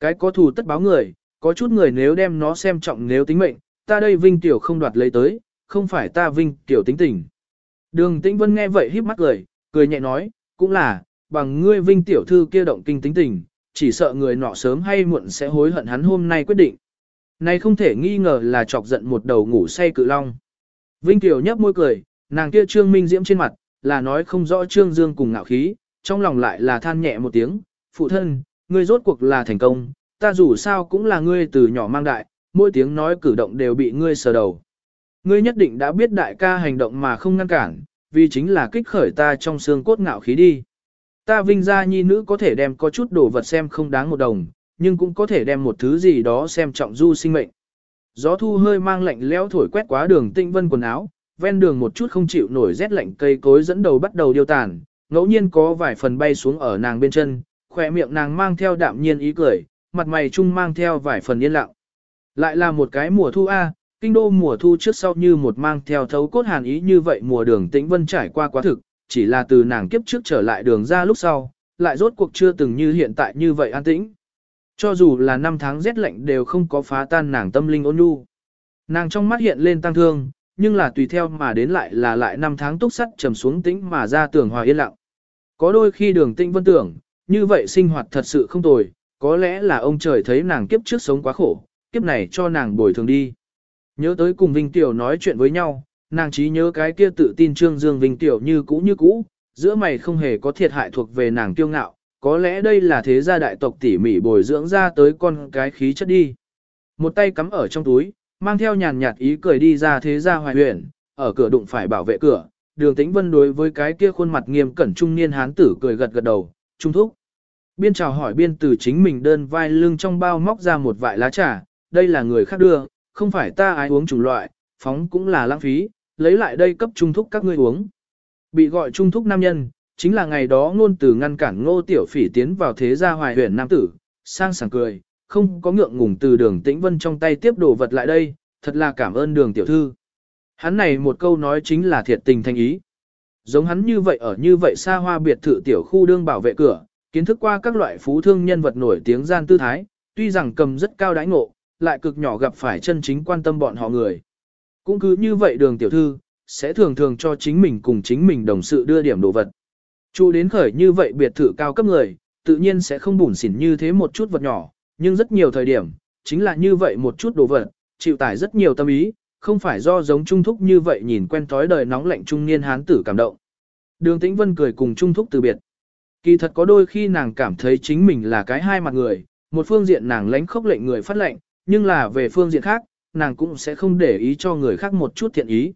Cái có thù tất báo người, có chút người nếu đem nó xem trọng nếu tính mệnh, ta đây vinh tiểu không đoạt lấy tới, không phải ta vinh tiểu tính tình. Đường tĩnh vân nghe vậy híp mắt cười, cười nhẹ nói, cũng là, bằng ngươi vinh tiểu thư kia động kinh tính tình, chỉ sợ người nọ sớm hay muộn sẽ hối hận hắn hôm nay quyết định. Này không thể nghi ngờ là chọc giận một đầu ngủ say cự long. Vinh tiểu nhấp môi cười, nàng kia trương minh diễm trên mặt, là nói không rõ trương dương cùng ngạo khí, trong lòng lại là than nhẹ một tiếng, phụ thân, ngươi rốt cuộc là thành công, ta dù sao cũng là ngươi từ nhỏ mang đại, mỗi tiếng nói cử động đều bị ngươi sờ đầu. Ngươi nhất định đã biết đại ca hành động mà không ngăn cản, vì chính là kích khởi ta trong xương cốt ngạo khí đi. Ta vinh gia nhi nữ có thể đem có chút đồ vật xem không đáng một đồng, nhưng cũng có thể đem một thứ gì đó xem trọng du sinh mệnh. Gió thu hơi mang lạnh lẽo thổi quét quá đường tinh vân quần áo, ven đường một chút không chịu nổi rét lạnh cây cối dẫn đầu bắt đầu điêu tàn, ngẫu nhiên có vài phần bay xuống ở nàng bên chân, khỏe miệng nàng mang theo đạm nhiên ý cười, mặt mày chung mang theo vài phần yên lặng. Lại là một cái mùa thu A, kinh đô mùa thu trước sau như một mang theo thấu cốt hàn ý như vậy mùa đường tĩnh vân trải qua quá thực, chỉ là từ nàng kiếp trước trở lại đường ra lúc sau, lại rốt cuộc chưa từng như hiện tại như vậy an tĩnh. Cho dù là năm tháng rét lạnh đều không có phá tan nàng tâm linh ôn nhu. Nàng trong mắt hiện lên tăng thương, nhưng là tùy theo mà đến lại là lại năm tháng túc sắt trầm xuống tĩnh mà ra tưởng hòa yên lặng. Có đôi khi đường tĩnh vân tưởng, như vậy sinh hoạt thật sự không tồi, có lẽ là ông trời thấy nàng kiếp trước sống quá khổ, kiếp này cho nàng bồi thường đi. Nhớ tới cùng Vinh Tiểu nói chuyện với nhau, nàng trí nhớ cái kia tự tin Trương Dương Vinh Tiểu như cũ như cũ, giữa mày không hề có thiệt hại thuộc về nàng kiêu ngạo, có lẽ đây là thế gia đại tộc tỉ mỉ bồi dưỡng ra tới con cái khí chất đi. Một tay cắm ở trong túi, mang theo nhàn nhạt ý cười đi ra thế gia hoài huyện, ở cửa đụng phải bảo vệ cửa, đường tĩnh vân đối với cái kia khuôn mặt nghiêm cẩn trung niên hán tử cười gật gật đầu, trung thúc. Biên chào hỏi biên từ chính mình đơn vai lưng trong bao móc ra một vại lá trà, đây là người khác đưa, không phải ta ai uống chủng loại, phóng cũng là lãng phí, lấy lại đây cấp trung thúc các ngươi uống. Bị gọi trung thúc nam nhân, chính là ngày đó ngôn từ ngăn cản ngô tiểu phỉ tiến vào thế gia hoài huyền nam tử, sang sảng cười, không có ngượng ngùng từ đường tĩnh vân trong tay tiếp đồ vật lại đây, thật là cảm ơn đường tiểu thư. Hắn này một câu nói chính là thiệt tình thành ý. Giống hắn như vậy ở như vậy xa hoa biệt thự tiểu khu đương bảo vệ cửa, kiến thức qua các loại phú thương nhân vật nổi tiếng gian tư thái, tuy rằng cầm rất cao đãi ngộ, lại cực nhỏ gặp phải chân chính quan tâm bọn họ người. Cũng cứ như vậy đường tiểu thư, sẽ thường thường cho chính mình cùng chính mình đồng sự đưa điểm đồ vật. Chu đến khởi như vậy biệt thự cao cấp người, tự nhiên sẽ không bùn xỉn như thế một chút vật nhỏ, nhưng rất nhiều thời điểm, chính là như vậy một chút đồ vật, chịu tải rất nhiều tâm ý, không phải do giống Trung Thúc như vậy nhìn quen thói đời nóng lạnh trung niên hán tử cảm động. Đường Tĩnh Vân cười cùng Trung Thúc từ biệt. Kỳ thật có đôi khi nàng cảm thấy chính mình là cái hai mặt người, một phương diện nàng lánh khốc lệnh người phát lệnh, nhưng là về phương diện khác, nàng cũng sẽ không để ý cho người khác một chút thiện ý.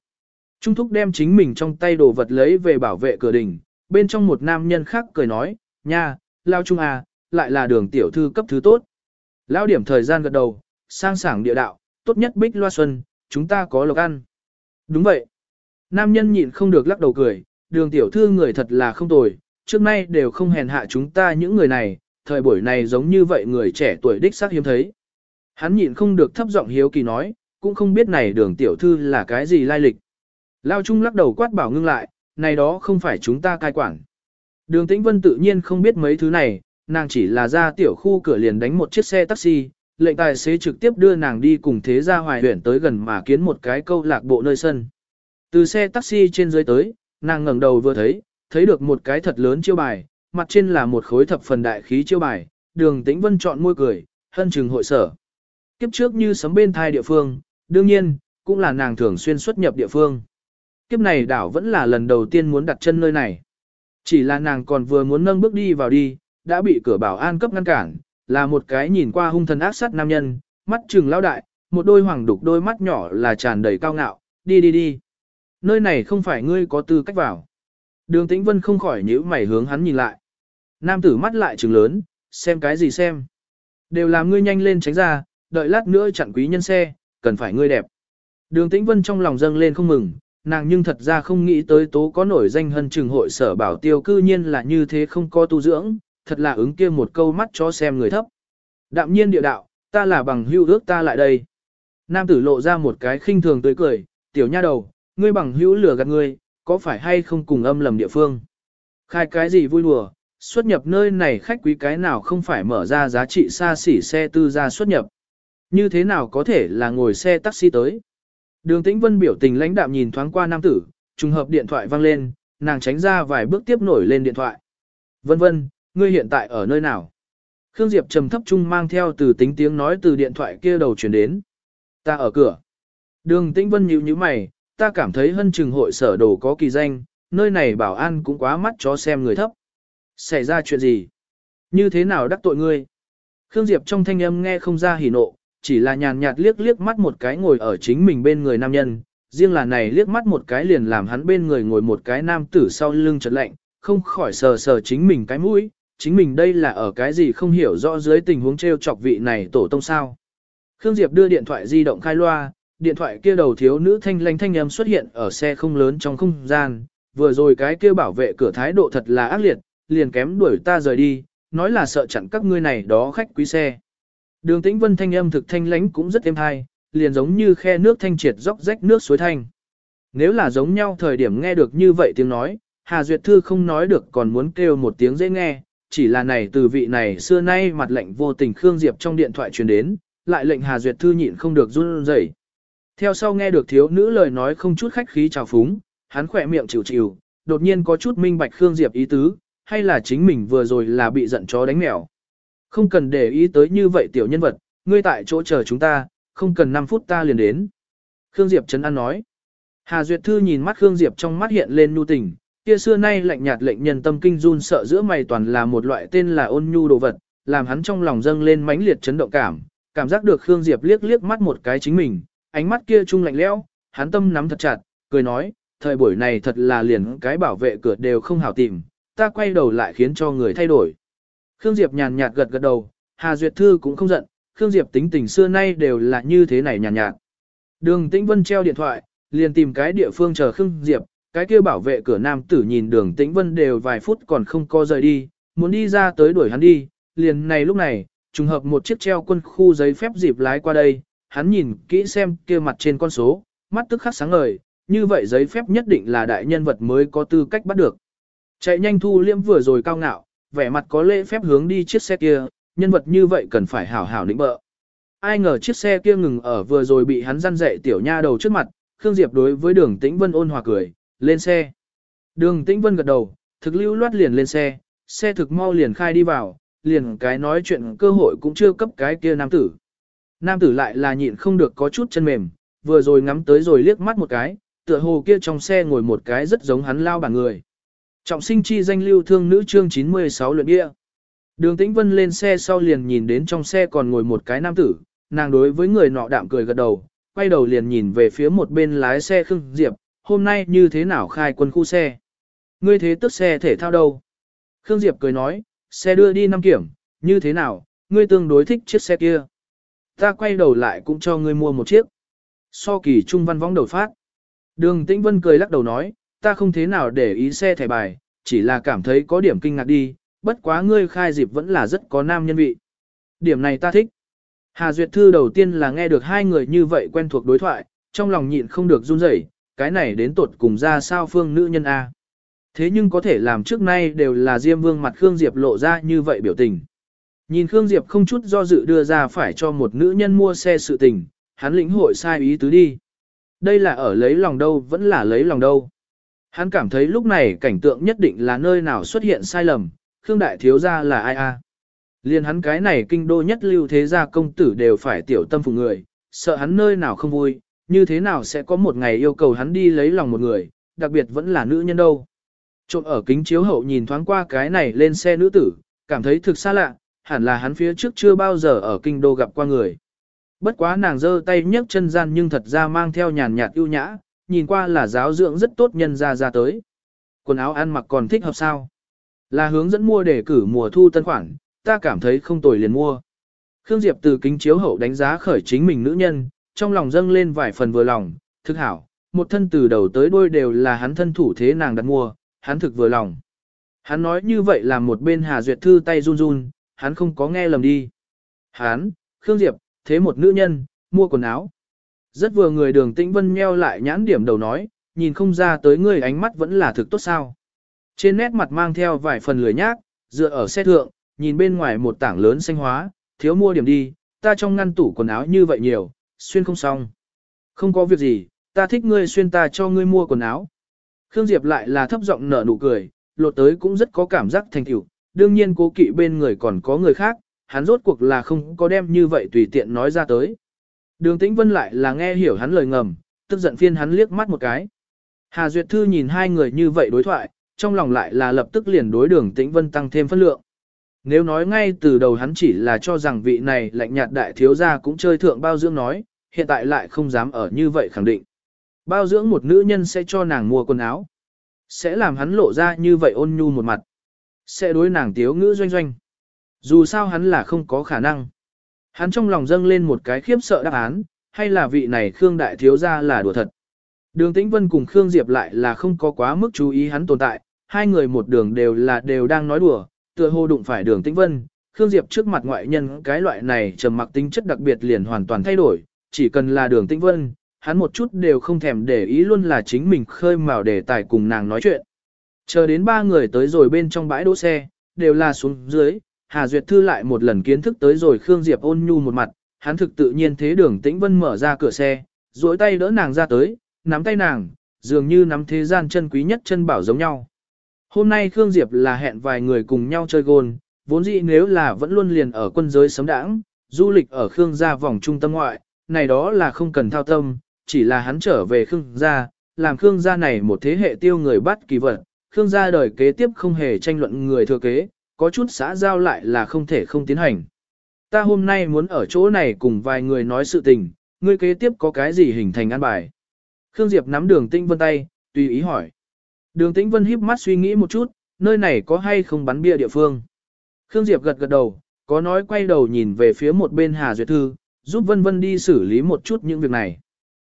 Trung thúc đem chính mình trong tay đồ vật lấy về bảo vệ cửa đình, bên trong một nam nhân khác cười nói, nha, lao trung à, lại là đường tiểu thư cấp thứ tốt. Lao điểm thời gian gật đầu, sang sảng địa đạo, tốt nhất bích loa xuân, chúng ta có lộc ăn. Đúng vậy. Nam nhân nhịn không được lắc đầu cười, đường tiểu thư người thật là không tồi, trước nay đều không hèn hạ chúng ta những người này, thời buổi này giống như vậy người trẻ tuổi đích xác hiếm thấy. Hắn nhịn không được thấp giọng hiếu kỳ nói, cũng không biết này đường tiểu thư là cái gì lai lịch. Lao Trung lắc đầu quát bảo ngưng lại, này đó không phải chúng ta cai quản. Đường Tĩnh Vân tự nhiên không biết mấy thứ này, nàng chỉ là ra tiểu khu cửa liền đánh một chiếc xe taxi, lệnh tài xế trực tiếp đưa nàng đi cùng thế gia hoài huyện tới gần mà kiến một cái câu lạc bộ nơi sân. Từ xe taxi trên dưới tới, nàng ngẩng đầu vừa thấy, thấy được một cái thật lớn chiêu bài, mặt trên là một khối thập phần đại khí chiêu bài, đường tĩnh vân chọn môi cười, hân trừng hội sở. Kiếp trước như sấm bên thai địa phương, đương nhiên, cũng là nàng thường xuyên xuất nhập địa phương. Kiếp này đảo vẫn là lần đầu tiên muốn đặt chân nơi này. Chỉ là nàng còn vừa muốn nâng bước đi vào đi, đã bị cửa bảo an cấp ngăn cản, là một cái nhìn qua hung thần ác sát nam nhân, mắt trừng lao đại, một đôi hoàng đục đôi mắt nhỏ là tràn đầy cao ngạo, đi đi đi. Nơi này không phải ngươi có tư cách vào. Đường Tĩnh Vân không khỏi nhíu mày hướng hắn nhìn lại. Nam tử mắt lại trừng lớn, xem cái gì xem. Đều làm ngươi nhanh lên tránh ra, đợi lát nữa chặn quý nhân xe, cần phải ngươi đẹp. Đường Tĩnh Vân trong lòng dâng lên không mừng, nàng nhưng thật ra không nghĩ tới tố có nổi danh hân trừng hội sở bảo tiêu cư nhiên là như thế không có tu dưỡng, thật là ứng kia một câu mắt cho xem người thấp. Đạm nhiên địa đạo, ta là bằng hữu ước ta lại đây. Nam tử lộ ra một cái khinh thường tươi cười, tiểu nha đầu, ngươi bằng hữu lừa gạt ngươi, có phải hay không cùng âm lầm địa phương. Khai cái gì vui đùa, xuất nhập nơi này khách quý cái nào không phải mở ra giá trị xa xỉ xe tư ra xuất nhập. Như thế nào có thể là ngồi xe taxi tới. Đường Tĩnh Vân biểu tình lãnh đạm nhìn thoáng qua nam tử, trùng hợp điện thoại vang lên, nàng tránh ra vài bước tiếp nổi lên điện thoại. Vân vân, ngươi hiện tại ở nơi nào? Khương Diệp trầm thấp trung mang theo từ tính tiếng nói từ điện thoại kia đầu chuyển đến. Ta ở cửa. Đường Tĩnh Vân nhíu nhíu mày, ta cảm thấy hân trừng hội sở đồ có kỳ danh, nơi này bảo an cũng quá mắt chó xem người thấp. Xảy ra chuyện gì? Như thế nào đắc tội ngươi? Khương Diệp trong thanh âm nghe không ra hỉ nộ, chỉ là nhàn nhạt liếc liếc mắt một cái ngồi ở chính mình bên người nam nhân, riêng là này liếc mắt một cái liền làm hắn bên người ngồi một cái nam tử sau lưng chợt lạnh, không khỏi sờ sờ chính mình cái mũi, chính mình đây là ở cái gì không hiểu rõ dưới tình huống treo chọc vị này tổ tông sao. Khương Diệp đưa điện thoại di động khai loa, điện thoại kia đầu thiếu nữ thanh lanh thanh âm xuất hiện ở xe không lớn trong không gian, vừa rồi cái kia bảo vệ cửa thái độ thật là ác liệt, liền kém đuổi ta rời đi, nói là sợ chặn các ngươi này đó khách quý xe. Đường tĩnh vân thanh âm thực thanh lãnh cũng rất êm hay, liền giống như khe nước thanh triệt róc rách nước suối thanh. Nếu là giống nhau thời điểm nghe được như vậy tiếng nói, Hà Duyệt Thư không nói được còn muốn kêu một tiếng dễ nghe, chỉ là này từ vị này xưa nay mặt lệnh vô tình Khương Diệp trong điện thoại truyền đến, lại lệnh Hà Duyệt Thư nhịn không được run rẩy. Theo sau nghe được thiếu nữ lời nói không chút khách khí chào phúng, hắn khỏe miệng chịu chịu, đột nhiên có chút minh bạch Khương Diệp ý tứ, hay là chính mình vừa rồi là bị giận chó đánh mèo. Không cần để ý tới như vậy tiểu nhân vật, ngươi tại chỗ chờ chúng ta, không cần 5 phút ta liền đến. Khương Diệp chấn an nói. Hà Duyệt Thư nhìn mắt Khương Diệp trong mắt hiện lên nhu tình, kia xưa nay lạnh nhạt lệnh nhân tâm kinh run sợ giữa mày toàn là một loại tên là ôn nhu đồ vật, làm hắn trong lòng dâng lên mãnh liệt chấn động cảm, cảm giác được Khương Diệp liếc liếc mắt một cái chính mình, ánh mắt kia trung lạnh lẽo, hắn tâm nắm thật chặt, cười nói, thời buổi này thật là liền cái bảo vệ cửa đều không hảo tìm, ta quay đầu lại khiến cho người thay đổi. Khương Diệp nhàn nhạt gật gật đầu, Hà Duyệt Thư cũng không giận, Khương Diệp tính tình xưa nay đều là như thế này nhàn nhạt. Đường Tĩnh Vân treo điện thoại, liền tìm cái địa phương chờ Khương Diệp, cái kia bảo vệ cửa nam tử nhìn đường Tĩnh Vân đều vài phút còn không co rời đi, muốn đi ra tới đuổi hắn đi, liền này lúc này, trùng hợp một chiếc treo quân khu giấy phép dịp lái qua đây, hắn nhìn kỹ xem kia mặt trên con số, mắt tức khắc sáng ngời, như vậy giấy phép nhất định là đại nhân vật mới có tư cách bắt được. Chạy nhanh thu liêm vừa rồi cao ngạo, vẻ mặt có lễ phép hướng đi chiếc xe kia, nhân vật như vậy cần phải hảo hảo lĩnh bợ. Ai ngờ chiếc xe kia ngừng ở vừa rồi bị hắn răn dậy tiểu nha đầu trước mặt, Khương Diệp đối với đường Tĩnh Vân ôn hòa cười, lên xe. Đường Tĩnh Vân gật đầu, thực lưu loát liền lên xe, xe thực mau liền khai đi vào, liền cái nói chuyện cơ hội cũng chưa cấp cái kia nam tử. Nam tử lại là nhịn không được có chút chân mềm, vừa rồi ngắm tới rồi liếc mắt một cái, tựa hồ kia trong xe ngồi một cái rất giống hắn lao bản người. Trọng sinh chi danh lưu thương nữ chương 96 luyện địa. Đường Tĩnh Vân lên xe sau liền nhìn đến trong xe còn ngồi một cái nam tử, nàng đối với người nọ đạm cười gật đầu, quay đầu liền nhìn về phía một bên lái xe Khương Diệp, hôm nay như thế nào khai quân khu xe. Ngươi thế tức xe thể thao đâu? Khương Diệp cười nói, xe đưa đi năm kiểm, như thế nào, ngươi tương đối thích chiếc xe kia. Ta quay đầu lại cũng cho ngươi mua một chiếc. So kỳ trung văn võng đầu phát. Đường Tĩnh Vân cười lắc đầu nói, ta không thế nào để ý xe thẻ bài, chỉ là cảm thấy có điểm kinh ngạc đi, bất quá ngươi khai dịp vẫn là rất có nam nhân vị. Điểm này ta thích. Hà Duyệt Thư đầu tiên là nghe được hai người như vậy quen thuộc đối thoại, trong lòng nhịn không được run rẩy, cái này đến tột cùng ra sao phương nữ nhân A. Thế nhưng có thể làm trước nay đều là Diêm Vương mặt Khương Diệp lộ ra như vậy biểu tình. Nhìn Khương Diệp không chút do dự đưa ra phải cho một nữ nhân mua xe sự tình, hắn lĩnh hội sai ý tứ đi. Đây là ở lấy lòng đâu vẫn là lấy lòng đâu. Hắn cảm thấy lúc này cảnh tượng nhất định là nơi nào xuất hiện sai lầm, Khương Đại Thiếu Gia là ai a? Liên hắn cái này kinh đô nhất lưu thế gia công tử đều phải tiểu tâm phục người, sợ hắn nơi nào không vui, như thế nào sẽ có một ngày yêu cầu hắn đi lấy lòng một người, đặc biệt vẫn là nữ nhân đâu. Trộn ở kính chiếu hậu nhìn thoáng qua cái này lên xe nữ tử, cảm thấy thực xa lạ, hẳn là hắn phía trước chưa bao giờ ở kinh đô gặp qua người. Bất quá nàng giơ tay nhấc chân gian nhưng thật ra mang theo nhàn nhạt ưu nhã, nhìn qua là giáo dưỡng rất tốt nhân ra ra tới. Quần áo ăn mặc còn thích hợp sao? Là hướng dẫn mua để cử mùa thu tân khoản, ta cảm thấy không tồi liền mua. Khương Diệp từ kính chiếu hậu đánh giá khởi chính mình nữ nhân, trong lòng dâng lên vài phần vừa lòng, thực hảo, một thân từ đầu tới đuôi đều là hắn thân thủ thế nàng đặt mua, hắn thực vừa lòng. Hắn nói như vậy là một bên Hà Duyệt Thư tay run run, hắn không có nghe lầm đi. Hắn, Khương Diệp, thế một nữ nhân, mua quần áo. Rất vừa người đường tĩnh vân nheo lại nhãn điểm đầu nói, nhìn không ra tới người ánh mắt vẫn là thực tốt sao. Trên nét mặt mang theo vài phần lười nhác, dựa ở xe thượng, nhìn bên ngoài một tảng lớn xanh hóa, thiếu mua điểm đi, ta trong ngăn tủ quần áo như vậy nhiều, xuyên không xong. Không có việc gì, ta thích ngươi xuyên ta cho ngươi mua quần áo. Khương Diệp lại là thấp giọng nở nụ cười, lột tới cũng rất có cảm giác thành tựu, đương nhiên cố kỵ bên người còn có người khác, hắn rốt cuộc là không có đem như vậy tùy tiện nói ra tới. Đường Tĩnh Vân lại là nghe hiểu hắn lời ngầm, tức giận phiên hắn liếc mắt một cái. Hà Duyệt Thư nhìn hai người như vậy đối thoại, trong lòng lại là lập tức liền đối đường Tĩnh Vân tăng thêm phân lượng. Nếu nói ngay từ đầu hắn chỉ là cho rằng vị này lạnh nhạt đại thiếu gia cũng chơi thượng bao dưỡng nói, hiện tại lại không dám ở như vậy khẳng định. Bao dưỡng một nữ nhân sẽ cho nàng mua quần áo. Sẽ làm hắn lộ ra như vậy ôn nhu một mặt. Sẽ đối nàng tiếu ngữ doanh doanh. Dù sao hắn là không có khả năng. Hắn trong lòng dâng lên một cái khiếp sợ đáp án, hay là vị này Khương Đại Thiếu gia là đùa thật. Đường Tĩnh Vân cùng Khương Diệp lại là không có quá mức chú ý hắn tồn tại, hai người một đường đều là đều đang nói đùa, tựa hồ đụng phải đường Tĩnh Vân. Khương Diệp trước mặt ngoại nhân cái loại này trầm mặc tính chất đặc biệt liền hoàn toàn thay đổi, chỉ cần là đường Tĩnh Vân, hắn một chút đều không thèm để ý luôn là chính mình khơi mào để tài cùng nàng nói chuyện. Chờ đến ba người tới rồi bên trong bãi đỗ xe, đều là xuống dưới, Hà Duyệt Thư lại một lần kiến thức tới rồi Khương Diệp ôn nhu một mặt, hắn thực tự nhiên thế đường tĩnh vân mở ra cửa xe, duỗi tay đỡ nàng ra tới, nắm tay nàng, dường như nắm thế gian chân quý nhất chân bảo giống nhau. Hôm nay Khương Diệp là hẹn vài người cùng nhau chơi gôn, vốn dĩ nếu là vẫn luôn liền ở quân giới sấm đãng, du lịch ở Khương gia vòng trung tâm ngoại, này đó là không cần thao tâm, chỉ là hắn trở về Khương gia, làm Khương gia này một thế hệ tiêu người bắt kỳ vật, Khương gia đời kế tiếp không hề tranh luận người thừa kế, có chút xã giao lại là không thể không tiến hành. Ta hôm nay muốn ở chỗ này cùng vài người nói sự tình, ngươi kế tiếp có cái gì hình thành an bài. Khương Diệp nắm đường tĩnh vân tay, tùy ý hỏi. Đường tĩnh vân híp mắt suy nghĩ một chút, nơi này có hay không bắn bia địa phương. Khương Diệp gật gật đầu, có nói quay đầu nhìn về phía một bên Hà Duyệt Thư, giúp Vân Vân đi xử lý một chút những việc này.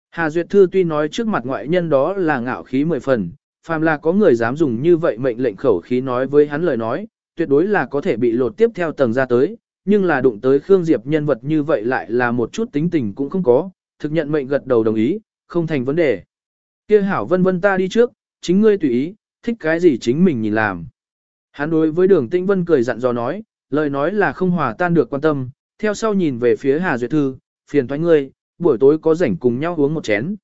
Hà Duyệt Thư tuy nói trước mặt ngoại nhân đó là ngạo khí mười phần, phàm là có người dám dùng như vậy mệnh lệnh khẩu khí nói với hắn lời nói, tuyệt đối là có thể bị lột tiếp theo tầng ra tới, nhưng là đụng tới Khương Diệp nhân vật như vậy lại là một chút tính tình cũng không có, thực nhận mệnh gật đầu đồng ý, không thành vấn đề. Kia hảo vân vân ta đi trước, chính ngươi tùy ý, thích cái gì chính mình nhìn làm. Hắn đối với đường tĩnh vân cười dặn dò nói, lời nói là không hòa tan được quan tâm, theo sau nhìn về phía Hà Duyệt Thư, phiền thoái ngươi, buổi tối có rảnh cùng nhau uống một chén.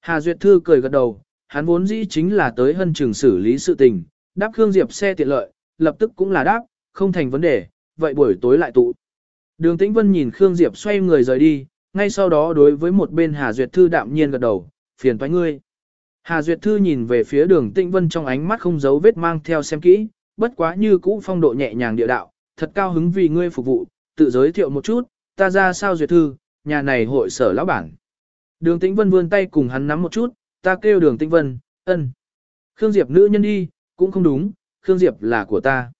Hà Duyệt Thư cười gật đầu, hắn vốn dĩ chính là tới hân trường xử lý sự tình, đáp Khương Diệp xe tiện lợi, lập tức cũng là đáp, không thành vấn đề, vậy buổi tối lại tụ. Đường Tĩnh Vân nhìn Khương Diệp xoay người rời đi, ngay sau đó đối với một bên Hà Duyệt Thư đạm nhiên gật đầu, phiền toái ngươi. Hà Duyệt Thư nhìn về phía đường Tĩnh Vân trong ánh mắt không giấu vết mang theo xem kỹ, bất quá như cũ phong độ nhẹ nhàng địa đạo, thật cao hứng vì ngươi phục vụ, tự giới thiệu một chút, ta ra sao Duyệt Thư, nhà này hội sở lão bản. Đường Tĩnh Vân vươn tay cùng hắn nắm một chút, ta kêu đường Tĩnh Vân, ân. Khương Diệp nữ nhân đi, cũng không đúng, Khương Diệp là của ta.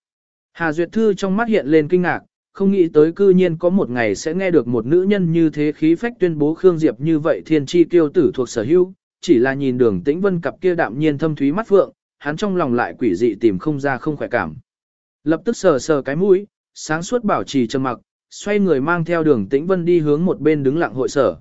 Hà Duyệt Thư trong mắt hiện lên kinh ngạc, không nghĩ tới cư nhiên có một ngày sẽ nghe được một nữ nhân như thế khí phách tuyên bố Khương Diệp như vậy thiên chi kiêu tử thuộc sở hữu, chỉ là nhìn đường tĩnh vân cặp kia đạm nhiên thâm thúy mắt phượng, hắn trong lòng lại quỷ dị tìm không ra không khỏe cảm. Lập tức sờ sờ cái mũi, sáng suốt bảo trì trầm mặc, xoay người mang theo đường tĩnh vân đi hướng một bên đứng lặng hội sở.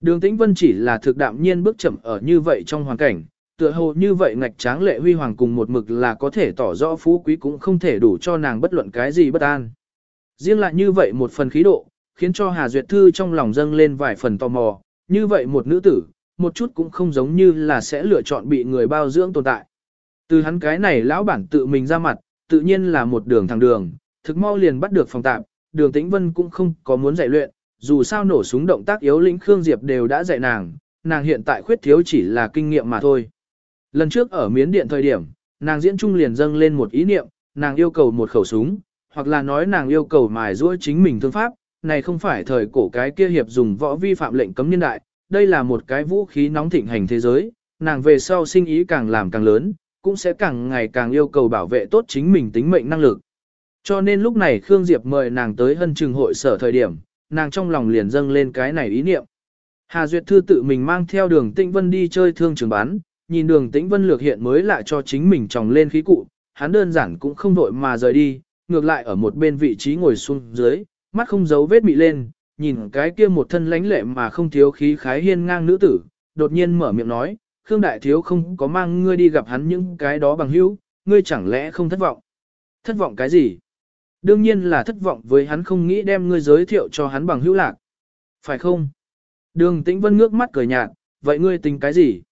Đường tĩnh vân chỉ là thực đạm nhiên bước chậm ở như vậy trong hoàn cảnh, tựa hồ như vậy ngạch tráng lệ huy hoàng cùng một mực là có thể tỏ rõ phú quý cũng không thể đủ cho nàng bất luận cái gì bất an. Riêng lại như vậy một phần khí độ, khiến cho Hà Duyệt Thư trong lòng dâng lên vài phần tò mò, như vậy một nữ tử, một chút cũng không giống như là sẽ lựa chọn bị người bao dưỡng tồn tại. Từ hắn cái này lão bản tự mình ra mặt, tự nhiên là một đường thẳng đường, thực mau liền bắt được phòng tạm, đường tĩnh vân cũng không có muốn dạy luyện, dù sao nổ súng động tác yếu lĩnh Khương Diệp đều đã dạy nàng, nàng hiện tại khuyết thiếu chỉ là kinh nghiệm mà thôi. Lần trước ở miến điện thời điểm, nàng diễn trung liền dâng lên một ý niệm, nàng yêu cầu một khẩu súng, hoặc là nói nàng yêu cầu mài giũa chính mình thương pháp, này không phải thời cổ cái kia hiệp dùng võ vi phạm lệnh cấm nhân đại, đây là một cái vũ khí nóng thịnh hành thế giới, nàng về sau sinh ý càng làm càng lớn, cũng sẽ càng ngày càng yêu cầu bảo vệ tốt chính mình tính mệnh năng lực. Cho nên lúc này Khương Diệp mời nàng tới hân Trường hội sở thời điểm, nàng trong lòng liền dâng lên cái này ý niệm. Hà Duyệt Thư tự mình mang theo đường Tĩnh Vân đi chơi thương trường bán, nhìn đường tĩnh vân lược hiện mới lại cho chính mình tròng lên khí cụ, hắn đơn giản cũng không vội mà rời đi, ngược lại ở một bên vị trí ngồi xuống dưới, mắt không giấu vết mị lên, nhìn cái kia một thân lãnh lệ mà không thiếu khí khái hiên ngang nữ tử, đột nhiên mở miệng nói, Khương Đại Thiếu không có mang ngươi đi gặp hắn những cái đó bằng hữu, ngươi chẳng lẽ không thất vọng. Thất vọng cái gì? Đương nhiên là thất vọng với hắn không nghĩ đem ngươi giới thiệu cho hắn bằng hữu lạc. Phải không? Đường Tĩnh Vân ngước mắt cười nhạt, vậy ngươi tính cái gì?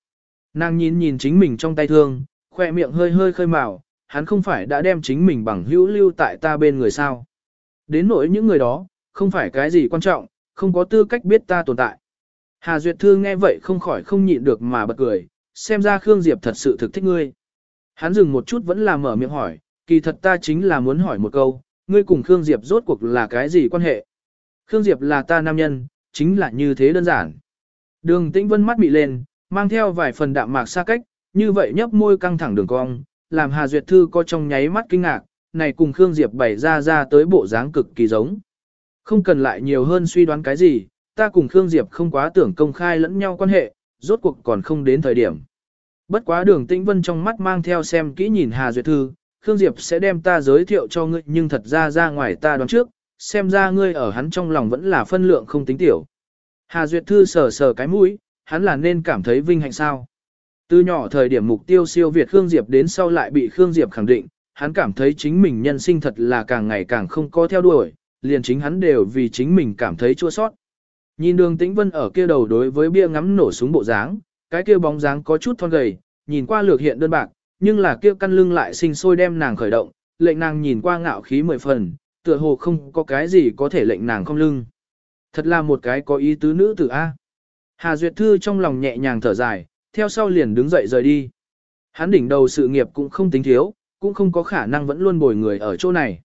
Nàng nhìn nhìn chính mình trong tay thương, khoe miệng hơi hơi khơi mào, hắn không phải đã đem chính mình bằng hữu lưu tại ta bên người sao. Đến nỗi những người đó, không phải cái gì quan trọng, không có tư cách biết ta tồn tại. Hà Duyệt Thư nghe vậy không khỏi không nhịn được mà bật cười, xem ra Khương Diệp thật sự thực thích ngươi. Hắn dừng một chút vẫn là mở miệng hỏi, kỳ thật ta chính là muốn hỏi một câu, ngươi cùng Khương Diệp rốt cuộc là cái gì quan hệ? Khương Diệp là ta nam nhân, chính là như thế đơn giản. Đường Tĩnh Vân mắt bị lên, mang theo vài phần đạm mạc xa cách, như vậy nhấp môi căng thẳng đường cong, làm Hà Duyệt Thư có trong nháy mắt kinh ngạc, này cùng Khương Diệp bày ra ra tới bộ dáng cực kỳ giống. Không cần lại nhiều hơn suy đoán cái gì, ta cùng Khương Diệp không quá tưởng công khai lẫn nhau quan hệ, rốt cuộc còn không đến thời điểm. Bất quá đường tĩnh vân trong mắt mang theo xem kỹ nhìn Hà Duyệt Thư, Khương Diệp sẽ đem ta giới thiệu cho ngươi nhưng thật ra ra ngoài ta đoán trước, xem ra ngươi ở hắn trong lòng vẫn là phân lượng không tính tiểu. Hà Duyệt Thư sờ sờ cái mũi, hắn là nên cảm thấy vinh hạnh sao. Từ nhỏ thời điểm mục tiêu siêu Việt Khương Diệp đến sau lại bị Khương Diệp khẳng định, hắn cảm thấy chính mình nhân sinh thật là càng ngày càng không có theo đuổi, liền chính hắn đều vì chính mình cảm thấy chua sót. Nhìn đường tĩnh vân ở kia đầu đối với bia ngắm nổ súng bộ dáng, cái kia bóng dáng có chút thon gầy, nhìn qua lược hiện đơn bạc, nhưng là kia căn lưng lại sinh sôi đem nàng khởi động, lệnh nàng nhìn qua ngạo khí mười phần, tựa hồ không có cái gì có thể lệnh nàng không lưng. Thật là một cái có ý tứ nữ tử A. Hà Duyệt Thư trong lòng nhẹ nhàng thở dài, theo sau liền đứng dậy rời đi. Hắn đỉnh đầu sự nghiệp cũng không tính thiếu, cũng không có khả năng vẫn luôn bồi người ở chỗ này.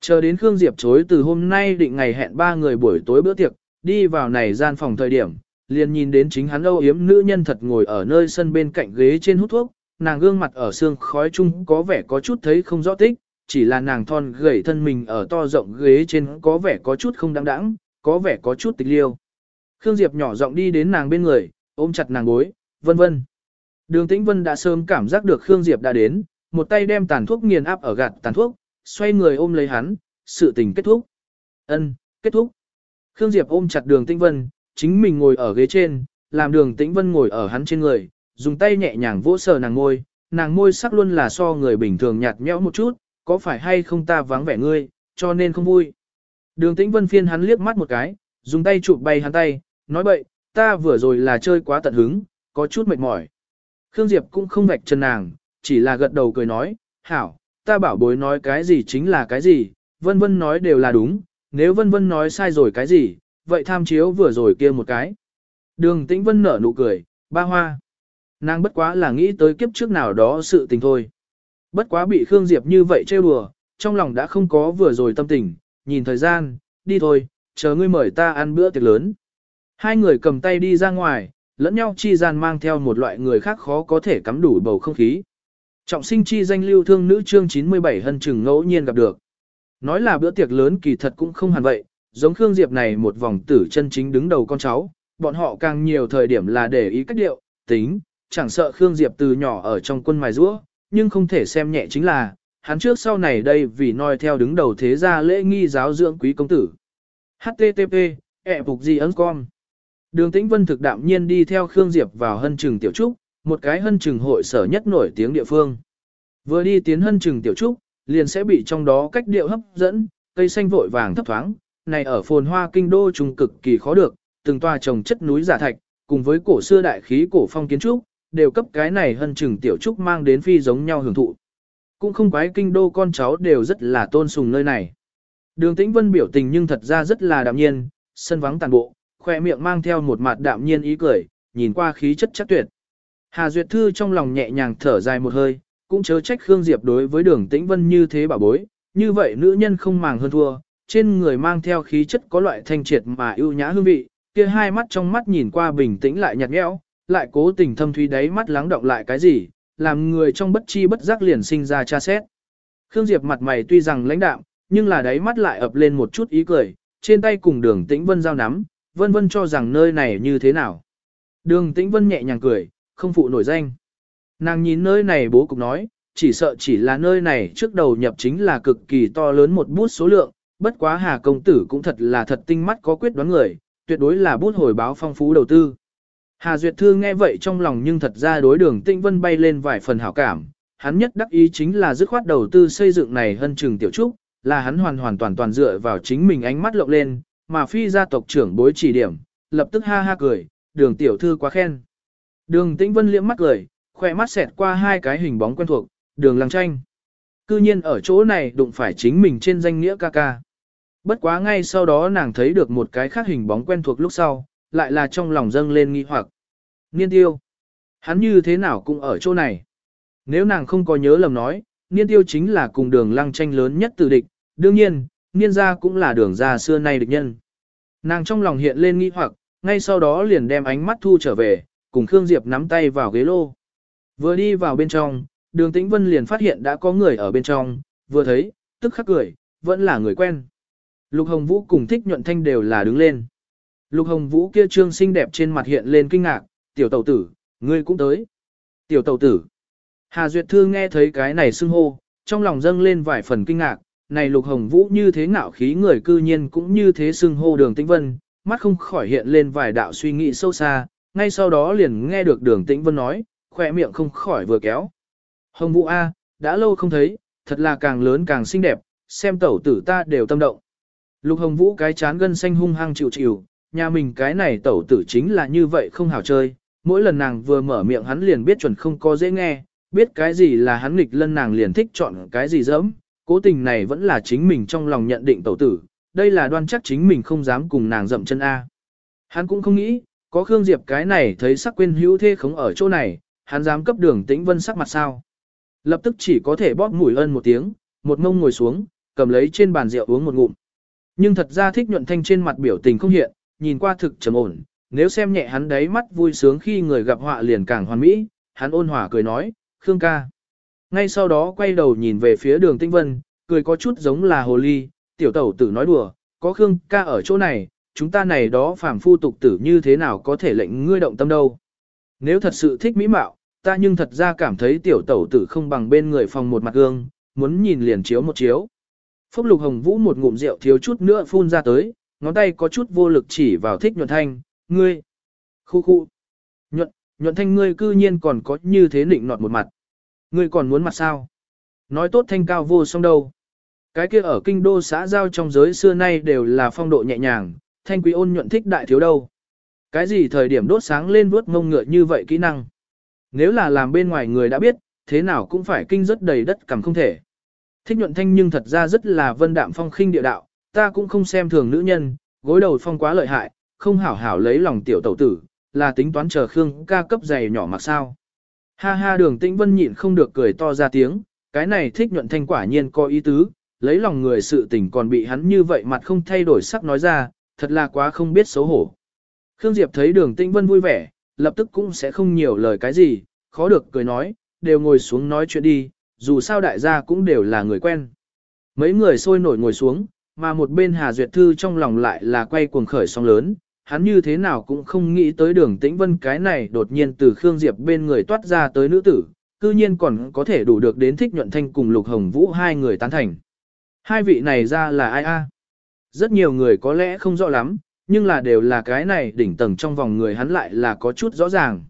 Chờ đến Khương Diệp chối từ hôm nay định ngày hẹn ba người buổi tối bữa tiệc, đi vào này gian phòng thời điểm, liền nhìn đến chính hắn âu yếm nữ nhân thật ngồi ở nơi sân bên cạnh ghế trên hút thuốc, nàng gương mặt ở xương khói chung có vẻ có chút thấy không rõ tích, chỉ là nàng thon gầy thân mình ở to rộng ghế trên có vẻ có chút không đáng đáng, có vẻ có chút tịch liêu. Khương Diệp nhỏ giọng đi đến nàng bên người, ôm chặt nàng gối, vân vân. Đường Tĩnh Vân đã sớm cảm giác được Khương Diệp đã đến, một tay đem tàn thuốc nghiền áp ở gạt tàn thuốc, xoay người ôm lấy hắn, sự tình kết thúc. Ân, kết thúc. Khương Diệp ôm chặt đường Tĩnh Vân, chính mình ngồi ở ghế trên, làm đường Tĩnh Vân ngồi ở hắn trên người, dùng tay nhẹ nhàng vỗ sờ nàng môi, nàng môi sắc luôn là so người bình thường nhạt nhẽo một chút, có phải hay không ta vắng vẻ ngươi, cho nên không vui. Đường Tĩnh Vân phiên hắn liếc mắt một cái, dùng tay chụp bay hắn tay, nói bậy, ta vừa rồi là chơi quá tận hứng, có chút mệt mỏi. Khương Diệp cũng không vạch chân nàng, chỉ là gật đầu cười nói, hảo, ta bảo bối nói cái gì chính là cái gì, vân vân nói đều là đúng, nếu vân vân nói sai rồi cái gì, vậy tham chiếu vừa rồi kia một cái. Đường tĩnh vân nở nụ cười, ba hoa. Nàng bất quá là nghĩ tới kiếp trước nào đó sự tình thôi. Bất quá bị Khương Diệp như vậy trêu đùa, trong lòng đã không có vừa rồi tâm tình, nhìn thời gian, đi thôi, chờ ngươi mời ta ăn bữa tiệc lớn. Hai người cầm tay đi ra ngoài, lẫn nhau chi gian mang theo một loại người khác khó có thể cắm đủ bầu không khí. Trọng sinh chi danh lưu thương nữ chương 97 hân chừng ngẫu nhiên gặp được. Nói là bữa tiệc lớn kỳ thật cũng không hẳn vậy, giống Khương Diệp này một vòng tử chân chính đứng đầu con cháu, bọn họ càng nhiều thời điểm là để ý cách điệu, tính, chẳng sợ Khương Diệp từ nhỏ ở trong quân mài rũa, nhưng không thể xem nhẹ chính là, hắn trước sau này đây vì noi theo đứng đầu thế gia lễ nghi giáo dưỡng quý công tử. HTTP, ẹ phục gì ấn con. Đường Tĩnh Vân thực đạm nhiên đi theo Khương Diệp vào hân trừng tiểu trúc, một cái hân trừng hội sở nhất nổi tiếng địa phương. Vừa đi tiến hân trừng tiểu trúc, liền sẽ bị trong đó cách điệu hấp dẫn, cây xanh vội vàng thấp thoáng, này ở phồn hoa kinh đô trùng cực kỳ khó được, từng tòa trồng chất núi giả thạch, cùng với cổ xưa đại khí cổ phong kiến trúc, đều cấp cái này hân chừng tiểu trúc mang đến phi giống nhau hưởng thụ. Cũng không quái kinh đô con cháu đều rất là tôn sùng nơi này. Đường Tĩnh Vân biểu tình nhưng thật ra rất là đạm nhiên, sân vắng tàn bộ, khoe miệng mang theo một mặt đạm nhiên ý cười, nhìn qua khí chất chắc tuyệt. Hà Duyệt Thư trong lòng nhẹ nhàng thở dài một hơi, cũng chớ trách Khương Diệp đối với đường tĩnh vân như thế bảo bối, như vậy nữ nhân không màng hơn thua, trên người mang theo khí chất có loại thanh triệt mà ưu nhã hương vị, kia hai mắt trong mắt nhìn qua bình tĩnh lại nhạt nhẽo, lại cố tình thâm thúy đáy mắt lắng động lại cái gì, làm người trong bất chi bất giác liền sinh ra tra xét. Khương Diệp mặt mày tuy rằng lãnh đạm, nhưng là đáy mắt lại ập lên một chút ý cười, trên tay cùng đường tĩnh vân giao nắm, vân vân cho rằng nơi này như thế nào. Đường tĩnh vân nhẹ nhàng cười, không phụ nổi danh. Nàng nhìn nơi này bố cục nói, chỉ sợ chỉ là nơi này trước đầu nhập chính là cực kỳ to lớn một bút số lượng, bất quá Hà công tử cũng thật là thật tinh mắt có quyết đoán người, tuyệt đối là bút hồi báo phong phú đầu tư. Hà Duyệt Thư nghe vậy trong lòng nhưng thật ra đối đường Tĩnh Vân bay lên vài phần hảo cảm, hắn nhất đắc ý chính là dứt khoát đầu tư xây dựng này hân trường tiểu trúc, là hắn hoàn hoàn toàn toàn dựa vào chính mình ánh mắt lộng lên, mà phi gia tộc trưởng bối chỉ điểm, lập tức ha ha cười, đường tiểu thư quá khen. Đường tĩnh vân liễm mắt cười, khỏe mắt xẹt qua hai cái hình bóng quen thuộc, đường lăng tranh. Cư nhiên ở chỗ này đụng phải chính mình trên danh nghĩa ca ca. Bất quá ngay sau đó nàng thấy được một cái khác hình bóng quen thuộc lúc sau, lại là trong lòng dâng lên nghi hoặc. Niên tiêu. Hắn như thế nào cũng ở chỗ này. Nếu nàng không có nhớ lầm nói, niên tiêu chính là cùng đường lăng tranh lớn nhất từ địch, đương nhiên, niên gia cũng là đường gia xưa nay địch nhân. Nàng trong lòng hiện lên nghi hoặc, ngay sau đó liền đem ánh mắt thu trở về, cùng Khương Diệp nắm tay vào ghế lô. Vừa đi vào bên trong, đường tĩnh vân liền phát hiện đã có người ở bên trong, vừa thấy, tức khắc cười, vẫn là người quen. Lục Hồng Vũ cùng thích nhuận thanh đều là đứng lên. Lục Hồng Vũ kia trương xinh đẹp trên mặt hiện lên kinh ngạc, tiểu tẩu tử, ngươi cũng tới. Tiểu tẩu tử. Hà Duyệt Thư nghe thấy cái này xưng hô, trong lòng dâng lên vài phần kinh ngạc, này Lục Hồng Vũ như thế ngạo khí người cư nhiên cũng như thế xưng hô đường tĩnh vân, mắt không khỏi hiện lên vài đạo suy nghĩ sâu xa, ngay sau đó liền nghe được đường tĩnh vân nói, khỏe miệng không khỏi vừa kéo. Hồng Vũ A, đã lâu không thấy, thật là càng lớn càng xinh đẹp, xem tẩu tử ta đều tâm động. Lục Hồng Vũ cái chán gân xanh hung hăng chịu chịu, nhà mình cái này tẩu tử chính là như vậy không hảo chơi, mỗi lần nàng vừa mở miệng hắn liền biết chuẩn không có dễ nghe, biết cái gì là hắn nghịch lân nàng liền thích chọn cái gì dẫm, cố tình này vẫn là chính mình trong lòng nhận định tẩu tử, đây là đoan chắc chính mình không dám cùng nàng dậm chân A. Hắn cũng không nghĩ, có Khương Diệp cái này thấy sắc quên hữu thê không ở chỗ này, hắn dám cấp đường tĩnh vân sắc mặt sao. Lập tức chỉ có thể bóp mũi ân một tiếng, một mông ngồi xuống, cầm lấy trên bàn rượu uống một ngụm. Nhưng thật ra thích nhuận thanh trên mặt biểu tình không hiện, nhìn qua thực trầm ổn, nếu xem nhẹ hắn đáy mắt vui sướng khi người gặp họa liền càng hoàn mỹ, hắn ôn hòa cười nói, Khương ca. Ngay sau đó quay đầu nhìn về phía đường tinh vân, cười có chút giống là hồ ly, tiểu tẩu tử nói đùa, có Khương ca ở chỗ này, chúng ta này đó phàm phu tục tử như thế nào có thể lệnh ngươi động tâm đâu. Nếu thật sự thích mỹ mạo, ta nhưng thật ra cảm thấy tiểu tẩu tử không bằng bên người phòng một mặt gương, muốn nhìn liền chiếu một chiếu. Phúc lục hồng vũ một ngụm rượu thiếu chút nữa phun ra tới, ngón tay có chút vô lực chỉ vào thích nhuận thanh, ngươi. Khu khu. Nhuận, nhuận thanh ngươi cư nhiên còn có như thế nịnh nọt một mặt. Ngươi còn muốn mặt sao? Nói tốt thanh cao vô song đâu. Cái kia ở kinh đô xã giao trong giới xưa nay đều là phong độ nhẹ nhàng, thanh quý ôn nhuận thích đại thiếu đâu. Cái gì thời điểm đốt sáng lên vuốt ngông ngựa như vậy kỹ năng. Nếu là làm bên ngoài người đã biết, thế nào cũng phải kinh rất đầy đất cầm không thể. Thích nhuận thanh nhưng thật ra rất là vân đạm phong khinh địa đạo, ta cũng không xem thường nữ nhân, gối đầu phong quá lợi hại, không hảo hảo lấy lòng tiểu tẩu tử, là tính toán chờ Khương ca cấp giày nhỏ mặc sao. Ha ha đường tĩnh vân nhịn không được cười to ra tiếng, cái này thích nhuận thanh quả nhiên có ý tứ, lấy lòng người sự tình còn bị hắn như vậy mặt không thay đổi sắc nói ra, thật là quá không biết xấu hổ. Khương Diệp thấy đường tĩnh vân vui vẻ, lập tức cũng sẽ không nhiều lời cái gì, khó được cười nói, đều ngồi xuống nói chuyện đi, dù sao đại gia cũng đều là người quen. Mấy người sôi nổi ngồi xuống, mà một bên Hà Duyệt Thư trong lòng lại là quay cuồng khởi sóng lớn, hắn như thế nào cũng không nghĩ tới đường tĩnh vân cái này đột nhiên từ Khương Diệp bên người toát ra tới nữ tử, cư nhiên còn có thể đủ được đến thích nhuận thanh cùng Lục Hồng Vũ hai người tán thành. Hai vị này ra là ai a? Rất nhiều người có lẽ không rõ lắm, nhưng là đều là cái này đỉnh tầng trong vòng người hắn lại là có chút rõ ràng.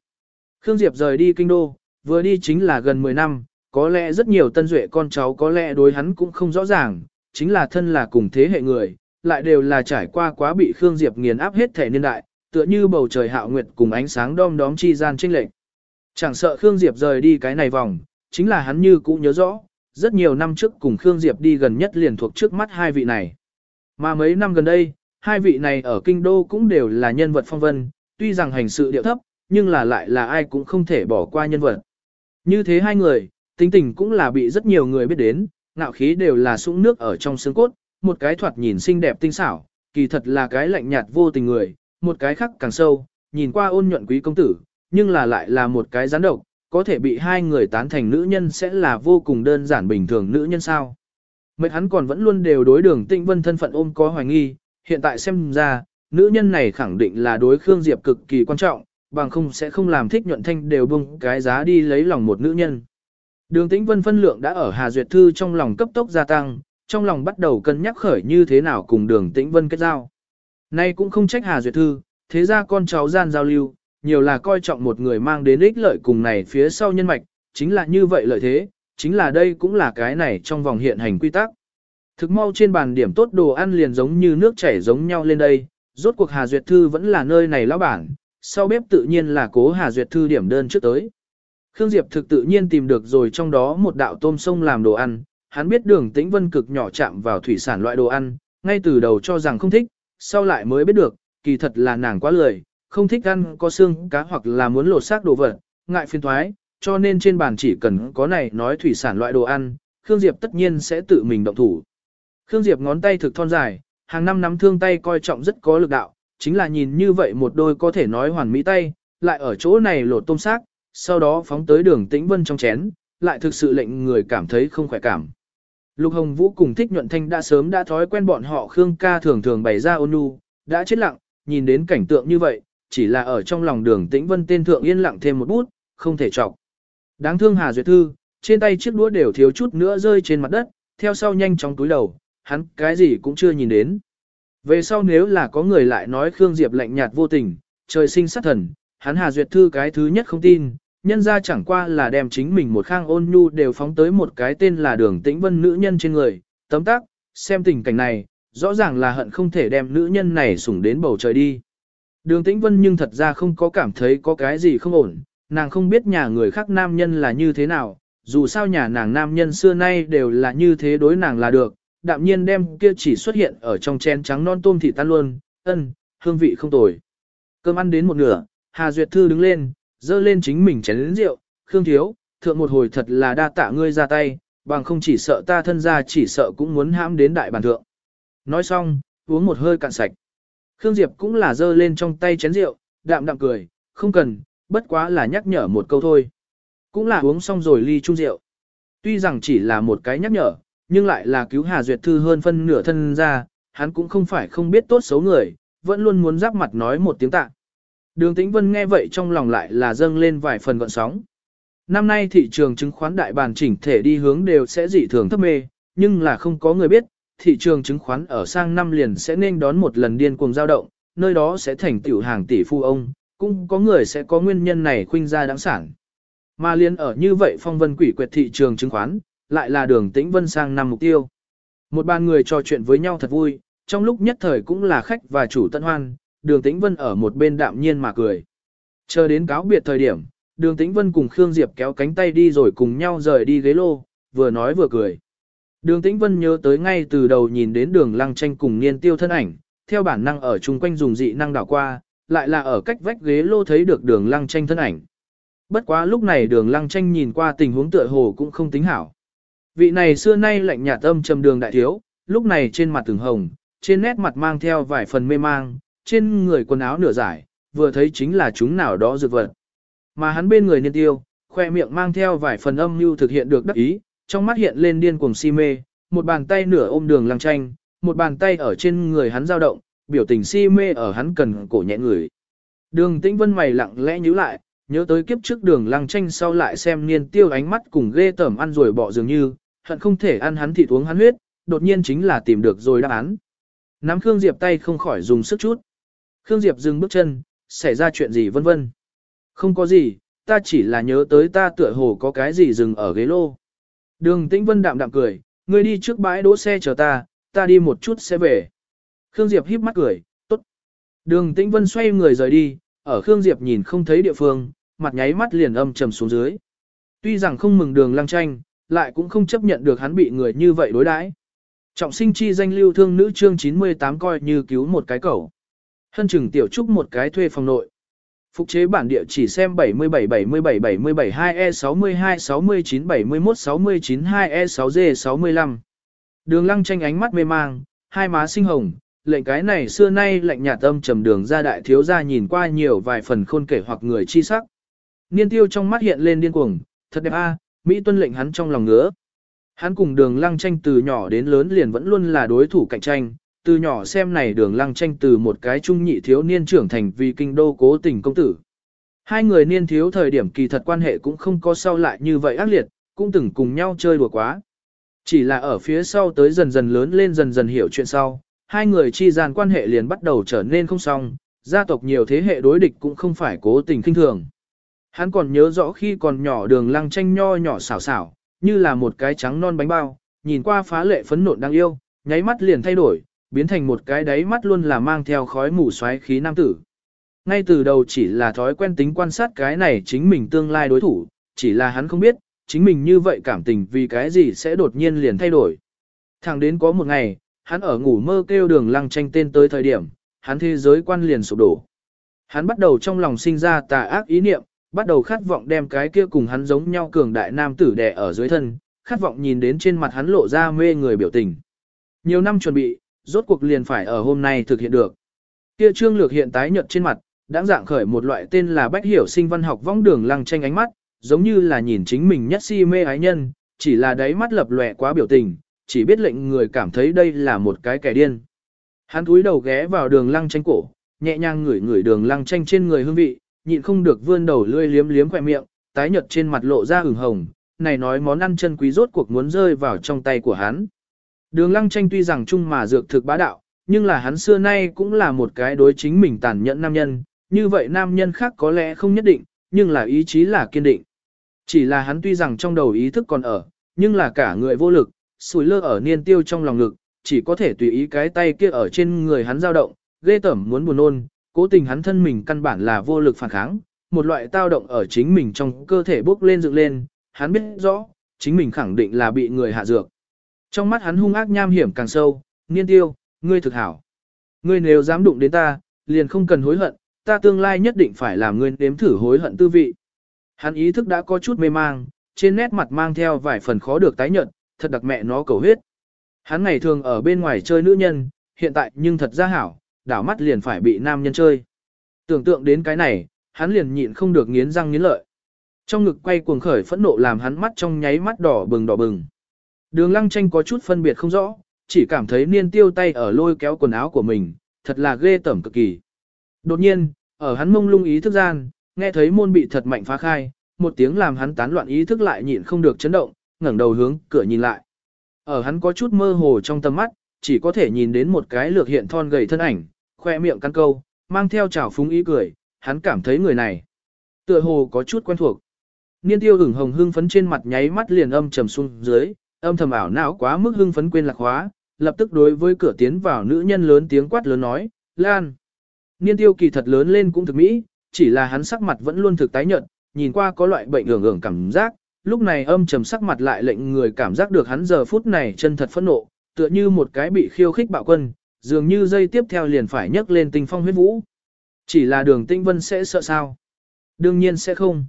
Khương Diệp rời đi kinh đô, vừa đi chính là gần 10 năm, có lẽ rất nhiều tân duệ con cháu có lẽ đối hắn cũng không rõ ràng, chính là thân là cùng thế hệ người, lại đều là trải qua quá bị Khương Diệp nghiền áp hết thể niên đại, tựa như bầu trời hạo nguyệt cùng ánh sáng đom đóm chi gian chênh lệch. Chẳng sợ Khương Diệp rời đi cái này vòng, chính là hắn như cũ nhớ rõ, rất nhiều năm trước cùng Khương Diệp đi gần nhất liền thuộc trước mắt hai vị này. Mà mấy năm gần đây, hai vị này ở kinh đô cũng đều là nhân vật phong vân, tuy rằng hành sự điệu thấp, nhưng là lại là ai cũng không thể bỏ qua nhân vật. Như thế hai người, tính tình cũng là bị rất nhiều người biết đến, ngạo khí đều là sũng nước ở trong xương cốt, một cái thoạt nhìn xinh đẹp tinh xảo, kỳ thật là cái lạnh nhạt vô tình người, một cái khác càng sâu, nhìn qua ôn nhuận quý công tử, nhưng là lại là một cái gián độc, có thể bị hai người tán thành nữ nhân sẽ là vô cùng đơn giản bình thường nữ nhân sao. Mệt hắn còn vẫn luôn đều đối đường tinh vân thân phận ôm có hoài nghi, hiện tại xem ra, nữ nhân này khẳng định là đối Khương Diệp cực kỳ quan trọng, bằng không sẽ không làm thích nhuận thanh đều bung cái giá đi lấy lòng một nữ nhân. Đường tĩnh vân phân lượng đã ở Hà Duyệt Thư trong lòng cấp tốc gia tăng, trong lòng bắt đầu cân nhắc khởi như thế nào cùng đường tĩnh vân kết giao. Nay cũng không trách Hà Duyệt Thư, thế ra con cháu gian giao lưu, nhiều là coi trọng một người mang đến ích lợi cùng này phía sau nhân mạch, chính là như vậy lợi thế, chính là đây cũng là cái này trong vòng hiện hành quy tắc. Thực mau trên bàn điểm tốt đồ ăn liền giống như nước chảy giống nhau lên đây, rốt cuộc Hà Duyệt Thư vẫn là nơi này lão bản, sau bếp tự nhiên là cố Hà Duyệt Thư điểm đơn trước tới. Khương Diệp thực tự nhiên tìm được rồi trong đó một đạo tôm sông làm đồ ăn, hắn biết đường tĩnh vân cực nhỏ chạm vào thủy sản loại đồ ăn, ngay từ đầu cho rằng không thích, sau lại mới biết được, kỳ thật là nàng quá lười, không thích ăn có xương cá hoặc là muốn lột xác đồ vật, ngại phiên thoái, cho nên trên bàn chỉ cần có này nói thủy sản loại đồ ăn, Khương Diệp tất nhiên sẽ tự mình động thủ. Khương Diệp ngón tay thực thon dài, hàng năm nắm thương tay coi trọng rất có lực đạo, chính là nhìn như vậy một đôi có thể nói hoàn mỹ tay, lại ở chỗ này lột tôm xác, sau đó phóng tới đường tĩnh vân trong chén, lại thực sự lệnh người cảm thấy không khỏe cảm. Lục Hồng Vũ cùng Thích Nhuận Thanh đã sớm đã thói quen bọn họ Khương ca thường thường bày ra ôn nhu, đã chết lặng, nhìn đến cảnh tượng như vậy, chỉ là ở trong lòng đường tĩnh vân tên thượng yên lặng thêm một bút, không thể chọc. Đáng thương Hà Duyệt Thư, trên tay chiếc đũa đều thiếu chút nữa rơi trên mặt đất, theo sau nhanh chóng túi đầu, hắn cái gì cũng chưa nhìn đến. Về sau nếu là có người lại nói Khương Diệp lạnh nhạt vô tình, trời sinh sát thần, hắn Hà Duyệt Thư cái thứ nhất không tin, nhân ra chẳng qua là đem chính mình một khang ôn nhu đều phóng tới một cái tên là đường tĩnh vân nữ nhân trên người, tấm tắc xem tình cảnh này, rõ ràng là hận không thể đem nữ nhân này sủng đến bầu trời đi. Đường tĩnh vân nhưng thật ra không có cảm thấy có cái gì không ổn, nàng không biết nhà người khác nam nhân là như thế nào, dù sao nhà nàng nam nhân xưa nay đều là như thế đối nàng là được, đạm nhiên đem kia chỉ xuất hiện ở trong chén trắng non tôm thịt tan luôn, ân, hương vị không tồi. Cơm ăn đến một nửa, Hà Duyệt Thư đứng lên, dơ lên chính mình chén lĩnh rượu, Khương Thiếu, thượng một hồi thật là đa tạ ngươi ra tay, bằng không chỉ sợ ta thân ra chỉ sợ cũng muốn hãm đến đại bàn thượng. Nói xong, uống một hơi cạn sạch. Khương Diệp cũng là dơ lên trong tay chén rượu, đạm đạm cười, không cần, bất quá là nhắc nhở một câu thôi. Cũng là uống xong rồi ly chung rượu. Tuy rằng chỉ là một cái nhắc nhở, nhưng lại là cứu Hà Duyệt Thư hơn phân nửa thân ra, hắn cũng không phải không biết tốt xấu người, vẫn luôn muốn giáp mặt nói một tiếng tạ. Đường Tĩnh Vân nghe vậy trong lòng lại là dâng lên vài phần gọn sóng. Năm nay thị trường chứng khoán đại bàn chỉnh thể đi hướng đều sẽ dị thường thấp mê, nhưng là không có người biết, thị trường chứng khoán ở sang năm liền sẽ nên đón một lần điên cuồng dao động, nơi đó sẽ thành tiểu hàng tỷ phu ông, cũng có người sẽ có nguyên nhân này khuynh ra đáng sản. Mà liên ở như vậy phong vân quỷ quyệt thị trường chứng khoán, lại là đường tĩnh vân sang năm mục tiêu. Một bàn người trò chuyện với nhau thật vui, trong lúc nhất thời cũng là khách và chủ tận hoan, đường tĩnh vân ở một bên đạm nhiên mà cười. Chờ đến cáo biệt thời điểm, đường tĩnh vân cùng Khương Diệp kéo cánh tay đi rồi cùng nhau rời đi ghế lô, vừa nói vừa cười. Đường tĩnh vân nhớ tới ngay từ đầu nhìn đến đường lăng tranh cùng niên tiêu thân ảnh, theo bản năng ở chung quanh dùng dị năng đảo qua, lại là ở cách vách ghế lô thấy được đường lăng tranh thân ảnh. Bất quá lúc này đường lăng tranh nhìn qua tình huống tựa hồ cũng không tính hảo. Vị này xưa nay lạnh nhạt âm trầm đường đại thiếu, lúc này trên mặt từng hồng, trên nét mặt mang theo vài phần mê mang, trên người quần áo nửa giải, vừa thấy chính là chúng nào đó dược vật. Mà hắn bên người niên tiêu, khoe miệng mang theo vài phần âm mưu thực hiện được đắc ý, trong mắt hiện lên điên cuồng si mê, một bàn tay nửa ôm đường lăng tranh, một bàn tay ở trên người hắn dao động, biểu tình si mê ở hắn cần cổ nhẹ người. Đường tĩnh vân mày lặng lẽ nhíu lại, nhớ tới kiếp trước đường lăng tranh sau lại xem niên tiêu ánh mắt cùng ghê tởm ăn rồi bỏ dường như, hận không thể ăn hắn thịt uống hắn huyết, đột nhiên chính là tìm được rồi đáp án. Nắm Khương Diệp tay không khỏi dùng sức chút. Khương Diệp dừng bước chân, xảy ra chuyện gì vân vân. Không có gì, ta chỉ là nhớ tới ta tựa hồ có cái gì dừng ở ghế lô. Đường Tĩnh Vân đạm đạm cười, ngươi đi trước bãi đỗ xe chờ ta, ta đi một chút sẽ về. Khương Diệp híp mắt cười, tốt. Đường Tĩnh Vân xoay người rời đi, ở Khương Diệp nhìn không thấy địa phương, mặt nháy mắt liền âm trầm xuống dưới. Tuy rằng không mừng đường lăng tranh, lại cũng không chấp nhận được hắn bị người như vậy đối đãi. Trọng sinh chi danh lưu thương nữ chương 98 coi như cứu một cái cẩu. Hân chừng tiểu trúc một cái thuê phòng nội. Phục chế bản địa chỉ xem 77 77 77 2E 62 69 71 69 2E 6G 65. Đường lăng tranh ánh mắt mê mang, hai má sinh hồng, lệnh cái này xưa nay lạnh nhạt âm trầm đường ra đại thiếu ra nhìn qua nhiều vài phần khôn kể hoặc người chi sắc. Niên tiêu trong mắt hiện lên điên cuồng, thật đẹp a, Mỹ tuân lệnh hắn trong lòng ngứa. Hắn cùng đường lăng tranh từ nhỏ đến lớn liền vẫn luôn là đối thủ cạnh tranh, từ nhỏ xem này đường lăng tranh từ một cái trung nhị thiếu niên trưởng thành vì kinh đô cố tình công tử. Hai người niên thiếu thời điểm kỳ thật quan hệ cũng không có sau lại như vậy ác liệt, cũng từng cùng nhau chơi đùa quá. Chỉ là ở phía sau tới dần dần lớn lên dần dần hiểu chuyện sau, hai người chi gian quan hệ liền bắt đầu trở nên không xong, gia tộc nhiều thế hệ đối địch cũng không phải cố tình kinh thường. Hắn còn nhớ rõ khi còn nhỏ đường lăng tranh nho nhỏ xảo xảo, như là một cái trắng non bánh bao, nhìn qua phá lệ phấn nộn đang yêu, nháy mắt liền thay đổi, biến thành một cái đáy mắt luôn là mang theo khói mù xoáy khí nam tử. Ngay từ đầu chỉ là thói quen tính quan sát cái này chính mình tương lai đối thủ, chỉ là hắn không biết, chính mình như vậy cảm tình vì cái gì sẽ đột nhiên liền thay đổi. Thẳng đến có một ngày, hắn ở ngủ mơ kêu đường lăng tranh tên tới thời điểm, hắn thế giới quan liền sụp đổ. Hắn bắt đầu trong lòng sinh ra tà ác ý niệm, bắt đầu khát vọng đem cái kia cùng hắn giống nhau cường đại nam tử đè ở dưới thân, khát vọng nhìn đến trên mặt hắn lộ ra mê người biểu tình. Nhiều năm chuẩn bị, rốt cuộc liền phải ở hôm nay thực hiện được. Kia trương lược hiện tái nhợt trên mặt, đã dạng khởi một loại tên là bách hiểu sinh văn học vong đường lăng tranh ánh mắt, giống như là nhìn chính mình nhất si mê ái nhân, chỉ là đáy mắt lập lòe quá biểu tình, chỉ biết lệnh người cảm thấy đây là một cái kẻ điên. Hắn cúi đầu ghé vào đường lăng tranh cổ, nhẹ nhàng ngửi ngửi đường lăng tranh trên người hương vị, nhịn không được vươn đầu lươi liếm liếm khỏe miệng, tái nhợt trên mặt lộ ra ửng hồng, này nói món ăn chân quý rốt cuộc muốn rơi vào trong tay của hắn. Đường lăng tranh tuy rằng chung mà dược thực bá đạo, nhưng là hắn xưa nay cũng là một cái đối chính mình tàn nhẫn nam nhân, như vậy nam nhân khác có lẽ không nhất định, nhưng là ý chí là kiên định. Chỉ là hắn tuy rằng trong đầu ý thức còn ở, nhưng là cả người vô lực, sùi lơ ở niên tiêu trong lòng ngực, chỉ có thể tùy ý cái tay kia ở trên người hắn dao động, ghê tẩm muốn buồn nôn, cố tình hắn thân mình căn bản là vô lực phản kháng, một loại tao động ở chính mình trong cơ thể bốc lên dựng lên, hắn biết rõ, chính mình khẳng định là bị người hạ dược. Trong mắt hắn hung ác nham hiểm càng sâu, niên tiêu, ngươi thực hảo. Ngươi nếu dám đụng đến ta, liền không cần hối hận, ta tương lai nhất định phải làm ngươi nếm thử hối hận tư vị. Hắn ý thức đã có chút mê mang, trên nét mặt mang theo vài phần khó được tái nhận, thật đặc mẹ nó cầu huyết. Hắn ngày thường ở bên ngoài chơi nữ nhân, hiện tại nhưng thật ra hảo, đảo mắt liền phải bị nam nhân chơi. Tưởng tượng đến cái này, hắn liền nhịn không được nghiến răng nghiến lợi. Trong ngực quay cuồng khởi phẫn nộ làm hắn mắt trong nháy mắt đỏ bừng đỏ bừng. Đường lăng tranh có chút phân biệt không rõ, chỉ cảm thấy niên tiêu tay ở lôi kéo quần áo của mình, thật là ghê tởm cực kỳ. Đột nhiên, ở hắn mông lung ý thức gian, nghe thấy môn bị thật mạnh phá khai, một tiếng làm hắn tán loạn ý thức lại nhịn không được chấn động, ngẩng đầu hướng cửa nhìn lại. Ở hắn có chút mơ hồ trong tầm mắt, chỉ có thể nhìn đến một cái lược hiện thon gầy thân ảnh, khoe miệng căn câu, mang theo trào phúng ý cười, hắn cảm thấy người này tựa hồ có chút quen thuộc. Niên tiêu hửng hồng hưng phấn trên mặt nháy mắt liền âm trầm xuống dưới, âm thầm ảo não quá mức hưng phấn quên lạc hóa, lập tức đối với cửa tiến vào nữ nhân lớn tiếng quát lớn nói, Lan. Niên tiêu kỳ thật lớn lên cũng thực mỹ, chỉ là hắn sắc mặt vẫn luôn thực tái nhợt, nhìn qua có loại bệnh ưởng ưởng cảm giác, lúc này âm trầm sắc mặt lại lệnh người cảm giác được hắn giờ phút này chân thật phẫn nộ, tựa như một cái bị khiêu khích bạo quân, dường như dây tiếp theo liền phải nhấc lên tinh phong huyết vũ. Chỉ là đường tinh vân sẽ sợ sao? Đương nhiên sẽ không.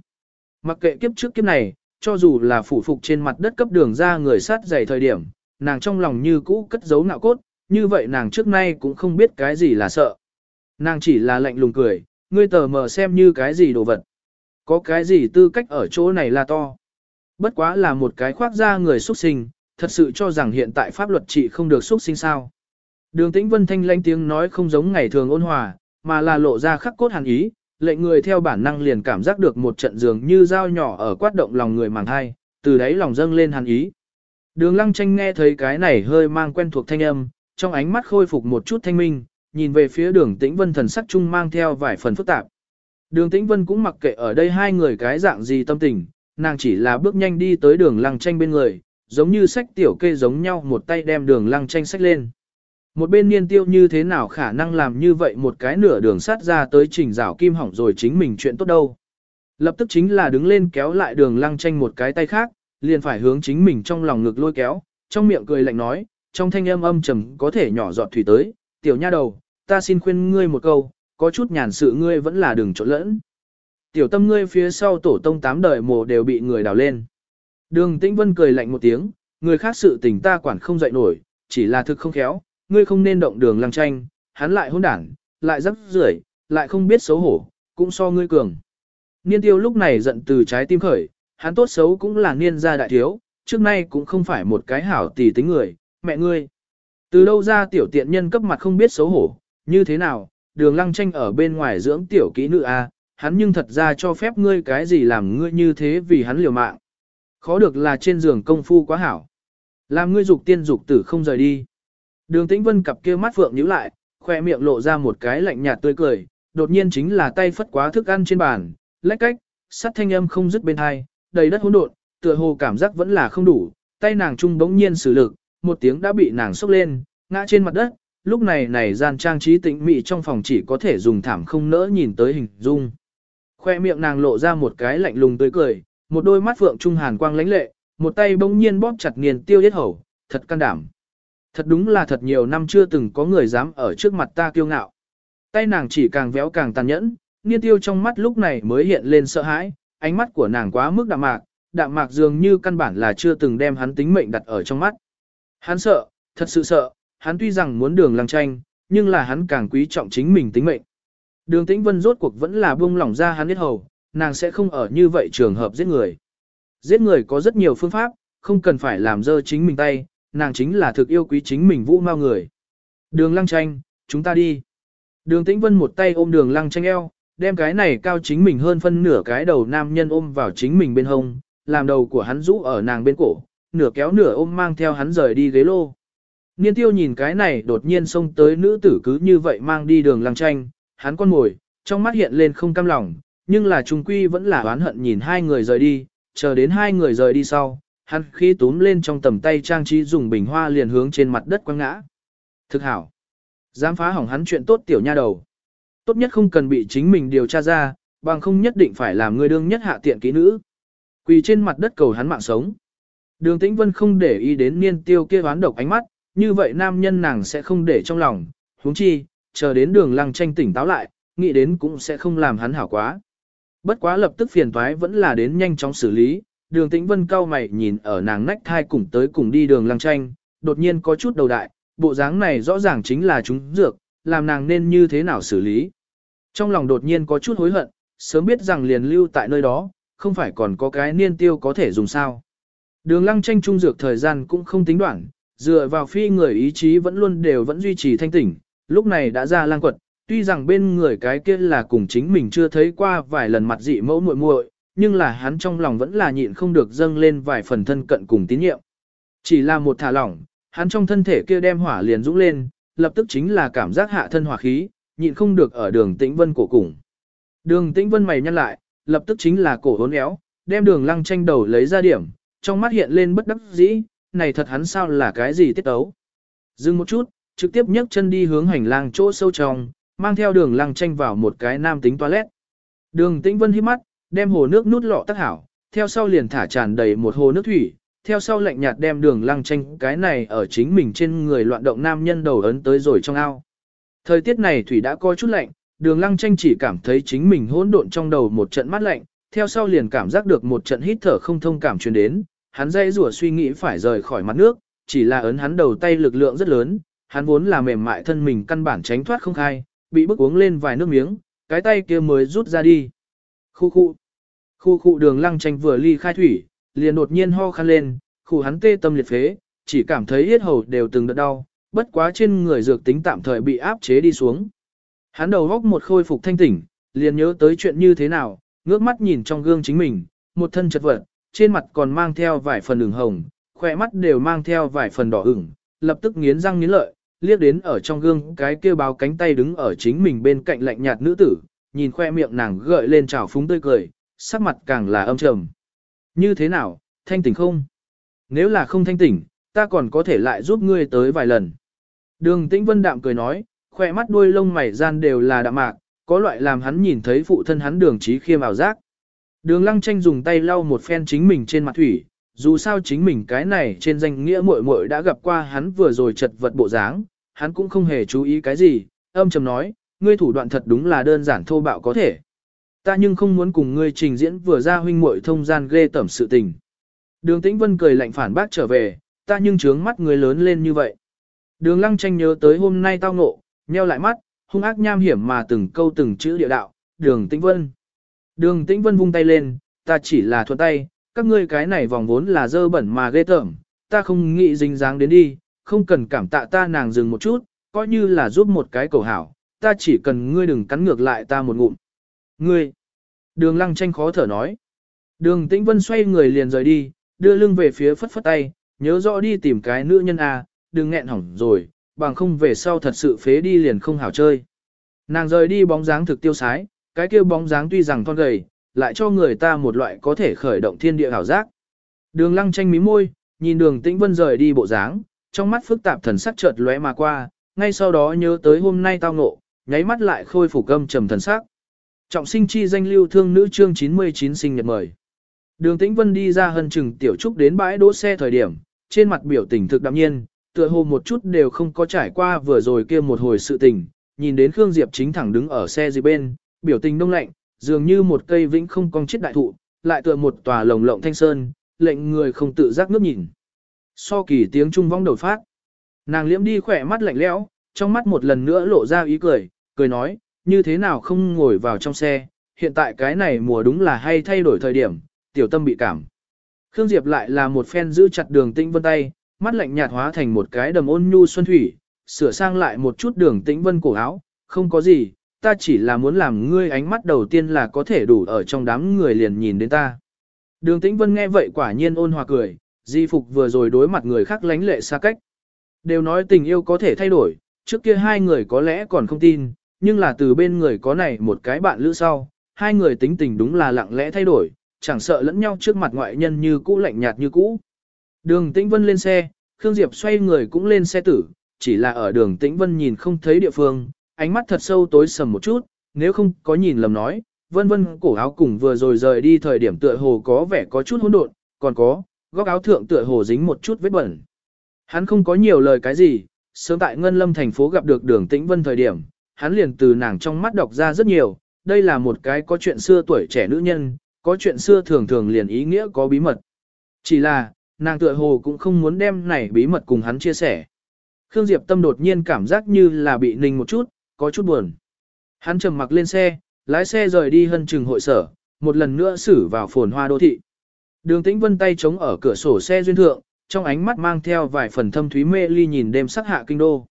Mặc kệ kiếp trước kiếp này, cho dù là phủ phục trên mặt đất cấp đường ra người sát dày thời điểm, nàng trong lòng như cũ cất giấu nạo cốt, như vậy nàng trước nay cũng không biết cái gì là sợ. Nàng chỉ là lạnh lùng cười, ngươi tờ mờ xem như cái gì đồ vật. Có cái gì tư cách ở chỗ này là to. Bất quá là một cái khoác ra người xuất sinh, thật sự cho rằng hiện tại pháp luật trị không được xuất sinh sao. Đường tĩnh vân thanh lanh tiếng nói không giống ngày thường ôn hòa, mà là lộ ra khắc cốt hàn ý, lệnh người theo bản năng liền cảm giác được một trận dường như dao nhỏ ở quát động lòng người màng hai, từ đấy lòng dâng lên hàn ý. Đường lăng tranh nghe thấy cái này hơi mang quen thuộc thanh âm, trong ánh mắt khôi phục một chút thanh minh, nhìn về phía đường tĩnh vân thần sắc chung mang theo vài phần phức tạp. Đường tĩnh vân cũng mặc kệ ở đây hai người cái dạng gì tâm tình, nàng chỉ là bước nhanh đi tới đường lăng tranh bên người, giống như sách tiểu kê giống nhau một tay đem đường lăng tranh sách lên. Một bên niên tiêu như thế nào khả năng làm như vậy một cái nửa đường sát ra tới trình rào kim hỏng rồi chính mình chuyện tốt đâu. Lập tức chính là đứng lên kéo lại đường lăng tranh một cái tay khác, liền phải hướng chính mình trong lòng ngực lôi kéo, trong miệng cười lạnh nói, trong thanh âm âm trầm có thể nhỏ giọt thủy tới, tiểu nha đầu, ta xin khuyên ngươi một câu, có chút nhàn sự ngươi vẫn là đừng trộn lẫn. Tiểu tâm ngươi phía sau tổ tông tám đời mồ đều bị người đào lên. Đường Tĩnh Vân cười lạnh một tiếng, người khác sự tình ta quản không dậy nổi, chỉ là thực không khéo, ngươi không nên động đường lăng tranh, hắn lại hỗn đảng, lại rắc rưởi, lại không biết xấu hổ, cũng so ngươi cường. Niên tiêu lúc này giận từ trái tim khởi, hắn tốt xấu cũng là niên gia đại thiếu, trước nay cũng không phải một cái hảo tỷ tính người, mẹ ngươi. Từ đâu ra tiểu tiện nhân cấp mặt không biết xấu hổ, như thế nào, đường lăng tranh ở bên ngoài dưỡng tiểu kỹ nữ a, hắn nhưng thật ra cho phép ngươi cái gì làm ngươi như thế vì hắn liều mạng. Khó được là trên giường công phu quá hảo. Làm ngươi dục tiên dục tử không rời đi. Đường tĩnh vân cặp kia mắt phượng nhíu lại, khoe miệng lộ ra một cái lạnh nhạt tươi cười, đột nhiên chính là tay phất quá thức ăn trên bàn, lách cách, sắt thanh âm không dứt bên hai, đầy đất hỗn độn, tựa hồ cảm giác vẫn là không đủ, tay nàng trung bỗng nhiên sử lực, một tiếng đã bị nàng sốc lên, ngã trên mặt đất, lúc này này gian trang trí tĩnh mị trong phòng chỉ có thể dùng thảm không nỡ nhìn tới hình dung. Khoe miệng nàng lộ ra một cái lạnh lùng tươi cười, một đôi mắt phượng trung hàn quang lãnh lệ, một tay bỗng nhiên bóp chặt nghiền tiêu yết hầu, thật can đảm. Thật đúng là thật nhiều năm chưa từng có người dám ở trước mặt ta kiêu ngạo. Tay nàng chỉ càng véo càng tàn nhẫn, nghiên tiêu trong mắt lúc này mới hiện lên sợ hãi, ánh mắt của nàng quá mức đạm mạc, đạm mạc dường như căn bản là chưa từng đem hắn tính mệnh đặt ở trong mắt. Hắn sợ, thật sự sợ, hắn tuy rằng muốn đường lăng tranh, nhưng là hắn càng quý trọng chính mình tính mệnh. Đường tĩnh vân rốt cuộc vẫn là buông lỏng ra hắn biết hầu, nàng sẽ không ở như vậy trường hợp giết người. Giết người có rất nhiều phương pháp, không cần phải làm dơ chính mình tay, nàng chính là thực yêu quý chính mình vũ mau người. Đường lăng tranh, chúng ta đi. Đường tĩnh vân một tay ôm đường lăng tranh eo, đem cái này cao chính mình hơn phân nửa cái đầu nam nhân ôm vào chính mình bên hông, làm đầu của hắn rũ ở nàng bên cổ, nửa kéo nửa ôm mang theo hắn rời đi ghế lô. Niên tiêu nhìn cái này đột nhiên xông tới nữ tử cứ như vậy mang đi đường lăng tranh, hắn con ngồi, trong mắt hiện lên không cam lòng, nhưng là trung quy vẫn là oán hận nhìn hai người rời đi, chờ đến hai người rời đi sau, hắn khi túm lên trong tầm tay trang trí dùng bình hoa liền hướng trên mặt đất quăng ngã. Thực hảo. Dám phá hỏng hắn chuyện tốt tiểu nha đầu. Tốt nhất không cần bị chính mình điều tra ra, bằng không nhất định phải làm người đương nhất hạ tiện kỹ nữ. Quỳ trên mặt đất cầu hắn mạng sống. Đường Tĩnh Vân không để ý đến niên tiêu kia oán độc ánh mắt, như vậy nam nhân nàng sẽ không để trong lòng, huống chi, chờ đến đường lăng tranh tỉnh táo lại, nghĩ đến cũng sẽ không làm hắn hảo quá. Bất quá lập tức phiền toái vẫn là đến nhanh chóng xử lý, đường tĩnh vân cao mày nhìn ở nàng nách thai cùng tới cùng đi đường lăng tranh, đột nhiên có chút đầu đại, bộ dáng này rõ ràng chính là chúng dược, làm nàng nên như thế nào xử lý. Trong lòng đột nhiên có chút hối hận, sớm biết rằng liền lưu tại nơi đó, không phải còn có cái niên tiêu có thể dùng sao. Đường lăng tranh trung dược thời gian cũng không tính đoạn, dựa vào phi người ý chí vẫn luôn đều vẫn duy trì thanh tỉnh, lúc này đã ra lang quật, tuy rằng bên người cái kia là cùng chính mình chưa thấy qua vài lần mặt dị mẫu muội muội, nhưng là hắn trong lòng vẫn là nhịn không được dâng lên vài phần thân cận cùng tín nhiệm. Chỉ là một thả lỏng, hắn trong thân thể kia đem hỏa liền dũng lên, lập tức chính là cảm giác hạ thân hỏa khí, nhịn không được ở đường tĩnh vân cổ cùng. Đường tĩnh vân mày nhăn lại, lập tức chính là cổ hốn éo, đem đường lăng tranh đầu lấy ra điểm, trong mắt hiện lên bất đắc dĩ, này thật hắn sao là cái gì tiết tấu. Dừng một chút, trực tiếp nhấc chân đi hướng hành lang chỗ sâu trong, mang theo đường lăng tranh vào một cái nam tính toilet. Đường tĩnh vân hí mắt, đem hồ nước nút lọ tắc hảo, theo sau liền thả tràn đầy một hồ nước thủy, theo sau lạnh nhạt đem đường lăng tranh cái này ở chính mình trên người loạn động nam nhân đầu ấn tới rồi trong ao. Thời tiết này thủy đã coi chút lạnh, đường lăng tranh chỉ cảm thấy chính mình hỗn độn trong đầu một trận mát lạnh, theo sau liền cảm giác được một trận hít thở không thông cảm truyền đến, hắn dây rủa suy nghĩ phải rời khỏi mặt nước, chỉ là ấn hắn đầu tay lực lượng rất lớn, hắn vốn là mềm mại thân mình căn bản tránh thoát không khai, bị bức uống lên vài nước miếng, cái tay kia mới rút ra đi. Khu khu. Khu khu đường lăng tranh vừa ly khai thủy, liền đột nhiên ho khăn lên, khu hắn tê tâm liệt phế, chỉ cảm thấy hết hầu đều từng đợt đau, bất quá trên người dược tính tạm thời bị áp chế đi xuống. Hắn đầu góc một khôi phục thanh tỉnh, liền nhớ tới chuyện như thế nào, ngước mắt nhìn trong gương chính mình, một thân chật vật, trên mặt còn mang theo vài phần ửng hồng, khỏe mắt đều mang theo vài phần đỏ ửng, lập tức nghiến răng nghiến lợi, liếc đến ở trong gương cái kia báo cánh tay đứng ở chính mình bên cạnh lạnh nhạt nữ tử, nhìn khoe miệng nàng gợi lên trào phúng tươi cười, sắc mặt càng là âm trầm. Như thế nào, thanh tỉnh không? Nếu là không thanh tỉnh, ta còn có thể lại giúp ngươi tới vài lần. Đường tĩnh vân đạm cười nói, khoe mắt đuôi lông mày gian đều là đạm mạc, có loại làm hắn nhìn thấy phụ thân hắn đường trí khiêm ảo giác. Đường lăng tranh dùng tay lau một phen chính mình trên mặt thủy, dù sao chính mình cái này trên danh nghĩa muội muội đã gặp qua hắn vừa rồi chật vật bộ dáng, hắn cũng không hề chú ý cái gì, âm trầm nói, ngươi thủ đoạn thật đúng là đơn giản thô bạo có thể. Ta nhưng không muốn cùng ngươi trình diễn vừa ra huynh muội thông gian ghê tẩm sự tình. Đường Tĩnh Vân cười lạnh phản bác trở về, ta nhưng trướng mắt người lớn lên như vậy. Đường Lăng tranh nhớ tới hôm nay tao ngộ, nheo lại mắt, hung ác nham hiểm mà từng câu từng chữ địa đạo, đường Tĩnh Vân. Đường Tĩnh Vân vung tay lên, ta chỉ là thuận tay, các ngươi cái này vòng vốn là dơ bẩn mà ghê tởm, ta không nghĩ dính dáng đến đi, không cần cảm tạ ta nàng dừng một chút, coi như là giúp một cái cầu hảo, ta chỉ cần ngươi đừng cắn ngược lại ta một ngụm. Ngươi! Đường lăng tranh khó thở nói. Đường tĩnh vân xoay người liền rời đi, đưa lưng về phía phất phất tay, nhớ rõ đi tìm cái nữ nhân A, đừng nghẹn hỏng rồi, bằng không về sau thật sự phế đi liền không hảo chơi. Nàng rời đi bóng dáng thực tiêu sái, cái kia bóng dáng tuy rằng thon gầy, lại cho người ta một loại có thể khởi động thiên địa hảo giác. Đường lăng tranh mí môi, nhìn đường tĩnh vân rời đi bộ dáng, trong mắt phức tạp thần sắc chợt lóe mà qua, ngay sau đó nhớ tới hôm nay tao ngộ, nháy mắt lại khôi phục âm trầm thần sắc. Trọng sinh chi danh lưu thương nữ chương 99 sinh nhật mời. Đường Tĩnh Vân đi ra hân chừng tiểu trúc đến bãi đỗ xe thời điểm, trên mặt biểu tình thực đạm nhiên, tựa hồ một chút đều không có trải qua vừa rồi kia một hồi sự tình, nhìn đến Khương Diệp chính thẳng đứng ở xe gì bên, biểu tình đông lạnh, dường như một cây vĩnh không cong chết đại thụ, lại tựa một tòa lồng lộng thanh sơn, lệnh người không tự giác nước nhìn. So kỳ tiếng trung vong đầu phát, nàng liễm đi khỏe mắt lạnh lẽo, trong mắt một lần nữa lộ ra ý cười, cười nói, như thế nào không ngồi vào trong xe, hiện tại cái này mùa đúng là hay thay đổi thời điểm, tiểu tâm bị cảm. Khương Diệp lại là một phen giữ chặt đường tĩnh vân tay, mắt lạnh nhạt hóa thành một cái đầm ôn nhu xuân thủy, sửa sang lại một chút đường tĩnh vân cổ áo, không có gì, ta chỉ là muốn làm ngươi ánh mắt đầu tiên là có thể đủ ở trong đám người liền nhìn đến ta. Đường tĩnh vân nghe vậy quả nhiên ôn hòa cười, di phục vừa rồi đối mặt người khác lánh lệ xa cách. Đều nói tình yêu có thể thay đổi, trước kia hai người có lẽ còn không tin, nhưng là từ bên người có này một cái bạn lữ sau, hai người tính tình đúng là lặng lẽ thay đổi, chẳng sợ lẫn nhau trước mặt ngoại nhân như cũ lạnh nhạt như cũ. Đường Tĩnh Vân lên xe, Khương Diệp xoay người cũng lên xe tử, chỉ là ở đường Tĩnh Vân nhìn không thấy địa phương, ánh mắt thật sâu tối sầm một chút, nếu không có nhìn lầm nói, vân vân cổ áo cùng vừa rồi rời đi thời điểm tựa hồ có vẻ có chút hỗn độn, còn có, góc áo thượng tựa hồ dính một chút vết bẩn. Hắn không có nhiều lời cái gì, sớm tại Ngân Lâm thành phố gặp được đường Tĩnh Vân thời điểm, hắn liền từ nàng trong mắt đọc ra rất nhiều, đây là một cái có chuyện xưa tuổi trẻ nữ nhân, có chuyện xưa thường thường liền ý nghĩa có bí mật. Chỉ là, nàng tựa hồ cũng không muốn đem này bí mật cùng hắn chia sẻ. Khương Diệp Tâm đột nhiên cảm giác như là bị ninh một chút, có chút buồn. Hắn trầm mặc lên xe, lái xe rời đi hân trừng hội sở, một lần nữa xử vào phồn hoa đô thị. Đường tĩnh vân tay chống ở cửa sổ xe duyên thượng, trong ánh mắt mang theo vài phần thâm thúy mê ly nhìn đêm sắc hạ kinh đô.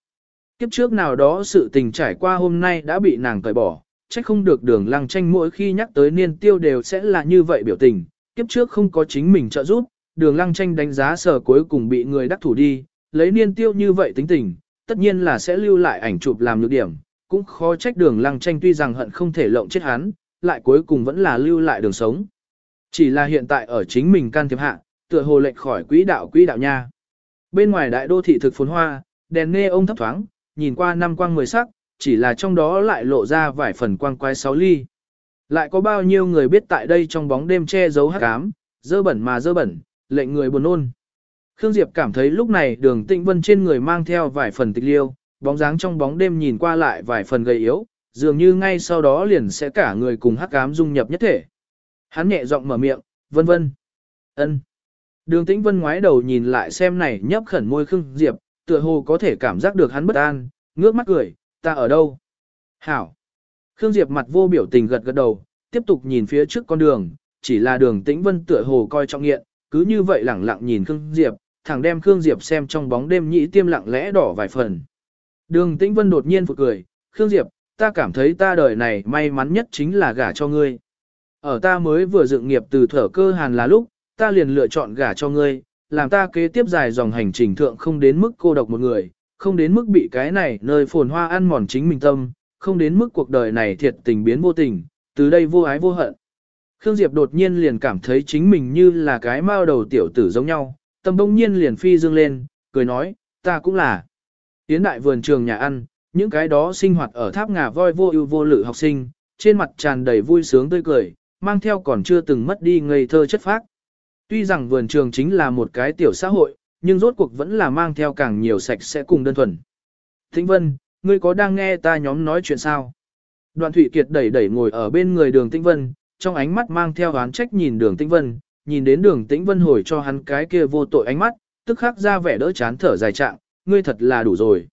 Kiếp trước nào đó sự tình trải qua hôm nay đã bị nàng cởi bỏ, trách không được đường lăng tranh mỗi khi nhắc tới niên tiêu đều sẽ là như vậy biểu tình. Kiếp trước không có chính mình trợ giúp, đường lăng tranh đánh giá sở cuối cùng bị người đắc thủ đi, lấy niên tiêu như vậy tính tình, tất nhiên là sẽ lưu lại ảnh chụp làm nhược điểm, cũng khó trách đường lăng tranh tuy rằng hận không thể lộng chết hắn, lại cuối cùng vẫn là lưu lại đường sống. Chỉ là hiện tại ở chính mình can thiệp hạ, tựa hồ lệch khỏi quỹ đạo quỹ đạo nha. Bên ngoài đại đô thị thực phồn hoa, đèn nghe ông thấp thoáng, nhìn qua năm quang mười sắc, chỉ là trong đó lại lộ ra vài phần quang quái sáu ly. Lại có bao nhiêu người biết tại đây trong bóng đêm che giấu hắc ám, dơ bẩn mà dơ bẩn, lệnh người buồn nôn. Khương Diệp cảm thấy lúc này đường tịnh vân trên người mang theo vài phần tịch liêu, bóng dáng trong bóng đêm nhìn qua lại vài phần gầy yếu, dường như ngay sau đó liền sẽ cả người cùng hắc ám dung nhập nhất thể. Hắn nhẹ giọng mở miệng, vân vân. ân. Đường tĩnh vân ngoái đầu nhìn lại xem này nhấp khẩn môi Khương Diệp, tựa hồ có thể cảm giác được hắn bất an, ngước mắt cười, ta ở đâu? Hảo. Khương Diệp mặt vô biểu tình gật gật đầu, tiếp tục nhìn phía trước con đường, chỉ là đường tĩnh vân tựa hồ coi trọng nghiện, cứ như vậy lẳng lặng nhìn Khương Diệp, thẳng đem Khương Diệp xem trong bóng đêm nhĩ tiêm lặng lẽ đỏ vài phần. Đường tĩnh vân đột nhiên phụ cười, Khương Diệp, ta cảm thấy ta đời này may mắn nhất chính là gả cho ngươi. Ở ta mới vừa dựng nghiệp từ thở cơ hàn là lúc, ta liền lựa chọn gả cho ngươi, làm ta kế tiếp dài dòng hành trình thượng không đến mức cô độc một người, không đến mức bị cái này nơi phồn hoa ăn mòn chính mình tâm, không đến mức cuộc đời này thiệt tình biến vô tình, từ đây vô ái vô hận. Khương Diệp đột nhiên liền cảm thấy chính mình như là cái mao đầu tiểu tử giống nhau, tâm bỗng nhiên liền phi dương lên, cười nói, ta cũng là. Tiến đại vườn trường nhà ăn, những cái đó sinh hoạt ở tháp ngà voi vô ưu vô lự học sinh, trên mặt tràn đầy vui sướng tươi cười, mang theo còn chưa từng mất đi ngây thơ chất phác. Tuy rằng vườn trường chính là một cái tiểu xã hội, nhưng rốt cuộc vẫn là mang theo càng nhiều sạch sẽ cùng đơn thuần. Thịnh Vân, ngươi có đang nghe ta nhóm nói chuyện sao? Đoạn Thụy Kiệt đẩy đẩy ngồi ở bên người đường Tĩnh Vân, trong ánh mắt mang theo oán trách nhìn đường Tĩnh Vân, nhìn đến đường Tĩnh Vân hồi cho hắn cái kia vô tội ánh mắt, tức khắc ra vẻ đỡ chán thở dài trạng, ngươi thật là đủ rồi.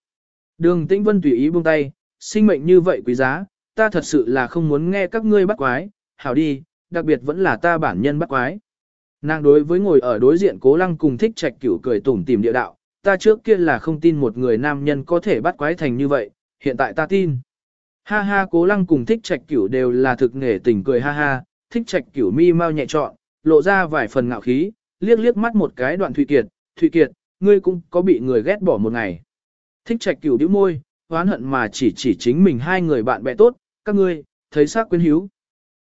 Đường Tĩnh Vân tùy ý buông tay, sinh mệnh như vậy quý giá, ta thật sự là không muốn nghe các ngươi bắt quái, hảo đi, đặc biệt vẫn là ta bản nhân bắt quái. Nàng đối với ngồi ở đối diện cố lăng cùng thích trạch cửu cười tủm tìm địa đạo, ta trước kia là không tin một người nam nhân có thể bắt quái thành như vậy, hiện tại ta tin. Ha ha cố lăng cùng thích trạch cửu đều là thực nghề tình cười ha ha, thích trạch cửu mi mau nhẹ trọn, lộ ra vài phần ngạo khí, liếc liếc mắt một cái đoạn Thụy Kiệt, Thụy Kiệt, ngươi cũng có bị người ghét bỏ một ngày. Thích trạch cửu đĩu môi, oán hận mà chỉ chỉ chính mình hai người bạn bè tốt, các ngươi, thấy xác quyến hiếu.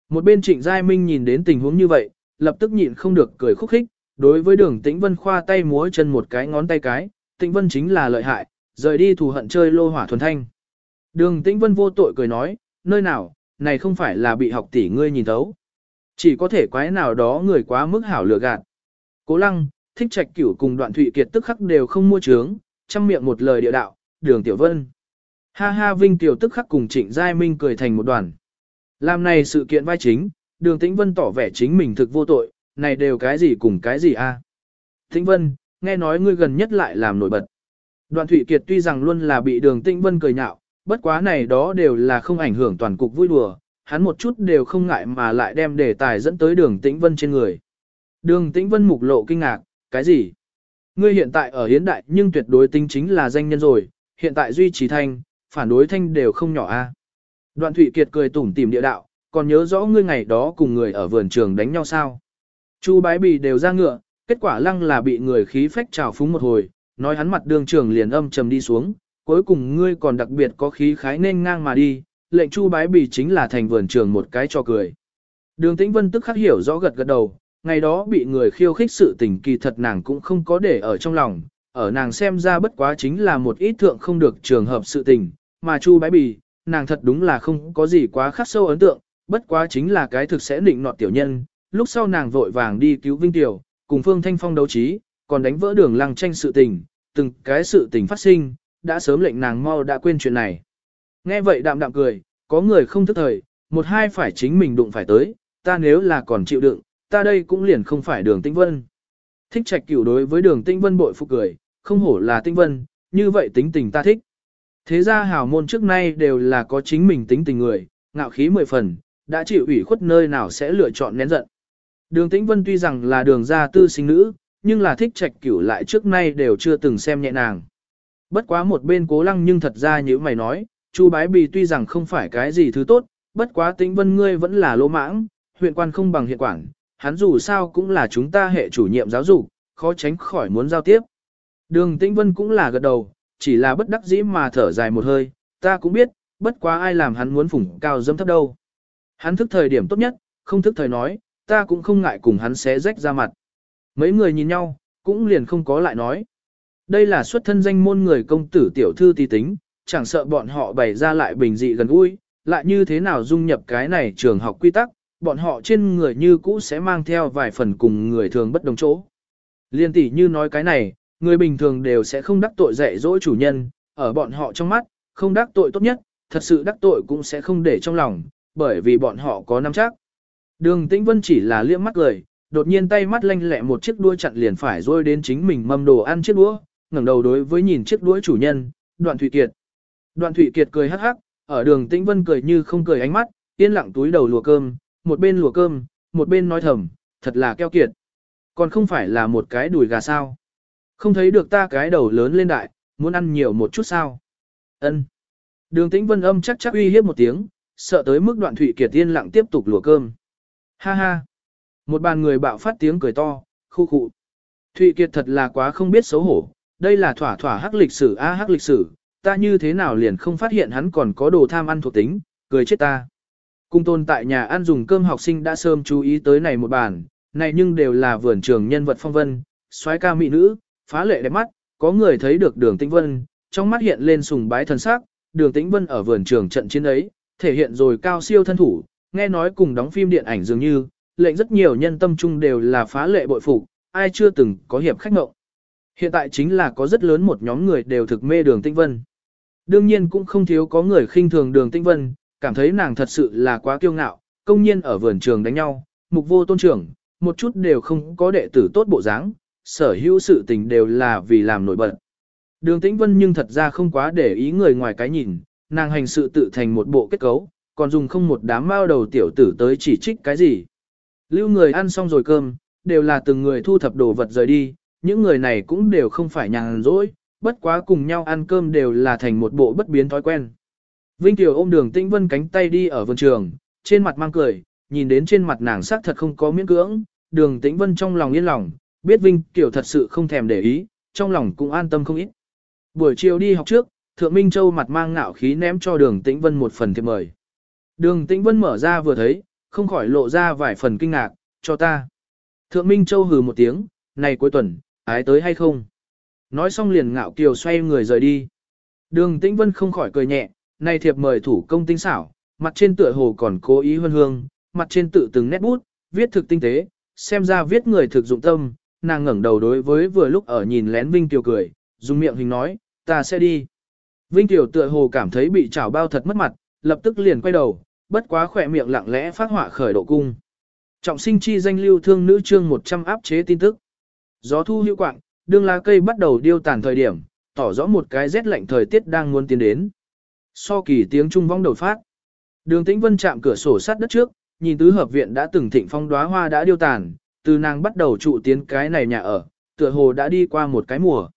Một bên trịnh Giai Minh nhìn đến tình huống như vậy, lập tức nhịn không được cười khúc khích, Đối với đường Tĩnh Vân khoa tay múa chân một cái ngón tay cái, Tĩnh Vân chính là lợi hại, rời đi thù hận chơi lô hỏa thuần thanh. Đường Tĩnh Vân vô tội cười nói, nơi nào, này không phải là bị học tỷ ngươi nhìn thấu. Chỉ có thể quái nào đó người quá mức hảo lừa gạt. Cố lăng, thích trạch cửu cùng đoạn thụy kiệt tức khắc đều không mua trướng, chăm miệng một lời địa đạo, đường tiểu vân. Ha ha vinh tiểu tức khắc cùng trịnh giai minh cười thành một đoàn. Làm này sự kiện vai chính, đường tĩnh vân tỏ vẻ chính mình thực vô tội, này đều cái gì cùng cái gì a? À? Tĩnh vân, nghe nói ngươi gần nhất lại làm nổi bật. Đoạn thụy kiệt tuy rằng luôn là bị đường tĩnh vân cười nhạo, bất quá này đó đều là không ảnh hưởng toàn cục vui đùa, hắn một chút đều không ngại mà lại đem đề tài dẫn tới đường tĩnh vân trên người. Đường tĩnh vân mục lộ kinh ngạc, cái gì? Ngươi hiện tại ở hiến đại nhưng tuyệt đối tính chính là danh nhân rồi, hiện tại duy trì thanh, phản đối thanh đều không nhỏ a. Đoạn Thụy Kiệt cười tủm tỉm địa đạo, còn nhớ rõ ngươi ngày đó cùng người ở vườn trường đánh nhau sao? Chu bái bì đều ra ngựa, kết quả lăng là bị người khí phách trào phúng một hồi, nói hắn mặt đường trường liền âm trầm đi xuống, cuối cùng ngươi còn đặc biệt có khí khái nên ngang mà đi, lệnh chu bái bì chính là thành vườn trường một cái cho cười. Đường Tĩnh Vân tức khắc hiểu rõ gật gật đầu, ngày đó bị người khiêu khích sự tình kỳ thật nàng cũng không có để ở trong lòng, ở nàng xem ra bất quá chính là một ít thượng không được trường hợp sự tình, mà Chu Bái Bì, nàng thật đúng là không có gì quá khắc sâu ấn tượng, bất quá chính là cái thực sẽ định nọt tiểu nhân, lúc sau nàng vội vàng đi cứu Vinh Tiểu, cùng Phương Thanh Phong đấu trí, còn đánh vỡ đường lăng tranh sự tình, từng cái sự tình phát sinh, đã sớm lệnh nàng mau đã quên chuyện này. Nghe vậy đạm đạm cười, có người không thức thời, một hai phải chính mình đụng phải tới, ta nếu là còn chịu đựng, ta đây cũng liền không phải đường tinh vân. Thích trạch cửu đối với đường tinh vân bội phục cười, không hổ là tinh vân, như vậy tính tình ta thích. Thế ra hào môn trước nay đều là có chính mình tính tình người, ngạo khí mười phần, đã chịu ủy khuất nơi nào sẽ lựa chọn nén giận. Đường Tĩnh Vân tuy rằng là đường gia tư sinh nữ, nhưng là thích trạch cửu lại trước nay đều chưa từng xem nhẹ nàng. Bất quá một bên cố lăng nhưng thật ra như mày nói, Chu bái bì tuy rằng không phải cái gì thứ tốt, bất quá Tĩnh Vân ngươi vẫn là lỗ mãng, huyện quan không bằng hiện quản, hắn dù sao cũng là chúng ta hệ chủ nhiệm giáo dục, khó tránh khỏi muốn giao tiếp. Đường Tĩnh Vân cũng là gật đầu, chỉ là bất đắc dĩ mà thở dài một hơi, ta cũng biết, bất quá ai làm hắn muốn phủng cao dâm thấp đâu. Hắn thức thời điểm tốt nhất, không thức thời nói, ta cũng không ngại cùng hắn xé rách ra mặt. Mấy người nhìn nhau, cũng liền không có lại nói. Đây là xuất thân danh môn người công tử tiểu thư tí tính, chẳng sợ bọn họ bày ra lại bình dị gần gũi, lại như thế nào dung nhập cái này trường học quy tắc, bọn họ trên người như cũ sẽ mang theo vài phần cùng người thường bất đồng chỗ. Liên tỷ như nói cái này, người bình thường đều sẽ không đắc tội dạy dỗ chủ nhân, ở bọn họ trong mắt, không đắc tội tốt nhất, thật sự đắc tội cũng sẽ không để trong lòng, bởi vì bọn họ có nắm chắc. Đường Tĩnh Vân chỉ là liếc mắt cười, đột nhiên tay mắt lanh lẹ một chiếc đuôi chặn liền phải rôi đến chính mình mâm đồ ăn chiếc đũa, ngẩng đầu đối với nhìn chiếc đũa chủ nhân, Đoạn Thụy Kiệt. Đoạn Thụy Kiệt cười hắc hắc, ở đường Tĩnh Vân cười như không cười ánh mắt, yên lặng túi đầu lùa cơm, một bên lùa cơm, một bên nói thầm, thật là keo kiệt. Còn không phải là một cái đùi gà sao. Không thấy được ta cái đầu lớn lên đại, muốn ăn nhiều một chút sao. ân Đường tĩnh vân âm chắc chắc uy hiếp một tiếng, sợ tới mức đoạn thủy kiệt yên lặng tiếp tục lùa cơm. Ha ha. Một bàn người bạo phát tiếng cười to, khu khụ. Thụy Kiệt thật là quá không biết xấu hổ, đây là thỏa thỏa hắc lịch sử a à, hắc lịch sử, ta như thế nào liền không phát hiện hắn còn có đồ tham ăn thuộc tính, cười chết ta. Cung tôn tại nhà ăn dùng cơm học sinh đã sớm chú ý tới này một bàn, này nhưng đều là vườn trường nhân vật phong vân, soái ca mỹ nữ, phá lệ đẹp mắt, có người thấy được đường tĩnh vân, trong mắt hiện lên sùng bái thần sắc, đường tĩnh vân ở vườn trường trận chiến ấy, thể hiện rồi cao siêu thân thủ, nghe nói cùng đóng phim điện ảnh dường như, lệnh rất nhiều nhân tâm trung đều là phá lệ bội phục, ai chưa từng có hiệp khách ngộng. Hiện tại chính là có rất lớn một nhóm người đều thực mê đường tinh vân. Đương nhiên cũng không thiếu có người khinh thường đường tinh vân, cảm thấy nàng thật sự là quá kiêu ngạo, công nhiên ở vườn trường đánh nhau, mục vô tôn trưởng, một chút đều không có đệ tử tốt bộ dáng, sở hữu sự tình đều là vì làm nổi bật. Đường Tĩnh Vân nhưng thật ra không quá để ý người ngoài cái nhìn, nàng hành sự tự thành một bộ kết cấu, còn dùng không một đám mao đầu tiểu tử tới chỉ trích cái gì. Lưu người ăn xong rồi cơm, đều là từng người thu thập đồ vật rời đi, những người này cũng đều không phải nhàn rỗi, bất quá cùng nhau ăn cơm đều là thành một bộ bất biến thói quen. Vinh Tiểu ôm đường Tĩnh Vân cánh tay đi ở vườn trường, trên mặt mang cười, nhìn đến trên mặt nàng sắc thật không có miễn cưỡng, đường Tĩnh Vân trong lòng yên lòng, biết Vinh Tiểu thật sự không thèm để ý, trong lòng cũng an tâm không ít. Buổi chiều đi học trước, Thượng Minh Châu mặt mang ngạo khí ném cho đường Tĩnh Vân một phần thiệp mời. Đường Tĩnh Vân mở ra vừa thấy, không khỏi lộ ra vài phần kinh ngạc, cho ta. Thượng Minh Châu hừ một tiếng, này cuối tuần, ái tới hay không? Nói xong liền ngạo kiều xoay người rời đi. Đường Tĩnh Vân không khỏi cười nhẹ, này thiệp mời thủ công tinh xảo, mặt trên tựa hồ còn cố ý hương hương, mặt trên tự từng nét bút, viết thực tinh tế, xem ra viết người thực dụng tâm, nàng ngẩng đầu đối với vừa lúc ở nhìn lén Vinh Kiều cười, dùng miệng hình nói, ta sẽ đi. Vinh Tiểu tựa hồ cảm thấy bị chảo bao thật mất mặt, lập tức liền quay đầu, bất quá khỏe miệng lặng lẽ phát họa khởi độ cung. Trọng sinh chi danh lưu thương nữ chương 100 áp chế tin tức. Gió thu hữu quạng, đương lá cây bắt đầu điêu tàn thời điểm, tỏ rõ một cái rét lạnh thời tiết đang muốn tiến đến. So kỳ tiếng trung vong đầu phát. Đường Tĩnh Vân chạm cửa sổ sát đất trước, nhìn tứ hợp viện đã từng thịnh phong đóa hoa đã điêu tàn, từ nàng bắt đầu trụ tiến cái này nhà ở, tựa hồ đã đi qua một cái mùa.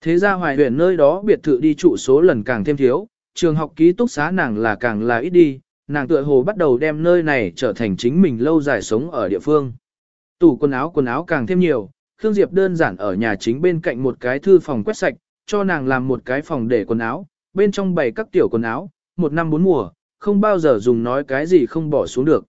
Thế ra hoài huyện nơi đó biệt thự đi trụ số lần càng thêm thiếu, trường học ký túc xá nàng là càng là ít đi, nàng tựa hồ bắt đầu đem nơi này trở thành chính mình lâu dài sống ở địa phương. Tủ quần áo quần áo càng thêm nhiều, Khương Diệp đơn giản ở nhà chính bên cạnh một cái thư phòng quét sạch, cho nàng làm một cái phòng để quần áo, bên trong bày các tiểu quần áo, một năm bốn mùa, không bao giờ dùng nói cái gì không bỏ xuống được.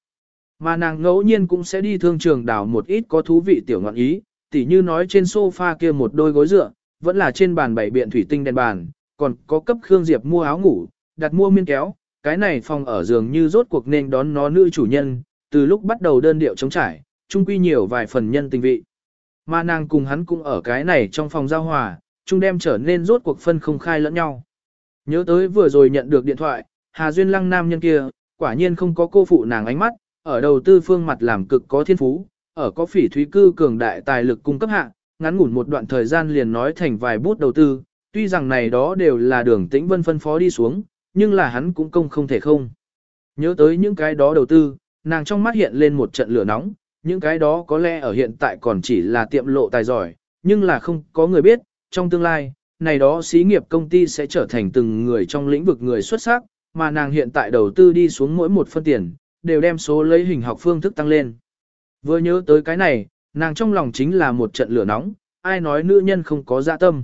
Mà nàng ngẫu nhiên cũng sẽ đi thương trường đào một ít có thú vị tiểu ngọn ý, tỉ như nói trên sofa kia một đôi gối dựa, vẫn là trên bàn bảy biện thủy tinh đèn bàn, còn có cấp Khương Diệp mua áo ngủ, đặt mua miên kéo, cái này phòng ở giường như rốt cuộc nên đón nó nữ chủ nhân, từ lúc bắt đầu đơn điệu chống trải, chung quy nhiều vài phần nhân tình vị. Mà nàng cùng hắn cũng ở cái này trong phòng giao hòa, chung đem trở nên rốt cuộc phân không khai lẫn nhau. Nhớ tới vừa rồi nhận được điện thoại, Hà Duyên Lăng nam nhân kia, quả nhiên không có cô phụ nàng ánh mắt, ở đầu tư phương mặt làm cực có thiên phú, ở có phỉ thúy cư cường đại tài lực cung cấp hạ, ngắn ngủn một đoạn thời gian liền nói thành vài bút đầu tư, tuy rằng này đó đều là đường tĩnh vân phân phó đi xuống, nhưng là hắn cũng công không thể không. Nhớ tới những cái đó đầu tư, nàng trong mắt hiện lên một trận lửa nóng, những cái đó có lẽ ở hiện tại còn chỉ là tiệm lộ tài giỏi, nhưng là không có người biết, trong tương lai, này đó xí nghiệp công ty sẽ trở thành từng người trong lĩnh vực người xuất sắc, mà nàng hiện tại đầu tư đi xuống mỗi một phân tiền, đều đem số lấy hình học phương thức tăng lên. Vừa nhớ tới cái này, nàng trong lòng chính là một trận lửa nóng, ai nói nữ nhân không có dạ tâm.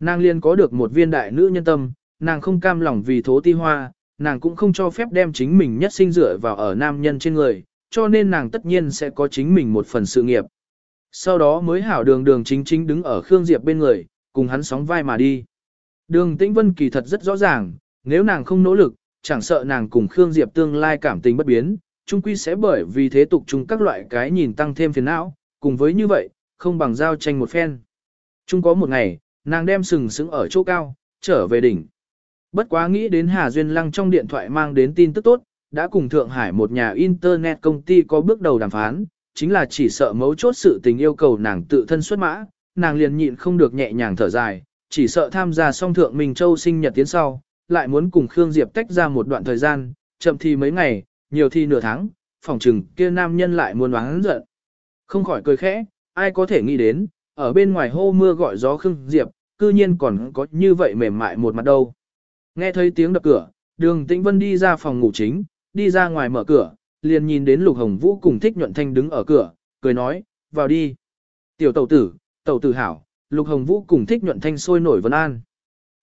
Nàng liền có được một viên đại nữ nhân tâm, nàng không cam lòng vì thố ti hoa, nàng cũng không cho phép đem chính mình nhất sinh dựa vào ở nam nhân trên người, cho nên nàng tất nhiên sẽ có chính mình một phần sự nghiệp. Sau đó mới hảo đường đường chính chính đứng ở Khương Diệp bên người, cùng hắn sóng vai mà đi. Đường Tĩnh Vân kỳ thật rất rõ ràng, nếu nàng không nỗ lực, chẳng sợ nàng cùng Khương Diệp tương lai cảm tình bất biến, chung quy sẽ bởi vì thế tục chung các loại cái nhìn tăng thêm phiền não, cùng với như vậy, không bằng giao tranh một phen. Chung có một ngày, nàng đem sừng sững ở chỗ cao, trở về đỉnh. Bất quá nghĩ đến Hà Duyên Lăng trong điện thoại mang đến tin tức tốt, đã cùng Thượng Hải một nhà internet công ty có bước đầu đàm phán, chính là chỉ sợ mấu chốt sự tình yêu cầu nàng tự thân xuất mã, nàng liền nhịn không được nhẹ nhàng thở dài, chỉ sợ tham gia song Thượng Minh Châu sinh nhật tiến sau, lại muốn cùng Khương Diệp tách ra một đoạn thời gian, chậm thì mấy ngày, nhiều thì nửa tháng, phòng trừng kia nam nhân lại muốn oán giận. Không khỏi cười khẽ, ai có thể nghĩ đến, ở bên ngoài hô mưa gọi gió Khương Diệp, cư nhiên còn có như vậy mềm mại một mặt đâu. Nghe thấy tiếng đập cửa, đường tĩnh vân đi ra phòng ngủ chính, đi ra ngoài mở cửa, liền nhìn đến lục hồng vũ cùng thích nhuận thanh đứng ở cửa, cười nói, vào đi. Tiểu tẩu tử, tẩu tử hảo, lục hồng vũ cùng thích nhuận thanh sôi nổi vân an.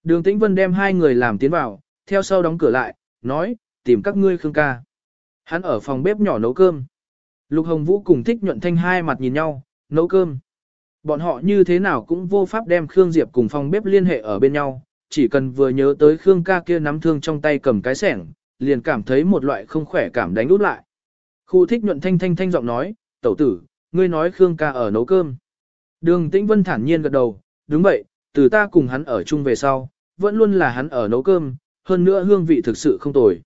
Đường tĩnh vân đem hai người làm tiến vào, theo sau đóng cửa lại, nói, tìm các ngươi khương ca. Hắn ở phòng bếp nhỏ nấu cơm. Lục hồng vũ cùng thích nhuận thanh hai mặt nhìn nhau, nấu cơm. Bọn họ như thế nào cũng vô pháp đem Khương Diệp cùng phòng bếp liên hệ ở bên nhau, chỉ cần vừa nhớ tới Khương ca kia nắm thương trong tay cầm cái sẻng, liền cảm thấy một loại không khỏe cảm đánh út lại. Khu thích nhuận thanh thanh thanh giọng nói, tẩu tử, ngươi nói Khương ca ở nấu cơm. Đường Tĩnh Vân thản nhiên gật đầu, đúng vậy, từ ta cùng hắn ở chung về sau, vẫn luôn là hắn ở nấu cơm, hơn nữa hương vị thực sự không tồi.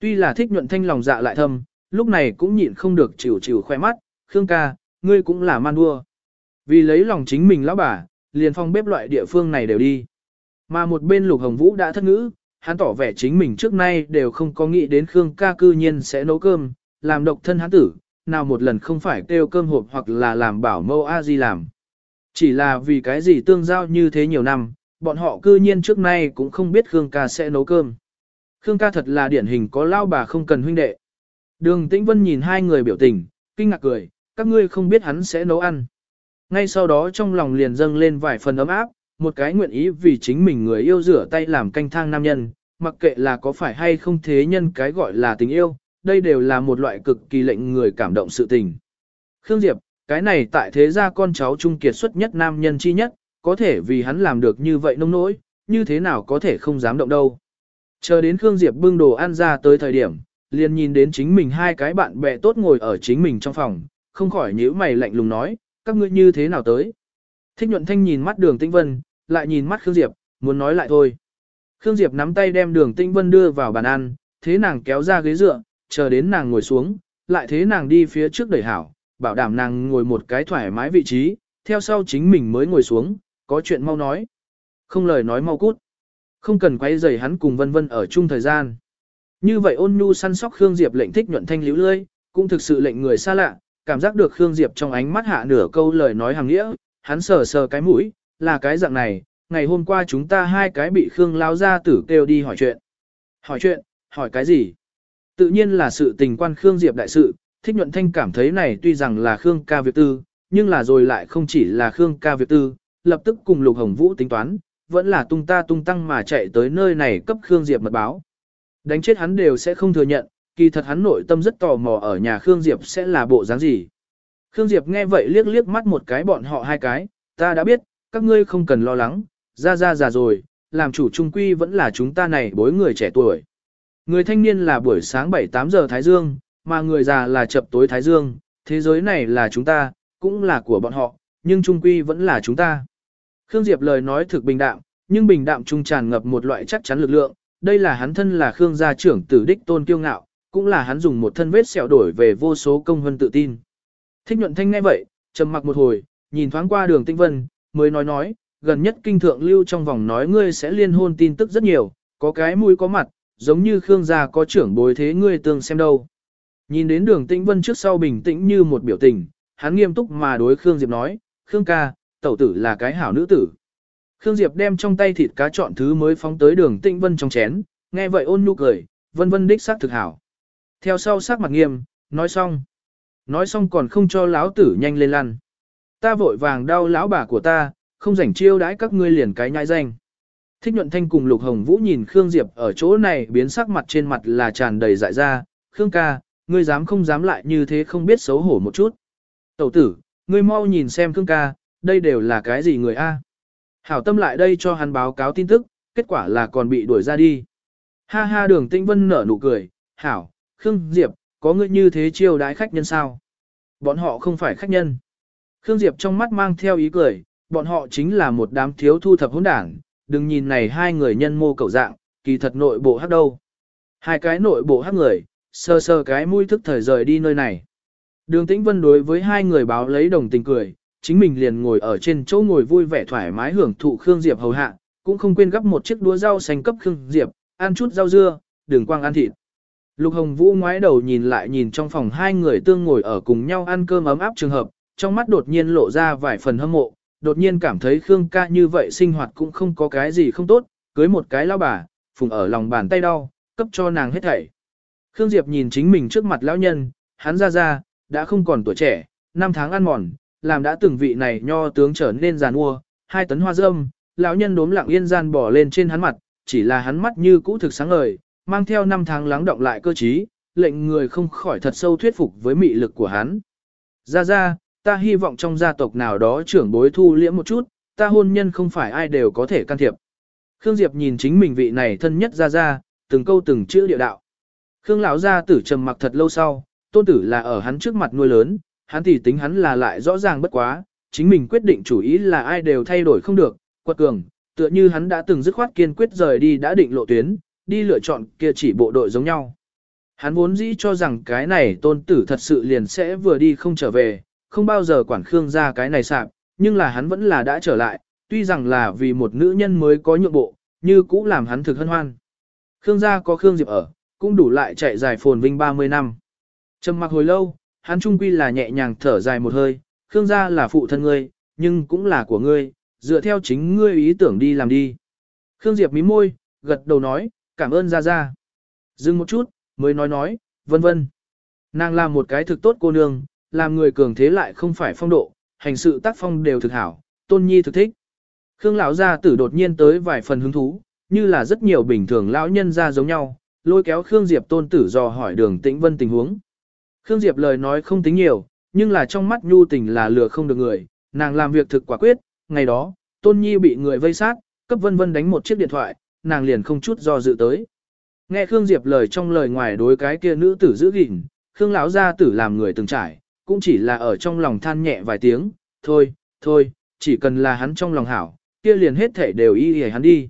Tuy là thích nhuận thanh lòng dạ lại thâm, lúc này cũng nhịn không được chịu chịu khoe mắt, Khương ca, ngươi cũng là man đua. Vì lấy lòng chính mình lão bà, liền phong bếp loại địa phương này đều đi. Mà một bên Lục Hồng Vũ đã thất ngữ, hắn tỏ vẻ chính mình trước nay đều không có nghĩ đến Khương ca cư nhiên sẽ nấu cơm, làm độc thân hắn tử, nào một lần không phải kêu cơm hộp hoặc là làm bảo mâu a di làm. Chỉ là vì cái gì tương giao như thế nhiều năm, bọn họ cư nhiên trước nay cũng không biết Khương ca sẽ nấu cơm. Khương ca thật là điển hình có lao bà không cần huynh đệ. Đường Tĩnh Vân nhìn hai người biểu tình, kinh ngạc cười, các ngươi không biết hắn sẽ nấu ăn. Ngay sau đó trong lòng liền dâng lên vài phần ấm áp, một cái nguyện ý vì chính mình người yêu rửa tay làm canh thang nam nhân, mặc kệ là có phải hay không thế nhân cái gọi là tình yêu, đây đều là một loại cực kỳ lệnh người cảm động sự tình. Khương Diệp, cái này tại thế gia con cháu trung kiệt xuất nhất nam nhân chi nhất, có thể vì hắn làm được như vậy nông nỗi, như thế nào có thể không dám động đâu. Chờ đến Khương Diệp bưng đồ ăn ra tới thời điểm, liền nhìn đến chính mình hai cái bạn bè tốt ngồi ở chính mình trong phòng, không khỏi nhíu mày lạnh lùng nói, các ngươi như thế nào tới. Thích nhuận thanh nhìn mắt đường Tinh vân, lại nhìn mắt Khương Diệp, muốn nói lại thôi. Khương Diệp nắm tay đem đường Tinh vân đưa vào bàn ăn, thế nàng kéo ra ghế dựa, chờ đến nàng ngồi xuống, lại thế nàng đi phía trước đẩy hảo, bảo đảm nàng ngồi một cái thoải mái vị trí, theo sau chính mình mới ngồi xuống, có chuyện mau nói. Không lời nói mau cút. Không cần quay rầy hắn cùng vân vân ở chung thời gian. Như vậy ôn nhu săn sóc Khương Diệp lệnh thích nhuận thanh liễu lơi, cũng thực sự lệnh người xa lạ, cảm giác được Khương Diệp trong ánh mắt hạ nửa câu lời nói hàng nghĩa, hắn sờ sờ cái mũi, là cái dạng này, ngày hôm qua chúng ta hai cái bị Khương lao ra tử kêu đi hỏi chuyện. Hỏi chuyện, hỏi cái gì? Tự nhiên là sự tình quan Khương Diệp đại sự, thích nhuận thanh cảm thấy này tuy rằng là Khương ca việc tư, nhưng là rồi lại không chỉ là Khương ca việc tư, lập tức cùng Lục Hồng Vũ tính toán, vẫn là tung ta tung tăng mà chạy tới nơi này cấp Khương Diệp mật báo. Đánh chết hắn đều sẽ không thừa nhận, kỳ thật hắn nội tâm rất tò mò ở nhà Khương Diệp sẽ là bộ dáng gì. Khương Diệp nghe vậy liếc liếc mắt một cái bọn họ hai cái, ta đã biết, các ngươi không cần lo lắng, ra ra già rồi, làm chủ trung quy vẫn là chúng ta này bối người trẻ tuổi. Người thanh niên là buổi sáng 7-8 giờ Thái Dương, mà người già là chập tối Thái Dương, thế giới này là chúng ta, cũng là của bọn họ, nhưng trung quy vẫn là chúng ta. Khương Diệp lời nói thực bình đạm, nhưng bình đạm trung tràn ngập một loại chắc chắn lực lượng, đây là hắn thân là Khương gia trưởng tử đích tôn kiêu ngạo, cũng là hắn dùng một thân vết sẹo đổi về vô số công hơn tự tin. Thích nhuận thanh nghe vậy, trầm mặc một hồi, nhìn thoáng qua đường tinh vân, mới nói nói, gần nhất kinh thượng lưu trong vòng nói ngươi sẽ liên hôn tin tức rất nhiều, có cái mũi có mặt, giống như Khương gia có trưởng bối thế ngươi tương xem đâu. Nhìn đến đường tinh vân trước sau bình tĩnh như một biểu tình, hắn nghiêm túc mà đối Khương Diệp nói, Khương ca, tẩu tử là cái hảo nữ tử. Khương Diệp đem trong tay thịt cá chọn thứ mới phóng tới đường tinh vân trong chén, nghe vậy ôn nhu cười, vân vân đích xác thực hảo. Theo sau sắc mặt nghiêm, nói xong. Nói xong còn không cho lão tử nhanh lên lăn. Ta vội vàng đau lão bà của ta, không rảnh chiêu đãi các ngươi liền cái nhai danh. Thích nhuận thanh cùng Lục Hồng Vũ nhìn Khương Diệp ở chỗ này biến sắc mặt trên mặt là tràn đầy dại ra, Khương ca, ngươi dám không dám lại như thế không biết xấu hổ một chút. Tẩu tử, ngươi mau nhìn xem Khương ca, đây đều là cái gì người a? Hảo tâm lại đây cho hắn báo cáo tin tức, kết quả là còn bị đuổi ra đi. Ha ha đường Tĩnh vân nở nụ cười, Hảo, Khương Diệp, có ngươi như thế chiêu đái khách nhân sao? Bọn họ không phải khách nhân. Khương Diệp trong mắt mang theo ý cười, bọn họ chính là một đám thiếu thu thập hỗn đảng, đừng nhìn này hai người nhân mô cầu dạng, kỳ thật nội bộ hắc đâu. Hai cái nội bộ hắc người, sơ sơ cái mũi thức thời rời đi nơi này. Đường Tĩnh Vân đối với hai người báo lấy đồng tình cười, chính mình liền ngồi ở trên chỗ ngồi vui vẻ thoải mái hưởng thụ Khương Diệp hầu hạ, cũng không quên gấp một chiếc đũa rau xanh cấp Khương Diệp, ăn chút rau dưa, đường quang ăn thịt. Lục Hồng Vũ ngoái đầu nhìn lại nhìn trong phòng hai người tương ngồi ở cùng nhau ăn cơm ấm áp trường hợp, trong mắt đột nhiên lộ ra vài phần hâm mộ, đột nhiên cảm thấy Khương ca như vậy sinh hoạt cũng không có cái gì không tốt, cưới một cái lão bà, phùng ở lòng bàn tay đau, cấp cho nàng hết thảy. Khương Diệp nhìn chính mình trước mặt lão nhân, hắn ra ra, đã không còn tuổi trẻ, năm tháng ăn mòn, làm đã từng vị này nho tướng trở nên giàn mua, hai tấn hoa dâm, lão nhân đốm lặng yên gian bỏ lên trên hắn mặt, chỉ là hắn mắt như cũ thực sáng ngời, mang theo năm tháng lắng động lại cơ trí, lệnh người không khỏi thật sâu thuyết phục với mị lực của hắn. Ra ra, ta hy vọng trong gia tộc nào đó trưởng bối thu liễm một chút, ta hôn nhân không phải ai đều có thể can thiệp. Khương Diệp nhìn chính mình vị này thân nhất ra ra, từng câu từng chữ địa đạo. Khương lão gia tử trầm mặc thật lâu sau, tôn tử là ở hắn trước mặt nuôi lớn, hắn thì tính hắn là lại rõ ràng bất quá, chính mình quyết định chủ ý là ai đều thay đổi không được, quật cường, tựa như hắn đã từng dứt khoát kiên quyết rời đi đã định lộ tuyến, đi lựa chọn kia chỉ bộ đội giống nhau. Hắn vốn dĩ cho rằng cái này tôn tử thật sự liền sẽ vừa đi không trở về, không bao giờ quản Khương ra cái này sạp, nhưng là hắn vẫn là đã trở lại, tuy rằng là vì một nữ nhân mới có nhượng bộ, như cũ làm hắn thực hân hoan. Khương gia có Khương Diệp ở, cũng đủ lại chạy dài phồn vinh 30 năm. Trầm mặc hồi lâu, hắn trung quy là nhẹ nhàng thở dài một hơi, Khương gia là phụ thân ngươi, nhưng cũng là của ngươi, dựa theo chính ngươi ý tưởng đi làm đi. Khương Diệp mím môi, gật đầu nói, cảm ơn Gia Gia. Dừng một chút, mới nói nói, vân vân. Nàng là một cái thực tốt cô nương, làm người cường thế lại không phải phong độ, hành sự tác phong đều thực hảo, tôn nhi thực thích. Khương lão gia tử đột nhiên tới vài phần hứng thú, như là rất nhiều bình thường lão nhân gia giống nhau, lôi kéo Khương Diệp tôn tử dò hỏi đường tĩnh vân tình huống. Khương Diệp lời nói không tính nhiều, nhưng là trong mắt nhu tình là lừa không được người, nàng làm việc thực quả quyết, ngày đó, tôn nhi bị người vây sát, cấp vân vân đánh một chiếc điện thoại, nàng liền không chút do dự tới. Nghe Khương Diệp lời trong lời ngoài đối cái kia nữ tử giữ gìn, Khương lão gia tử làm người từng trải, cũng chỉ là ở trong lòng than nhẹ vài tiếng, thôi, thôi, chỉ cần là hắn trong lòng hảo, kia liền hết thể đều y hề hắn đi.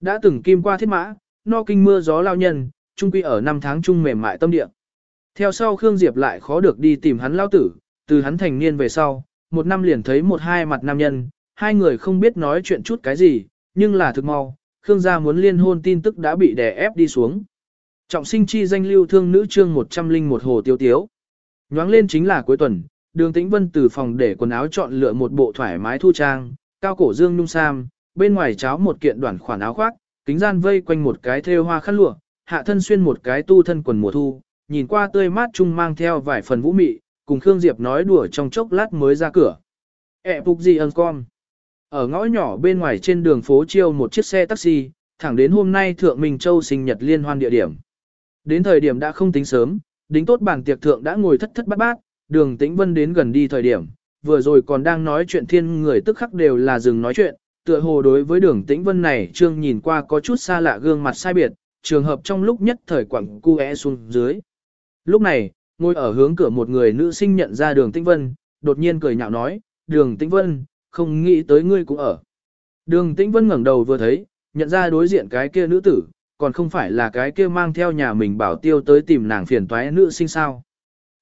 Đã từng kim qua thiết mã, no kinh mưa gió lao nhân, trung quy ở năm tháng trung mềm mại tâm địa. Theo sau Khương Diệp lại khó được đi tìm hắn lao tử, từ hắn thành niên về sau, một năm liền thấy một hai mặt nam nhân, hai người không biết nói chuyện chút cái gì, nhưng là thực mau, Khương gia muốn liên hôn tin tức đã bị đè ép đi xuống. Trọng sinh chi danh lưu thương nữ chương 101 hồ tiêu tiếu. Nhoáng lên chính là cuối tuần, đường tĩnh vân từ phòng để quần áo chọn lựa một bộ thoải mái thu trang, cao cổ dương nhung sam, bên ngoài cháo một kiện đoạn khoản áo khoác, kính gian vây quanh một cái thêu hoa khăn lụa, hạ thân xuyên một cái tu thân quần mùa thu, nhìn qua tươi mát chung mang theo vài phần vũ mị, cùng Khương Diệp nói đùa trong chốc lát mới ra cửa. Ế phục gì ơn con. Ở ngõ nhỏ bên ngoài trên đường phố chiêu một chiếc xe taxi, thẳng đến hôm nay Thượng Minh Châu sinh nhật liên hoan địa điểm. Đến thời điểm đã không tính sớm, đính tốt bàn tiệc thượng đã ngồi thất thất bát bát, đường tĩnh vân đến gần đi thời điểm, vừa rồi còn đang nói chuyện thiên người tức khắc đều là dừng nói chuyện, tựa hồ đối với đường tĩnh vân này trương nhìn qua có chút xa lạ gương mặt sai biệt, trường hợp trong lúc nhất thời quẳng cu e xuống dưới. Lúc này, ngồi ở hướng cửa một người nữ sinh nhận ra đường tĩnh vân, đột nhiên cười nhạo nói, đường tĩnh vân, không nghĩ tới ngươi cũng ở. Đường tĩnh vân ngẩng đầu vừa thấy, nhận ra đối diện cái kia nữ tử, còn không phải là cái kia mang theo nhà mình bảo tiêu tới tìm nàng phiền toái nữ sinh sao.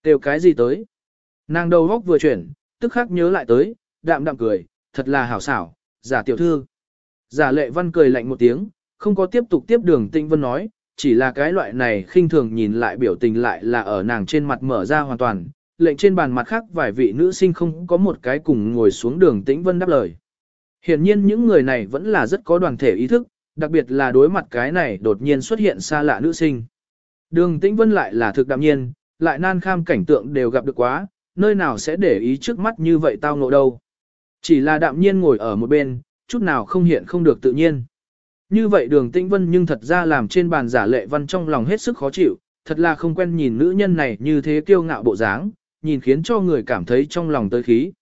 Đều cái gì tới? Nàng đầu góc vừa chuyển, tức khắc nhớ lại tới, đạm đạm cười, thật là hảo xảo, giả tiểu thư. Giả lệ văn cười lạnh một tiếng, không có tiếp tục tiếp đường tĩnh vân nói, chỉ là cái loại này khinh thường nhìn lại biểu tình lại là ở nàng trên mặt mở ra hoàn toàn, lệnh trên bàn mặt khác vài vị nữ sinh không có một cái cùng ngồi xuống đường tĩnh vân đáp lời. Hiển nhiên những người này vẫn là rất có đoàn thể ý thức, đặc biệt là đối mặt cái này đột nhiên xuất hiện xa lạ nữ sinh. Đường tĩnh vân lại là thực đạm nhiên, lại nan kham cảnh tượng đều gặp được quá, nơi nào sẽ để ý trước mắt như vậy tao ngộ đâu. Chỉ là đạm nhiên ngồi ở một bên, chút nào không hiện không được tự nhiên. Như vậy đường tĩnh vân nhưng thật ra làm trên bàn giả lệ văn trong lòng hết sức khó chịu, thật là không quen nhìn nữ nhân này như thế kiêu ngạo bộ dáng, nhìn khiến cho người cảm thấy trong lòng tới khí.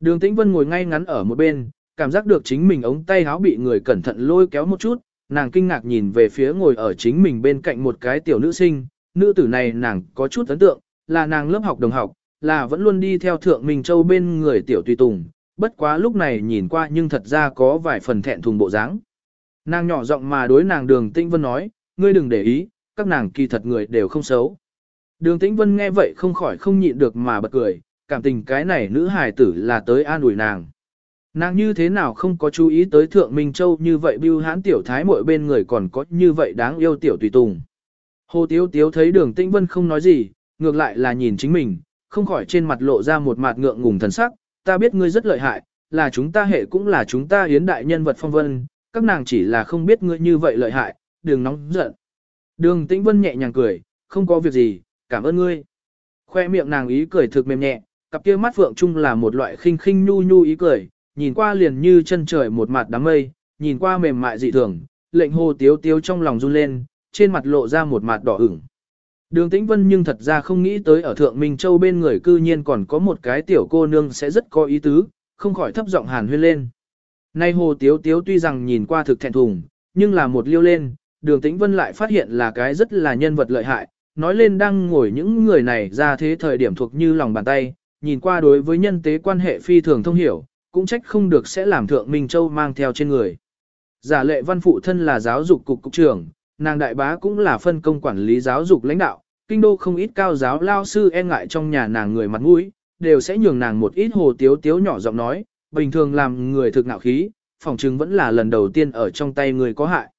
Đường tĩnh vân ngồi ngay ngắn ở một bên, cảm giác được chính mình ống tay áo bị người cẩn thận lôi kéo một chút, nàng kinh ngạc nhìn về phía ngồi ở chính mình bên cạnh một cái tiểu nữ sinh, nữ tử này nàng có chút ấn tượng, là nàng lớp học đồng học, là vẫn luôn đi theo thượng Minh Châu bên người tiểu tùy tùng, bất quá lúc này nhìn qua nhưng thật ra có vài phần thẹn thùng bộ dáng. Nàng nhỏ giọng mà đối nàng đường tĩnh vân nói, ngươi đừng để ý, các nàng kỳ thật người đều không xấu. Đường tĩnh vân nghe vậy không khỏi không nhịn được mà bật cười, cảm tình cái này nữ hài tử là tới an ủi nàng. Nàng như thế nào không có chú ý tới thượng Minh Châu như vậy bưu hãn tiểu thái mỗi bên người còn có như vậy đáng yêu tiểu tùy tùng. Hồ Tiếu Tiếu thấy đường tĩnh vân không nói gì, ngược lại là nhìn chính mình, không khỏi trên mặt lộ ra một mặt ngượng ngùng thần sắc, ta biết ngươi rất lợi hại, là chúng ta hệ cũng là chúng ta hiến đại nhân vật phong vân, các nàng chỉ là không biết ngươi như vậy lợi hại, đừng nóng giận. Đường tĩnh vân nhẹ nhàng cười, không có việc gì, cảm ơn ngươi. Khoe miệng nàng ý cười thực mềm nhẹ, cặp kia mắt phượng chung là một loại khinh khinh nhu nhu ý cười, nhìn qua liền như chân trời một mặt đám mây, nhìn qua mềm mại dị thường, lệnh hồ tiếu tiếu trong lòng run lên, trên mặt lộ ra một mặt đỏ ửng. Đường Tĩnh Vân nhưng thật ra không nghĩ tới ở Thượng Minh Châu bên người cư nhiên còn có một cái tiểu cô nương sẽ rất có ý tứ, không khỏi thấp giọng hàn huyên lên. Nay hồ tiếu tiếu tuy rằng nhìn qua thực thẹn thùng, nhưng là một liêu lên, đường Tĩnh Vân lại phát hiện là cái rất là nhân vật lợi hại, nói lên đang ngồi những người này ra thế thời điểm thuộc như lòng bàn tay, nhìn qua đối với nhân tế quan hệ phi thường thông hiểu, cũng trách không được sẽ làm Thượng Minh Châu mang theo trên người. Giả lệ văn phụ thân là giáo dục cục cục trưởng, nàng đại bá cũng là phân công quản lý giáo dục lãnh đạo, kinh đô không ít cao giáo lao sư e ngại trong nhà nàng người mặt mũi, đều sẽ nhường nàng một ít hồ tiếu tiếu nhỏ giọng nói, bình thường làm người thực ngạo khí, phòng chứng vẫn là lần đầu tiên ở trong tay người có hại.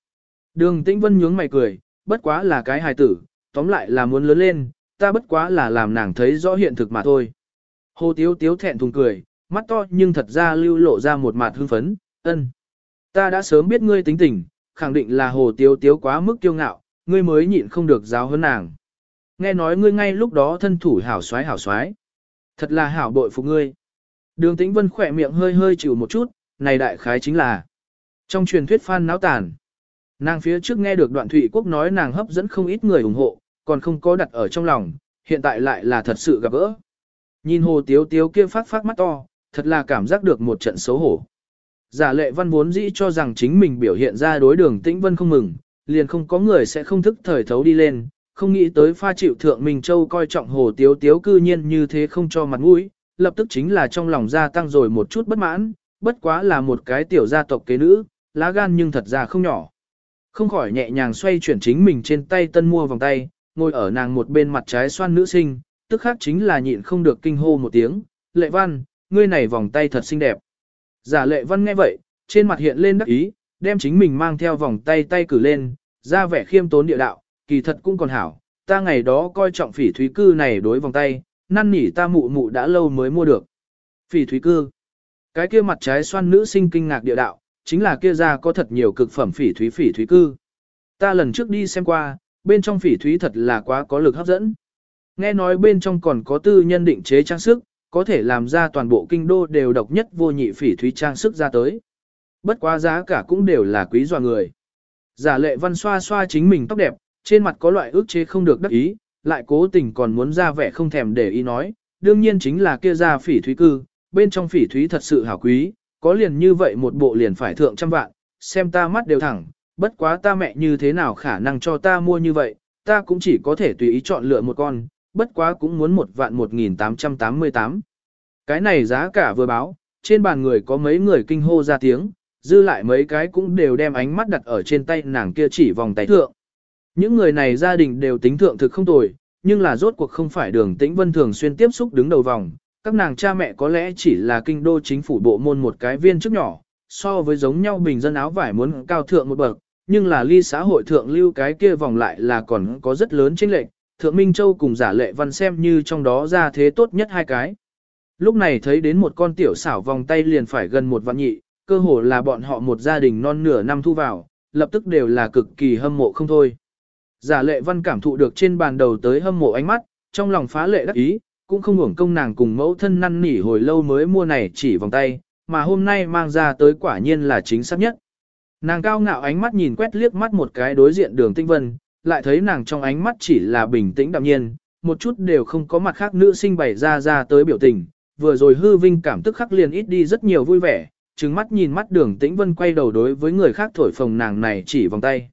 Đường Tĩnh Vân nhướng mày cười, bất quá là cái hài tử, tóm lại là muốn lớn lên, ta bất quá là làm nàng thấy rõ hiện thực mà thôi. Hồ Tiếu Tiếu thẹn thùng cười, mắt to nhưng thật ra lưu lộ ra một mặt hưng phấn, ân. Ta đã sớm biết ngươi tính tình, khẳng định là Hồ Tiếu Tiếu quá mức kiêu ngạo, ngươi mới nhịn không được giáo hơn nàng. Nghe nói ngươi ngay lúc đó thân thủ hảo xoái hảo xoái. Thật là hảo bội phục ngươi. Đường Tĩnh Vân khỏe miệng hơi hơi chịu một chút, này đại khái chính là trong truyền thuyết phan náo tàn. Nàng phía trước nghe được đoạn Thụy Quốc nói nàng hấp dẫn không ít người ủng hộ, còn không có đặt ở trong lòng, hiện tại lại là thật sự gặp gỡ. Nhìn hồ tiếu tiếu kia phát phát mắt to, thật là cảm giác được một trận xấu hổ. Giả lệ văn vốn dĩ cho rằng chính mình biểu hiện ra đối đường tĩnh vân không mừng, liền không có người sẽ không thức thời thấu đi lên, không nghĩ tới pha chịu thượng Minh Châu coi trọng hồ tiếu tiếu cư nhiên như thế không cho mặt mũi, lập tức chính là trong lòng gia tăng rồi một chút bất mãn, bất quá là một cái tiểu gia tộc kế nữ, lá gan nhưng thật ra không nhỏ. Không khỏi nhẹ nhàng xoay chuyển chính mình trên tay tân mua vòng tay, ngồi ở nàng một bên mặt trái xoan nữ sinh, tức khác chính là nhịn không được kinh hô một tiếng, lệ văn, ngươi này vòng tay thật xinh đẹp. Giả lệ văn nghe vậy, trên mặt hiện lên đắc ý, đem chính mình mang theo vòng tay tay cử lên, ra vẻ khiêm tốn địa đạo, kỳ thật cũng còn hảo, ta ngày đó coi trọng phỉ thúy cư này đối vòng tay, năn nỉ ta mụ mụ đã lâu mới mua được. Phỉ thúy cư. Cái kia mặt trái xoan nữ sinh kinh ngạc địa đạo, chính là kia ra có thật nhiều cực phẩm phỉ thúy phỉ thúy cư. Ta lần trước đi xem qua, bên trong phỉ thúy thật là quá có lực hấp dẫn. Nghe nói bên trong còn có tư nhân định chế trang sức, có thể làm ra toàn bộ kinh đô đều độc nhất vô nhị phỉ thúy trang sức ra tới. Bất quá giá cả cũng đều là quý dọa người. Giả lệ văn xoa xoa chính mình tóc đẹp, trên mặt có loại ước chế không được đắc ý, lại cố tình còn muốn ra vẻ không thèm để ý nói, đương nhiên chính là kia ra phỉ thúy cư, bên trong phỉ thúy thật sự hảo quý, có liền như vậy một bộ liền phải thượng trăm vạn, xem ta mắt đều thẳng, bất quá ta mẹ như thế nào khả năng cho ta mua như vậy, ta cũng chỉ có thể tùy ý chọn lựa một con, bất quá cũng muốn một vạn 1888. Cái này giá cả vừa báo, trên bàn người có mấy người kinh hô ra tiếng, dư lại mấy cái cũng đều đem ánh mắt đặt ở trên tay nàng kia chỉ vòng tay thượng. Những người này gia đình đều tính thượng thực không tồi, nhưng là rốt cuộc không phải đường tĩnh vân thường xuyên tiếp xúc đứng đầu vòng. Các nàng cha mẹ có lẽ chỉ là kinh đô chính phủ bộ môn một cái viên chức nhỏ, so với giống nhau bình dân áo vải muốn cao thượng một bậc, nhưng là ly xã hội thượng lưu cái kia vòng lại là còn có rất lớn chênh lệch. Thượng Minh Châu cùng giả lệ văn xem như trong đó ra thế tốt nhất hai cái. Lúc này thấy đến một con tiểu xảo vòng tay liền phải gần một vạn nhị, cơ hồ là bọn họ một gia đình non nửa năm thu vào, lập tức đều là cực kỳ hâm mộ không thôi. Giả lệ văn cảm thụ được trên bàn đầu tới hâm mộ ánh mắt, trong lòng phá lệ đắc ý, cũng không hưởng công nàng cùng mẫu thân năn nỉ hồi lâu mới mua này chỉ vòng tay, mà hôm nay mang ra tới quả nhiên là chính xác nhất. Nàng cao ngạo ánh mắt nhìn quét liếc mắt một cái đối diện đường tinh vân, lại thấy nàng trong ánh mắt chỉ là bình tĩnh đạm nhiên, một chút đều không có mặt khác nữ sinh bày ra ra tới biểu tình, vừa rồi hư vinh cảm tức khắc liền ít đi rất nhiều vui vẻ, trừng mắt nhìn mắt đường tĩnh vân quay đầu đối với người khác thổi phồng nàng này chỉ vòng tay.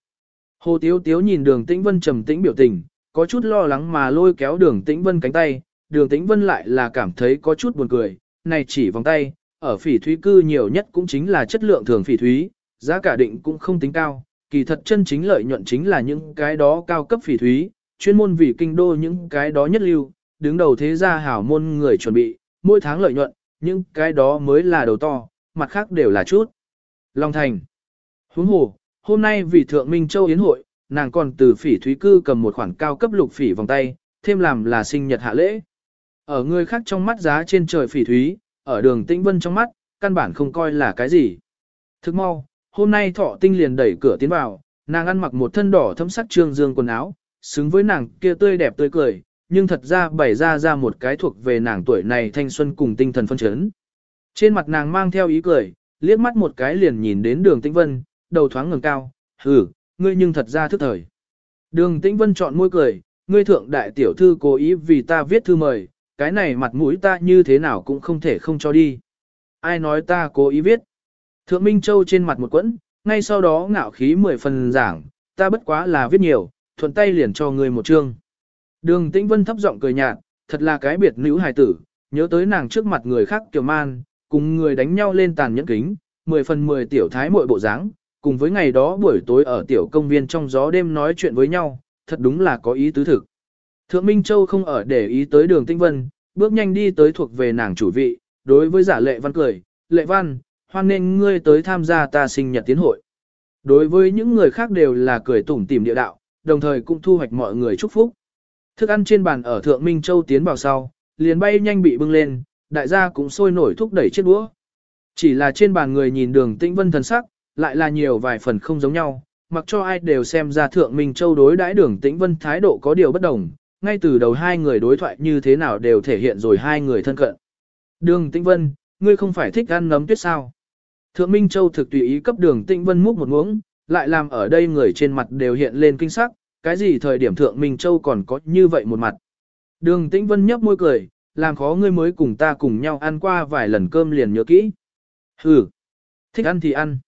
Hồ Tiếu Tiếu nhìn đường tĩnh vân trầm tĩnh biểu tình, có chút lo lắng mà lôi kéo đường tĩnh vân cánh tay, đường tĩnh vân lại là cảm thấy có chút buồn cười, này chỉ vòng tay, ở phỉ thúy cư nhiều nhất cũng chính là chất lượng thường phỉ thúy, giá cả định cũng không tính cao, kỳ thật chân chính lợi nhuận chính là những cái đó cao cấp phỉ thúy, chuyên môn vì kinh đô những cái đó nhất lưu, đứng đầu thế gia hảo môn người chuẩn bị, mỗi tháng lợi nhuận, những cái đó mới là đầu to, mặt khác đều là chút. Long Thành Huống hồ, hôm nay vì Thượng Minh Châu Yến hội, nàng còn từ phỉ thúy cư cầm một khoản cao cấp lục phỉ vòng tay, thêm làm là sinh nhật hạ lễ. Ở người khác trong mắt giá trên trời phỉ thúy, ở đường tĩnh vân trong mắt, căn bản không coi là cái gì. Thức mau, hôm nay thọ tinh liền đẩy cửa tiến vào, nàng ăn mặc một thân đỏ thâm sắc trương dương quần áo, xứng với nàng kia tươi đẹp tươi cười, nhưng thật ra bày ra ra một cái thuộc về nàng tuổi này thanh xuân cùng tinh thần phân chấn. Trên mặt nàng mang theo ý cười, liếc mắt một cái liền nhìn đến đường tĩnh vân, đầu thoáng ngẩng cao, hừ, ngươi nhưng thật ra thức thời. Đường tĩnh vân chọn môi cười, ngươi thượng đại tiểu thư cố ý vì ta viết thư mời, cái này mặt mũi ta như thế nào cũng không thể không cho đi. Ai nói ta cố ý viết? Thượng Minh Châu trên mặt một quẫn, ngay sau đó ngạo khí mười phần giảng, ta bất quá là viết nhiều, thuận tay liền cho ngươi một chương. Đường Tĩnh Vân thấp giọng cười nhạt, thật là cái biệt nữ hài tử, nhớ tới nàng trước mặt người khác kiểu man, cùng người đánh nhau lên tàn nhẫn kính, mười phần mười tiểu thái muội bộ dáng, cùng với ngày đó buổi tối ở tiểu công viên trong gió đêm nói chuyện với nhau, thật đúng là có ý tứ thực. Thượng Minh Châu không ở để ý tới đường tinh Vân, bước nhanh đi tới thuộc về nàng chủ vị, đối với giả lệ văn cười, lệ văn, hoan nên ngươi tới tham gia ta sinh nhật tiến hội. Đối với những người khác đều là cười tủm tỉm địa đạo, đồng thời cũng thu hoạch mọi người chúc phúc. Thức ăn trên bàn ở Thượng Minh Châu tiến vào sau, liền bay nhanh bị bưng lên, đại gia cũng sôi nổi thúc đẩy chiếc đũa. Chỉ là trên bàn người nhìn đường tĩnh vân thần sắc, lại là nhiều vài phần không giống nhau, mặc cho ai đều xem ra Thượng Minh Châu đối đãi đường tĩnh vân thái độ có điều bất đồng, ngay từ đầu hai người đối thoại như thế nào đều thể hiện rồi hai người thân cận. Đường tĩnh vân, ngươi không phải thích ăn nấm tuyết sao? Thượng Minh Châu thực tùy ý cấp đường tĩnh vân múc một muỗng, lại làm ở đây người trên mặt đều hiện lên kinh sắc, cái gì thời điểm Thượng Minh Châu còn có như vậy một mặt. Đường Tĩnh Vân nhấp môi cười, làm khó ngươi mới cùng ta cùng nhau ăn qua vài lần cơm liền nhớ kỹ. Hừ, thích ăn thì ăn.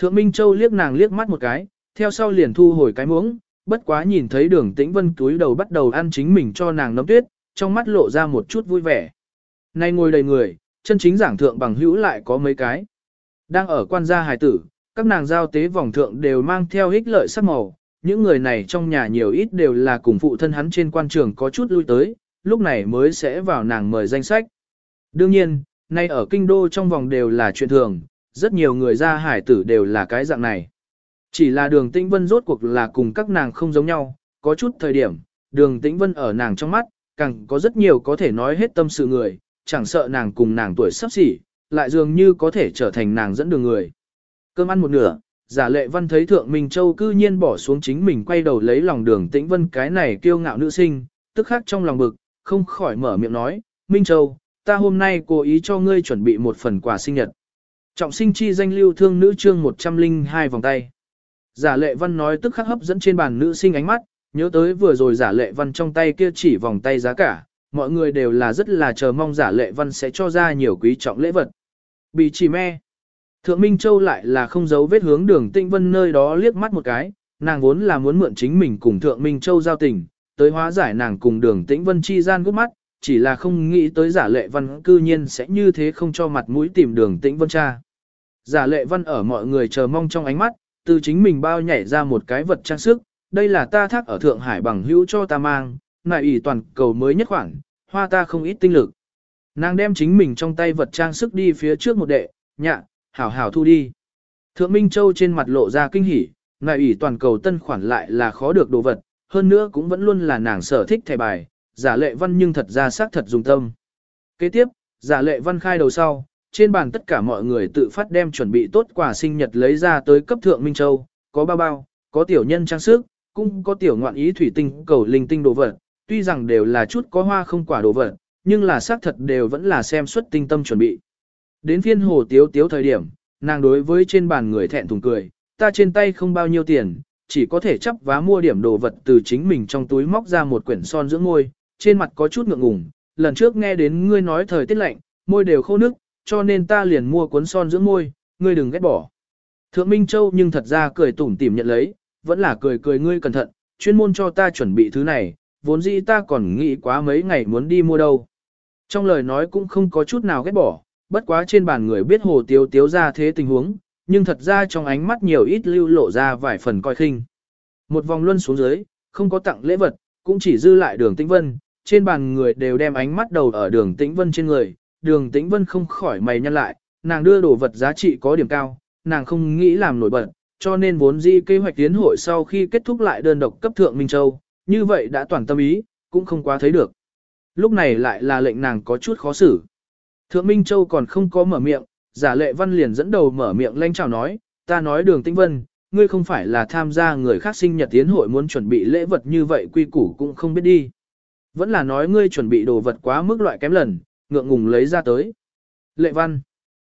Thượng Minh Châu liếc nàng liếc mắt một cái, theo sau liền thu hồi cái muỗng, bất quá nhìn thấy đường tĩnh vân túi đầu bắt đầu ăn chính mình cho nàng nấm tuyết, trong mắt lộ ra một chút vui vẻ. Nay ngồi đầy người, chân chính giảng thượng bằng hữu lại có mấy cái. Đang ở quan gia hài tử, các nàng giao tế vòng thượng đều mang theo ích lợi sắc màu, những người này trong nhà nhiều ít đều là cùng phụ thân hắn trên quan trường có chút lui tới, lúc này mới sẽ vào nàng mời danh sách. Đương nhiên, nay ở kinh đô trong vòng đều là chuyện thường, rất nhiều người ra hải tử đều là cái dạng này. Chỉ là đường tĩnh vân rốt cuộc là cùng các nàng không giống nhau, có chút thời điểm, đường tĩnh vân ở nàng trong mắt, càng có rất nhiều có thể nói hết tâm sự người, chẳng sợ nàng cùng nàng tuổi sắp xỉ, lại dường như có thể trở thành nàng dẫn đường người. Cơm ăn một nửa, giả lệ văn thấy thượng Minh Châu cư nhiên bỏ xuống chính mình quay đầu lấy lòng đường tĩnh vân cái này kiêu ngạo nữ sinh, tức khắc trong lòng bực, không khỏi mở miệng nói, Minh Châu, ta hôm nay cố ý cho ngươi chuẩn bị một phần quà sinh nhật. Trọng sinh chi danh lưu thương nữ chương 102 vòng tay. Giả lệ văn nói tức khắc hấp dẫn trên bàn nữ sinh ánh mắt, nhớ tới vừa rồi giả lệ văn trong tay kia chỉ vòng tay giá cả, mọi người đều là rất là chờ mong giả lệ văn sẽ cho ra nhiều quý trọng lễ vật. Bị chỉ me. Thượng Minh Châu lại là không giấu vết hướng đường tinh vân nơi đó liếc mắt một cái, nàng vốn là muốn mượn chính mình cùng Thượng Minh Châu giao tình, tới hóa giải nàng cùng đường tĩnh vân chi gian gút mắt, chỉ là không nghĩ tới giả lệ văn cư nhiên sẽ như thế không cho mặt mũi tìm đường tĩnh vân cha. Giả lệ văn ở mọi người chờ mong trong ánh mắt, từ chính mình bao nhảy ra một cái vật trang sức, đây là ta thác ở Thượng Hải bằng hữu cho ta mang, nại ủy toàn cầu mới nhất khoảng, hoa ta không ít tinh lực. Nàng đem chính mình trong tay vật trang sức đi phía trước một đệ, nhạ, hảo hảo thu đi. Thượng Minh Châu trên mặt lộ ra kinh hỉ, nại ủy toàn cầu tân khoản lại là khó được đồ vật, hơn nữa cũng vẫn luôn là nàng sở thích thẻ bài, giả lệ văn nhưng thật ra xác thật dùng tâm. Kế tiếp, giả lệ văn khai đầu sau, trên bàn tất cả mọi người tự phát đem chuẩn bị tốt quà sinh nhật lấy ra tới cấp thượng Minh Châu, có bao bao, có tiểu nhân trang sức, cũng có tiểu ngoạn ý thủy tinh cầu linh tinh đồ vật, tuy rằng đều là chút có hoa không quả đồ vật, nhưng là xác thật đều vẫn là xem xuất tinh tâm chuẩn bị. Đến phiên hồ tiếu tiếu thời điểm, nàng đối với trên bàn người thẹn thùng cười, ta trên tay không bao nhiêu tiền, chỉ có thể chấp vá mua điểm đồ vật từ chính mình trong túi móc ra một quyển son dưỡng môi, trên mặt có chút ngượng ngùng, lần trước nghe đến ngươi nói thời tiết lạnh, môi đều khô nước, cho nên ta liền mua cuốn son dưỡng môi, ngươi đừng ghét bỏ. Thượng Minh Châu nhưng thật ra cười tủm tỉm nhận lấy, vẫn là cười cười ngươi cẩn thận, chuyên môn cho ta chuẩn bị thứ này, vốn dĩ ta còn nghĩ quá mấy ngày muốn đi mua đâu. Trong lời nói cũng không có chút nào ghét bỏ, bất quá trên bàn người biết hồ tiếu tiếu ra thế tình huống, nhưng thật ra trong ánh mắt nhiều ít lưu lộ ra vài phần coi khinh. Một vòng luân xuống dưới, không có tặng lễ vật, cũng chỉ dư lại đường tĩnh vân, trên bàn người đều đem ánh mắt đầu ở đường tĩnh vân trên người, đường tĩnh vân không khỏi mày nhăn lại, nàng đưa đồ vật giá trị có điểm cao, nàng không nghĩ làm nổi bật, cho nên vốn dĩ kế hoạch tiến hội sau khi kết thúc lại đơn độc cấp thượng Minh Châu, như vậy đã toàn tâm ý, cũng không quá thấy được. Lúc này lại là lệnh nàng có chút khó xử. Thượng Minh Châu còn không có mở miệng, giả lệ văn liền dẫn đầu mở miệng lanh chào nói, ta nói đường tĩnh vân, ngươi không phải là tham gia người khác sinh nhật tiến hội muốn chuẩn bị lễ vật như vậy quy củ cũng không biết đi. Vẫn là nói ngươi chuẩn bị đồ vật quá mức loại kém lần, ngượng ngùng lấy ra tới. Lệ văn.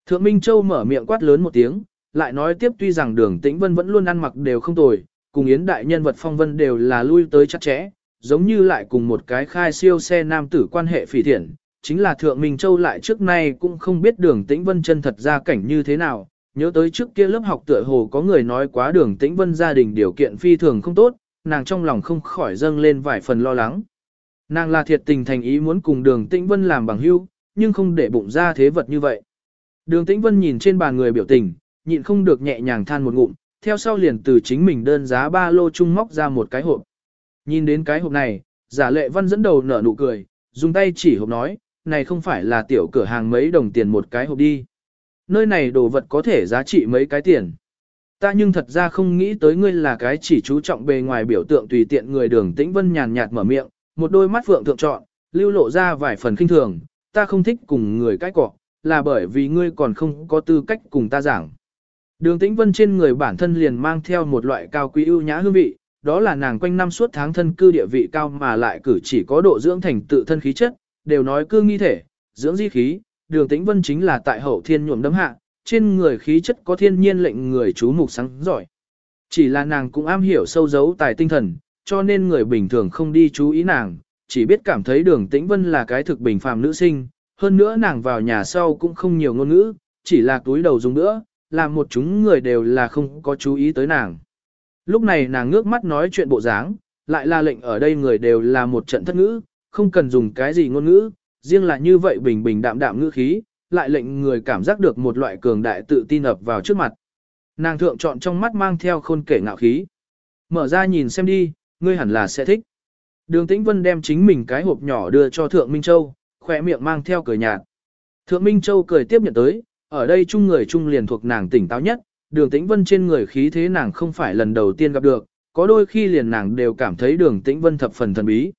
Thượng Minh Châu mở miệng quát lớn một tiếng, lại nói tiếp tuy rằng đường tĩnh vân vẫn luôn ăn mặc đều không tồi, cùng yến đại nhân vật phong vân đều là lui tới chắc chẽ, giống như lại cùng một cái khai siêu xe nam tử quan hệ phỉ thiện, chính là Thượng Minh Châu lại trước nay cũng không biết đường tĩnh vân chân thật ra cảnh như thế nào, nhớ tới trước kia lớp học tựa hồ có người nói quá đường tĩnh vân gia đình điều kiện phi thường không tốt, nàng trong lòng không khỏi dâng lên vài phần lo lắng. Nàng là thiệt tình thành ý muốn cùng đường tĩnh vân làm bằng hữu, nhưng không để bụng ra thế vật như vậy. Đường tĩnh vân nhìn trên bàn người biểu tình, nhịn không được nhẹ nhàng than một ngụm, theo sau liền từ chính mình đơn giá ba lô chung móc ra một cái hộp. Nhìn đến cái hộp này, giả lệ văn dẫn đầu nở nụ cười, dùng tay chỉ hộp nói, này không phải là tiểu cửa hàng mấy đồng tiền một cái hộp đi. Nơi này đồ vật có thể giá trị mấy cái tiền. Ta nhưng thật ra không nghĩ tới ngươi là cái chỉ chú trọng bề ngoài biểu tượng tùy tiện người đường tĩnh vân nhàn nhạt mở miệng, một đôi mắt phượng thượng trọn, lưu lộ ra vài phần kinh thường, ta không thích cùng người cách cọ, là bởi vì ngươi còn không có tư cách cùng ta giảng. Đường tĩnh vân trên người bản thân liền mang theo một loại cao quý ưu nhã hương vị, đó là nàng quanh năm suốt tháng thân cư địa vị cao mà lại cử chỉ có độ dưỡng thành tự thân khí chất, đều nói cư nghi thể, dưỡng di khí, đường tĩnh vân chính là tại hậu thiên nhuộm đấm hạ, trên người khí chất có thiên nhiên lệnh người chú mục sáng giỏi. Chỉ là nàng cũng am hiểu sâu dấu tài tinh thần, cho nên người bình thường không đi chú ý nàng, chỉ biết cảm thấy đường tĩnh vân là cái thực bình phàm nữ sinh, hơn nữa nàng vào nhà sau cũng không nhiều ngôn ngữ, chỉ là túi đầu dùng nữa, làm một chúng người đều là không có chú ý tới nàng. Lúc này nàng ngước mắt nói chuyện bộ dáng, lại là lệnh ở đây người đều là một trận thất ngữ, không cần dùng cái gì ngôn ngữ, riêng là như vậy bình bình đạm đạm ngữ khí, lại lệnh người cảm giác được một loại cường đại tự tin ập vào trước mặt. Nàng thượng chọn trong mắt mang theo khôn kể ngạo khí. Mở ra nhìn xem đi, ngươi hẳn là sẽ thích. Đường Tĩnh Vân đem chính mình cái hộp nhỏ đưa cho Thượng Minh Châu, khỏe miệng mang theo cười nhạt. Thượng Minh Châu cười tiếp nhận tới, ở đây chung người chung liền thuộc nàng tỉnh táo nhất, đường Tĩnh Vân trên người khí thế nàng không phải lần đầu tiên gặp được, có đôi khi liền nàng đều cảm thấy đường Tĩnh Vân thập phần thần bí.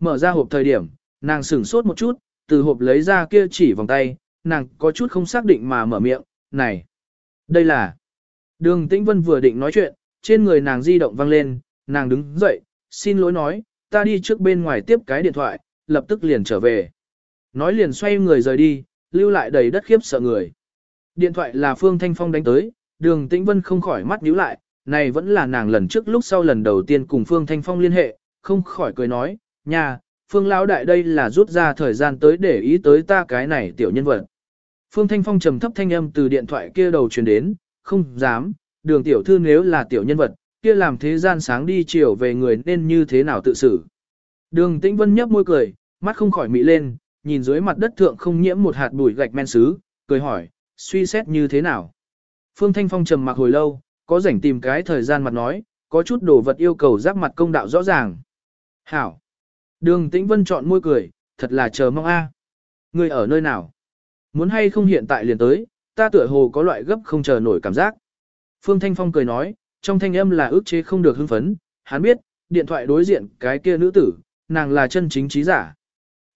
Mở ra hộp thời điểm, nàng sửng sốt một chút, từ hộp lấy ra kia chỉ vòng tay, nàng có chút không xác định mà mở miệng, này, đây là... Đường Tĩnh Vân vừa định nói chuyện, trên người nàng di động vang lên, nàng đứng dậy, xin lỗi nói, ta đi trước bên ngoài tiếp cái điện thoại, lập tức liền trở về. Nói liền xoay người rời đi, lưu lại đầy đất khiếp sợ người. Điện thoại là Phương Thanh Phong đánh tới, đường Tĩnh Vân không khỏi mắt nhíu lại, này vẫn là nàng lần trước lúc sau lần đầu tiên cùng Phương Thanh Phong liên hệ, không khỏi cười nói, nhà, Phương Lão Đại đây là rút ra thời gian tới để ý tới ta cái này tiểu nhân vật. Phương Thanh Phong trầm thấp thanh âm từ điện thoại kia đầu truyền đến, không dám, đường tiểu thư nếu là tiểu nhân vật, kia làm thế gian sáng đi chiều về người nên như thế nào tự xử. Đường Tĩnh Vân nhấp môi cười, mắt không khỏi mị lên, nhìn dưới mặt đất thượng không nhiễm một hạt bụi gạch men sứ, cười hỏi, suy xét như thế nào. Phương Thanh Phong trầm mặc hồi lâu, có rảnh tìm cái thời gian mặt nói, có chút đồ vật yêu cầu giáp mặt công đạo rõ ràng. Hảo. Đường Tĩnh Vân chọn môi cười, thật là chờ mong a. Người ở nơi nào? Muốn hay không hiện tại liền tới, ta tựa hồ có loại gấp không chờ nổi cảm giác. Phương Thanh Phong cười nói, trong thanh âm là ước chế không được hưng phấn, hắn biết, điện thoại đối diện cái kia nữ tử, nàng là chân chính trí giả.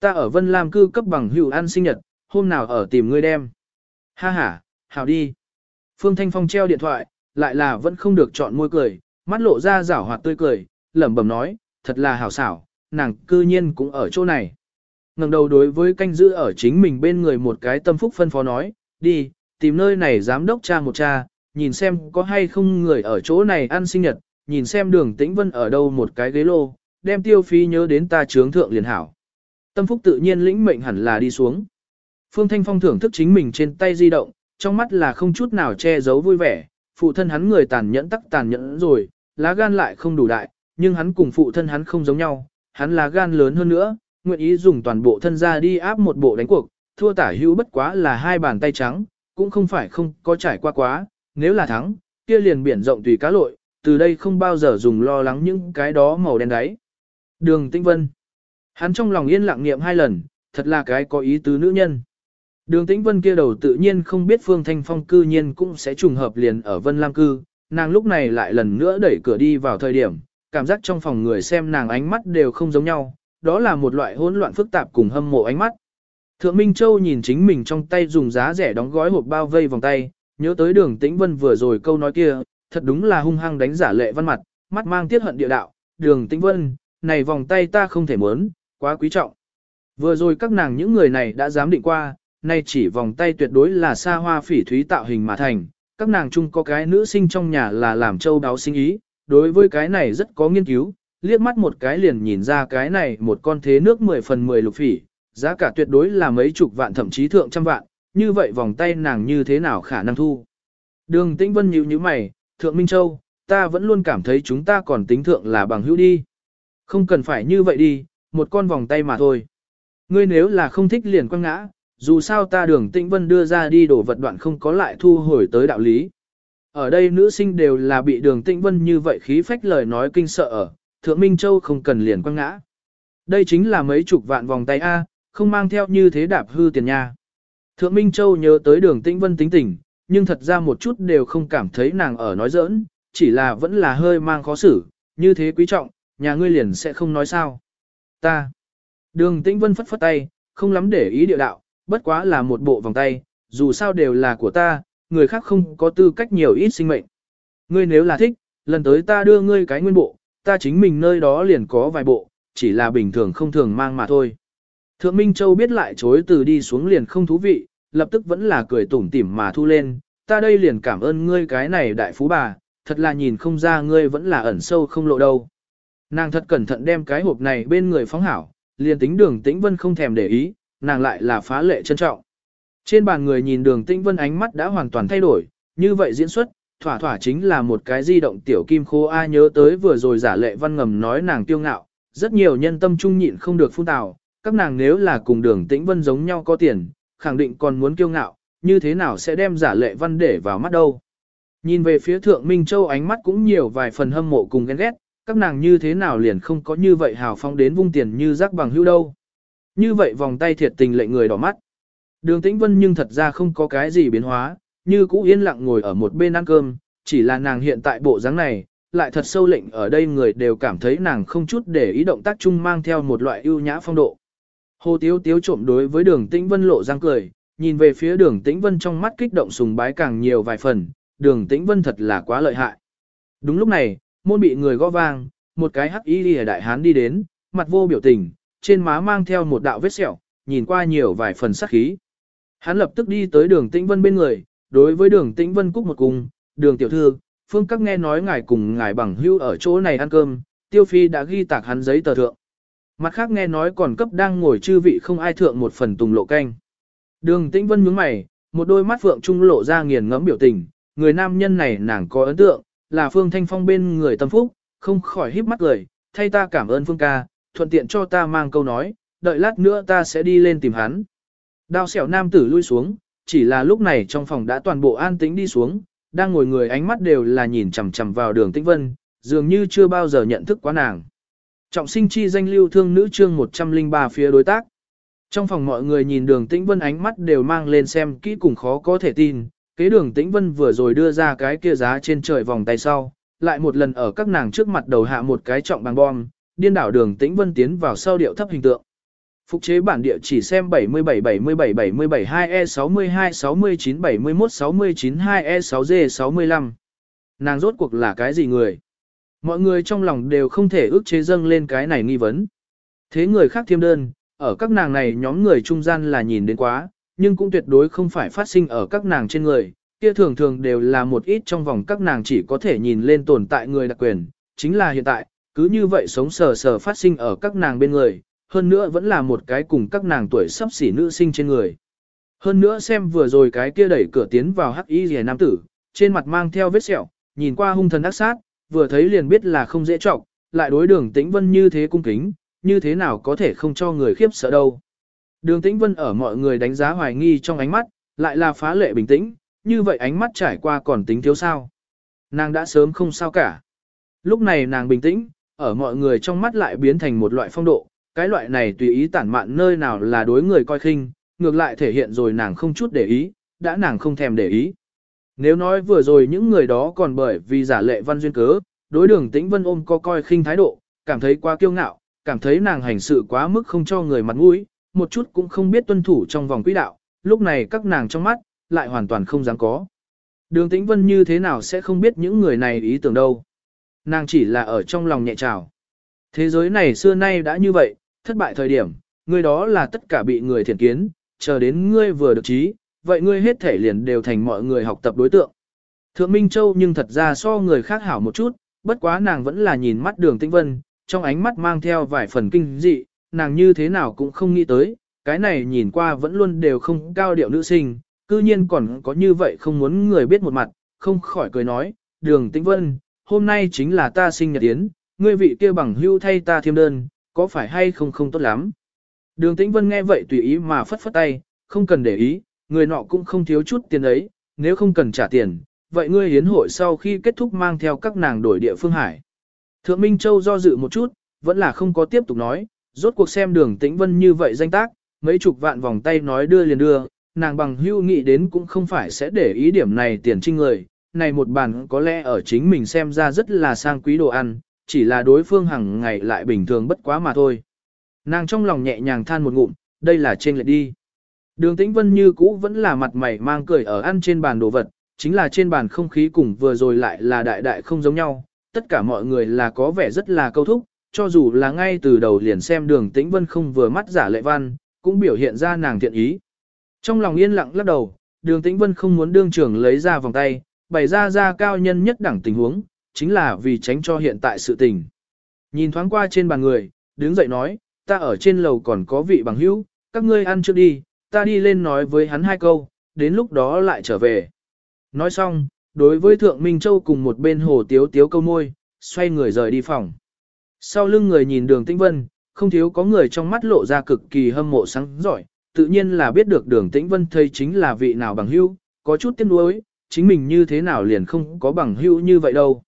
Ta ở Vân Lam cư cấp bằng hữu ăn sinh nhật, hôm nào ở tìm ngươi đem. Ha ha, hảo đi. Phương Thanh Phong treo điện thoại, lại là vẫn không được chọn môi cười, mắt lộ ra rảo hoạt tươi cười, lẩm bẩm nói, thật là hảo xảo, nàng cư nhiên cũng ở chỗ này. ngẩng đầu đối với canh giữ ở chính mình bên người một cái tâm phúc phân phó nói, đi, tìm nơi này giám đốc cha một cha, nhìn xem có hay không người ở chỗ này ăn sinh nhật, nhìn xem đường tĩnh vân ở đâu một cái ghế lô, đem tiêu phí nhớ đến ta trướng thượng liền hảo. Tâm phúc tự nhiên lĩnh mệnh hẳn là đi xuống. Phương Thanh Phong thưởng thức chính mình trên tay di động, trong mắt là không chút nào che giấu vui vẻ, phụ thân hắn người tàn nhẫn tắc tàn nhẫn rồi, lá gan lại không đủ đại, nhưng hắn cùng phụ thân hắn không giống nhau, hắn là gan lớn hơn nữa, nguyện ý dùng toàn bộ thân ra đi áp một bộ đánh cuộc, thua tả hữu bất quá là hai bàn tay trắng, cũng không phải không có trải qua quá, nếu là thắng, kia liền biển rộng tùy cá lội, từ đây không bao giờ dùng lo lắng những cái đó màu đen đáy. Đường Tĩnh Vân. Hắn trong lòng yên lặng niệm hai lần, thật là cái có ý tứ nữ nhân. Đường Tĩnh Vân kia đầu tự nhiên không biết Phương Thanh Phong cư nhiên cũng sẽ trùng hợp liền ở Vân Lam cư, nàng lúc này lại lần nữa đẩy cửa đi vào thời điểm, cảm giác trong phòng người xem nàng ánh mắt đều không giống nhau, đó là một loại hỗn loạn phức tạp cùng hâm mộ ánh mắt. Thượng Minh Châu nhìn chính mình trong tay dùng giá rẻ đóng gói hộp bao vây vòng tay, nhớ tới đường tĩnh vân vừa rồi câu nói kia, thật đúng là hung hăng đánh giả lệ văn mặt, mắt mang tiết hận địa đạo, đường tĩnh vân, này vòng tay ta không thể muốn, quá quý trọng. Vừa rồi các nàng những người này đã dám định qua, nay chỉ vòng tay tuyệt đối là xa hoa phỉ thúy tạo hình mà thành, các nàng chung có cái nữ sinh trong nhà là làm châu đáo sinh ý, đối với cái này rất có nghiên cứu, liếc mắt một cái liền nhìn ra cái này một con thế nước 10 phần 10 lục phỉ, giá cả tuyệt đối là mấy chục vạn thậm chí thượng trăm vạn, như vậy vòng tay nàng như thế nào khả năng thu. Đường Tĩnh Vân nhíu nhíu mày, Thượng Minh Châu, ta vẫn luôn cảm thấy chúng ta còn tính thượng là bằng hữu đi. Không cần phải như vậy đi, một con vòng tay mà thôi. Ngươi nếu là không thích liền quăng ngã, dù sao ta đường Tĩnh Vân đưa ra đi đổ vật đoạn không có lại thu hồi tới đạo lý. Ở đây nữ sinh đều là bị đường Tĩnh Vân như vậy khí phách lời nói kinh sợ ở, Thượng Minh Châu không cần liền quăng ngã. Đây chính là mấy chục vạn vòng tay A, không mang theo như thế đạp hư tiền nha. Thượng Minh Châu nhớ tới đường tĩnh vân tính tình, nhưng thật ra một chút đều không cảm thấy nàng ở nói giỡn, chỉ là vẫn là hơi mang khó xử, như thế quý trọng, nhà ngươi liền sẽ không nói sao. Ta. Đường tĩnh vân phất phất tay, không lắm để ý địa đạo, bất quá là một bộ vòng tay, dù sao đều là của ta, người khác không có tư cách nhiều ít sinh mệnh. Ngươi nếu là thích, lần tới ta đưa ngươi cái nguyên bộ, ta chính mình nơi đó liền có vài bộ, chỉ là bình thường không thường mang mà thôi. Thượng Minh Châu biết lại chối từ đi xuống liền không thú vị, lập tức vẫn là cười tủm tỉm mà thu lên, ta đây liền cảm ơn ngươi cái này đại phú bà, thật là nhìn không ra ngươi vẫn là ẩn sâu không lộ đâu. Nàng thật cẩn thận đem cái hộp này bên người phóng hảo, liền tính đường tĩnh vân không thèm để ý, nàng lại là phá lệ trân trọng. Trên bàn người nhìn đường tĩnh vân ánh mắt đã hoàn toàn thay đổi, như vậy diễn xuất, thỏa thỏa chính là một cái di động tiểu kim khô ai nhớ tới vừa rồi giả lệ văn ngầm nói nàng tiêu ngạo, rất nhiều nhân tâm trung nhịn không được phun tào, các nàng nếu là cùng đường tĩnh vân giống nhau có tiền, khẳng định còn muốn kiêu ngạo, như thế nào sẽ đem giả lệ văn để vào mắt đâu. Nhìn về phía thượng Minh Châu ánh mắt cũng nhiều vài phần hâm mộ cùng ghen ghét, các nàng như thế nào liền không có như vậy hào phong đến vung tiền như rác bằng hữu đâu. Như vậy vòng tay thiệt tình lệnh người đỏ mắt. Đường Tĩnh Vân nhưng thật ra không có cái gì biến hóa, như cũ yên lặng ngồi ở một bên ăn cơm, chỉ là nàng hiện tại bộ dáng này, lại thật sâu lệnh ở đây người đều cảm thấy nàng không chút để ý động tác chung mang theo một loại ưu nhã phong độ. Hồ Tiếu Tiếu trộm đối với đường Tĩnh Vân lộ răng cười, nhìn về phía đường Tĩnh Vân trong mắt kích động sùng bái càng nhiều vài phần, đường Tĩnh Vân thật là quá lợi hại. Đúng lúc này, môn bị người gõ vang, một cái hắc y lìa đại hán đi đến, mặt vô biểu tình, trên má mang theo một đạo vết sẹo, nhìn qua nhiều vài phần sắc khí. Hắn lập tức đi tới đường Tĩnh Vân bên người, đối với đường Tĩnh Vân cúc một cung, đường tiểu thư, phương các nghe nói ngài cùng ngài bằng hưu ở chỗ này ăn cơm, tiêu phi đã ghi tạc hắn giấy tờ thượng. Mặt khác nghe nói còn cấp đang ngồi chư vị không ai thượng một phần tùng lộ canh. Đường Tĩnh Vân nhướng mày, một đôi mắt phượng trung lộ ra nghiền ngẫm biểu tình, người nam nhân này nàng có ấn tượng, là Phương Thanh Phong bên người tâm phúc, không khỏi híp mắt cười, thay ta cảm ơn Phương ca, thuận tiện cho ta mang câu nói, đợi lát nữa ta sẽ đi lên tìm hắn. Đao xẻo nam tử lui xuống, chỉ là lúc này trong phòng đã toàn bộ an tĩnh đi xuống, đang ngồi người ánh mắt đều là nhìn chằm chằm vào đường tĩnh vân, dường như chưa bao giờ nhận thức quá nàng. Trọng sinh chi danh lưu thương nữ chương 103 phía đối tác. Trong phòng mọi người nhìn đường tĩnh vân ánh mắt đều mang lên xem kỹ cùng khó có thể tin, kế đường tĩnh vân vừa rồi đưa ra cái kia giá trên trời vòng tay sau, lại một lần ở các nàng trước mặt đầu hạ một cái trọng bằng bom, điên đảo đường tĩnh vân tiến vào sau điệu thấp hình tượng. Phục chế bản địa chỉ xem 77 77 77 2E 62 69 71 69 2E 6G 65. Nàng rốt cuộc là cái gì người? Mọi người trong lòng đều không thể ước chế dâng lên cái này nghi vấn. Thế người khác thiêm đơn, ở các nàng này nhóm người trung gian là nhìn đến quá, nhưng cũng tuyệt đối không phải phát sinh ở các nàng trên người, kia thường thường đều là một ít trong vòng các nàng chỉ có thể nhìn lên tồn tại người đặc quyền, chính là hiện tại, cứ như vậy sống sờ sờ phát sinh ở các nàng bên người, hơn nữa vẫn là một cái cùng các nàng tuổi sắp xỉ nữ sinh trên người. Hơn nữa xem vừa rồi cái kia đẩy cửa tiến vào hắc y rìa nam tử, trên mặt mang theo vết sẹo, nhìn qua hung thần ác sát, vừa thấy liền biết là không dễ trọng, lại đối đường tĩnh vân như thế cung kính, như thế nào có thể không cho người khiếp sợ đâu. Đường tĩnh vân ở mọi người đánh giá hoài nghi trong ánh mắt, lại là phá lệ bình tĩnh, như vậy ánh mắt trải qua còn tính thiếu sao. Nàng đã sớm không sao cả. Lúc này nàng bình tĩnh, ở mọi người trong mắt lại biến thành một loại phong độ, cái loại này tùy ý tản mạn nơi nào là đối người coi khinh, ngược lại thể hiện rồi nàng không chút để ý, đã nàng không thèm để ý. Nếu nói vừa rồi những người đó còn bởi vì giả lệ văn duyên cớ, đối đường tĩnh vân ôm có coi khinh thái độ, cảm thấy quá kiêu ngạo, cảm thấy nàng hành sự quá mức không cho người mặt mũi, một chút cũng không biết tuân thủ trong vòng quỹ đạo, lúc này các nàng trong mắt, lại hoàn toàn không dám có. Đường tĩnh vân như thế nào sẽ không biết những người này ý tưởng đâu. Nàng chỉ là ở trong lòng nhẹ trào. Thế giới này xưa nay đã như vậy, thất bại thời điểm, người đó là tất cả bị người thiền kiến, chờ đến ngươi vừa được trí, vậy ngươi hết thể liền đều thành mọi người học tập đối tượng. Thượng Minh Châu nhưng thật ra so người khác hảo một chút, bất quá nàng vẫn là nhìn mắt đường tĩnh vân, trong ánh mắt mang theo vài phần kinh dị, nàng như thế nào cũng không nghĩ tới, cái này nhìn qua vẫn luôn đều không cao điệu nữ sinh, cư nhiên còn có như vậy không muốn người biết một mặt, không khỏi cười nói, đường tĩnh vân, hôm nay chính là ta sinh nhật yến, ngươi vị kia bằng hưu thay ta thiêm đơn, có phải hay không không tốt lắm. Đường tĩnh vân nghe vậy tùy ý mà phất phất tay, không cần để ý, người nọ cũng không thiếu chút tiền ấy, nếu không cần trả tiền, vậy ngươi hiến hội sau khi kết thúc mang theo các nàng đổi địa phương hải. Thượng Minh Châu do dự một chút, vẫn là không có tiếp tục nói, rốt cuộc xem đường tĩnh vân như vậy danh tác, mấy chục vạn vòng tay nói đưa liền đưa, nàng bằng hưu nghĩ đến cũng không phải sẽ để ý điểm này tiền trinh người, này một bàn có lẽ ở chính mình xem ra rất là sang quý đồ ăn, chỉ là đối phương hàng ngày lại bình thường bất quá mà thôi. Nàng trong lòng nhẹ nhàng than một ngụm, đây là trên lệ đi. Đường tĩnh vân như cũ vẫn là mặt mày mang cười ở ăn trên bàn đồ vật, chính là trên bàn không khí cùng vừa rồi lại là đại đại không giống nhau, tất cả mọi người là có vẻ rất là câu thúc, cho dù là ngay từ đầu liền xem đường tĩnh vân không vừa mắt giả lệ văn, cũng biểu hiện ra nàng thiện ý. Trong lòng yên lặng lắc đầu, đường tĩnh vân không muốn đương trưởng lấy ra vòng tay, bày ra ra cao nhân nhất đẳng tình huống, chính là vì tránh cho hiện tại sự tình. Nhìn thoáng qua trên bàn người, đứng dậy nói, ta ở trên lầu còn có vị bằng hữu, các ngươi ăn trước đi, ta đi lên nói với hắn hai câu, đến lúc đó lại trở về. Nói xong, đối với Thượng Minh Châu cùng một bên hồ tiếu tiếu câu môi, xoay người rời đi phòng. Sau lưng người nhìn đường tĩnh vân, không thiếu có người trong mắt lộ ra cực kỳ hâm mộ sáng giỏi, tự nhiên là biết được đường tĩnh vân thấy chính là vị nào bằng hữu, có chút tiếc nuối, chính mình như thế nào liền không có bằng hữu như vậy đâu.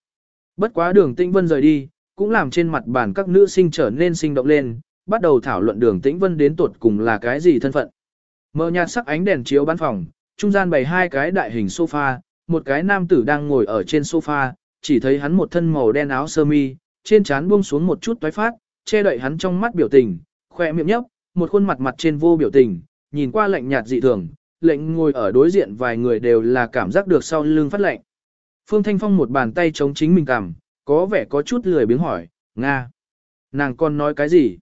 Bất quá đường tĩnh vân rời đi, cũng làm trên mặt bàn các nữ sinh trở nên sinh động lên, bắt đầu thảo luận đường tĩnh vân đến tuột cùng là cái gì thân phận. Mở nhạt sắc ánh đèn chiếu bán phòng, trung gian bày hai cái đại hình sofa, một cái nam tử đang ngồi ở trên sofa, chỉ thấy hắn một thân màu đen áo sơ mi, trên trán buông xuống một chút toái phát, che đậy hắn trong mắt biểu tình, khỏe miệng nhấp, một khuôn mặt mặt trên vô biểu tình, nhìn qua lạnh nhạt dị thường, lệnh ngồi ở đối diện vài người đều là cảm giác được sau lưng phát lạnh. Phương Thanh Phong một bàn tay chống chính mình cằm, có vẻ có chút lười biếng hỏi, Nga. Nàng còn nói cái gì?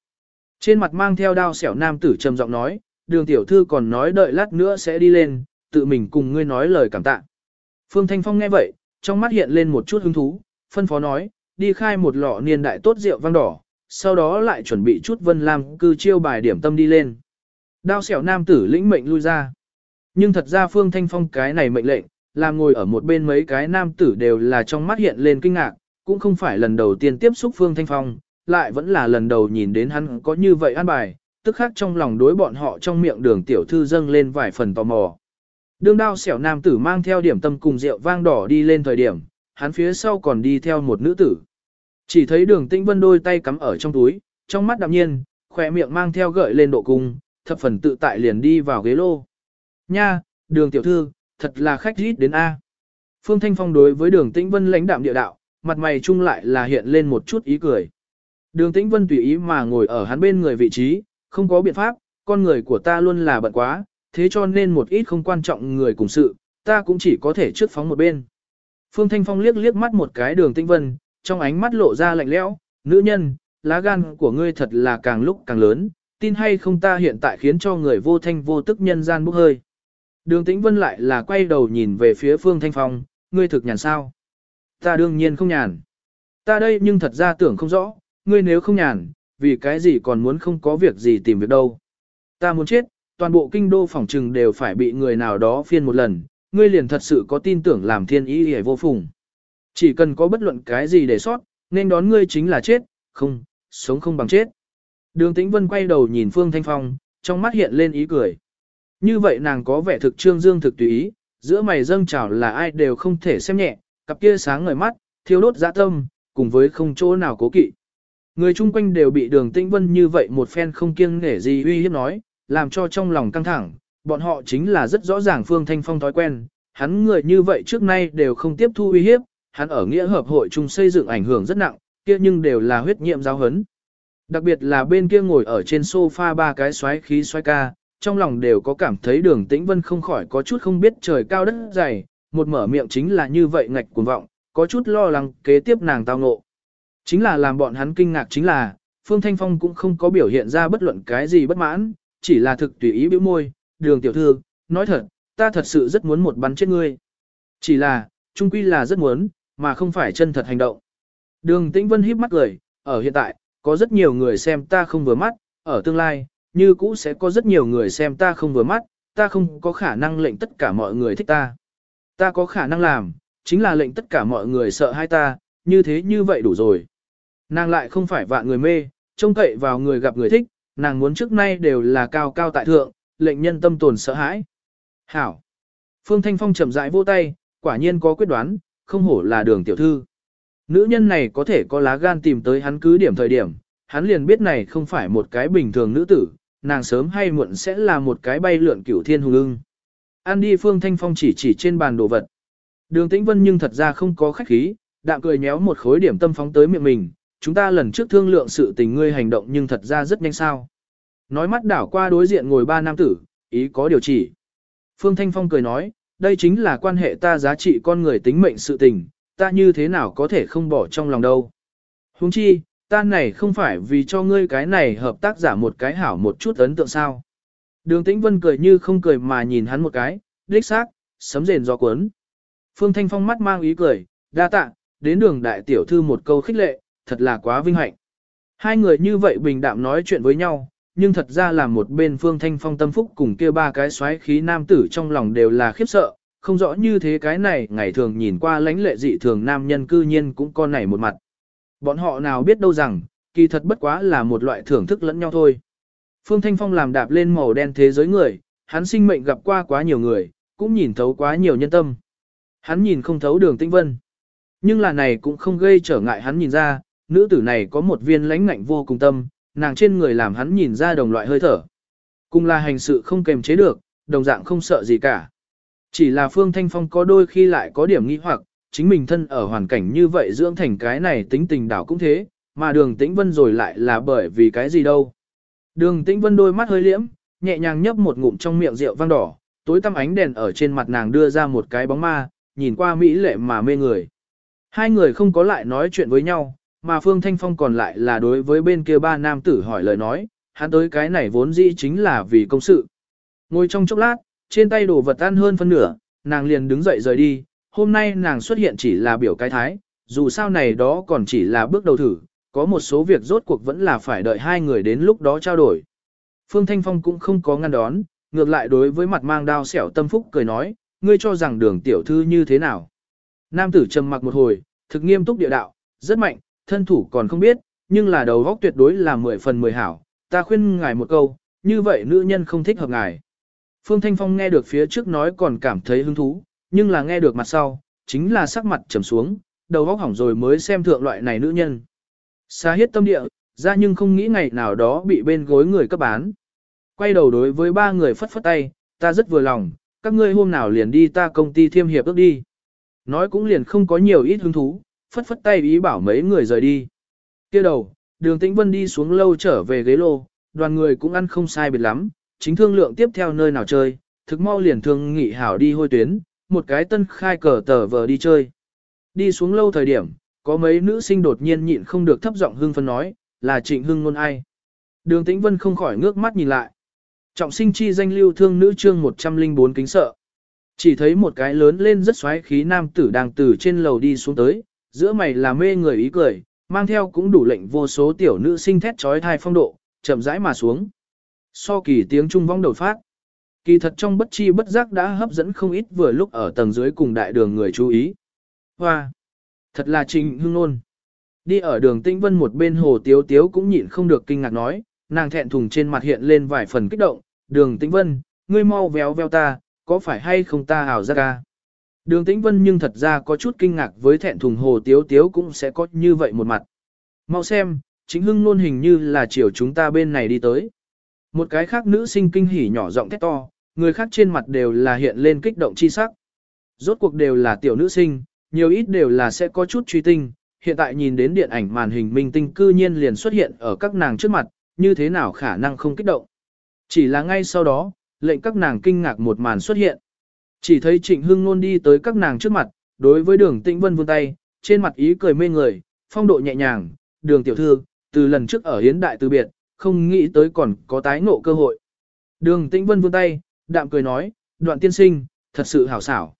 Trên mặt mang theo đao xẻo nam tử trầm giọng nói, đường tiểu thư còn nói đợi lát nữa sẽ đi lên, tự mình cùng ngươi nói lời cảm tạ. Phương Thanh Phong nghe vậy, trong mắt hiện lên một chút hứng thú, phân phó nói, đi khai một lọ niên đại tốt rượu vang đỏ, sau đó lại chuẩn bị chút vân lam cư chiêu bài điểm tâm đi lên. Đao xẻo nam tử lĩnh mệnh lui ra. Nhưng thật ra Phương Thanh Phong cái này mệnh lệnh, làm ngồi ở một bên mấy cái nam tử đều là trong mắt hiện lên kinh ngạc, cũng không phải lần đầu tiên tiếp xúc Phương Thanh Phong, lại vẫn là lần đầu nhìn đến hắn có như vậy an bài, tức khác trong lòng đối bọn họ trong miệng đường tiểu thư dâng lên vài phần tò mò. đường đao xẻo nam tử mang theo điểm tâm cùng rượu vang đỏ đi lên thời điểm, hắn phía sau còn đi theo một nữ tử. Chỉ thấy đường tĩnh vân đôi tay cắm ở trong túi, trong mắt đạm nhiên, khỏe miệng mang theo gợi lên độ cung, thập phần tự tại liền đi vào ghế lô. Nha, đường tiểu thư, thật là khách rít đến A. Phương Thanh Phong đối với đường tĩnh vân lãnh đạm địa đạo, mặt mày chung lại là hiện lên một chút ý cười. Đường tĩnh vân tùy ý mà ngồi ở hắn bên người vị trí, không có biện pháp, con người của ta luôn là bận quá, thế cho nên một ít không quan trọng người cùng sự, ta cũng chỉ có thể trước phóng một bên. Phương Thanh Phong liếc liếc mắt một cái đường Tinh vân, trong ánh mắt lộ ra lạnh lẽo, nữ nhân, lá gan của ngươi thật là càng lúc càng lớn, tin hay không ta hiện tại khiến cho người vô thanh vô tức nhân gian bốc hơi. Đường tĩnh vân lại là quay đầu nhìn về phía Phương Thanh Phong, ngươi thực nhàn sao? Ta đương nhiên không nhàn. Ta đây nhưng thật ra tưởng không rõ, ngươi nếu không nhàn, vì cái gì còn muốn không có việc gì tìm việc đâu. Ta muốn chết, toàn bộ kinh đô phòng trừng đều phải bị người nào đó phiên một lần, ngươi liền thật sự có tin tưởng làm thiên ý hề vô phùng. Chỉ cần có bất luận cái gì để sót, nên đón ngươi chính là chết, không, sống không bằng chết. Đường Tĩnh Vân quay đầu nhìn Phương Thanh Phong, trong mắt hiện lên ý cười. Như vậy nàng có vẻ thực trương dương thực tùy ý, giữa mày dâng trào là ai đều không thể xem nhẹ, cặp kia sáng ngời mắt, thiếu đốt dạ tâm, cùng với không chỗ nào cố kỵ. Người chung quanh đều bị đường Tĩnh Vân như vậy một phen không kiêng nể gì uy hiếp nói, làm cho trong lòng căng thẳng, bọn họ chính là rất rõ ràng Phương Thanh Phong thói quen, hắn người như vậy trước nay đều không tiếp thu uy hiếp, hắn ở nghĩa hợp hội chung xây dựng ảnh hưởng rất nặng, kia nhưng đều là huyết nhiệm giáo hấn. Đặc biệt là bên kia ngồi ở trên sofa ba cái xoáy khí xoáy ca, trong lòng đều có cảm thấy đường tĩnh vân không khỏi có chút không biết trời cao đất dày, một mở miệng chính là như vậy ngạch cuồng vọng, có chút lo lắng kế tiếp nàng tao ngộ. Chính là làm bọn hắn kinh ngạc chính là, Phương Thanh Phong cũng không có biểu hiện ra bất luận cái gì bất mãn, chỉ là thực tùy ý bĩu môi, đường tiểu thư, nói thật, ta thật sự rất muốn một bắn chết ngươi. Chỉ là, trung quy là rất muốn, mà không phải chân thật hành động. Đường Tĩnh Vân híp mắt cười, ở hiện tại, có rất nhiều người xem ta không vừa mắt, ở tương lai, như cũ sẽ có rất nhiều người xem ta không vừa mắt, ta không có khả năng lệnh tất cả mọi người thích ta. Ta có khả năng làm, chính là lệnh tất cả mọi người sợ hai ta, như thế như vậy đủ rồi. Nàng lại không phải vạn người mê, trông cậy vào người gặp người thích, nàng muốn trước nay đều là cao cao tại thượng, lệnh nhân tâm tồn sợ hãi. Hảo! Phương Thanh Phong chậm rãi vô tay, quả nhiên có quyết đoán, không hổ là đường tiểu thư. Nữ nhân này có thể có lá gan tìm tới hắn cứ điểm thời điểm, hắn liền biết này không phải một cái bình thường nữ tử, nàng sớm hay muộn sẽ là một cái bay lượn cửu thiên hùng ưng. An đi Phương Thanh Phong chỉ chỉ trên bàn đồ vật. Đường Tĩnh Vân nhưng thật ra không có khách khí, đạm cười nhéo một khối điểm tâm phóng tới miệng mình, chúng ta lần trước thương lượng sự tình ngươi hành động nhưng thật ra rất nhanh sao. Nói mắt đảo qua đối diện ngồi ba nam tử, ý có điều chỉ. Phương Thanh Phong cười nói, đây chính là quan hệ ta giá trị con người tính mệnh sự tình, ta như thế nào có thể không bỏ trong lòng đâu. Huống chi, ta này không phải vì cho ngươi cái này hợp tác giả một cái hảo một chút ấn tượng sao. Đường Tĩnh Vân cười như không cười mà nhìn hắn một cái, đích xác, sấm rền gió cuốn. Phương Thanh Phong mắt mang ý cười, đa tạ, đến đường đại tiểu thư một câu khích lệ, thật là quá vinh hạnh. Hai người như vậy bình đạm nói chuyện với nhau, nhưng thật ra là một bên Phương Thanh Phong tâm phúc cùng kia ba cái xoáy khí nam tử trong lòng đều là khiếp sợ, không rõ như thế cái này ngày thường nhìn qua lãnh lệ dị thường nam nhân cư nhiên cũng con này một mặt. Bọn họ nào biết đâu rằng, kỳ thật bất quá là một loại thưởng thức lẫn nhau thôi. Phương Thanh Phong làm đạp lên màu đen thế giới người, hắn sinh mệnh gặp qua quá nhiều người, cũng nhìn thấu quá nhiều nhân tâm. Hắn nhìn không thấu đường tinh vân. Nhưng là này cũng không gây trở ngại hắn nhìn ra, nữ tử này có một viên lãnh ngạnh vô cùng tâm, nàng trên người làm hắn nhìn ra đồng loại hơi thở. Cùng là hành sự không kềm chế được, đồng dạng không sợ gì cả. Chỉ là Phương Thanh Phong có đôi khi lại có điểm nghi hoặc, chính mình thân ở hoàn cảnh như vậy dưỡng thành cái này tính tình đảo cũng thế, mà đường tĩnh vân rồi lại là bởi vì cái gì đâu. Đường tĩnh vân đôi mắt hơi liễm, nhẹ nhàng nhấp một ngụm trong miệng rượu vang đỏ, tối tăm ánh đèn ở trên mặt nàng đưa ra một cái bóng ma, nhìn qua mỹ lệ mà mê người. Hai người không có lại nói chuyện với nhau, mà Phương Thanh Phong còn lại là đối với bên kia ba nam tử hỏi lời nói, hắn tới cái này vốn dĩ chính là vì công sự. Ngồi trong chốc lát, trên tay đồ vật ăn hơn phân nửa, nàng liền đứng dậy rời đi, hôm nay nàng xuất hiện chỉ là biểu cái thái, dù sao này đó còn chỉ là bước đầu thử, có một số việc rốt cuộc vẫn là phải đợi hai người đến lúc đó trao đổi. Phương Thanh Phong cũng không có ngăn đón, ngược lại đối với mặt mang đao xẻo tâm phúc cười nói, ngươi cho rằng đường tiểu thư như thế nào. Nam tử trầm mặc một hồi, thực nghiêm túc địa đạo, rất mạnh, thân thủ còn không biết, nhưng là đầu góc tuyệt đối là mười phần mười hảo, ta khuyên ngài một câu, như vậy nữ nhân không thích hợp ngài. Phương Thanh Phong nghe được phía trước nói còn cảm thấy hứng thú, nhưng là nghe được mặt sau, chính là sắc mặt trầm xuống, đầu góc hỏng rồi mới xem thượng loại này nữ nhân. Xa hiết tâm địa, ra nhưng không nghĩ ngày nào đó bị bên gối người cấp bán. Quay đầu đối với ba người phất phất tay, ta rất vừa lòng, các ngươi hôm nào liền đi ta công ty thiêm hiệp ước đi. Nói cũng liền không có nhiều ít hứng thú, phất phất tay ý bảo mấy người rời đi. kia đầu, đường tĩnh vân đi xuống lâu trở về ghế lô, đoàn người cũng ăn không sai biệt lắm, chính thương lượng tiếp theo nơi nào chơi, thực mau liền thương nghị hảo đi hôi tuyến, một cái tân khai cờ tờ vờ đi chơi. Đi xuống lâu thời điểm, có mấy nữ sinh đột nhiên nhịn không được thấp giọng hưng phân nói, là trịnh hưng ngôn ai. Đường tĩnh vân không khỏi ngước mắt nhìn lại. Trọng sinh chi danh lưu thương nữ chương 104 kính sợ. Chỉ thấy một cái lớn lên rất xoáy khí nam tử đang từ trên lầu đi xuống tới, giữa mày là mê người ý cười, mang theo cũng đủ lệnh vô số tiểu nữ sinh thét trói thai phong độ, chậm rãi mà xuống. So kỳ tiếng trung vong đầu phát. Kỳ thật trong bất chi bất giác đã hấp dẫn không ít vừa lúc ở tầng dưới cùng đại đường người chú ý. Hoa! Thật là trình hương nôn. Đi ở đường tinh vân một bên hồ tiếu tiếu cũng nhịn không được kinh ngạc nói, nàng thẹn thùng trên mặt hiện lên vài phần kích động, đường tinh vân, ngươi mau véo véo ta, có phải hay không ta hào ra ca. Đường tĩnh vân nhưng thật ra có chút kinh ngạc với thẹn thùng hồ tiếu tiếu cũng sẽ có như vậy một mặt. Mau xem, chính hưng luôn hình như là chiều chúng ta bên này đi tới. Một cái khác nữ sinh kinh hỉ nhỏ giọng thét to, người khác trên mặt đều là hiện lên kích động chi sắc. Rốt cuộc đều là tiểu nữ sinh, nhiều ít đều là sẽ có chút truy tinh, hiện tại nhìn đến điện ảnh màn hình minh tinh cư nhiên liền xuất hiện ở các nàng trước mặt, như thế nào khả năng không kích động. Chỉ là ngay sau đó, lệnh các nàng kinh ngạc một màn xuất hiện. Chỉ thấy Trịnh Hưng Nôn đi tới các nàng trước mặt, đối với đường Tĩnh Vân vươn tay, trên mặt ý cười mê người, phong độ nhẹ nhàng, đường tiểu thư, từ lần trước ở hiến đại từ biệt, không nghĩ tới còn có tái ngộ cơ hội. Đường Tĩnh Vân vươn tay, đạm cười nói, đoạn tiên sinh, thật sự hảo xảo.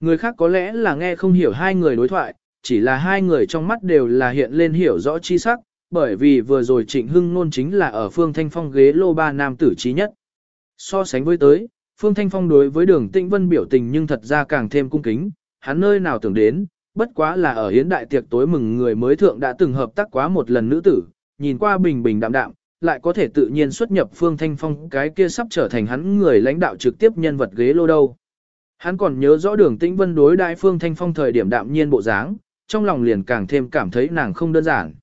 Người khác có lẽ là nghe không hiểu hai người đối thoại, chỉ là hai người trong mắt đều là hiện lên hiểu rõ chi sắc, bởi vì vừa rồi Trịnh Hưng Nôn chính là ở phương thanh phong ghế lô ba nam tử trí nhất. So sánh với tới, Phương Thanh Phong đối với đường Tĩnh Vân biểu tình nhưng thật ra càng thêm cung kính, hắn nơi nào tưởng đến, bất quá là ở hiến đại tiệc tối mừng người mới thượng đã từng hợp tác quá một lần nữ tử, nhìn qua bình bình đạm đạm, lại có thể tự nhiên xuất nhập Phương Thanh Phong cái kia sắp trở thành hắn người lãnh đạo trực tiếp nhân vật ghế lô đâu. Hắn còn nhớ rõ đường Tĩnh Vân đối đại Phương Thanh Phong thời điểm đạm nhiên bộ dáng, trong lòng liền càng thêm cảm thấy nàng không đơn giản.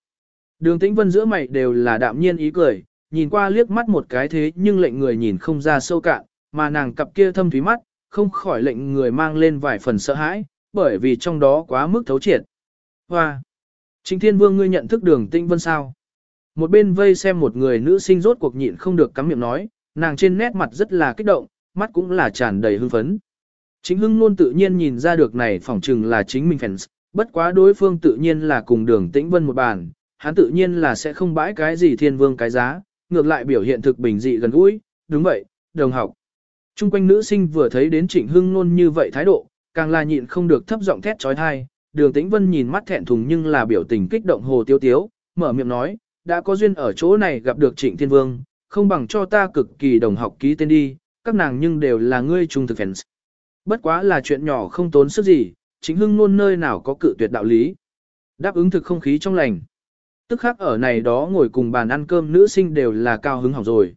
Đường Tĩnh Vân giữa mày đều là đạm nhiên ý cười, nhìn qua liếc mắt một cái thế nhưng lệnh người nhìn không ra sâu cạn, mà nàng cặp kia thâm thúy mắt, không khỏi lệnh người mang lên vài phần sợ hãi, bởi vì trong đó quá mức thấu triệt. Hoa! Chính thiên vương ngươi nhận thức đường tinh vân sao? Một bên vây xem một người nữ sinh rốt cuộc nhịn không được cắm miệng nói, nàng trên nét mặt rất là kích động, mắt cũng là tràn đầy hưng phấn. Chính hưng luôn tự nhiên nhìn ra được này phỏng chừng là chính mình fans, bất quá đối phương tự nhiên là cùng đường tĩnh vân một bàn, hắn tự nhiên là sẽ không bãi cái gì thiên vương cái giá, ngược lại biểu hiện thực bình dị gần gũi, đúng vậy, đồng học. Trung quanh nữ sinh vừa thấy đến Trịnh Hưng Nôn như vậy thái độ, càng là nhịn không được thấp giọng thét trói thai. Đường Tĩnh Vân nhìn mắt thẹn thùng nhưng là biểu tình kích động hồ tiêu tiếu, mở miệng nói, đã có duyên ở chỗ này gặp được Trịnh Thiên Vương, không bằng cho ta cực kỳ đồng học ký tên đi, các nàng nhưng đều là ngươi trung thực fans. Bất quá là chuyện nhỏ không tốn sức gì, chính hưng luôn nơi nào có cự tuyệt đạo lý. Đáp ứng thực không khí trong lành. Tức khắc ở này đó ngồi cùng bàn ăn cơm nữ sinh đều là cao hứng hỏng rồi.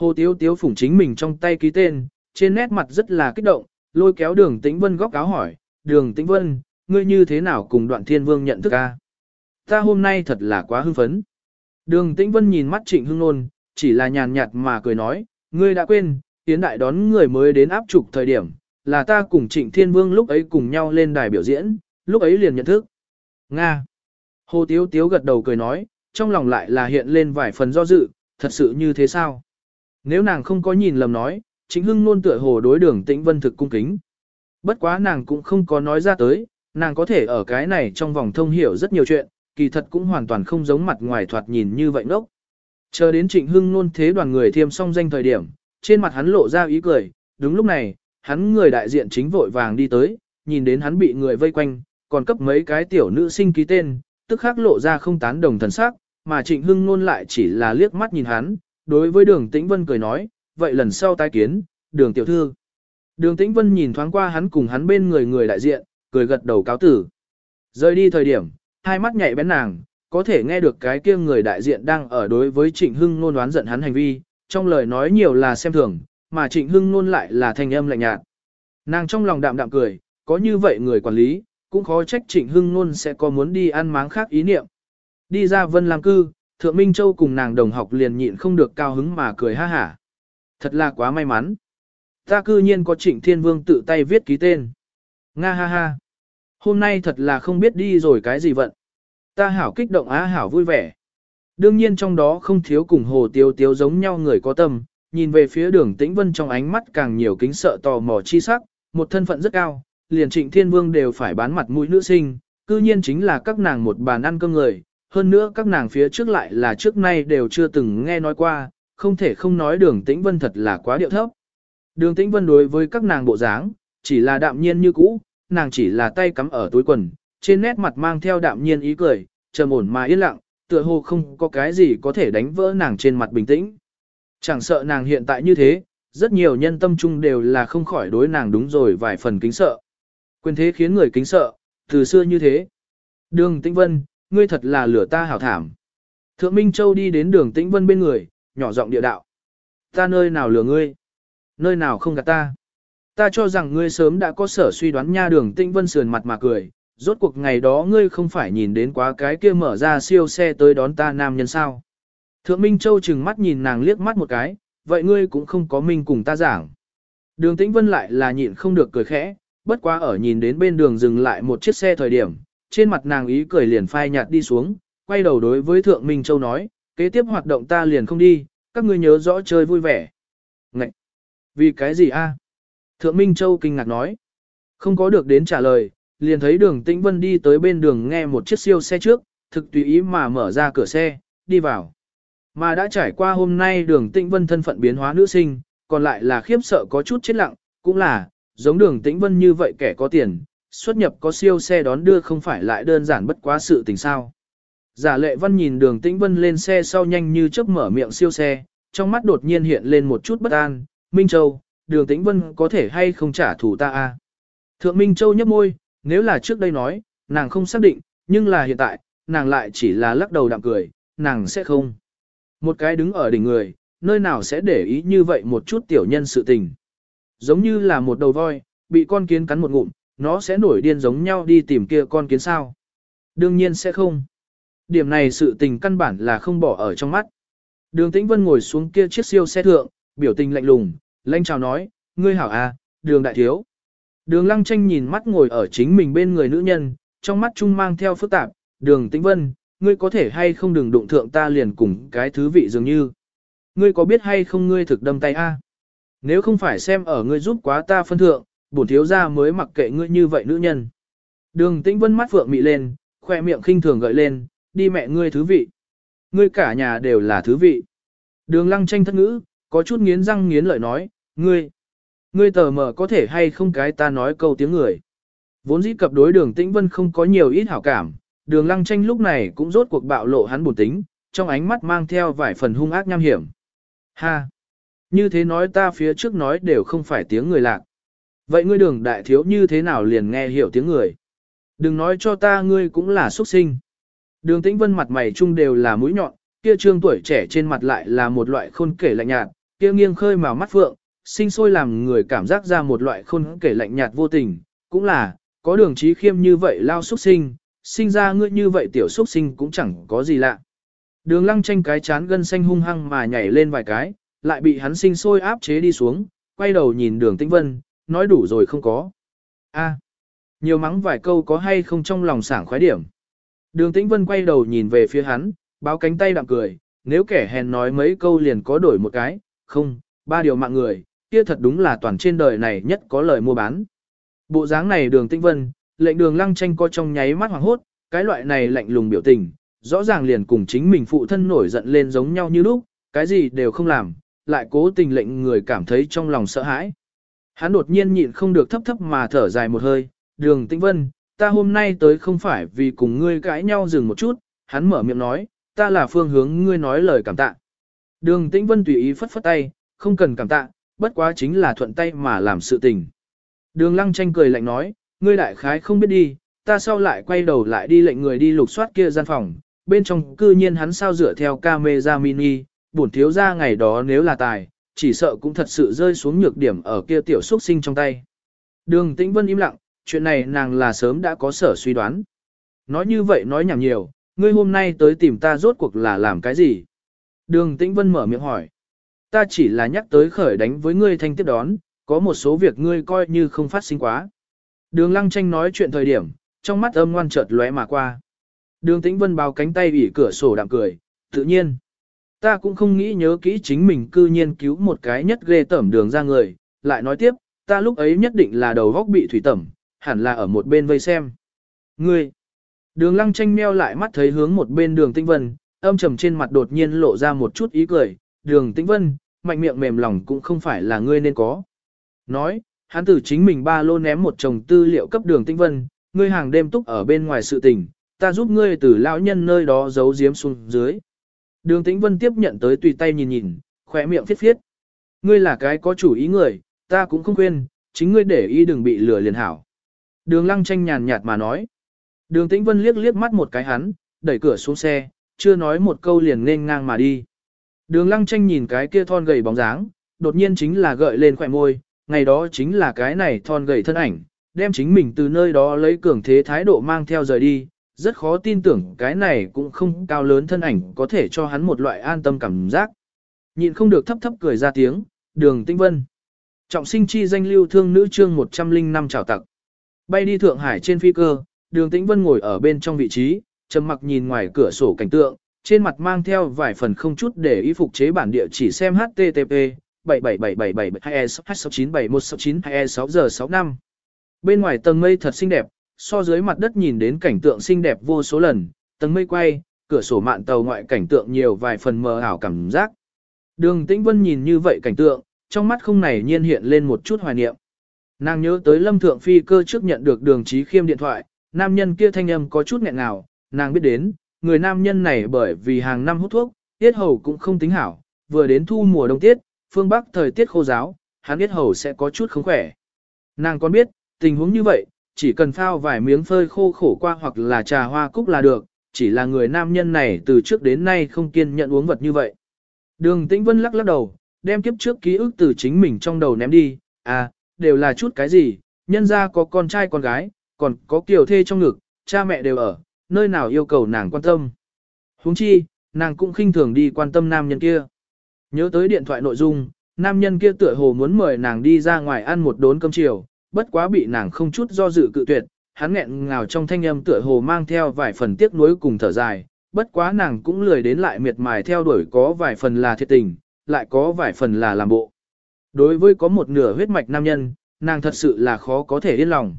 Hồ Tiếu Tiếu phủng chính mình trong tay ký tên, trên nét mặt rất là kích động, lôi kéo đường tĩnh vân góc áo hỏi, đường tĩnh vân, ngươi như thế nào cùng đoạn thiên vương nhận thức a? Ta hôm nay thật là quá hưng phấn. Đường tĩnh vân nhìn mắt trịnh hưng nôn, chỉ là nhàn nhạt mà cười nói, ngươi đã quên, tiến đại đón người mới đến áp trục thời điểm, là ta cùng trịnh thiên vương lúc ấy cùng nhau lên đài biểu diễn, lúc ấy liền nhận thức. Nga. Hồ Tiếu Tiếu gật đầu cười nói, trong lòng lại là hiện lên vài phần do dự, thật sự như thế sao? Nếu nàng không có nhìn lầm nói, chính hưng luôn tựa hồ đối đường tĩnh vân thực cung kính. Bất quá nàng cũng không có nói ra tới, nàng có thể ở cái này trong vòng thông hiểu rất nhiều chuyện, kỳ thật cũng hoàn toàn không giống mặt ngoài thoạt nhìn như vậy ngốc. Chờ đến trịnh hưng nôn thế đoàn người thiêm xong danh thời điểm, trên mặt hắn lộ ra ý cười, đúng lúc này, hắn người đại diện chính vội vàng đi tới, nhìn đến hắn bị người vây quanh, còn cấp mấy cái tiểu nữ sinh ký tên, tức khắc lộ ra không tán đồng thần sắc, mà trịnh hưng nôn lại chỉ là liếc mắt nhìn hắn, đối với đường tĩnh vân cười nói, vậy lần sau tái kiến, đường tiểu thư. Đường tĩnh vân nhìn thoáng qua hắn cùng hắn bên người người đại diện, cười gật đầu cáo tử. Rời đi thời điểm, hai mắt nhạy bén nàng, có thể nghe được cái kia người đại diện đang ở đối với Trịnh Hưng nôn đoán giận hắn hành vi, trong lời nói nhiều là xem thường, mà Trịnh Hưng nôn lại là thanh âm lạnh nhạt. Nàng trong lòng đạm đạm cười, có như vậy người quản lý, cũng khó trách Trịnh Hưng nôn sẽ có muốn đi ăn máng khác ý niệm. Đi ra Vân Lam Cư, Thượng Minh Châu cùng nàng đồng học liền nhịn không được cao hứng mà cười ha hả. Thật là quá may mắn. Ta cư nhiên có Trịnh Thiên Vương tự tay viết ký tên. Nga ha ha. Hôm nay thật là không biết đi rồi cái gì vận. Ta hảo kích động á hảo vui vẻ. Đương nhiên trong đó không thiếu cùng hồ tiêu tiêu giống nhau người có tâm, nhìn về phía đường tĩnh vân trong ánh mắt càng nhiều kính sợ tò mò chi sắc, một thân phận rất cao, liền trịnh thiên vương đều phải bán mặt mũi nữ sinh, cư nhiên chính là các nàng một bàn ăn cơm người, hơn nữa các nàng phía trước lại là trước nay đều chưa từng nghe nói qua, không thể không nói đường tĩnh vân thật là quá điệu thấp. Đường tĩnh vân đối với các nàng bộ dáng, chỉ là đạm nhiên như cũ, nàng chỉ là tay cắm ở túi quần, trên nét mặt mang theo đạm nhiên ý cười, trầm ổn mà yên lặng, tựa hồ không có cái gì có thể đánh vỡ nàng trên mặt bình tĩnh. Chẳng sợ nàng hiện tại như thế, rất nhiều nhân tâm chung đều là không khỏi đối nàng đúng rồi vài phần kính sợ. Quyền thế khiến người kính sợ, từ xưa như thế. Đường Tĩnh Vân, ngươi thật là lửa ta hảo thảm. Thượng Minh Châu đi đến đường Tĩnh Vân bên người, nhỏ giọng địa đạo. Ta nơi nào lừa ngươi? Nơi nào không gạt ta? Ta cho rằng ngươi sớm đã có sở suy đoán nha đường Tĩnh Vân sườn mặt mà cười, rốt cuộc ngày đó ngươi không phải nhìn đến quá cái kia mở ra siêu xe tới đón ta nam nhân sao. Thượng Minh Châu chừng mắt nhìn nàng liếc mắt một cái, vậy ngươi cũng không có minh cùng ta giảng. Đường Tĩnh Vân lại là nhịn không được cười khẽ, bất quá ở nhìn đến bên đường dừng lại một chiếc xe thời điểm, trên mặt nàng ý cười liền phai nhạt đi xuống, quay đầu đối với Thượng Minh Châu nói, kế tiếp hoạt động ta liền không đi, các ngươi nhớ rõ chơi vui vẻ. Ngậy! Vì cái gì a? Thượng Minh Châu kinh ngạc nói. Không có được đến trả lời, liền thấy đường tĩnh vân đi tới bên đường nghe một chiếc siêu xe trước, thực tùy ý mà mở ra cửa xe, đi vào. Mà đã trải qua hôm nay đường tĩnh vân thân phận biến hóa nữ sinh, còn lại là khiếp sợ có chút chết lặng, cũng là, giống đường tĩnh vân như vậy kẻ có tiền, xuất nhập có siêu xe đón đưa không phải lại đơn giản bất quá sự tình sao. Giả lệ văn nhìn đường tĩnh vân lên xe sau nhanh như chớp mở miệng siêu xe, trong mắt đột nhiên hiện lên một chút bất an, Minh Châu, đường tĩnh vân có thể hay không trả thù ta a Thượng Minh Châu nhấp môi, nếu là trước đây nói, nàng không xác định, nhưng là hiện tại, nàng lại chỉ là lắc đầu đạm cười, nàng sẽ không. Một cái đứng ở đỉnh người, nơi nào sẽ để ý như vậy một chút tiểu nhân sự tình. Giống như là một đầu voi, bị con kiến cắn một ngụm, nó sẽ nổi điên giống nhau đi tìm kia con kiến sao. Đương nhiên sẽ không. Điểm này sự tình căn bản là không bỏ ở trong mắt. Đường Tĩnh Vân ngồi xuống kia chiếc siêu xe thượng, biểu tình lạnh lùng, lanh chào nói, ngươi hảo à, đường đại thiếu. Đường lăng tranh nhìn mắt ngồi ở chính mình bên người nữ nhân, trong mắt trung mang theo phức tạp, đường tĩnh vân, ngươi có thể hay không đừng đụng thượng ta liền cùng cái thứ vị dường như. Ngươi có biết hay không ngươi thực đâm tay a? Nếu không phải xem ở ngươi giúp quá ta phân thượng, bổn thiếu gia mới mặc kệ ngươi như vậy nữ nhân. Đường tĩnh vân mắt phượng mị lên, khoe miệng khinh thường gợi lên, đi mẹ ngươi thứ vị. Ngươi cả nhà đều là thứ vị. Đường lăng tranh thất ngữ, có chút nghiến răng nghiến lợi nói, ngươi. Ngươi tờ mờ có thể hay không cái ta nói câu tiếng người. Vốn dĩ cập đối đường tĩnh vân không có nhiều ít hảo cảm, đường lăng tranh lúc này cũng rốt cuộc bạo lộ hắn buồn tính, trong ánh mắt mang theo vài phần hung ác nham hiểm. Ha! Như thế nói ta phía trước nói đều không phải tiếng người lạc. Vậy ngươi đường đại thiếu như thế nào liền nghe hiểu tiếng người? Đừng nói cho ta ngươi cũng là xuất sinh. Đường tĩnh vân mặt mày chung đều là mũi nhọn, kia trương tuổi trẻ trên mặt lại là một loại khôn kể lạnh nhạt, kia nghiêng khơi màu mắt phượng, sinh sôi làm người cảm giác ra một loại khôn kể lạnh nhạt vô tình, cũng là, có đường trí khiêm như vậy lao xuất sinh, sinh ra ngươi như vậy tiểu xuất sinh cũng chẳng có gì lạ. Đường lăng tranh cái chán gân xanh hung hăng mà nhảy lên vài cái, lại bị hắn sinh sôi áp chế đi xuống, quay đầu nhìn đường tĩnh vân, nói đủ rồi không có. a nhiều mắng vài câu có hay không trong lòng sảng khoái điểm. Đường tĩnh vân quay đầu nhìn về phía hắn, báo cánh tay đạm cười, nếu kẻ hèn nói mấy câu liền có đổi một cái, không, ba điều mạng người, kia thật đúng là toàn trên đời này nhất có lời mua bán. Bộ dáng này đường tĩnh vân, lệnh đường lăng tranh co trong nháy mắt hoàng hốt, cái loại này lạnh lùng biểu tình, rõ ràng liền cùng chính mình phụ thân nổi giận lên giống nhau như lúc, cái gì đều không làm, lại cố tình lệnh người cảm thấy trong lòng sợ hãi. Hắn đột nhiên nhịn không được thấp thấp mà thở dài một hơi, đường tĩnh vân, ta hôm nay tới không phải vì cùng ngươi cãi nhau dừng một chút, hắn mở miệng nói, ta là phương hướng ngươi nói lời cảm tạ. Đường tĩnh vân tùy ý phất phất tay, không cần cảm tạ, bất quá chính là thuận tay mà làm sự tình. Đường lăng tranh cười lạnh nói, ngươi đại khái không biết đi, ta sau lại quay đầu lại đi lệnh người đi lục soát kia gian phòng, bên trong cư nhiên hắn sao dựa theo camera mini, bổn thiếu ra ngày đó nếu là tài, chỉ sợ cũng thật sự rơi xuống nhược điểm ở kia tiểu xuất sinh trong tay. Đường tĩnh vân im lặng, chuyện này nàng là sớm đã có sở suy đoán. Nói như vậy nói nhảm nhiều, ngươi hôm nay tới tìm ta rốt cuộc là làm cái gì? Đường tĩnh vân mở miệng hỏi. Ta chỉ là nhắc tới khởi đánh với ngươi thanh tiếp đón, có một số việc ngươi coi như không phát sinh quá. Đường lăng tranh nói chuyện thời điểm, trong mắt âm ngoan chợt lóe mà qua. Đường tĩnh vân bao cánh tay ủy cửa sổ đạm cười, tự nhiên. Ta cũng không nghĩ nhớ kỹ chính mình cư nhiên cứu một cái nhất ghê tẩm đường ra người, lại nói tiếp, ta lúc ấy nhất định là đầu góc bị thủy tẩm, hẳn là ở một bên vây xem. Ngươi, đường lăng tranh meo lại mắt thấy hướng một bên đường Tinh vân, âm trầm trên mặt đột nhiên lộ ra một chút ý cười, đường Tinh vân, mạnh miệng mềm lòng cũng không phải là ngươi nên có. Nói, hắn từ chính mình ba lô ném một chồng tư liệu cấp đường Tinh vân, ngươi hàng đêm túc ở bên ngoài sự tình, ta giúp ngươi từ lão nhân nơi đó giấu giếm xuống dưới. Đường tĩnh vân tiếp nhận tới tùy tay nhìn nhìn, khỏe miệng phiết phiết. Ngươi là cái có chủ ý người, ta cũng không quên, chính ngươi để ý đừng bị lừa liền hảo. Đường lăng tranh nhàn nhạt mà nói. Đường tĩnh vân liếc liếc mắt một cái hắn, đẩy cửa xuống xe, chưa nói một câu liền nên ngang mà đi. Đường lăng tranh nhìn cái kia thon gầy bóng dáng, đột nhiên chính là gợi lên khỏe môi, ngày đó chính là cái này thon gầy thân ảnh, đem chính mình từ nơi đó lấy cường thế thái độ mang theo rời đi, rất khó tin tưởng cái này cũng không cao lớn thân ảnh có thể cho hắn một loại an tâm cảm giác. Nhịn không được thấp thấp cười ra tiếng, đường tinh vân. Trọng sinh chi danh lưu thương nữ chương 105 chào tặng. Bay đi Thượng Hải trên phi cơ, đường tĩnh vân ngồi ở bên trong vị trí, trầm mặc nhìn ngoài cửa sổ cảnh tượng, trên mặt mang theo vài phần không chút để ý phục chế bản địa chỉ xem HTTP 777772E69716926 giờ 65. Bên ngoài tầng mây thật xinh đẹp, so dưới mặt đất nhìn đến cảnh tượng xinh đẹp vô số lần, tầng mây quay, cửa sổ mạn tàu ngoại cảnh tượng nhiều vài phần mờ ảo cảm giác. Đường Tĩnh Vân nhìn như vậy cảnh tượng, trong mắt không này nhiên hiện lên một chút hoài niệm. Nàng nhớ tới Lâm Thượng Phi cơ trước nhận được đường trí khiêm điện thoại, nam nhân kia thanh âm có chút nghẹn ngào, nàng biết đến, người nam nhân này bởi vì hàng năm hút thuốc, tiết hầu cũng không tính hảo, vừa đến thu mùa đông tiết, phương Bắc thời tiết khô giáo, hắn tiết hầu sẽ có chút không khỏe. Nàng còn biết, tình huống như vậy, chỉ cần phao vài miếng phơi khô khổ qua hoặc là trà hoa cúc là được, chỉ là người nam nhân này từ trước đến nay không kiên nhận uống vật như vậy. Đường Tĩnh Vân lắc lắc đầu, đem kiếp trước ký ức từ chính mình trong đầu ném đi, à, đều là chút cái gì, nhân ra có con trai con gái, còn có kiều thê trong ngực, cha mẹ đều ở, nơi nào yêu cầu nàng quan tâm. huống chi, nàng cũng khinh thường đi quan tâm nam nhân kia. Nhớ tới điện thoại nội dung, nam nhân kia tựa hồ muốn mời nàng đi ra ngoài ăn một đốn cơm chiều, bất quá bị nàng không chút do dự cự tuyệt, hắn nghẹn ngào trong thanh âm tựa hồ mang theo vài phần tiếc nuối cùng thở dài, bất quá nàng cũng lười đến lại miệt mài theo đuổi có vài phần là thiệt tình, lại có vài phần là làm bộ. Đối với có một nửa huyết mạch nam nhân, nàng thật sự là khó có thể yên lòng.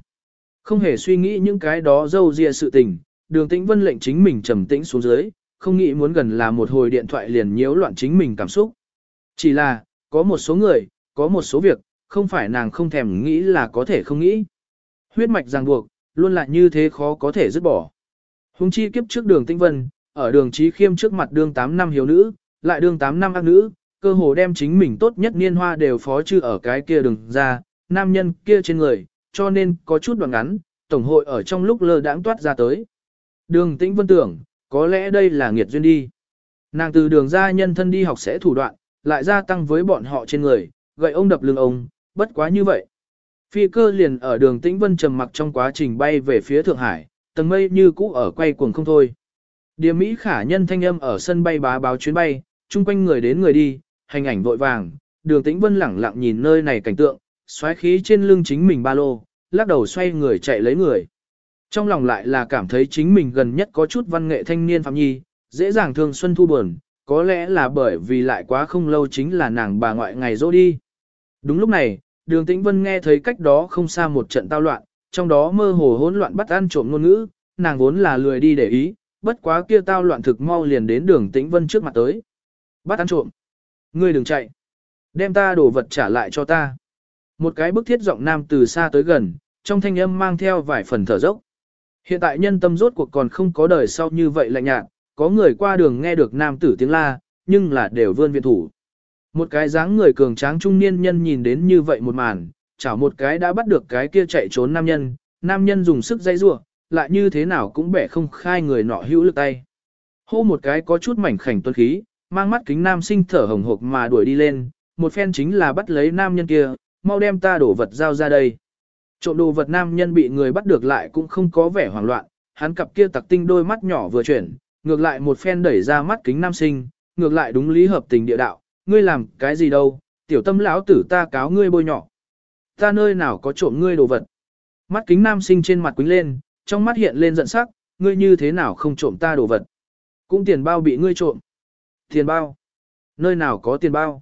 Không hề suy nghĩ những cái đó dâu dịa sự tình, đường tĩnh vân lệnh chính mình trầm tĩnh xuống dưới, không nghĩ muốn gần là một hồi điện thoại liền nhiễu loạn chính mình cảm xúc. Chỉ là, có một số người, có một số việc, không phải nàng không thèm nghĩ là có thể không nghĩ. Huyết mạch ràng buộc, luôn là như thế khó có thể dứt bỏ. Hùng chi kiếp trước đường tĩnh vân, ở đường trí khiêm trước mặt đương 8 năm hiếu nữ, lại đương 8 năm ác nữ, cơ hồ đem chính mình tốt nhất niên hoa đều phó chư ở cái kia đường ra, nam nhân kia trên người, cho nên có chút đoạn ngắn, tổng hội ở trong lúc lơ đãng toát ra tới. Đường tĩnh vân tưởng, có lẽ đây là nghiệt duyên đi. Nàng từ đường ra nhân thân đi học sẽ thủ đoạn, lại gia tăng với bọn họ trên người, gậy ông đập lưng ông, bất quá như vậy. Phi cơ liền ở đường tĩnh vân trầm mặc trong quá trình bay về phía Thượng Hải, tầng mây như cũ ở quay cuồng không thôi. Điểm Mỹ khả nhân thanh âm ở sân bay bá báo chuyến bay, chung quanh người đến người đi, hành ảnh vội vàng, đường tĩnh vân lẳng lặng nhìn nơi này cảnh tượng, xoáy khí trên lưng chính mình ba lô, lắc đầu xoay người chạy lấy người. Trong lòng lại là cảm thấy chính mình gần nhất có chút văn nghệ thanh niên phạm nhi, dễ dàng thương xuân thu buồn, có lẽ là bởi vì lại quá không lâu chính là nàng bà ngoại ngày dỗ đi. Đúng lúc này, đường tĩnh vân nghe thấy cách đó không xa một trận tao loạn, trong đó mơ hồ hỗn loạn bắt ăn trộm ngôn ngữ, nàng vốn là lười đi để ý, bất quá kia tao loạn thực mau liền đến đường tĩnh vân trước mặt tới. Bắt ăn trộm. Ngươi đừng chạy. Đem ta đồ vật trả lại cho ta. Một cái bức thiết giọng nam từ xa tới gần, trong thanh âm mang theo vài phần thở dốc. Hiện tại nhân tâm rốt cuộc còn không có đời sau như vậy lạnh nhạt, có người qua đường nghe được nam tử tiếng la, nhưng là đều vươn viện thủ. Một cái dáng người cường tráng trung niên nhân nhìn đến như vậy một màn, chảo một cái đã bắt được cái kia chạy trốn nam nhân, nam nhân dùng sức dây rua, lại như thế nào cũng bẻ không khai người nọ hữu lực tay. Hô một cái có chút mảnh khảnh tuân khí, mang mắt kính nam sinh thở hồng hộc mà đuổi đi lên, một phen chính là bắt lấy nam nhân kia, mau đem ta đổ vật giao ra đây. Trộm đồ vật nam nhân bị người bắt được lại cũng không có vẻ hoảng loạn, hắn cặp kia tặc tinh đôi mắt nhỏ vừa chuyển, ngược lại một phen đẩy ra mắt kính nam sinh, ngược lại đúng lý hợp tình địa đạo, ngươi làm cái gì đâu, tiểu tâm lão tử ta cáo ngươi bôi nhỏ. Ta nơi nào có trộm ngươi đồ vật. Mắt kính nam sinh trên mặt quính lên, trong mắt hiện lên giận sắc, ngươi như thế nào không trộm ta đồ vật. Cũng tiền bao bị ngươi trộm. Tiền bao? Nơi nào có tiền bao?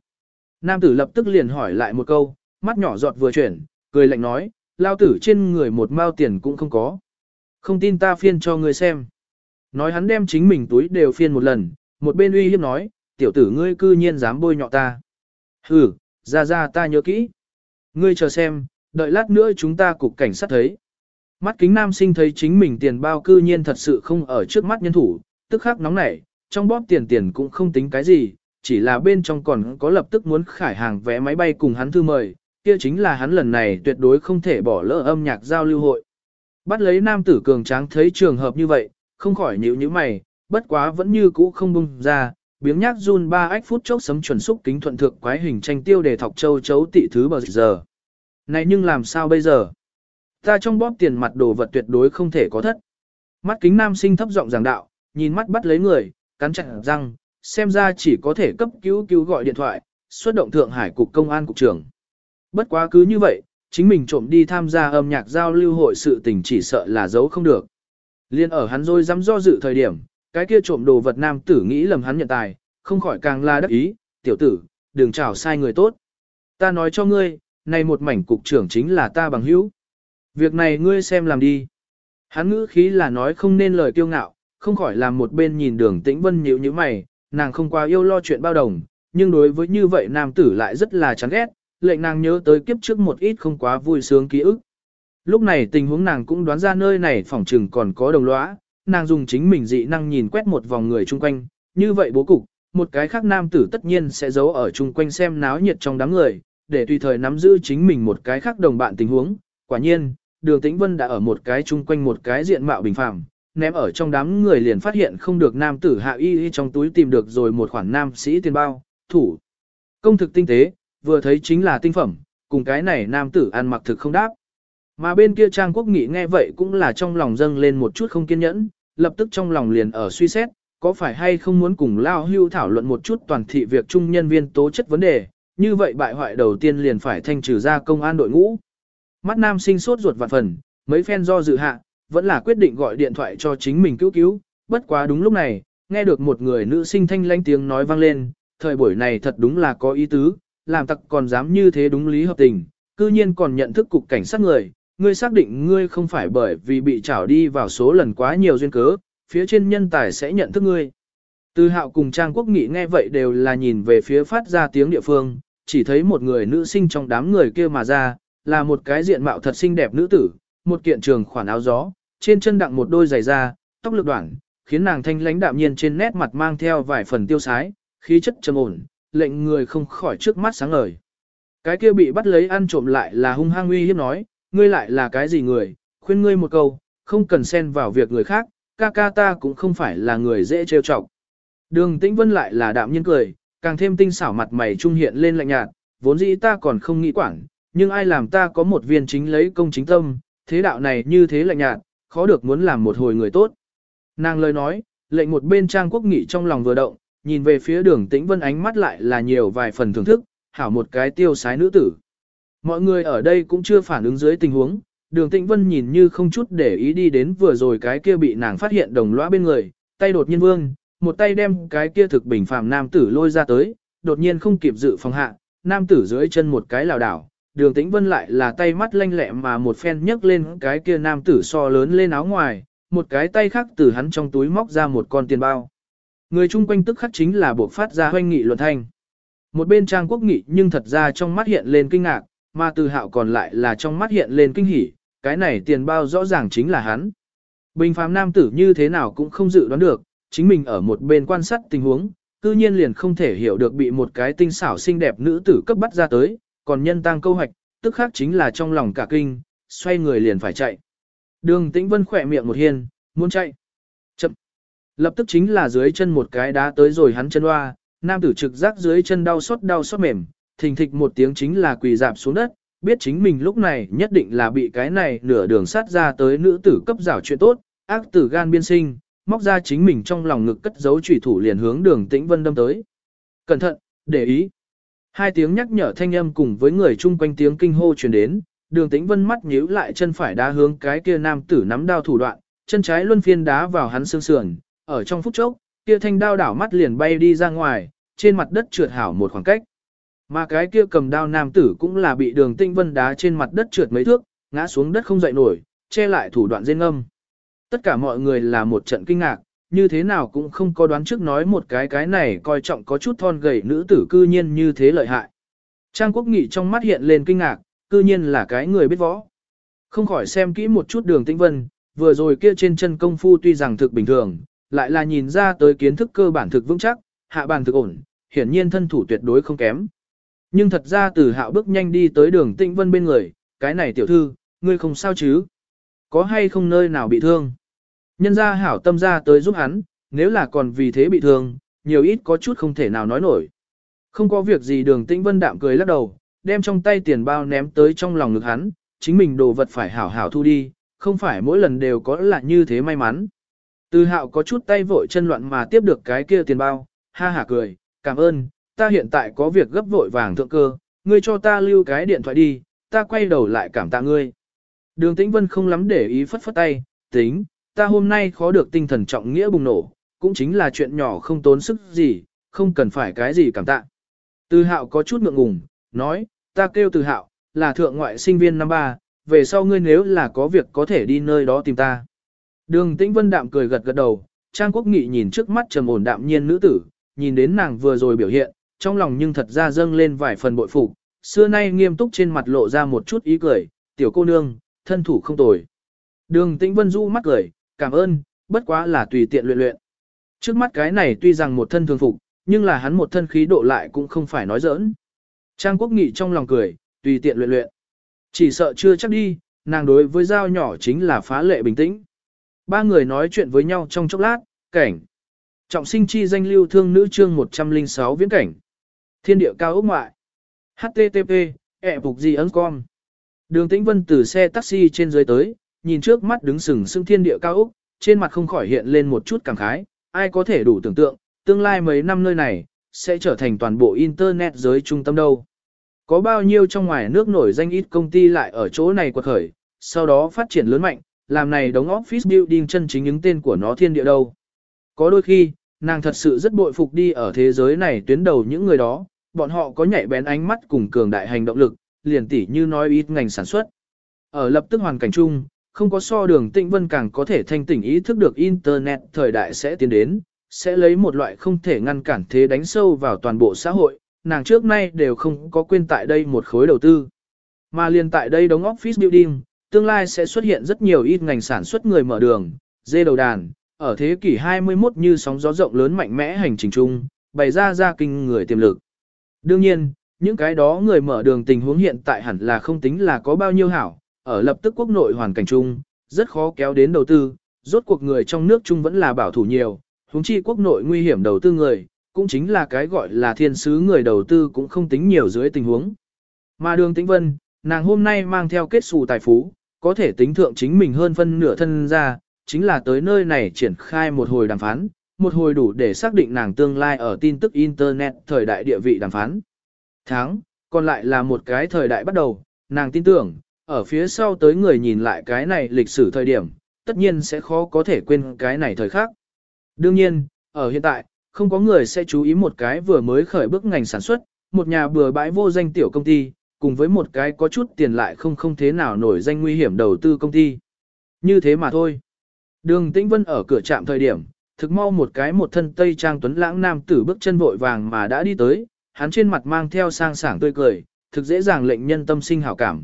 Nam tử lập tức liền hỏi lại một câu, mắt nhỏ giọt vừa chuyển, cười lạnh nói, lao tử trên người một mao tiền cũng không có. Không tin ta phiên cho ngươi xem. Nói hắn đem chính mình túi đều phiên một lần, một bên uy hiếp nói, tiểu tử ngươi cư nhiên dám bôi nhọ ta. Hừ, ra ra ta nhớ kỹ. Ngươi chờ xem, đợi lát nữa chúng ta cục cảnh sát thấy. Mắt kính nam sinh thấy chính mình tiền bao cư nhiên thật sự không ở trước mắt nhân thủ, tức khắc nóng nảy, trong bóp tiền tiền cũng không tính cái gì, chỉ là bên trong còn có lập tức muốn khải hàng vé máy bay cùng hắn thư mời, kia chính là hắn lần này tuyệt đối không thể bỏ lỡ âm nhạc giao lưu hội. Bắt lấy nam tử cường tráng thấy trường hợp như vậy, không khỏi nhíu như mày, bất quá vẫn như cũ không bung ra, biếng nhác run ba ách phút chốc sấm chuẩn xúc kính thuận thượng quái hình tranh tiêu để thọc châu chấu tị thứ bờ giờ. Này nhưng làm sao bây giờ? Ta trong bóp tiền mặt đồ vật tuyệt đối không thể có thất. Mắt kính nam sinh thấp giọng giảng đạo, nhìn mắt bắt lấy người, cắn chặt răng, xem ra chỉ có thể cấp cứu cứu gọi điện thoại, xuất động Thượng Hải cục công an cục trưởng. Bất quá cứ như vậy, chính mình trộm đi tham gia âm nhạc giao lưu hội sự tình chỉ sợ là giấu không được. Liên ở hắn rồi dám do dự thời điểm, cái kia trộm đồ vật nam tử nghĩ lầm hắn nhận tài, không khỏi càng la đắc ý, tiểu tử, đừng chào sai người tốt. Ta nói cho ngươi, này một mảnh cục trưởng chính là ta bằng hữu. Việc này ngươi xem làm đi. Hắn ngữ khí là nói không nên lời kiêu ngạo, không khỏi làm một bên nhìn đường tĩnh vân nhíu như mày, nàng không quá yêu lo chuyện bao đồng, nhưng đối với như vậy nam tử lại rất là chán ghét, lệnh nàng nhớ tới kiếp trước một ít không quá vui sướng ký ức. Lúc này tình huống nàng cũng đoán ra nơi này phỏng trừng còn có đồng lõa, nàng dùng chính mình dị năng nhìn quét một vòng người chung quanh, như vậy bố cục, một cái khác nam tử tất nhiên sẽ giấu ở chung quanh xem náo nhiệt trong đám người, để tùy thời nắm giữ chính mình một cái khác đồng bạn tình huống. Quả nhiên, đường tĩnh vân đã ở một cái chung quanh một cái diện mạo bình phẳng, ném ở trong đám người liền phát hiện không được nam tử hạ y y trong túi tìm được rồi một khoản nam sĩ tiền bao, thủ. Công thực tinh tế, vừa thấy chính là tinh phẩm, cùng cái này nam tử ăn mặc thực không đáp. Mà bên kia Trang Quốc Nghị nghe vậy cũng là trong lòng dâng lên một chút không kiên nhẫn, lập tức trong lòng liền ở suy xét, có phải hay không muốn cùng Lao Hưu thảo luận một chút toàn thị việc Chung nhân viên tố chất vấn đề, như vậy bại hoại đầu tiên liền phải thanh trừ ra công an đội ngũ. Mắt nam sinh sốt ruột vạn phần, mấy phen do dự hạ, vẫn là quyết định gọi điện thoại cho chính mình cứu cứu, bất quá đúng lúc này, nghe được một người nữ sinh thanh lanh tiếng nói vang lên, thời buổi này thật đúng là có ý tứ, làm tặc còn dám như thế đúng lý hợp tình, cư nhiên còn nhận thức cục cảnh sát người, ngươi xác định ngươi không phải bởi vì bị trảo đi vào số lần quá nhiều duyên cớ, phía trên nhân tài sẽ nhận thức ngươi. Từ hạo cùng Trang Quốc Nghị nghe vậy đều là nhìn về phía phát ra tiếng địa phương, chỉ thấy một người nữ sinh trong đám người kia mà ra, là một cái diện mạo thật xinh đẹp nữ tử, một kiện trường khoản áo gió, trên chân đặng một đôi giày da, tóc lực đoạn, khiến nàng thanh lãnh đạm nhiên trên nét mặt mang theo vài phần tiêu sái, khí chất trầm ổn, lệnh người không khỏi trước mắt sáng ngời. Cái kia bị bắt lấy ăn trộm lại là hung hăng uy hiếp nói, ngươi lại là cái gì người, khuyên ngươi một câu, không cần xen vào việc người khác, ca ca ta cũng không phải là người dễ trêu chọc. Đường Tĩnh Vân lại là đạm nhiên cười, càng thêm tinh xảo mặt mày trung hiện lên lạnh nhạt, vốn dĩ ta còn không nghĩ quản, nhưng ai làm ta có một viên chính lấy công chính tâm, thế đạo này như thế lạnh nhạt, khó được muốn làm một hồi người tốt. Nàng lời nói, lệnh một bên trang quốc nghị trong lòng vừa động, nhìn về phía đường tĩnh vân ánh mắt lại là nhiều vài phần thưởng thức, hảo một cái tiêu sái nữ tử. Mọi người ở đây cũng chưa phản ứng dưới tình huống, đường tĩnh vân nhìn như không chút để ý đi đến vừa rồi cái kia bị nàng phát hiện đồng lõa bên người, tay đột nhiên vương, một tay đem cái kia thực bình phàm nam tử lôi ra tới, đột nhiên không kịp dự phòng hạ, nam tử dưới chân một cái lảo đảo, đường tĩnh vân lại là tay mắt lanh lẹ mà một phen nhấc lên cái kia nam tử so lớn lên áo ngoài, một cái tay khác từ hắn trong túi móc ra một con tiền bao. Người chung quanh tức khắc chính là buộc phát ra hoanh nghị luận thanh. Một bên trang quốc nghị nhưng thật ra trong mắt hiện lên kinh ngạc, mà từ hạo còn lại là trong mắt hiện lên kinh hỉ, cái này tiền bao rõ ràng chính là hắn. Bình phàm nam tử như thế nào cũng không dự đoán được, chính mình ở một bên quan sát tình huống, cư nhiên liền không thể hiểu được bị một cái tinh xảo xinh đẹp nữ tử cấp bắt ra tới, còn nhân tăng câu hoạch, tức khác chính là trong lòng cả kinh, xoay người liền phải chạy. Đường Tĩnh Vân khỏe miệng một hiên, muốn chạy. Chậm. Lập tức chính là dưới chân một cái đá tới rồi hắn chân hoa, nam tử trực giác dưới chân đau xót đau xót mềm, thình thịch một tiếng chính là quỳ dạp xuống đất, biết chính mình lúc này nhất định là bị cái này nửa đường sát ra tới nữ tử cấp rào chuyện tốt, ác tử gan biên sinh, móc ra chính mình trong lòng ngực cất giấu chủy thủ liền hướng đường tĩnh vân đâm tới. Cẩn thận, để ý. Hai tiếng nhắc nhở thanh âm cùng với người chung quanh tiếng kinh hô truyền đến, đường tĩnh vân mắt nhíu lại chân phải đá hướng cái kia nam tử nắm đao thủ đoạn, chân trái luân phiên đá vào hắn xương sườn, ở trong phút chốc, kia thanh đao đảo mắt liền bay đi ra ngoài, trên mặt đất trượt hảo một khoảng cách. Mà cái kia cầm đao nam tử cũng là bị đường tinh vân đá trên mặt đất trượt mấy thước, ngã xuống đất không dậy nổi, che lại thủ đoạn dên âm. Tất cả mọi người là một trận kinh ngạc, như thế nào cũng không có đoán trước nói một cái cái này coi trọng có chút thon gầy nữ tử cư nhiên như thế lợi hại. Trang quốc nghị trong mắt hiện lên kinh ngạc, cư nhiên là cái người biết võ. Không khỏi xem kỹ một chút đường tinh vân, vừa rồi kia trên chân công phu tuy rằng thực bình thường, lại là nhìn ra tới kiến thức cơ bản thực vững chắc, hạ bàn thực ổn, hiển nhiên thân thủ tuyệt đối không kém. Nhưng thật ra từ hạo bước nhanh đi tới đường tĩnh vân bên người, cái này tiểu thư, ngươi không sao chứ? Có hay không nơi nào bị thương? Nhân ra hảo tâm ra tới giúp hắn, nếu là còn vì thế bị thương, nhiều ít có chút không thể nào nói nổi. Không có việc gì đường tĩnh vân đạm cười lắc đầu, đem trong tay tiền bao ném tới trong lòng ngực hắn, chính mình đồ vật phải hảo hảo thu đi, không phải mỗi lần đều có là như thế may mắn. Từ hạo có chút tay vội chân loạn mà tiếp được cái kia tiền bao, ha hả cười, cảm ơn, ta hiện tại có việc gấp vội vàng thượng cơ, ngươi cho ta lưu cái điện thoại đi, ta quay đầu lại cảm tạ ngươi. Đường tĩnh vân không lắm để ý phất phất tay, tính, ta hôm nay khó được tinh thần trọng nghĩa bùng nổ, cũng chính là chuyện nhỏ không tốn sức gì, không cần phải cái gì cảm tạ. Từ hạo có chút ngượng ngùng, nói, ta kêu từ hạo, là thượng ngoại sinh viên năm ba, về sau ngươi nếu là có việc có thể đi nơi đó tìm ta. Đường tĩnh vân đạm cười gật gật đầu, Trang Quốc Nghị nhìn trước mắt trầm ổn đạm nhiên nữ tử, nhìn đến nàng vừa rồi biểu hiện, trong lòng nhưng thật ra dâng lên vài phần bội phục, xưa nay nghiêm túc trên mặt lộ ra một chút ý cười, tiểu cô nương, thân thủ không tồi. Đường tĩnh vân du mắt cười, cảm ơn, bất quá là tùy tiện luyện luyện. Trước mắt cái này tuy rằng một thân thường phục, nhưng là hắn một thân khí độ lại cũng không phải nói giỡn. Trang quốc nghị trong lòng cười, tùy tiện luyện luyện. Chỉ sợ chưa chắc đi, nàng đối với dao nhỏ chính là phá lệ bình tĩnh. Ba người nói chuyện với nhau trong chốc lát, cảnh. Trọng sinh chi danh lưu thương nữ chương 106 viễn cảnh. Thiên địa cao ốc ngoại. HTTP, ẹ phục gì ấn con. Đường tĩnh vân từ xe taxi trên dưới tới, nhìn trước mắt đứng sừng sững thiên địa cao ốc, trên mặt không khỏi hiện lên một chút cảm khái, ai có thể đủ tưởng tượng, tương lai mấy năm nơi này, sẽ trở thành toàn bộ Internet giới trung tâm đâu. Có bao nhiêu trong ngoài nước nổi danh ít công ty lại ở chỗ này quật khởi, sau đó phát triển lớn mạnh, làm này đóng office building chân chính những tên của nó thiên địa đâu. Có đôi khi, nàng thật sự rất bội phục đi ở thế giới này tuyến đầu những người đó, bọn họ có nhạy bén ánh mắt cùng cường đại hành động lực, liền tỉ như nói ít ngành sản xuất. Ở lập tức hoàn cảnh chung, không có so đường tĩnh vân càng có thể thanh tỉnh ý thức được Internet thời đại sẽ tiến đến, sẽ lấy một loại không thể ngăn cản thế đánh sâu vào toàn bộ xã hội, nàng trước nay đều không có quên tại đây một khối đầu tư. Mà liền tại đây đóng office building, tương lai sẽ xuất hiện rất nhiều ít ngành sản xuất người mở đường, dê đầu đàn, ở thế kỷ 21 như sóng gió rộng lớn mạnh mẽ hành trình chung, bày ra ra kinh người tiềm lực. Đương nhiên, những cái đó người mở đường tình huống hiện tại hẳn là không tính là có bao nhiêu hảo, ở lập tức quốc nội hoàn cảnh chung, rất khó kéo đến đầu tư, rốt cuộc người trong nước chung vẫn là bảo thủ nhiều, huống chi quốc nội nguy hiểm đầu tư người, cũng chính là cái gọi là thiên sứ người đầu tư cũng không tính nhiều dưới tình huống. Mà đường tĩnh vân, nàng hôm nay mang theo kết xù tài phú, có thể tính thượng chính mình hơn phân nửa thân ra, chính là tới nơi này triển khai một hồi đàm phán, một hồi đủ để xác định nàng tương lai ở tin tức Internet thời đại địa vị đàm phán. Tháng, còn lại là một cái thời đại bắt đầu, nàng tin tưởng, ở phía sau tới người nhìn lại cái này lịch sử thời điểm, tất nhiên sẽ khó có thể quên cái này thời khác. Đương nhiên, ở hiện tại, không có người sẽ chú ý một cái vừa mới khởi bước ngành sản xuất, một nhà bừa bãi vô danh tiểu công ty, cùng với một cái có chút tiền lại không không thế nào nổi danh nguy hiểm đầu tư công ty. Như thế mà thôi. Đường Tĩnh Vân ở cửa trạm thời điểm, thực mau một cái một thân tây trang tuấn lãng nam tử bước chân vội vàng mà đã đi tới, hắn trên mặt mang theo sang sảng tươi cười, thực dễ dàng lệnh nhân tâm sinh hảo cảm.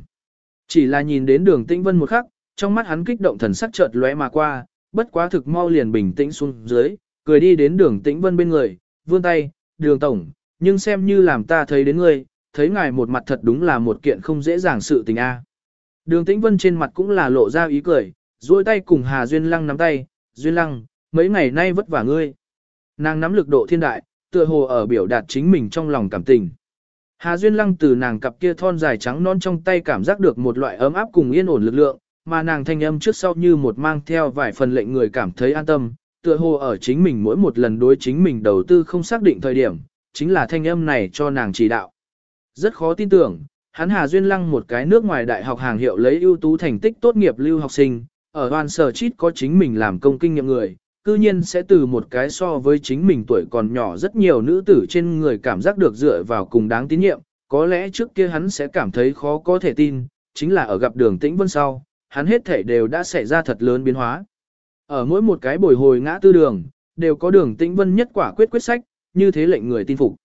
Chỉ là nhìn đến đường Tĩnh Vân một khắc, trong mắt hắn kích động thần sắc chợt lóe mà qua, bất quá thực mau liền bình tĩnh xuống dưới, cười đi đến đường Tĩnh Vân bên người, vươn tay, đường tổng, nhưng xem như làm ta thấy đến ngươi, thấy ngài một mặt thật đúng là một kiện không dễ dàng sự tình a. Đường Tĩnh Vân trên mặt cũng là lộ ra ý cười, duỗi tay cùng Hà Duyên Lăng nắm tay, Duyên Lăng, mấy ngày nay vất vả ngươi. Nàng nắm lực độ thiên đại, tựa hồ ở biểu đạt chính mình trong lòng cảm tình. Hà Duyên Lăng từ nàng cặp kia thon dài trắng non trong tay cảm giác được một loại ấm áp cùng yên ổn lực lượng, mà nàng thanh âm trước sau như một mang theo vài phần lệnh người cảm thấy an tâm, tựa hồ ở chính mình mỗi một lần đối chính mình đầu tư không xác định thời điểm, chính là thanh âm này cho nàng chỉ đạo. Rất khó tin tưởng, hắn Hà Duyên Lăng một cái nước ngoài đại học hàng hiệu lấy ưu tú thành tích tốt nghiệp lưu học sinh, ở đoàn sở chít có chính mình làm công kinh nghiệm người, cư nhiên sẽ từ một cái so với chính mình tuổi còn nhỏ rất nhiều nữ tử trên người cảm giác được dựa vào cùng đáng tín nhiệm, có lẽ trước kia hắn sẽ cảm thấy khó có thể tin, chính là ở gặp đường tĩnh vân sau, hắn hết thể đều đã xảy ra thật lớn biến hóa. Ở mỗi một cái bồi hồi ngã tư đường, đều có đường tĩnh vân nhất quả quyết quyết sách, như thế lệnh người tin phục.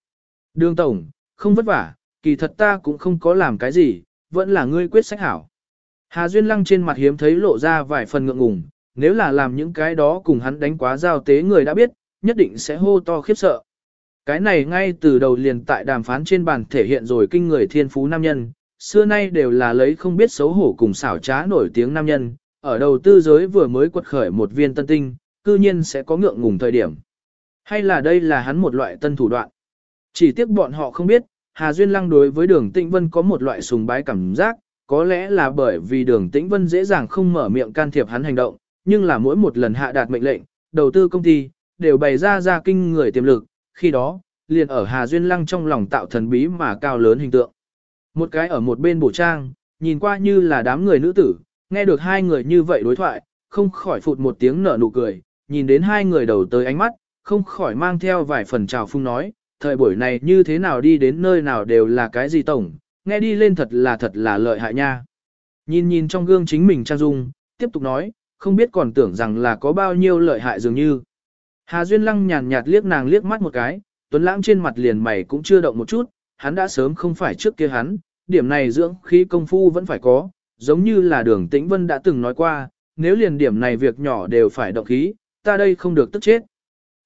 Đường Tổng, không vất vả, kỳ thật ta cũng không có làm cái gì, vẫn là ngươi quyết sách hảo. Hà Duyên Lăng trên mặt hiếm thấy lộ ra vài phần ngượng ngùng, nếu là làm những cái đó cùng hắn đánh quá giao tế người đã biết, nhất định sẽ hô to khiếp sợ. Cái này ngay từ đầu liền tại đàm phán trên bàn thể hiện rồi kinh người thiên phú nam nhân, xưa nay đều là lấy không biết xấu hổ cùng xảo trá nổi tiếng nam nhân, ở đầu tư giới vừa mới quật khởi một viên tân tinh, cư nhiên sẽ có ngượng ngùng thời điểm. Hay là đây là hắn một loại tân thủ đoạn? Chỉ tiếc bọn họ không biết, Hà Duyên Lăng đối với đường Tĩnh Vân có một loại sùng bái cảm giác, có lẽ là bởi vì đường Tĩnh Vân dễ dàng không mở miệng can thiệp hắn hành động, nhưng là mỗi một lần hạ đạt mệnh lệnh, đầu tư công ty, đều bày ra ra kinh người tiềm lực, khi đó, liền ở Hà Duyên Lăng trong lòng tạo thần bí mà cao lớn hình tượng. Một cái ở một bên bổ trang, nhìn qua như là đám người nữ tử, nghe được hai người như vậy đối thoại, không khỏi phụt một tiếng nở nụ cười, nhìn đến hai người đầu tới ánh mắt, không khỏi mang theo vài phần trào phung nói, thời buổi này như thế nào đi đến nơi nào đều là cái gì tổng, nghe đi lên thật là thật là lợi hại nha. Nhìn nhìn trong gương chính mình trang dung, tiếp tục nói, không biết còn tưởng rằng là có bao nhiêu lợi hại dường như. Hà Duyên Lăng nhàn nhạt liếc nàng liếc mắt một cái, Tuấn Lãng trên mặt liền mày cũng chưa động một chút, hắn đã sớm không phải trước kia hắn, điểm này dưỡng khí công phu vẫn phải có, giống như là đường tĩnh vân đã từng nói qua, nếu liền điểm này việc nhỏ đều phải động khí, ta đây không được tức chết.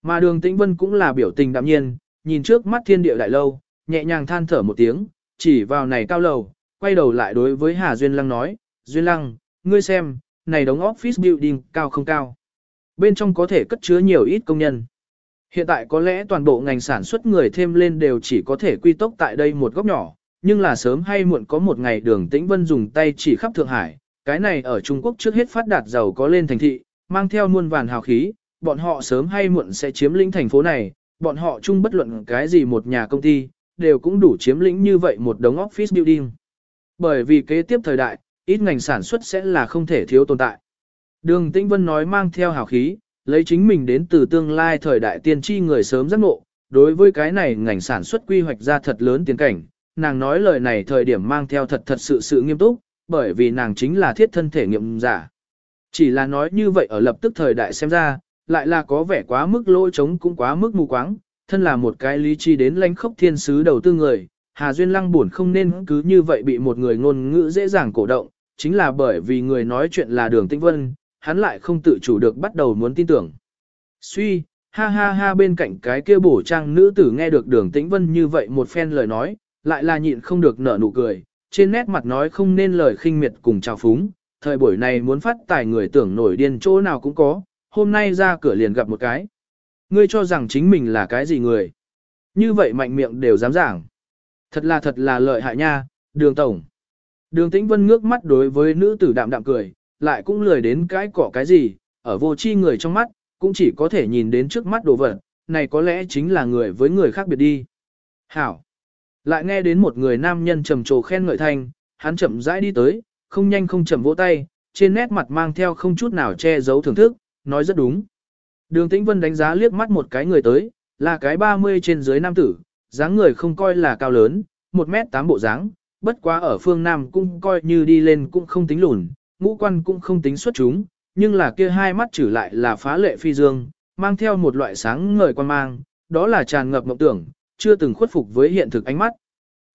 Mà đường tĩnh vân cũng là biểu tình đạm nhiên, nhìn trước mắt thiên địa đại lâu, nhẹ nhàng than thở một tiếng, chỉ vào này cao lầu, quay đầu lại đối với Hà Duyên Lăng nói, Duyên Lăng, ngươi xem, này đống office building cao không cao. Bên trong có thể cất chứa nhiều ít công nhân. Hiện tại có lẽ toàn bộ ngành sản xuất người thêm lên đều chỉ có thể quy tốc tại đây một góc nhỏ, nhưng là sớm hay muộn có một ngày đường tĩnh vân dùng tay chỉ khắp Thượng Hải, cái này ở Trung Quốc trước hết phát đạt giàu có lên thành thị, mang theo muôn vàn hào khí, bọn họ sớm hay muộn sẽ chiếm lĩnh thành phố này, bọn họ chung bất luận cái gì một nhà công ty, đều cũng đủ chiếm lĩnh như vậy một đống office building. Bởi vì kế tiếp thời đại, ít ngành sản xuất sẽ là không thể thiếu tồn tại. Đường Tĩnh Vân nói mang theo hào khí, lấy chính mình đến từ tương lai thời đại tiên tri người sớm giác ngộ, đối với cái này ngành sản xuất quy hoạch ra thật lớn tiến cảnh, nàng nói lời này thời điểm mang theo thật thật sự sự nghiêm túc, bởi vì nàng chính là thiết thân thể nghiệm giả. Chỉ là nói như vậy ở lập tức thời đại xem ra, lại là có vẻ quá mức lỗ trống cũng quá mức mù quáng, thân là một cái lý trí đến lãnh khốc thiên sứ đầu tư người, Hà Duyên Lăng buồn không nên cứ như vậy bị một người ngôn ngữ dễ dàng cổ động, chính là bởi vì người nói chuyện là đường tĩnh vân, hắn lại không tự chủ được bắt đầu muốn tin tưởng. Suy, ha ha ha bên cạnh cái kia bổ trang nữ tử nghe được đường tĩnh vân như vậy một phen lời nói, lại là nhịn không được nở nụ cười, trên nét mặt nói không nên lời khinh miệt cùng chào phúng, thời buổi này muốn phát tài người tưởng nổi điên chỗ nào cũng có, hôm nay ra cửa liền gặp một cái. Ngươi cho rằng chính mình là cái gì người? Như vậy mạnh miệng đều dám giảng. Thật là thật là lợi hại nha, đường tổng. Đường tĩnh vân ngước mắt đối với nữ tử đạm đạm cười, lại cũng lười đến cái cỏ cái gì, ở vô chi người trong mắt, cũng chỉ có thể nhìn đến trước mắt đồ vật, này có lẽ chính là người với người khác biệt đi. Hảo. Lại nghe đến một người nam nhân trầm trồ khen ngợi thanh, hắn chậm rãi đi tới, không nhanh không chậm vỗ tay, trên nét mặt mang theo không chút nào che giấu thưởng thức, nói rất đúng. Đường Tĩnh Vân đánh giá liếc mắt một cái người tới, là cái 30 trên dưới nam tử, dáng người không coi là cao lớn, 1 mét 8 bộ dáng, bất quá ở phương Nam cũng coi như đi lên cũng không tính lùn, ngũ quan cũng không tính xuất chúng, nhưng là kia hai mắt trừ lại là phá lệ phi dương, mang theo một loại sáng ngời quan mang, đó là tràn ngập mộng tưởng, chưa từng khuất phục với hiện thực ánh mắt.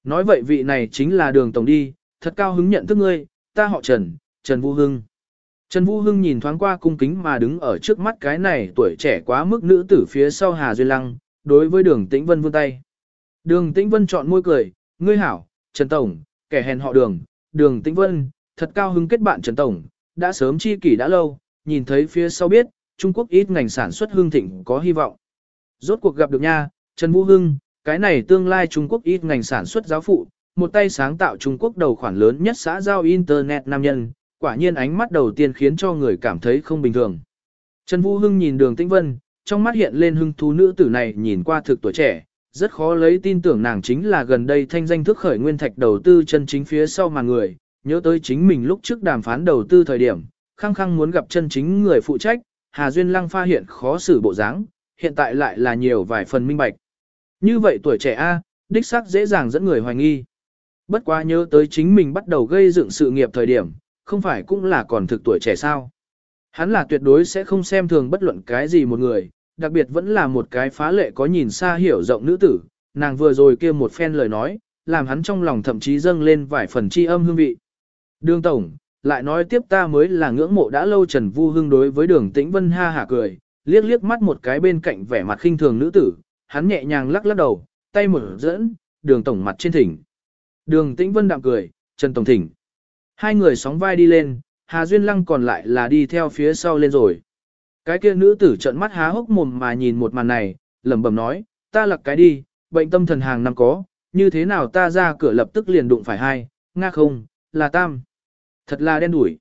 Nói vậy vị này chính là đường tổng đi, thật cao hứng nhận thức ngươi, ta họ Trần, Trần Vũ Hưng. Trần Vũ Hưng nhìn thoáng qua cung kính mà đứng ở trước mắt cái này tuổi trẻ quá mức nữ tử phía sau Hà Duyên Lăng, đối với đường Tĩnh Vân vươn tay. Đường Tĩnh Vân chọn môi cười, ngươi hảo, Trần Tổng, kẻ hèn họ đường, đường Tĩnh Vân, thật cao hứng kết bạn Trần Tổng, đã sớm chi kỷ đã lâu, nhìn thấy phía sau biết, Trung Quốc ít ngành sản xuất hương thịnh có hy vọng. Rốt cuộc gặp được nha, Trần Vũ Hưng, cái này tương lai Trung Quốc ít ngành sản xuất giáo phụ, một tay sáng tạo Trung Quốc đầu khoản lớn nhất xã giao Internet nam nhân, quả nhiên ánh mắt đầu tiên khiến cho người cảm thấy không bình thường. Trần Vũ Hưng nhìn đường Tĩnh Vân, trong mắt hiện lên hưng thú nữ tử này nhìn qua thực tuổi trẻ, rất khó lấy tin tưởng nàng chính là gần đây thanh danh thức khởi nguyên thạch đầu tư chân chính phía sau mà người, nhớ tới chính mình lúc trước đàm phán đầu tư thời điểm, khăng khăng muốn gặp chân chính người phụ trách, Hà Duyên Lăng pha hiện khó xử bộ dáng, hiện tại lại là nhiều vài phần minh bạch. Như vậy tuổi trẻ A, đích xác dễ dàng dẫn người hoài nghi. Bất quá nhớ tới chính mình bắt đầu gây dựng sự nghiệp thời điểm, không phải cũng là còn thực tuổi trẻ sao. Hắn là tuyệt đối sẽ không xem thường bất luận cái gì một người, đặc biệt vẫn là một cái phá lệ có nhìn xa hiểu rộng nữ tử, nàng vừa rồi kia một phen lời nói, làm hắn trong lòng thậm chí dâng lên vài phần chi âm hương vị. Đường Tổng, lại nói tiếp ta mới là ngưỡng mộ đã lâu Trần Vu Hưng đối với đường tĩnh vân ha hả cười, liếc liếc mắt một cái bên cạnh vẻ mặt khinh thường nữ tử, hắn nhẹ nhàng lắc lắc đầu, tay mở dẫn, đường tổng mặt trên thỉnh. Đường tĩnh vân đạm cười, Trần Tổng thỉnh. Hai người sóng vai đi lên, Hà Duyên Lăng còn lại là đi theo phía sau lên rồi. Cái kia nữ tử trợn mắt há hốc mồm mà nhìn một màn này, lẩm bẩm nói, ta lặc cái đi, bệnh tâm thần hàng năm có, như thế nào ta ra cửa lập tức liền đụng phải hai, nga không, là tam. Thật là đen đủi.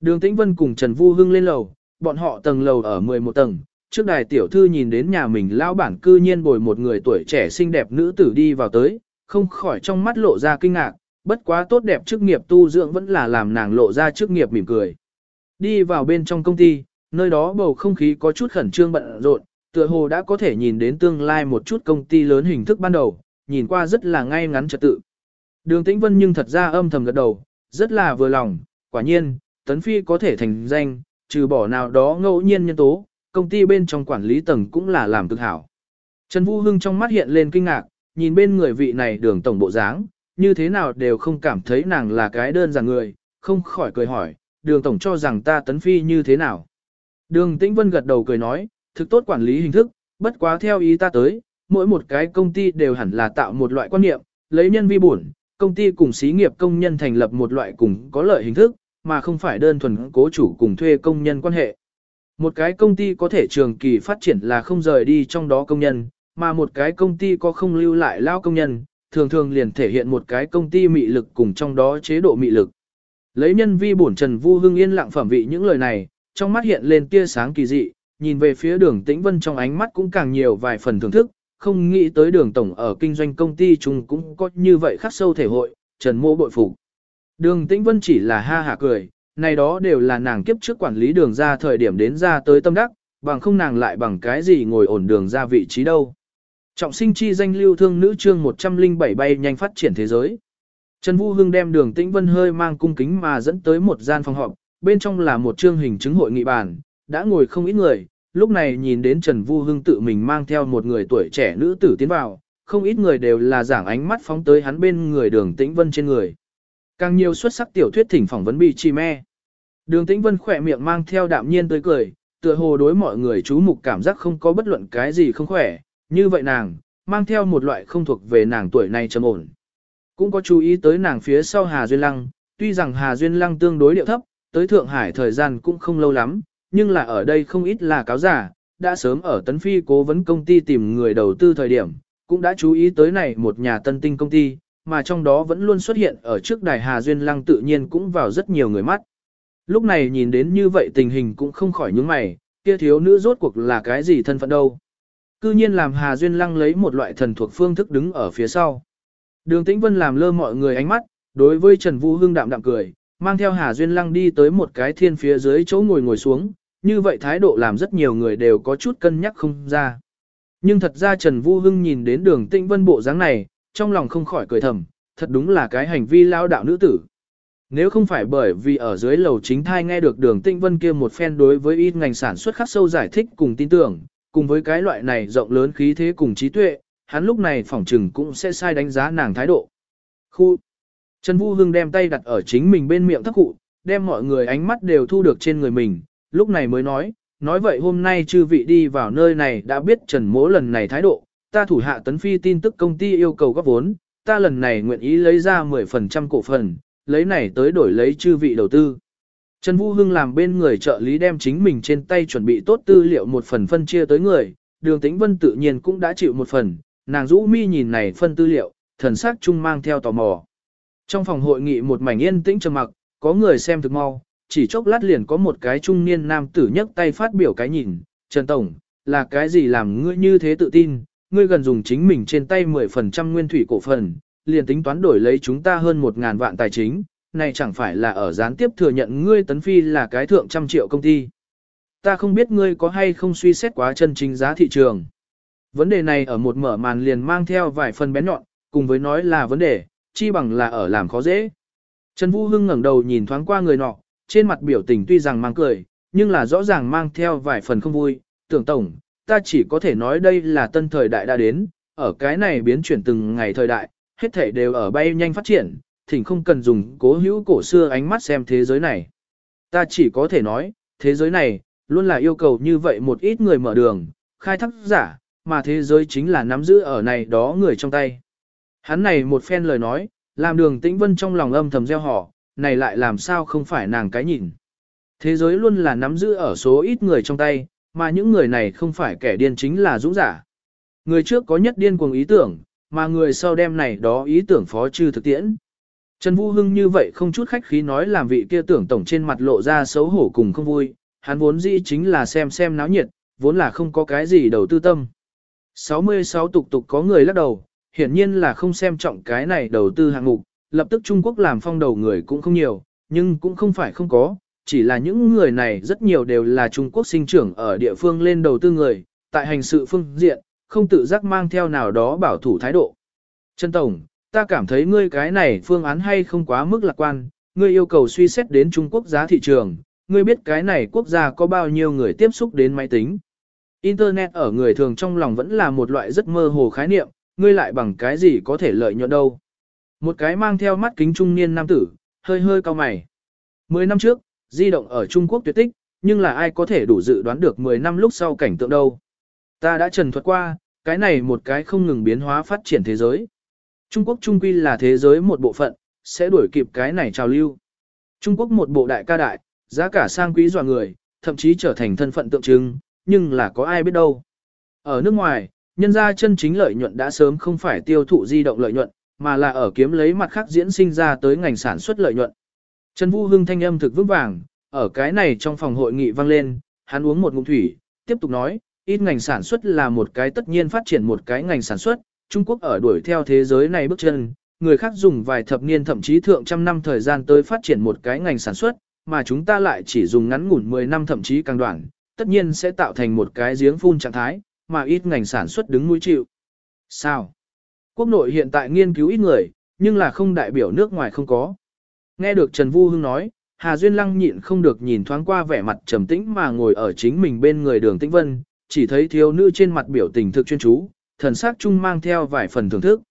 Đường Tĩnh Vân cùng Trần Vu Hưng lên lầu, bọn họ tầng lầu ở 11 tầng. Trước đài tiểu thư nhìn đến nhà mình lão bản cư nhiên bồi một người tuổi trẻ xinh đẹp nữ tử đi vào tới, không khỏi trong mắt lộ ra kinh ngạc, bất quá tốt đẹp chức nghiệp tu dưỡng vẫn là làm nàng lộ ra chức nghiệp mỉm cười. Đi vào bên trong công ty, nơi đó bầu không khí có chút khẩn trương bận rộn, tựa hồ đã có thể nhìn đến tương lai một chút công ty lớn hình thức ban đầu, nhìn qua rất là ngay ngắn trật tự. Đường Tĩnh Vân nhưng thật ra âm thầm gật đầu, rất là vừa lòng, quả nhiên, Tấn Phi có thể thành danh, trừ bỏ nào đó ngẫu nhiên nhân tố, công ty bên trong quản lý tầng cũng là làm cực hảo. Trần Vũ Hưng trong mắt hiện lên kinh ngạc, nhìn bên người vị này đường tổng bộ dáng, như thế nào đều không cảm thấy nàng là cái đơn giản người, không khỏi cười hỏi, đường tổng cho rằng ta Tấn Phi như thế nào. Đường Tĩnh Vân gật đầu cười nói, thực tốt quản lý hình thức, bất quá theo ý ta tới, mỗi một cái công ty đều hẳn là tạo một loại quan niệm, lấy nhân vi bổn, công ty cùng xí nghiệp công nhân thành lập một loại cùng có lợi hình thức, mà không phải đơn thuần cố chủ cùng thuê công nhân quan hệ. Một cái công ty có thể trường kỳ phát triển là không rời đi trong đó công nhân, mà một cái công ty có không lưu lại lao công nhân, thường thường liền thể hiện một cái công ty mị lực cùng trong đó chế độ mị lực. Lấy nhân vi bổn Trần Vu Hưng yên lặng phẩm vị những lời này, trong mắt hiện lên tia sáng kỳ dị, nhìn về phía đường tĩnh vân trong ánh mắt cũng càng nhiều vài phần thưởng thức, không nghĩ tới đường tổng ở kinh doanh công ty chúng cũng có như vậy khắc sâu thể hội, trần mô bội phục. Đường tĩnh vân chỉ là ha hả cười, này đó đều là nàng kiếp trước quản lý đường ra thời điểm đến ra tới tâm đắc, bằng không nàng lại bằng cái gì ngồi ổn đường ra vị trí đâu. Trọng sinh chi danh lưu thương nữ chương 107 bay nhanh phát triển thế giới. Trần Vũ Hưng đem đường tĩnh vân hơi mang cung kính mà dẫn tới một gian phòng họp, bên trong là một chương hình chứng hội nghị bàn, đã ngồi không ít người, lúc này nhìn đến Trần Vu Hưng tự mình mang theo một người tuổi trẻ nữ tử tiến vào, không ít người đều là giảng ánh mắt phóng tới hắn bên người đường tĩnh vân trên người. Càng nhiều xuất sắc tiểu thuyết thỉnh phỏng vấn bị chi me. Đường tĩnh vân khỏe miệng mang theo đạm nhiên tươi cười, tựa hồ đối mọi người chú mục cảm giác không có bất luận cái gì không khỏe, như vậy nàng, mang theo một loại không thuộc về nàng tuổi này trầm ổn. Cũng có chú ý tới nàng phía sau Hà Duyên Lăng, tuy rằng Hà Duyên Lăng tương đối điệu thấp, tới Thượng Hải thời gian cũng không lâu lắm, nhưng là ở đây không ít là cáo giả, đã sớm ở Tấn Phi cố vấn công ty tìm người đầu tư thời điểm, cũng đã chú ý tới này một nhà tân tinh công ty, mà trong đó vẫn luôn xuất hiện ở trước đài Hà Duyên Lăng tự nhiên cũng vào rất nhiều người mắt. Lúc này nhìn đến như vậy tình hình cũng không khỏi những mày, kia thiếu nữ rốt cuộc là cái gì thân phận đâu. Cư nhiên làm Hà Duyên Lăng lấy một loại thần thuộc phương thức đứng ở phía sau. Đường Tĩnh Vân làm lơ mọi người ánh mắt, đối với Trần Vũ Hưng đạm đạm cười, mang theo Hà Duyên Lăng đi tới một cái thiên phía dưới chỗ ngồi ngồi xuống, như vậy thái độ làm rất nhiều người đều có chút cân nhắc không ra. Nhưng thật ra Trần Vũ Hưng nhìn đến đường Tĩnh Vân bộ dáng này, trong lòng không khỏi cười thầm, thật đúng là cái hành vi lao đạo nữ tử. Nếu không phải bởi vì ở dưới lầu chính thai nghe được đường Tĩnh Vân kia một phen đối với ít ngành sản xuất khắc sâu giải thích cùng tin tưởng, cùng với cái loại này rộng lớn khí thế cùng trí tuệ, hắn lúc này phỏng trừng cũng sẽ sai đánh giá nàng thái độ. Khu Trần Vũ Hưng đem tay đặt ở chính mình bên miệng thấp cụ, đem mọi người ánh mắt đều thu được trên người mình, lúc này mới nói, nói vậy hôm nay chư vị đi vào nơi này đã biết Trần Mỗ lần này thái độ, ta thủ hạ tấn phi tin tức công ty yêu cầu góp vốn, ta lần này nguyện ý lấy ra 10% cổ phần, lấy này tới đổi lấy chư vị đầu tư. Trần Vũ Hưng làm bên người trợ lý đem chính mình trên tay chuẩn bị tốt tư liệu một phần phân chia tới người, đường tĩnh vân tự nhiên cũng đã chịu một phần, nàng rũ mi nhìn này phân tư liệu, thần sắc chung mang theo tò mò. Trong phòng hội nghị một mảnh yên tĩnh trầm mặc, có người xem thực mau, chỉ chốc lát liền có một cái trung niên nam tử nhấc tay phát biểu cái nhìn, Trần Tổng, là cái gì làm ngươi như thế tự tin, ngươi gần dùng chính mình trên tay 10% nguyên thủy cổ phần, liền tính toán đổi lấy chúng ta hơn 1.000 vạn tài chính, này chẳng phải là ở gián tiếp thừa nhận ngươi tấn phi là cái thượng trăm triệu công ty. Ta không biết ngươi có hay không suy xét quá chân chính giá thị trường. Vấn đề này ở một mở màn liền mang theo vài phần bén nhọn, cùng với nói là vấn đề, chi bằng là ở làm khó dễ. Trần Vũ Hưng ngẩng đầu nhìn thoáng qua người nọ, trên mặt biểu tình tuy rằng mang cười, nhưng là rõ ràng mang theo vài phần không vui. Tưởng tổng, ta chỉ có thể nói đây là tân thời đại đã đến, ở cái này biến chuyển từng ngày thời đại, hết thể đều ở bay nhanh phát triển, thỉnh không cần dùng cố hữu cổ xưa ánh mắt xem thế giới này. Ta chỉ có thể nói, thế giới này, luôn là yêu cầu như vậy một ít người mở đường, khai thác giả, mà thế giới chính là nắm giữ ở này đó người trong tay. Hắn này một phen lời nói, làm đường tĩnh vân trong lòng âm thầm gieo họ, này lại làm sao không phải nàng cái nhìn. Thế giới luôn là nắm giữ ở số ít người trong tay, mà những người này không phải kẻ điên chính là dũng giả. Người trước có nhất điên cuồng ý tưởng, mà người sau đem này đó ý tưởng phó trừ thực tiễn. Trần Vũ Hưng như vậy không chút khách khí nói làm vị kia tưởng tổng trên mặt lộ ra xấu hổ cùng không vui, hắn vốn dĩ chính là xem xem náo nhiệt, vốn là không có cái gì đầu tư tâm. 66 tục tục có người lắc đầu, hiển nhiên là không xem trọng cái này đầu tư hạng mục, lập tức Trung Quốc làm phong đầu người cũng không nhiều, nhưng cũng không phải không có, chỉ là những người này rất nhiều đều là Trung Quốc sinh trưởng ở địa phương lên đầu tư người, tại hành sự phương diện, không tự giác mang theo nào đó bảo thủ thái độ. Trân Tổng, ta cảm thấy ngươi cái này phương án hay không quá mức lạc quan, ngươi yêu cầu suy xét đến Trung Quốc giá thị trường, ngươi biết cái này quốc gia có bao nhiêu người tiếp xúc đến máy tính. Internet ở người thường trong lòng vẫn là một loại rất mơ hồ khái niệm, ngươi lại bằng cái gì có thể lợi nhuận đâu. Một cái mang theo mắt kính trung niên nam tử, hơi hơi cao mày. Mười năm trước, di động ở Trung Quốc tuyệt tích, nhưng là ai có thể đủ dự đoán được 10 năm lúc sau cảnh tượng đâu. Ta đã trần thuật qua, cái này một cái không ngừng biến hóa phát triển thế giới. Trung Quốc trung quy là thế giới một bộ phận, sẽ đuổi kịp cái này trào lưu. Trung Quốc một bộ đại ca đại, giá cả sang quý dọa người, thậm chí trở thành thân phận tượng trưng, nhưng là có ai biết đâu. Ở nước ngoài, nhân ra chân chính lợi nhuận đã sớm không phải tiêu thụ di động lợi nhuận, mà là ở kiếm lấy mặt khác diễn sinh ra tới ngành sản xuất lợi nhuận. Trần Vũ Hưng thanh âm thực vững vàng, ở cái này trong phòng hội nghị vang lên, hắn uống một ngụm thủy, tiếp tục nói, ít ngành sản xuất là một cái tất nhiên phát triển một cái ngành sản xuất, Trung Quốc ở đuổi theo thế giới này bước chân, người khác dùng vài thập niên thậm chí thượng trăm năm thời gian tới phát triển một cái ngành sản xuất, mà chúng ta lại chỉ dùng ngắn ngủn 10 năm thậm chí càng đoạn, tất nhiên sẽ tạo thành một cái giếng phun trạng thái, mà ít ngành sản xuất đứng mũi chịu. Sao? Quốc nội hiện tại nghiên cứu ít người, nhưng là không đại biểu nước ngoài không có. Nghe được Trần Vu Hưng nói, Hà Duyên Lăng nhịn không được nhìn thoáng qua vẻ mặt trầm tĩnh mà ngồi ở chính mình bên người đường tĩnh vân, chỉ thấy thiếu nữ trên mặt biểu tình thực chuyên chú, thần sắc chung mang theo vài phần thưởng thức.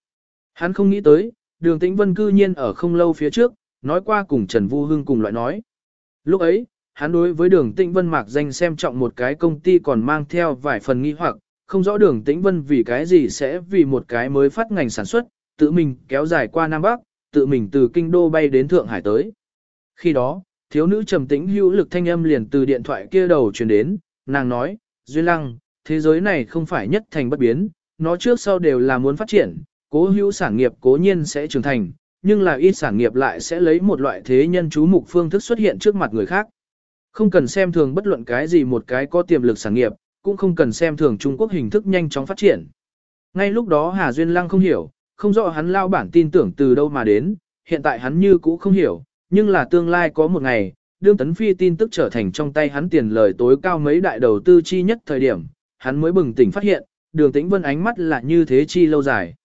Hắn không nghĩ tới, đường tĩnh vân cư nhiên ở không lâu phía trước, nói qua cùng Trần Vu Hưng cùng loại nói. Lúc ấy, hắn đối với đường tĩnh vân mạc danh xem trọng một cái công ty còn mang theo vài phần nghi hoặc, không rõ đường tĩnh vân vì cái gì sẽ vì một cái mới phát ngành sản xuất, tự mình kéo dài qua Nam Bắc, tự mình từ Kinh Đô bay đến Thượng Hải tới. Khi đó, thiếu nữ trầm tĩnh hữu lực thanh âm liền từ điện thoại kia đầu truyền đến, nàng nói, Duyên Lăng, thế giới này không phải nhất thành bất biến, nó trước sau đều là muốn phát triển, cố hữu sản nghiệp cố nhiên sẽ trưởng thành, nhưng là ít sản nghiệp lại sẽ lấy một loại thế nhân chú mục phương thức xuất hiện trước mặt người khác. Không cần xem thường bất luận cái gì một cái có tiềm lực sản nghiệp, cũng không cần xem thường Trung Quốc hình thức nhanh chóng phát triển. Ngay lúc đó Hà Duyên Lăng không hiểu, không rõ hắn lao bản tin tưởng từ đâu mà đến, hiện tại hắn như cũ không hiểu, nhưng là tương lai có một ngày, đương tấn phi tin tức trở thành trong tay hắn tiền lời tối cao mấy đại đầu tư chi nhất thời điểm, hắn mới bừng tỉnh phát hiện, đường tĩnh vân ánh mắt là như thế chi lâu dài.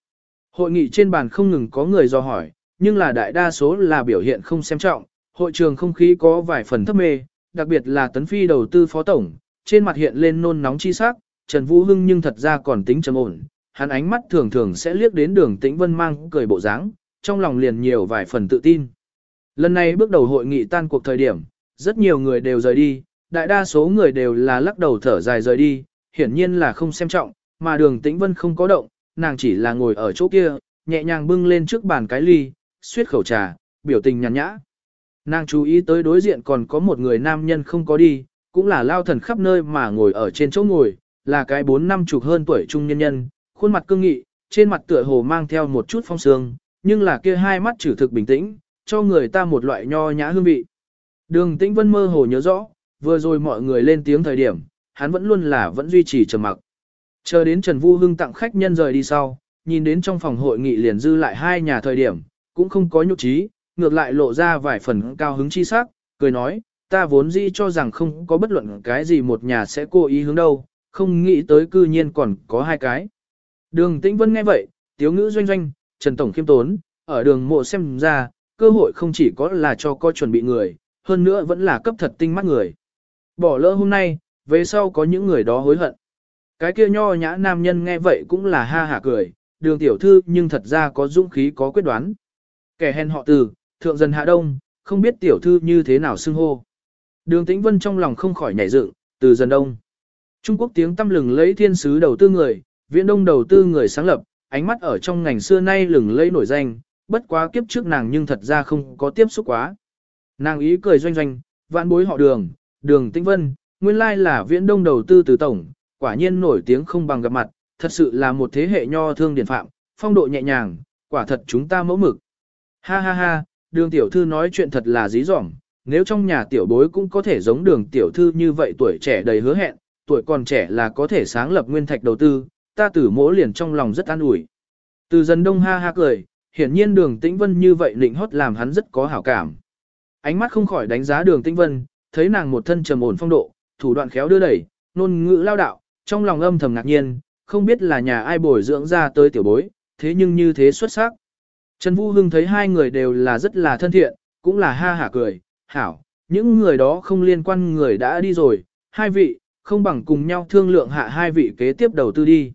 Hội nghị trên bàn không ngừng có người do hỏi, nhưng là đại đa số là biểu hiện không xem trọng, hội trường không khí có vài phần thấp mê, đặc biệt là tấn phi đầu tư phó tổng, trên mặt hiện lên nôn nóng chi sắc, Trần Vũ Hưng nhưng thật ra còn tính trầm ổn, hắn ánh mắt thường thường sẽ liếc đến đường tĩnh vân mang cười bộ dáng, trong lòng liền nhiều vài phần tự tin. Lần này bước đầu hội nghị tan cuộc thời điểm, rất nhiều người đều rời đi, đại đa số người đều là lắc đầu thở dài rời đi, hiển nhiên là không xem trọng, mà đường tĩnh vân không có động, nàng chỉ là ngồi ở chỗ kia, nhẹ nhàng bưng lên trước bàn cái ly, suyết khẩu trà, biểu tình nhàn nhã. Nàng chú ý tới đối diện còn có một người nam nhân không có đi, cũng là lao thần khắp nơi mà ngồi ở trên chỗ ngồi, là cái bốn năm chục hơn tuổi trung nhân nhân, khuôn mặt cương nghị, trên mặt tựa hồ mang theo một chút phong sương, nhưng là kia hai mắt trừ thực bình tĩnh, cho người ta một loại nho nhã hương vị. Đường tĩnh vân mơ hồ nhớ rõ, vừa rồi mọi người lên tiếng thời điểm, hắn vẫn luôn là vẫn duy trì trầm mặc. Chờ đến Trần Vu Hưng tặng khách nhân rời đi sau, nhìn đến trong phòng hội nghị liền dư lại hai nhà thời điểm, cũng không có nhục trí, ngược lại lộ ra vài phần cao hứng chi sắc, cười nói, ta vốn dĩ cho rằng không có bất luận cái gì một nhà sẽ cố ý hướng đâu, không nghĩ tới cư nhiên còn có hai cái. Đường Tĩnh Vân nghe vậy, tiếu ngữ doanh doanh, Trần Tổng khiêm tốn, ở đường mộ xem ra, cơ hội không chỉ có là cho co chuẩn bị người, hơn nữa vẫn là cấp thật tinh mắt người. Bỏ lỡ hôm nay, về sau có những người đó hối hận. Cái kia nho nhã nam nhân nghe vậy cũng là ha hả cười, đường tiểu thư nhưng thật ra có dũng khí có quyết đoán. Kẻ hèn họ từ, thượng dân hạ đông, không biết tiểu thư như thế nào xưng hô. Đường tĩnh vân trong lòng không khỏi nhảy dựng, từ dần đông. Trung Quốc tiếng tâm lừng lấy thiên sứ đầu tư người, viện đông đầu tư người sáng lập, ánh mắt ở trong ngành xưa nay lừng lấy nổi danh, bất quá kiếp trước nàng nhưng thật ra không có tiếp xúc quá. Nàng ý cười doanh doanh, vạn bối họ đường, đường tĩnh vân, nguyên lai là viễn đông đầu tư từ tổng, quả nhiên nổi tiếng không bằng gặp mặt, thật sự là một thế hệ nho thương điển phạm, phong độ nhẹ nhàng, quả thật chúng ta mẫu mực. Ha ha ha, đường tiểu thư nói chuyện thật là dí dỏm, nếu trong nhà tiểu bối cũng có thể giống đường tiểu thư như vậy tuổi trẻ đầy hứa hẹn, tuổi còn trẻ là có thể sáng lập nguyên thạch đầu tư, ta tử mỗ liền trong lòng rất an ủi. Từ dần đông ha ha cười, hiển nhiên đường tĩnh vân như vậy định hót làm hắn rất có hảo cảm. Ánh mắt không khỏi đánh giá đường tĩnh vân, thấy nàng một thân trầm ổn phong độ, thủ đoạn khéo đưa đẩy, nôn ngữ lao đạo, trong lòng âm thầm ngạc nhiên, không biết là nhà ai bồi dưỡng ra tới tiểu bối, thế nhưng như thế xuất sắc. Trần Vũ Hưng thấy hai người đều là rất là thân thiện, cũng là ha hả cười, hảo, những người đó không liên quan người đã đi rồi, hai vị, không bằng cùng nhau thương lượng hạ hai vị kế tiếp đầu tư đi.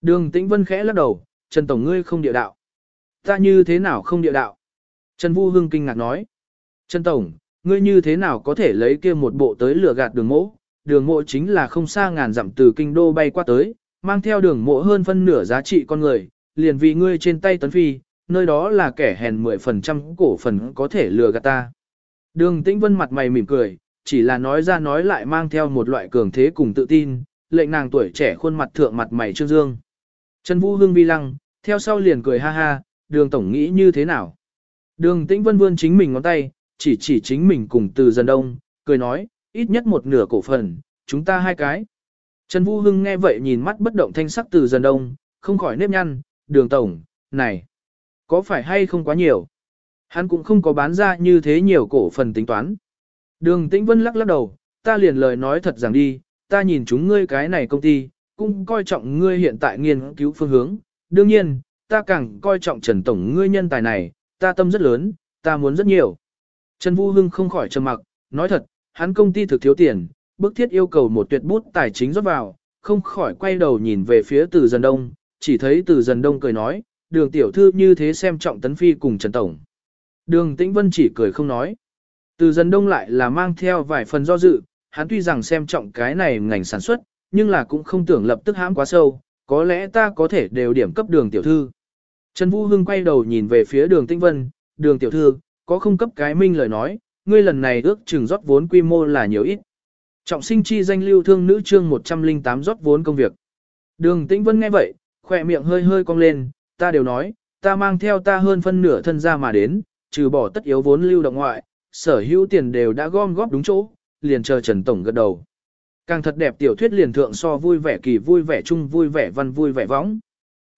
Đường Tĩnh Vân khẽ lắc đầu, Trần Tổng ngươi không địa đạo. Ta như thế nào không địa đạo? Trần Vũ Hưng kinh ngạc nói. Trần Tổng, ngươi như thế nào có thể lấy kia một bộ tới lừa gạt đường mộ? Đường mộ chính là không xa ngàn dặm từ kinh đô bay qua tới, mang theo đường mộ hơn phân nửa giá trị con người, liền vì ngươi trên tay tấn phi, nơi đó là kẻ hèn 10% cổ phần có thể lừa gạt ta. Đường Tĩnh Vân mặt mày mỉm cười, chỉ là nói ra nói lại mang theo một loại cường thế cùng tự tin, lệnh nàng tuổi trẻ khuôn mặt thượng mặt mày trương dương. Trần Vũ Hương vi lăng, theo sau liền cười ha ha, đường tổng nghĩ như thế nào? Đường Tĩnh Vân vươn chính mình ngón tay, chỉ chỉ chính mình cùng từ dần đông, cười nói, ít nhất một nửa cổ phần, chúng ta hai cái. Trần Vũ Hưng nghe vậy nhìn mắt bất động thanh sắc từ dần đông, không khỏi nếp nhăn, đường tổng, này, có phải hay không quá nhiều? Hắn cũng không có bán ra như thế nhiều cổ phần tính toán. Đường Tĩnh Vân lắc lắc đầu, ta liền lời nói thật rằng đi, ta nhìn chúng ngươi cái này công ty, cũng coi trọng ngươi hiện tại nghiên cứu phương hướng. Đương nhiên, ta càng coi trọng Trần Tổng ngươi nhân tài này, ta tâm rất lớn, ta muốn rất nhiều. Trần Vũ Hưng không khỏi trầm mặc, nói thật, hắn công ty thực thiếu tiền, bức thiết yêu cầu một tuyệt bút tài chính rót vào, không khỏi quay đầu nhìn về phía từ dần đông, chỉ thấy từ dần đông cười nói, đường tiểu thư như thế xem trọng tấn phi cùng Trần Tổng. Đường Tĩnh Vân chỉ cười không nói. Từ dần đông lại là mang theo vài phần do dự, hắn tuy rằng xem trọng cái này ngành sản xuất, nhưng là cũng không tưởng lập tức hãm quá sâu, có lẽ ta có thể đều điểm cấp đường tiểu thư. Trần Vũ Hưng quay đầu nhìn về phía đường Tĩnh Vân, đường tiểu thư, có không cấp cái minh lời nói, ngươi lần này ước chừng rót vốn quy mô là nhiều ít. Trọng sinh chi danh lưu thương nữ chương 108 rót vốn công việc. Đường Tĩnh Vân nghe vậy, khỏe miệng hơi hơi cong lên, ta đều nói, ta mang theo ta hơn phân nửa thân ra mà đến, trừ bỏ tất yếu vốn lưu động ngoại, sở hữu tiền đều đã gom góp đúng chỗ, liền chờ Trần Tổng gật đầu. Càng thật đẹp tiểu thuyết liền thượng so vui vẻ kỳ vui vẻ chung vui vẻ văn vui vẻ võng.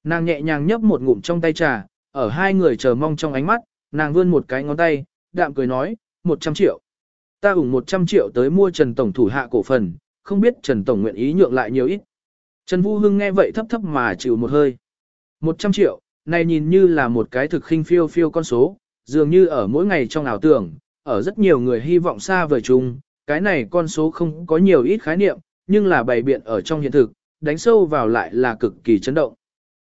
Nàng nhẹ nhàng nhấp một ngụm trong tay trà, ở hai người chờ mong trong ánh mắt, nàng vươn một cái ngón tay, đạm cười nói, 100 triệu. Ta ủng 100 triệu tới mua Trần Tổng thủ hạ cổ phần, không biết Trần Tổng nguyện ý nhượng lại nhiều ít. Trần Vũ Hưng nghe vậy thấp thấp mà chịu một hơi. 100 triệu, này nhìn như là một cái thực khinh phiêu phiêu con số, dường như ở mỗi ngày trong ảo tưởng, ở rất nhiều người hy vọng xa vời chung, cái này con số không có nhiều ít khái niệm, nhưng là bày biện ở trong hiện thực, đánh sâu vào lại là cực kỳ chấn động.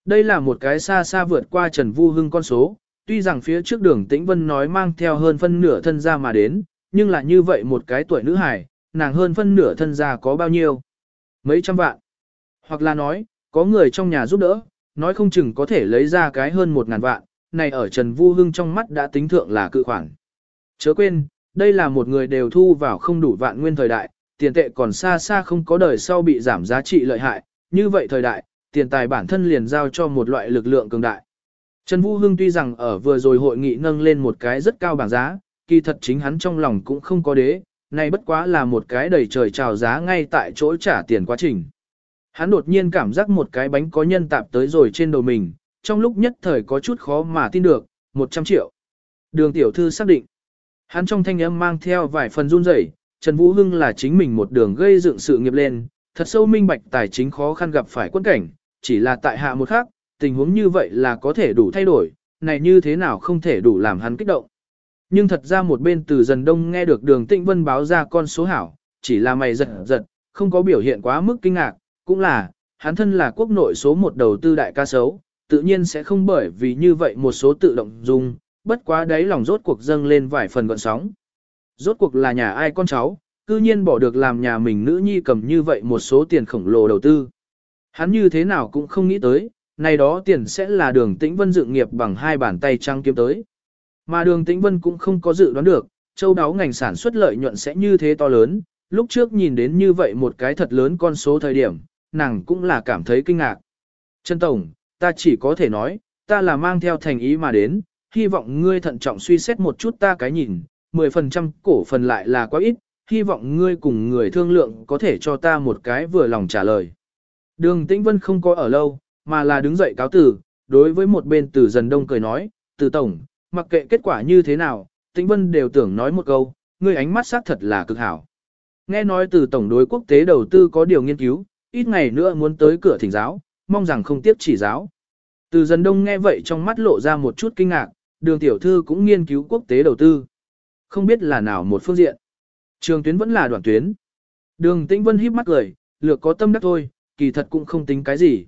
Đây là một cái xa xa vượt qua Trần Vu Hưng con số, tuy rằng phía trước đường Tĩnh Vân nói mang theo hơn phân nửa thân gia mà đến, nhưng là như vậy một cái tuổi nữ hải, nàng hơn phân nửa thân gia có bao nhiêu? Mấy trăm vạn. Hoặc là nói, có người trong nhà giúp đỡ, nói không chừng có thể lấy ra cái hơn một ngàn vạn, này ở Trần Vu Hưng trong mắt đã tính thượng là cự khoản. Chớ quên, đây là một người đều thu vào không đủ vạn nguyên thời đại, tiền tệ còn xa xa không có đời sau bị giảm giá trị lợi hại, như vậy thời đại, tiền tài bản thân liền giao cho một loại lực lượng cường đại. Trần Vũ Hưng tuy rằng ở vừa rồi hội nghị nâng lên một cái rất cao bảng giá, kỳ thật chính hắn trong lòng cũng không có đế, này bất quá là một cái đầy trời trào giá ngay tại chỗ trả tiền quá trình. Hắn đột nhiên cảm giác một cái bánh có nhân tạp tới rồi trên đầu mình, trong lúc nhất thời có chút khó mà tin được, 100 triệu. Đường tiểu thư xác định. Hắn trong thanh âm mang theo vài phần run rẩy, Trần Vũ Hưng là chính mình một đường gây dựng sự nghiệp lên, thật sâu minh bạch tài chính khó khăn gặp phải quân cảnh, chỉ là tại hạ một khác, tình huống như vậy là có thể đủ thay đổi, này như thế nào không thể đủ làm hắn kích động. Nhưng thật ra một bên từ dần đông nghe được đường tịnh vân báo ra con số hảo, chỉ là mày giật giật, không có biểu hiện quá mức kinh ngạc, cũng là, hắn thân là quốc nội số một đầu tư đại ca sấu, tự nhiên sẽ không bởi vì như vậy một số tự động dùng, bất quá đấy lòng rốt cuộc dâng lên vài phần gọn sóng. Rốt cuộc là nhà ai con cháu, cư nhiên bỏ được làm nhà mình nữ nhi cầm như vậy một số tiền khổng lồ đầu tư. Hắn như thế nào cũng không nghĩ tới, này đó tiền sẽ là đường tĩnh vân dự nghiệp bằng hai bàn tay trăng kiếm tới. Mà đường tĩnh vân cũng không có dự đoán được, châu đáo ngành sản xuất lợi nhuận sẽ như thế to lớn, lúc trước nhìn đến như vậy một cái thật lớn con số thời điểm, nàng cũng là cảm thấy kinh ngạc. Trân Tổng, ta chỉ có thể nói, ta là mang theo thành ý mà đến, hy vọng ngươi thận trọng suy xét một chút ta cái nhìn, 10% cổ phần lại là quá ít, hy vọng ngươi cùng người thương lượng có thể cho ta một cái vừa lòng trả lời. Đường Tĩnh Vân không có ở lâu, mà là đứng dậy cáo tử, đối với một bên từ dần đông cười nói, từ tổng, mặc kệ kết quả như thế nào, Tĩnh Vân đều tưởng nói một câu, ngươi ánh mắt xác thật là cực hảo. Nghe nói từ tổng đối quốc tế đầu tư có điều nghiên cứu, ít ngày nữa muốn tới cửa thỉnh giáo, mong rằng không tiếp chỉ giáo. Từ dần đông nghe vậy trong mắt lộ ra một chút kinh ngạc, đường tiểu thư cũng nghiên cứu quốc tế đầu tư. Không biết là nào một phương diện. Trường tuyến vẫn là đoạn tuyến. Đường tĩnh vân híp mắt cười, lược có tâm đắc thôi, kỳ thật cũng không tính cái gì.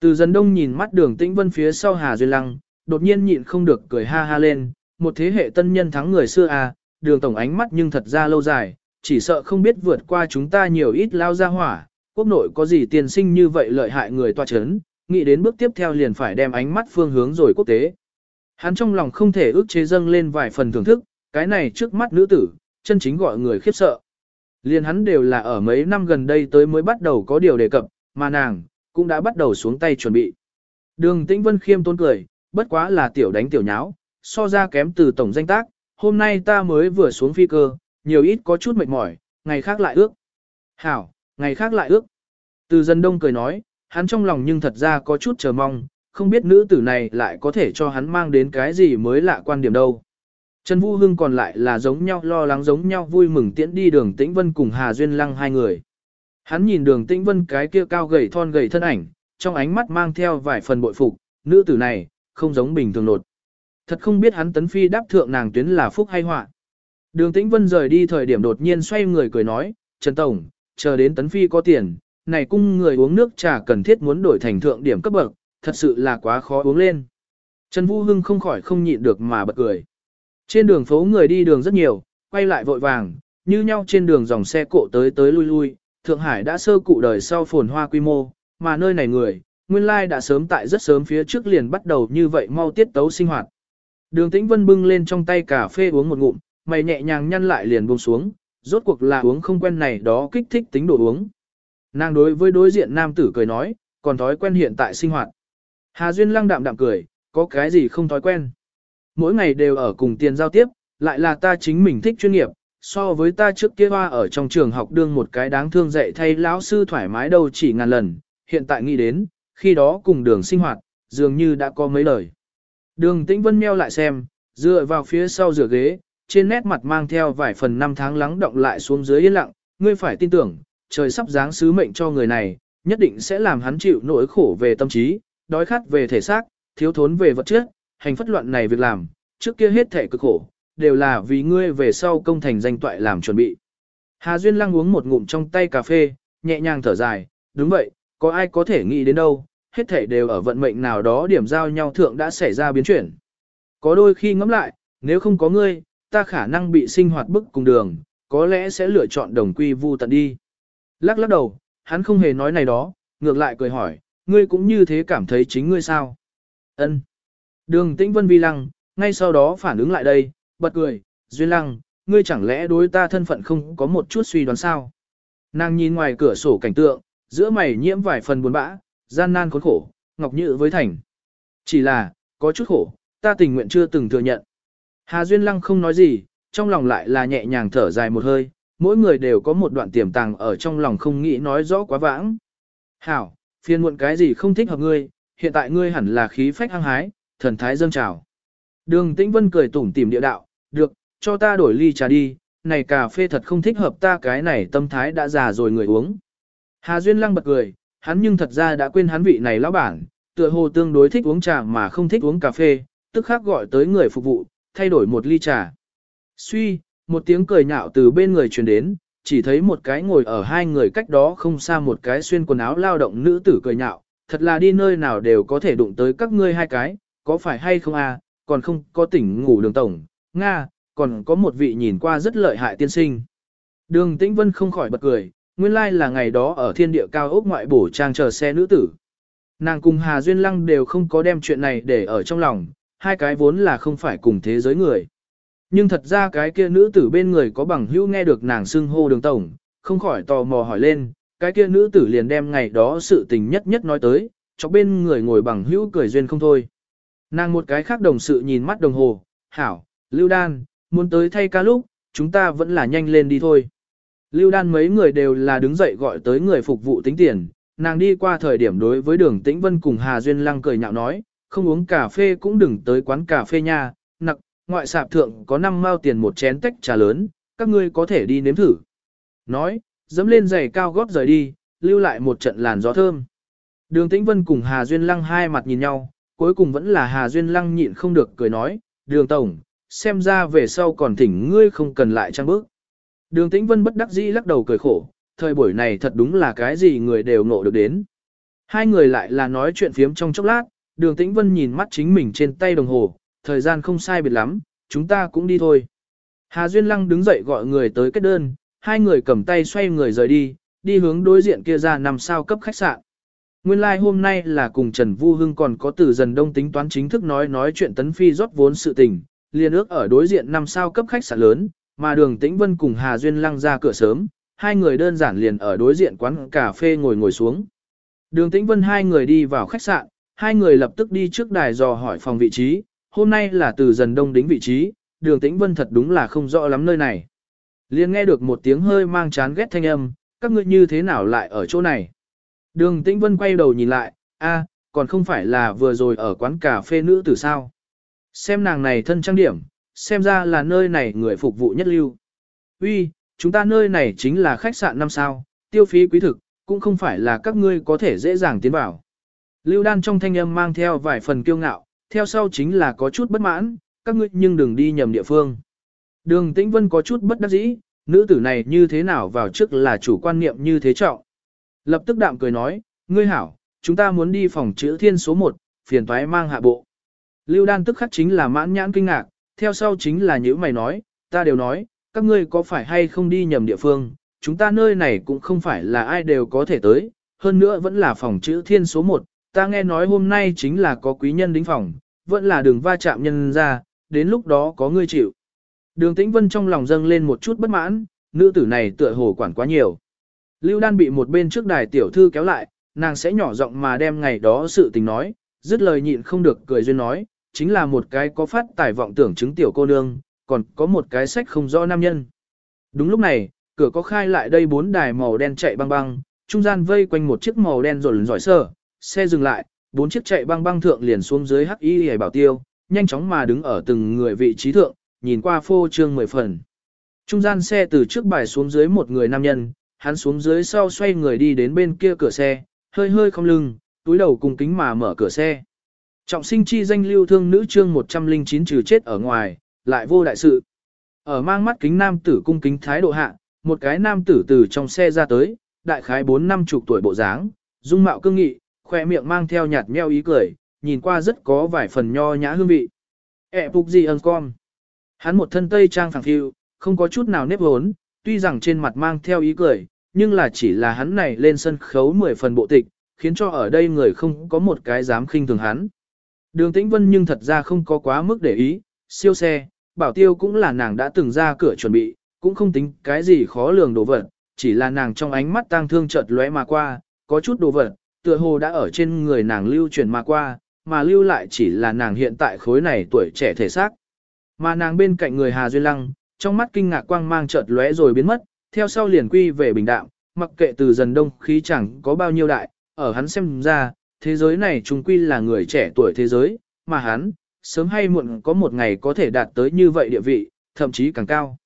Từ dần đông nhìn mắt đường tĩnh vân phía sau Hà Duyên Lăng, đột nhiên nhịn không được cười ha ha lên, một thế hệ tân nhân thắng người xưa à, đường tổng ánh mắt nhưng thật ra lâu dài, chỉ sợ không biết vượt qua chúng ta nhiều ít lao ra hỏa, quốc nội có gì tiền sinh như vậy lợi hại người toa chấn, nghĩ đến bước tiếp theo liền phải đem ánh mắt phương hướng rồi quốc tế. Hắn trong lòng không thể ước chế dâng lên vài phần thưởng thức, cái này trước mắt nữ tử, chân chính gọi người khiếp sợ. Liền hắn đều là ở mấy năm gần đây tới mới bắt đầu có điều đề cập, mà nàng, cũng đã bắt đầu xuống tay chuẩn bị. Đường Tĩnh Vân khiêm tôn cười, bất quá là tiểu đánh tiểu nháo, so ra kém từ tổng danh tác, hôm nay ta mới vừa xuống phi cơ, nhiều ít có chút mệt mỏi, ngày khác lại ước. Hảo, ngày khác lại ước. Từ dân đông cười nói, hắn trong lòng nhưng thật ra có chút chờ mong, không biết nữ tử này lại có thể cho hắn mang đến cái gì mới lạ quan điểm đâu. Trần Vũ Hưng còn lại là giống nhau lo lắng giống nhau vui mừng tiễn đi đường Tĩnh Vân cùng Hà Duyên Lăng hai người. Hắn nhìn đường Tĩnh Vân cái kia cao gầy thon gầy thân ảnh, trong ánh mắt mang theo vài phần bội phục, nữ tử này, không giống bình thường nột. Thật không biết hắn tấn phi đáp thượng nàng tuyến là phúc hay họa. Đường Tĩnh Vân rời đi thời điểm đột nhiên xoay người cười nói, Trần Tổng, chờ đến tấn phi có tiền, này cung người uống nước trà cần thiết muốn đổi thành thượng điểm cấp bậc, thật sự là quá khó uống lên. Trần Vũ Hưng không khỏi không nhịn được mà bật cười. Trên đường phố người đi đường rất nhiều, quay lại vội vàng, như nhau trên đường dòng xe cộ tới tới lui lui, Thượng Hải đã sơ cụ đời sau phồn hoa quy mô, mà nơi này người, nguyên lai đã sớm tại rất sớm phía trước liền bắt đầu như vậy mau tiết tấu sinh hoạt. Đường Tĩnh Vân bưng lên trong tay cà phê uống một ngụm, mày nhẹ nhàng nhăn lại liền buông xuống, rốt cuộc là uống không quen này đó kích thích tính đồ uống. Nàng đối với đối diện nam tử cười nói, còn thói quen hiện tại sinh hoạt. Hà Duyên lăng đạm đạm cười, có cái gì không thói quen. Mỗi ngày đều ở cùng tiền giao tiếp, lại là ta chính mình thích chuyên nghiệp, so với ta trước kia hoa ở trong trường học đương một cái đáng thương dạy thay lão sư thoải mái đâu chỉ ngàn lần, hiện tại nghĩ đến, khi đó cùng đường sinh hoạt, dường như đã có mấy lời. Đường tĩnh vân meo lại xem, dựa vào phía sau rửa ghế, trên nét mặt mang theo vài phần năm tháng lắng động lại xuống dưới yên lặng, ngươi phải tin tưởng, trời sắp giáng sứ mệnh cho người này, nhất định sẽ làm hắn chịu nỗi khổ về tâm trí, đói khát về thể xác, thiếu thốn về vật chất, hành phất loạn này việc làm, trước kia hết thể cực khổ, đều là vì ngươi về sau công thành danh toại làm chuẩn bị. Hà Duyên lăng uống một ngụm trong tay cà phê, nhẹ nhàng thở dài, đúng vậy, có ai có thể nghĩ đến đâu, hết thể đều ở vận mệnh nào đó điểm giao nhau thượng đã xảy ra biến chuyển. Có đôi khi ngẫm lại, nếu không có ngươi, ta khả năng bị sinh hoạt bức cùng đường, có lẽ sẽ lựa chọn đồng quy vu tận đi. Lắc lắc đầu, hắn không hề nói này đó, ngược lại cười hỏi, ngươi cũng như thế cảm thấy chính ngươi sao? Ân. Đường Tĩnh Vân vi lăng, ngay sau đó phản ứng lại đây, bật cười, Duyên Lăng, ngươi chẳng lẽ đối ta thân phận không có một chút suy đoán sao? Nàng nhìn ngoài cửa sổ cảnh tượng, giữa mày nhiễm vài phần buồn bã, gian nan khốn khổ, ngọc nhự với thành. Chỉ là, có chút khổ, ta tình nguyện chưa từng thừa nhận. Hà Duyên Lăng không nói gì, trong lòng lại là nhẹ nhàng thở dài một hơi, mỗi người đều có một đoạn tiềm tàng ở trong lòng không nghĩ nói rõ quá vãng. Hảo, phiền muộn cái gì không thích hợp ngươi, hiện tại ngươi hẳn là khí phách hăng hái, thần thái dâng trào. Đường Tĩnh Vân cười tủm tỉm địa đạo, được, cho ta đổi ly trà đi, này cà phê thật không thích hợp ta cái này tâm thái đã già rồi người uống. Hà Duyên Lăng bật cười, hắn nhưng thật ra đã quên hắn vị này lão bản, tựa hồ tương đối thích uống trà mà không thích uống cà phê, tức khắc gọi tới người phục vụ, thay đổi một ly trà. Suy, một tiếng cười nhạo từ bên người truyền đến, chỉ thấy một cái ngồi ở hai người cách đó không xa một cái xuyên quần áo lao động nữ tử cười nhạo, thật là đi nơi nào đều có thể đụng tới các ngươi hai cái, có phải hay không à, còn không có tỉnh ngủ đường tổng, Nga, còn có một vị nhìn qua rất lợi hại tiên sinh. Đường Tĩnh Vân không khỏi bật cười, nguyên lai là ngày đó ở thiên địa cao ốc ngoại bổ trang chờ xe nữ tử. Nàng cùng Hà Duyên Lăng đều không có đem chuyện này để ở trong lòng, hai cái vốn là không phải cùng thế giới người. Nhưng thật ra cái kia nữ tử bên người có bằng hữu nghe được nàng xưng hô đường tổng, không khỏi tò mò hỏi lên, cái kia nữ tử liền đem ngày đó sự tình nhất nhất nói tới, cho bên người ngồi bằng hữu cười duyên không thôi. Nàng một cái khác đồng sự nhìn mắt đồng hồ, hảo, Lưu Đan, muốn tới thay ca lúc, chúng ta vẫn là nhanh lên đi thôi. Lưu Đan mấy người đều là đứng dậy gọi tới người phục vụ tính tiền, nàng đi qua thời điểm đối với đường Tĩnh Vân cùng Hà Duyên Lăng cười nhạo nói, không uống cà phê cũng đừng tới quán cà phê nha, ngoại sạp thượng có 5 mao tiền một chén tách trà lớn, các ngươi có thể đi nếm thử. Nói, dẫm lên giày cao gót rời đi, lưu lại một trận làn gió thơm. Đường Tĩnh Vân cùng Hà Duyên Lăng hai mặt nhìn nhau, cuối cùng vẫn là Hà Duyên Lăng nhịn không được cười nói, đường tổng, xem ra về sau còn thỉnh ngươi không cần lại trang bước. Đường Tĩnh Vân bất đắc dĩ lắc đầu cười khổ, thời buổi này thật đúng là cái gì người đều ngộ được đến. Hai người lại là nói chuyện phiếm trong chốc lát, đường Tĩnh Vân nhìn mắt chính mình trên tay đồng hồ, thời gian không sai biệt lắm, chúng ta cũng đi thôi. Hà Duyên Lăng đứng dậy gọi người tới kết đơn, hai người cầm tay xoay người rời đi, đi hướng đối diện kia ra nằm sao cấp khách sạn. Nguyên lai like hôm nay là cùng Trần Vu Hưng còn có từ dần đông tính toán chính thức nói nói chuyện tấn phi rót vốn sự tình, liền ước ở đối diện năm sao cấp khách sạn lớn, mà đường tĩnh vân cùng Hà Duyên lăng ra cửa sớm, hai người đơn giản liền ở đối diện quán cà phê ngồi ngồi xuống. Đường tĩnh vân hai người đi vào khách sạn, hai người lập tức đi trước đài dò hỏi phòng vị trí, hôm nay là từ dần đông đính vị trí, đường tĩnh vân thật đúng là không rõ lắm nơi này. Liên nghe được một tiếng hơi mang chán ghét thanh âm, các ngươi như thế nào lại ở chỗ này? Đường Tĩnh Vân quay đầu nhìn lại, a, còn không phải là vừa rồi ở quán cà phê nữ tử sao? Xem nàng này thân trang điểm, xem ra là nơi này người phục vụ nhất lưu. Uy, chúng ta nơi này chính là khách sạn năm sao, tiêu phí quý thực, cũng không phải là các ngươi có thể dễ dàng tiến vào. Lưu đan trong thanh âm mang theo vài phần kiêu ngạo, theo sau chính là có chút bất mãn, các ngươi nhưng đừng đi nhầm địa phương. Đường Tĩnh Vân có chút bất đắc dĩ, nữ tử này như thế nào vào trước là chủ quan niệm như thế trọng. Lập tức đạm cười nói, ngươi hảo, chúng ta muốn đi phòng chữ thiên số 1, phiền toái mang hạ bộ. Lưu đan tức khắc chính là mãn nhãn kinh ngạc, theo sau chính là những mày nói, ta đều nói, các ngươi có phải hay không đi nhầm địa phương, chúng ta nơi này cũng không phải là ai đều có thể tới, hơn nữa vẫn là phòng chữ thiên số 1, ta nghe nói hôm nay chính là có quý nhân đính phòng, vẫn là đường va chạm nhân ra, đến lúc đó có ngươi chịu. Đường Tĩnh Vân trong lòng dâng lên một chút bất mãn, nữ tử này tựa hồ quản quá nhiều. Lưu Đan bị một bên trước đài tiểu thư kéo lại, nàng sẽ nhỏ giọng mà đem ngày đó sự tình nói, dứt lời nhịn không được cười duyên nói, chính là một cái có phát tài vọng tưởng chứng tiểu cô nương, còn có một cái sách không rõ nam nhân. Đúng lúc này, cửa có khai lại đây bốn đài màu đen chạy băng băng, trung gian vây quanh một chiếc màu đen rồi giỏi sơ, xe dừng lại, bốn chiếc chạy băng băng thượng liền xuống dưới hắc y hề bảo tiêu, nhanh chóng mà đứng ở từng người vị trí thượng, nhìn qua phô trương mười phần. Trung gian xe từ trước bài xuống dưới một người nam nhân, hắn xuống dưới sau xoay người đi đến bên kia cửa xe, hơi hơi không lưng, túi đầu cùng kính mà mở cửa xe. Trọng sinh chi danh lưu thương nữ chương 109 trừ chết ở ngoài, lại vô đại sự. Ở mang mắt kính nam tử cung kính thái độ hạ, một cái nam tử từ trong xe ra tới, đại khái 4 năm chục tuổi bộ dáng, dung mạo cương nghị, khoe miệng mang theo nhạt meo ý cười, nhìn qua rất có vài phần nho nhã hương vị. Ế phục gì ơn con. Hắn một thân tây trang phẳng phiu, không có chút nào nếp hốn, tuy rằng trên mặt mang theo ý cười, nhưng là chỉ là hắn này lên sân khấu 10 phần bộ tịch, khiến cho ở đây người không có một cái dám khinh thường hắn. Đường Tĩnh Vân nhưng thật ra không có quá mức để ý, siêu xe, bảo tiêu cũng là nàng đã từng ra cửa chuẩn bị, cũng không tính cái gì khó lường đồ vật, chỉ là nàng trong ánh mắt tang thương chợt lóe mà qua, có chút đồ vật, tựa hồ đã ở trên người nàng lưu truyền mà qua, mà lưu lại chỉ là nàng hiện tại khối này tuổi trẻ thể xác. Mà nàng bên cạnh người Hà duy Lăng, trong mắt kinh ngạc quang mang chợt lóe rồi biến mất, theo sau liền quy về bình đạm, mặc kệ từ dần đông khí chẳng có bao nhiêu đại, ở hắn xem ra, thế giới này trung quy là người trẻ tuổi thế giới, mà hắn, sớm hay muộn có một ngày có thể đạt tới như vậy địa vị, thậm chí càng cao.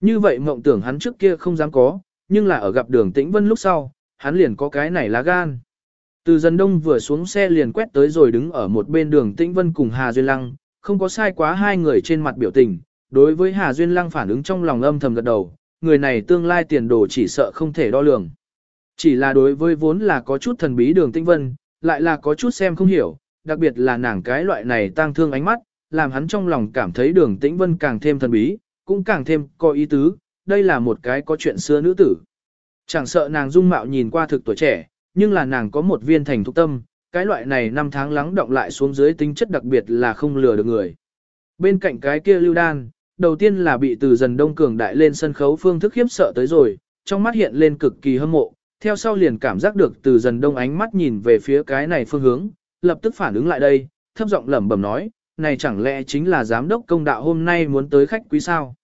Như vậy mộng tưởng hắn trước kia không dám có, nhưng là ở gặp đường tĩnh vân lúc sau, hắn liền có cái này lá gan. Từ dần đông vừa xuống xe liền quét tới rồi đứng ở một bên đường tĩnh vân cùng Hà Duyên Lăng, không có sai quá hai người trên mặt biểu tình, đối với Hà Duyên Lăng phản ứng trong lòng âm thầm gật đầu, người này tương lai tiền đồ chỉ sợ không thể đo lường. Chỉ là đối với vốn là có chút thần bí đường tĩnh vân, lại là có chút xem không hiểu, đặc biệt là nàng cái loại này tang thương ánh mắt, làm hắn trong lòng cảm thấy đường tĩnh vân càng thêm thần bí, cũng càng thêm có ý tứ, đây là một cái có chuyện xưa nữ tử. Chẳng sợ nàng dung mạo nhìn qua thực tuổi trẻ, nhưng là nàng có một viên thành thục tâm, cái loại này năm tháng lắng động lại xuống dưới tính chất đặc biệt là không lừa được người. Bên cạnh cái kia lưu đan, đầu tiên là bị từ dần đông cường đại lên sân khấu phương thức khiếp sợ tới rồi, trong mắt hiện lên cực kỳ hâm mộ, theo sau liền cảm giác được từ dần đông ánh mắt nhìn về phía cái này phương hướng, lập tức phản ứng lại đây, thấp giọng lẩm bẩm nói, này chẳng lẽ chính là giám đốc công đạo hôm nay muốn tới khách quý sao?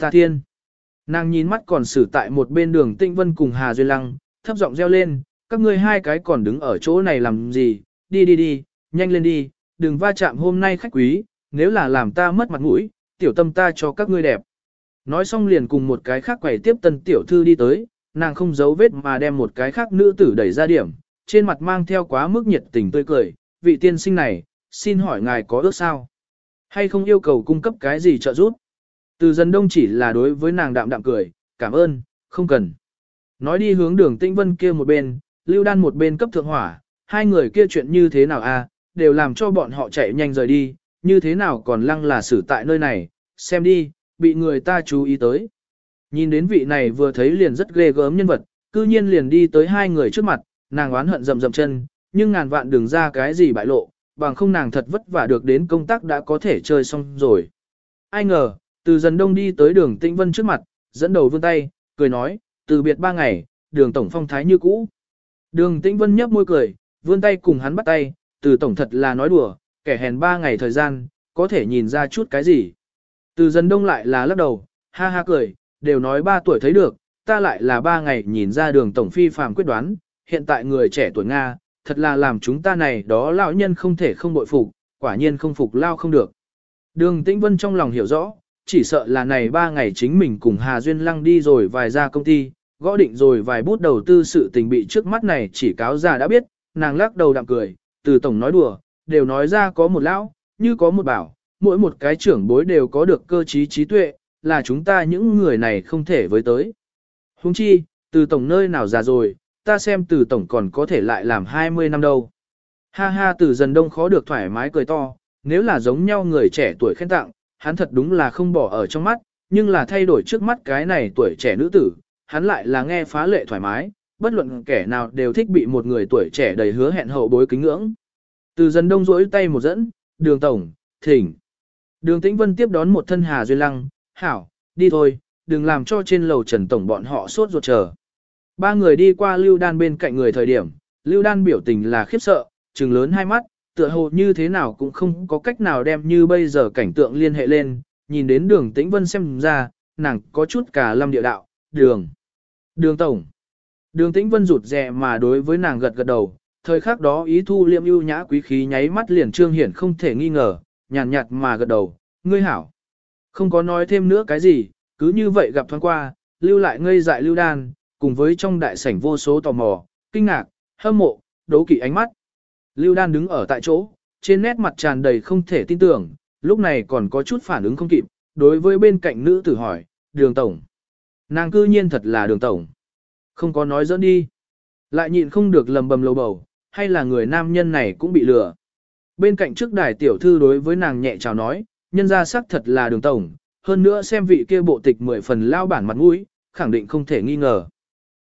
Ta thiên! Nàng nhìn mắt còn xử tại một bên đường Tinh Vân cùng Hà Duy Lăng, thấp giọng reo lên, các ngươi hai cái còn đứng ở chỗ này làm gì, đi đi đi, nhanh lên đi, đừng va chạm hôm nay khách quý, nếu là làm ta mất mặt mũi, tiểu tâm ta cho các ngươi đẹp. Nói xong liền cùng một cái khác quẩy tiếp tân tiểu thư đi tới, nàng không giấu vết mà đem một cái khác nữ tử đẩy ra điểm, trên mặt mang theo quá mức nhiệt tình tươi cười, vị tiên sinh này, xin hỏi ngài có ước sao? Hay không yêu cầu cung cấp cái gì trợ giúp? Từ dân đông chỉ là đối với nàng đạm đạm cười, cảm ơn, không cần. Nói đi hướng đường tinh vân kia một bên, lưu đan một bên cấp thượng hỏa, hai người kia chuyện như thế nào a à, đều làm cho bọn họ chạy nhanh rời đi, như thế nào còn lăng là xử tại nơi này, xem đi, bị người ta chú ý tới. Nhìn đến vị này vừa thấy liền rất ghê gớm nhân vật, cư nhiên liền đi tới hai người trước mặt, nàng oán hận rầm rầm chân, nhưng ngàn vạn đừng ra cái gì bại lộ, bằng không nàng thật vất vả được đến công tác đã có thể chơi xong rồi. Ai ngờ, từ dần đông đi tới đường Tĩnh Vân trước mặt, dẫn đầu vươn tay, cười nói, từ biệt ba ngày, đường tổng phong thái như cũ. Đường Tĩnh Vân nhấp môi cười, vươn tay cùng hắn bắt tay, từ tổng thật là nói đùa, kẻ hèn ba ngày thời gian, có thể nhìn ra chút cái gì. Từ Dân đông lại là lắc đầu, ha ha cười, đều nói ba tuổi thấy được, ta lại là ba ngày nhìn ra đường tổng phi phàm quyết đoán, hiện tại người trẻ tuổi Nga, thật là làm chúng ta này đó lão nhân không thể không bội phục, quả nhiên không phục lao không được. Đường Tĩnh Vân trong lòng hiểu rõ, chỉ sợ là này ba ngày chính mình cùng Hà Duyên Lăng đi rồi vài ra công ty, gõ định rồi vài bút đầu tư sự tình bị trước mắt này chỉ cáo già đã biết, nàng lắc đầu đạm cười, từ tổng nói đùa, đều nói ra có một lão, như có một bảo, mỗi một cái trưởng bối đều có được cơ trí trí tuệ, là chúng ta những người này không thể với tới. Huống chi, từ tổng nơi nào già rồi, ta xem từ tổng còn có thể lại làm 20 năm đâu. Ha ha từ dần đông khó được thoải mái cười to, nếu là giống nhau người trẻ tuổi khen tặng, hắn thật đúng là không bỏ ở trong mắt, nhưng là thay đổi trước mắt cái này tuổi trẻ nữ tử, hắn lại là nghe phá lệ thoải mái, bất luận kẻ nào đều thích bị một người tuổi trẻ đầy hứa hẹn hậu bối kính ngưỡng. Từ dần đông rỗi tay một dẫn, đường tổng, thỉnh. Đường tĩnh vân tiếp đón một thân hà duyên lăng, hảo, đi thôi, đừng làm cho trên lầu trần tổng bọn họ sốt ruột chờ. Ba người đi qua lưu đan bên cạnh người thời điểm, lưu đan biểu tình là khiếp sợ, trừng lớn hai mắt, tựa hồ như thế nào cũng không có cách nào đem như bây giờ cảnh tượng liên hệ lên, nhìn đến đường tĩnh vân xem ra, nàng có chút cả lâm địa đạo, đường. Đường tổng. Đường tĩnh vân rụt rè mà đối với nàng gật gật đầu, thời khắc đó ý thu liêm ưu nhã quý khí nháy mắt liền trương hiển không thể nghi ngờ, nhàn nhạt, mà gật đầu, ngươi hảo. Không có nói thêm nữa cái gì, cứ như vậy gặp thoáng qua, lưu lại ngây dại lưu đan, cùng với trong đại sảnh vô số tò mò, kinh ngạc, hâm mộ, đấu kỵ ánh mắt. Lưu đan đứng ở tại chỗ, trên nét mặt tràn đầy không thể tin tưởng, lúc này còn có chút phản ứng không kịp, đối với bên cạnh nữ tử hỏi, đường tổng. Nàng cư nhiên thật là đường tổng. Không có nói dẫn đi. Lại nhịn không được lầm bầm lầu bầu, hay là người nam nhân này cũng bị lừa. Bên cạnh trước đài tiểu thư đối với nàng nhẹ chào nói, nhân ra sắc thật là đường tổng, hơn nữa xem vị kia bộ tịch mười phần lao bản mặt mũi, khẳng định không thể nghi ngờ.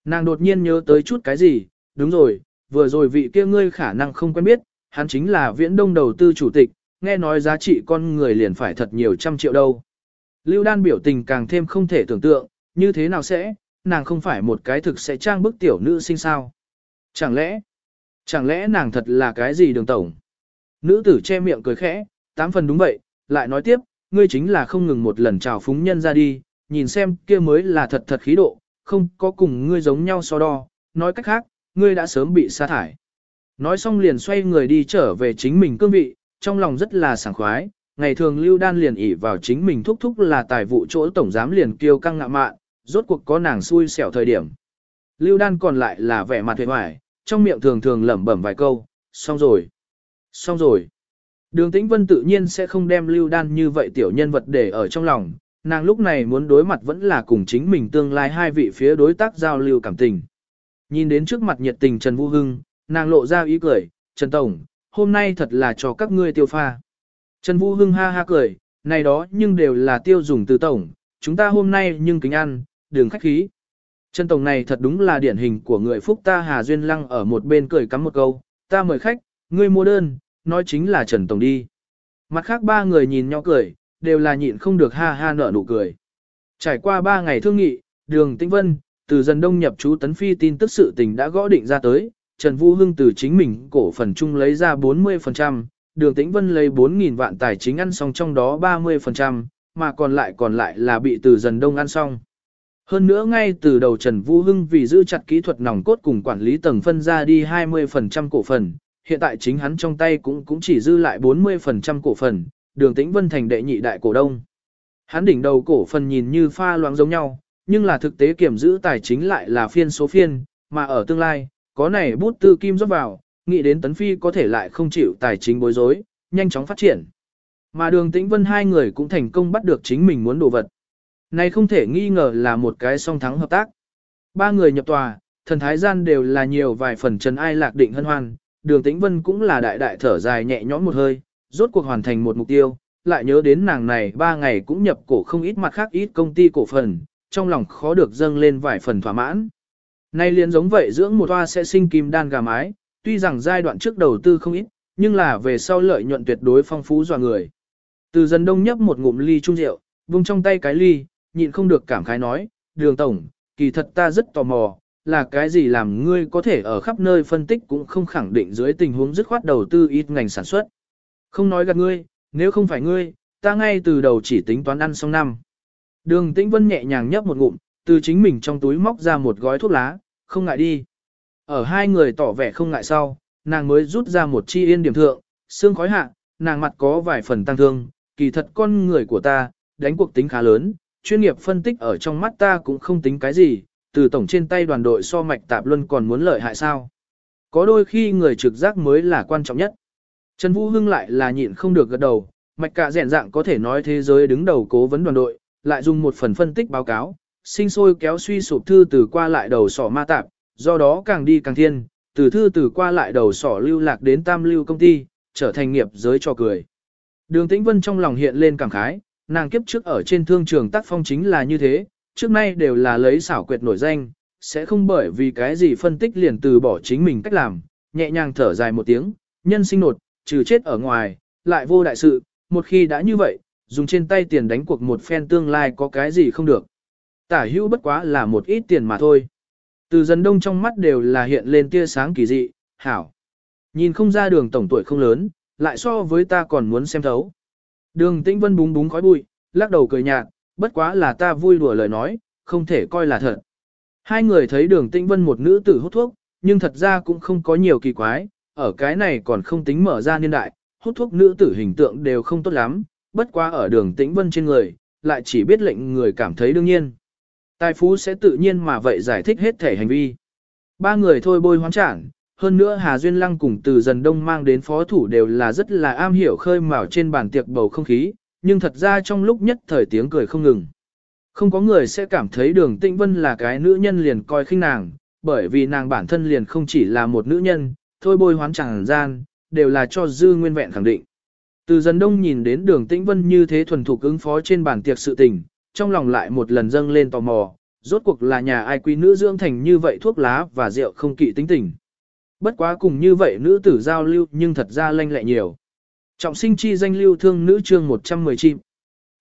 Nàng đột nhiên nhớ tới chút cái gì, đúng rồi, vừa rồi vị kia ngươi khả năng không quen biết, hắn chính là viễn đông đầu tư chủ tịch, nghe nói giá trị con người liền phải thật nhiều trăm triệu đâu. Lưu đan biểu tình càng thêm không thể tưởng tượng, như thế nào sẽ, nàng không phải một cái thực sẽ trang bức tiểu nữ sinh sao. Chẳng lẽ, chẳng lẽ nàng thật là cái gì đường tổng? Nữ tử che miệng cười khẽ, tám phần đúng vậy, lại nói tiếp, ngươi chính là không ngừng một lần chào phúng nhân ra đi, nhìn xem kia mới là thật thật khí độ, không có cùng ngươi giống nhau so đo, nói cách khác, ngươi đã sớm bị sa thải. Nói xong liền xoay người đi trở về chính mình cương vị, trong lòng rất là sảng khoái, ngày thường lưu đan liền ỉ vào chính mình thúc thúc là tài vụ chỗ tổng giám liền kiêu căng ngạ mạn, rốt cuộc có nàng xui xẻo thời điểm. Lưu đan còn lại là vẻ mặt hề hoài, trong miệng thường thường lẩm bẩm vài câu, xong rồi, xong rồi. Đường Tĩnh Vân tự nhiên sẽ không đem Lưu Đan như vậy tiểu nhân vật để ở trong lòng, nàng lúc này muốn đối mặt vẫn là cùng chính mình tương lai hai vị phía đối tác giao lưu cảm tình. Nhìn đến trước mặt nhiệt tình Trần Vũ Hưng, nàng lộ ra ý cười, Trần Tổng, hôm nay thật là cho các ngươi tiêu pha. Trần Vũ Hưng ha ha cười, này đó nhưng đều là tiêu dùng từ Tổng, chúng ta hôm nay nhưng kính ăn, đường khách khí. Trần Tổng này thật đúng là điển hình của người phúc ta Hà Duyên Lăng ở một bên cười cắm một câu, ta mời khách, ngươi mua đơn, nói chính là Trần Tổng đi. Mặt khác ba người nhìn nhau cười, đều là nhịn không được ha ha nở nụ cười. Trải qua ba ngày thương nghị, đường Tĩnh Vân, từ dần đông nhập chú Tấn Phi tin tức sự tình đã gõ định ra tới, Trần Vũ Hưng từ chính mình cổ phần chung lấy ra 40%, đường Tĩnh Vân lấy 4.000 vạn tài chính ăn xong trong đó 30%, mà còn lại còn lại là bị từ dần đông ăn xong. Hơn nữa ngay từ đầu Trần Vũ Hưng vì giữ chặt kỹ thuật nòng cốt cùng quản lý tầng phân ra đi 20% cổ phần, hiện tại chính hắn trong tay cũng cũng chỉ dư lại 40% cổ phần, đường tĩnh vân thành đệ nhị đại cổ đông. Hắn đỉnh đầu cổ phần nhìn như pha loãng giống nhau, nhưng là thực tế kiểm giữ tài chính lại là phiên số phiên, mà ở tương lai, có này bút tư kim rót vào, nghĩ đến tấn phi có thể lại không chịu tài chính bối rối, nhanh chóng phát triển. Mà đường tĩnh vân hai người cũng thành công bắt được chính mình muốn đồ vật. Này không thể nghi ngờ là một cái song thắng hợp tác. Ba người nhập tòa, thần thái gian đều là nhiều vài phần trần ai lạc định hân hoan, đường tĩnh vân cũng là đại đại thở dài nhẹ nhõm một hơi, rốt cuộc hoàn thành một mục tiêu, lại nhớ đến nàng này ba ngày cũng nhập cổ không ít mặt khác ít công ty cổ phần, trong lòng khó được dâng lên vài phần thỏa mãn. Nay liền giống vậy dưỡng một hoa sẽ sinh kim đan gà mái, tuy rằng giai đoạn trước đầu tư không ít, nhưng là về sau lợi nhuận tuyệt đối phong phú dọa người. Từ dần đông nhấp một ngụm ly trung rượu, vung trong tay cái ly, nhịn không được cảm khái nói, đường tổng, kỳ thật ta rất tò mò, là cái gì làm ngươi có thể ở khắp nơi phân tích cũng không khẳng định dưới tình huống dứt khoát đầu tư ít ngành sản xuất. Không nói gạt ngươi, nếu không phải ngươi, ta ngay từ đầu chỉ tính toán ăn xong năm. Đường Tĩnh Vân nhẹ nhàng nhấp một ngụm, từ chính mình trong túi móc ra một gói thuốc lá, không ngại đi. Ở hai người tỏ vẻ không ngại sau, nàng mới rút ra một chi yên điểm thượng, xương khói hạ, nàng mặt có vài phần tăng thương, kỳ thật con người của ta, đánh cuộc tính khá lớn, chuyên nghiệp phân tích ở trong mắt ta cũng không tính cái gì, từ tổng trên tay đoàn đội so mạch tạp luân còn muốn lợi hại sao. Có đôi khi người trực giác mới là quan trọng nhất. Trần Vũ Hưng lại là nhịn không được gật đầu, mạch cả rèn dạng có thể nói thế giới đứng đầu cố vấn đoàn đội, lại dùng một phần phân tích báo cáo, sinh sôi kéo suy sụp thư từ qua lại đầu sỏ ma tạp, do đó càng đi càng thiên, từ thư từ qua lại đầu sỏ lưu lạc đến tam lưu công ty, trở thành nghiệp giới cho cười. Đường Tĩnh Vân trong lòng hiện lên cảm khái, nàng kiếp trước ở trên thương trường tác phong chính là như thế, trước nay đều là lấy xảo quyệt nổi danh, sẽ không bởi vì cái gì phân tích liền từ bỏ chính mình cách làm, nhẹ nhàng thở dài một tiếng, nhân sinh nột, trừ chết ở ngoài, lại vô đại sự, một khi đã như vậy, dùng trên tay tiền đánh cuộc một phen tương lai có cái gì không được. Tả hữu bất quá là một ít tiền mà thôi. Từ dần đông trong mắt đều là hiện lên tia sáng kỳ dị, hảo. Nhìn không ra đường tổng tuổi không lớn, lại so với ta còn muốn xem thấu. Đường tĩnh vân búng búng khói bụi, lắc đầu cười nhạt, bất quá là ta vui đùa lời nói, không thể coi là thật. Hai người thấy đường tĩnh vân một nữ tử hút thuốc, nhưng thật ra cũng không có nhiều kỳ quái, ở cái này còn không tính mở ra niên đại, hút thuốc nữ tử hình tượng đều không tốt lắm, bất quá ở đường tĩnh vân trên người, lại chỉ biết lệnh người cảm thấy đương nhiên. Tài phú sẽ tự nhiên mà vậy giải thích hết thể hành vi. Ba người thôi bôi hoán trảng, hơn nữa Hà Duyên Lăng cùng từ dần đông mang đến phó thủ đều là rất là am hiểu khơi mào trên bàn tiệc bầu không khí, nhưng thật ra trong lúc nhất thời tiếng cười không ngừng. Không có người sẽ cảm thấy đường tĩnh vân là cái nữ nhân liền coi khinh nàng, bởi vì nàng bản thân liền không chỉ là một nữ nhân, thôi bôi hoán chẳng gian, đều là cho dư nguyên vẹn khẳng định. Từ dần đông nhìn đến đường tĩnh vân như thế thuần thục ứng phó trên bàn tiệc sự tình, trong lòng lại một lần dâng lên tò mò, rốt cuộc là nhà ai quý nữ dưỡng thành như vậy thuốc lá và rượu không kỵ tính tình. Bất quá cùng như vậy nữ tử giao lưu nhưng thật ra lanh lẹ nhiều. Trọng sinh chi danh lưu thương nữ chương 110 chim.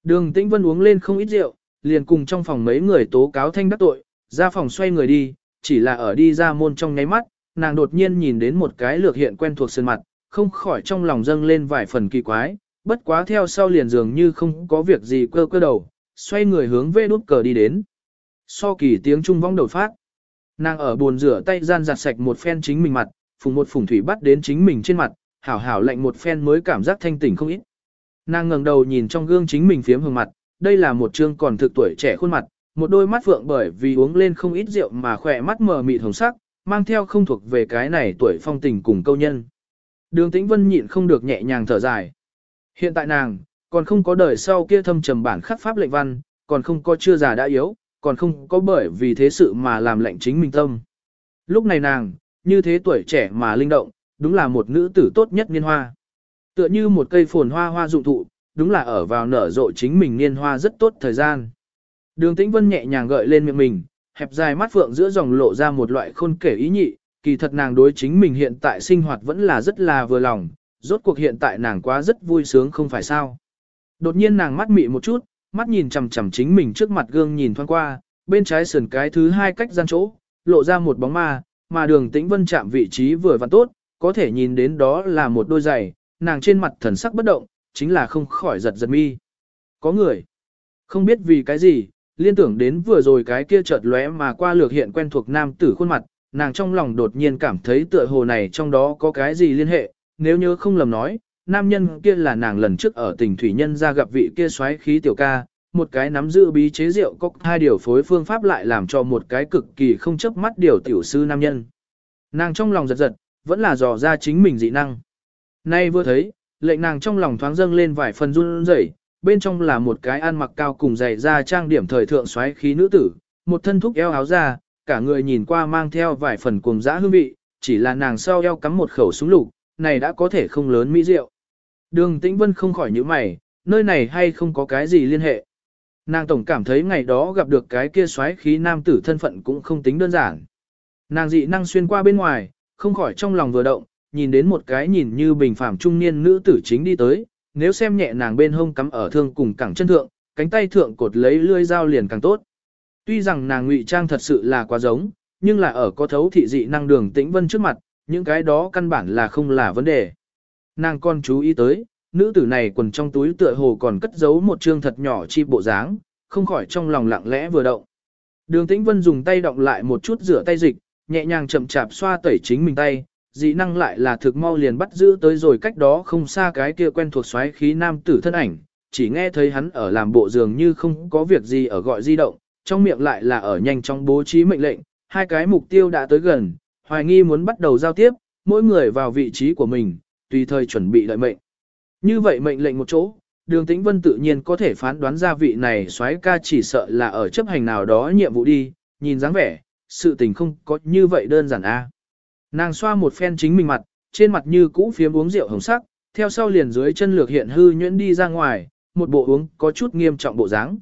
Đường tĩnh vân uống lên không ít rượu, liền cùng trong phòng mấy người tố cáo thanh đắc tội, ra phòng xoay người đi, chỉ là ở đi ra môn trong nháy mắt, nàng đột nhiên nhìn đến một cái lược hiện quen thuộc sơn mặt, không khỏi trong lòng dâng lên vài phần kỳ quái, bất quá theo sau liền dường như không có việc gì cơ cơ đầu, xoay người hướng về nút cờ đi đến. So kỳ tiếng trung vong đầu phát. Nàng ở buồn rửa tay gian giặt sạch một phen chính mình mặt, phùng một phùng thủy bắt đến chính mình trên mặt, hảo hảo lạnh một phen mới cảm giác thanh tỉnh không ít. Nàng ngẩng đầu nhìn trong gương chính mình phiếm hương mặt, đây là một trương còn thực tuổi trẻ khuôn mặt, một đôi mắt phượng bởi vì uống lên không ít rượu mà khỏe mắt mờ mịt hồng sắc, mang theo không thuộc về cái này tuổi phong tình cùng câu nhân. Đường Tĩnh Vân nhịn không được nhẹ nhàng thở dài. Hiện tại nàng, còn không có đời sau kia thâm trầm bản khắc pháp lệnh văn, còn không có chưa già đã yếu, còn không có bởi vì thế sự mà làm lệnh chính mình tâm. Lúc này nàng, như thế tuổi trẻ mà linh động, đúng là một nữ tử tốt nhất niên hoa. Tựa như một cây phồn hoa hoa dụng thụ, đúng là ở vào nở rộ chính mình niên hoa rất tốt thời gian. Đường Tĩnh Vân nhẹ nhàng gợi lên miệng mình, hẹp dài mắt phượng giữa dòng lộ ra một loại khôn kể ý nhị, kỳ thật nàng đối chính mình hiện tại sinh hoạt vẫn là rất là vừa lòng, rốt cuộc hiện tại nàng quá rất vui sướng không phải sao. Đột nhiên nàng mắt mị một chút, mắt nhìn chằm chằm chính mình trước mặt gương nhìn thoáng qua, bên trái sườn cái thứ hai cách gian chỗ, lộ ra một bóng ma, mà đường tĩnh vân chạm vị trí vừa và tốt, có thể nhìn đến đó là một đôi giày, nàng trên mặt thần sắc bất động, chính là không khỏi giật giật mi. Có người, không biết vì cái gì, liên tưởng đến vừa rồi cái kia chợt lóe mà qua lược hiện quen thuộc nam tử khuôn mặt, nàng trong lòng đột nhiên cảm thấy tựa hồ này trong đó có cái gì liên hệ, nếu nhớ không lầm nói, nam nhân kia là nàng lần trước ở tỉnh Thủy Nhân ra gặp vị kia xoáy khí tiểu ca, một cái nắm giữ bí chế rượu có hai điều phối phương pháp lại làm cho một cái cực kỳ không chấp mắt điều tiểu sư nam nhân. Nàng trong lòng giật giật, vẫn là dò ra chính mình dị năng. Nay vừa thấy, lệnh nàng trong lòng thoáng dâng lên vài phần run rẩy, bên trong là một cái ăn mặc cao cùng dày da trang điểm thời thượng xoáy khí nữ tử, một thân thúc eo áo da, cả người nhìn qua mang theo vài phần cuồng dã hương vị, chỉ là nàng sau eo cắm một khẩu súng lục, này đã có thể không lớn mỹ rượu. Đường Tĩnh Vân không khỏi nhíu mày, nơi này hay không có cái gì liên hệ. Nàng tổng cảm thấy ngày đó gặp được cái kia xoáy khí nam tử thân phận cũng không tính đơn giản. Nàng dị năng xuyên qua bên ngoài, không khỏi trong lòng vừa động, nhìn đến một cái nhìn như bình phàm trung niên nữ tử chính đi tới, nếu xem nhẹ nàng bên hông cắm ở thương cùng cẳng chân thượng, cánh tay thượng cột lấy lưỡi dao liền càng tốt. Tuy rằng nàng ngụy trang thật sự là quá giống, nhưng là ở có thấu thị dị năng đường tĩnh vân trước mặt, những cái đó căn bản là không là vấn đề. Nàng còn chú ý tới, nữ tử này quần trong túi tựa hồ còn cất giấu một trương thật nhỏ chi bộ dáng, không khỏi trong lòng lặng lẽ vừa động. Đường tĩnh vân dùng tay động lại một chút rửa tay dịch, nhẹ nhàng chậm chạp xoa tẩy chính mình tay, dị năng lại là thực mau liền bắt giữ tới rồi cách đó không xa cái kia quen thuộc xoáy khí nam tử thân ảnh, chỉ nghe thấy hắn ở làm bộ dường như không có việc gì ở gọi di động, trong miệng lại là ở nhanh chóng bố trí mệnh lệnh, hai cái mục tiêu đã tới gần, hoài nghi muốn bắt đầu giao tiếp, mỗi người vào vị trí của mình, tùy thời chuẩn bị đợi mệnh. Như vậy mệnh lệnh một chỗ, đường tĩnh vân tự nhiên có thể phán đoán ra vị này soái ca chỉ sợ là ở chấp hành nào đó nhiệm vụ đi, nhìn dáng vẻ, sự tình không có như vậy đơn giản a. Nàng xoa một phen chính mình mặt, trên mặt như cũ phiếm uống rượu hồng sắc, theo sau liền dưới chân lược hiện hư nhuyễn đi ra ngoài, một bộ uống có chút nghiêm trọng bộ dáng.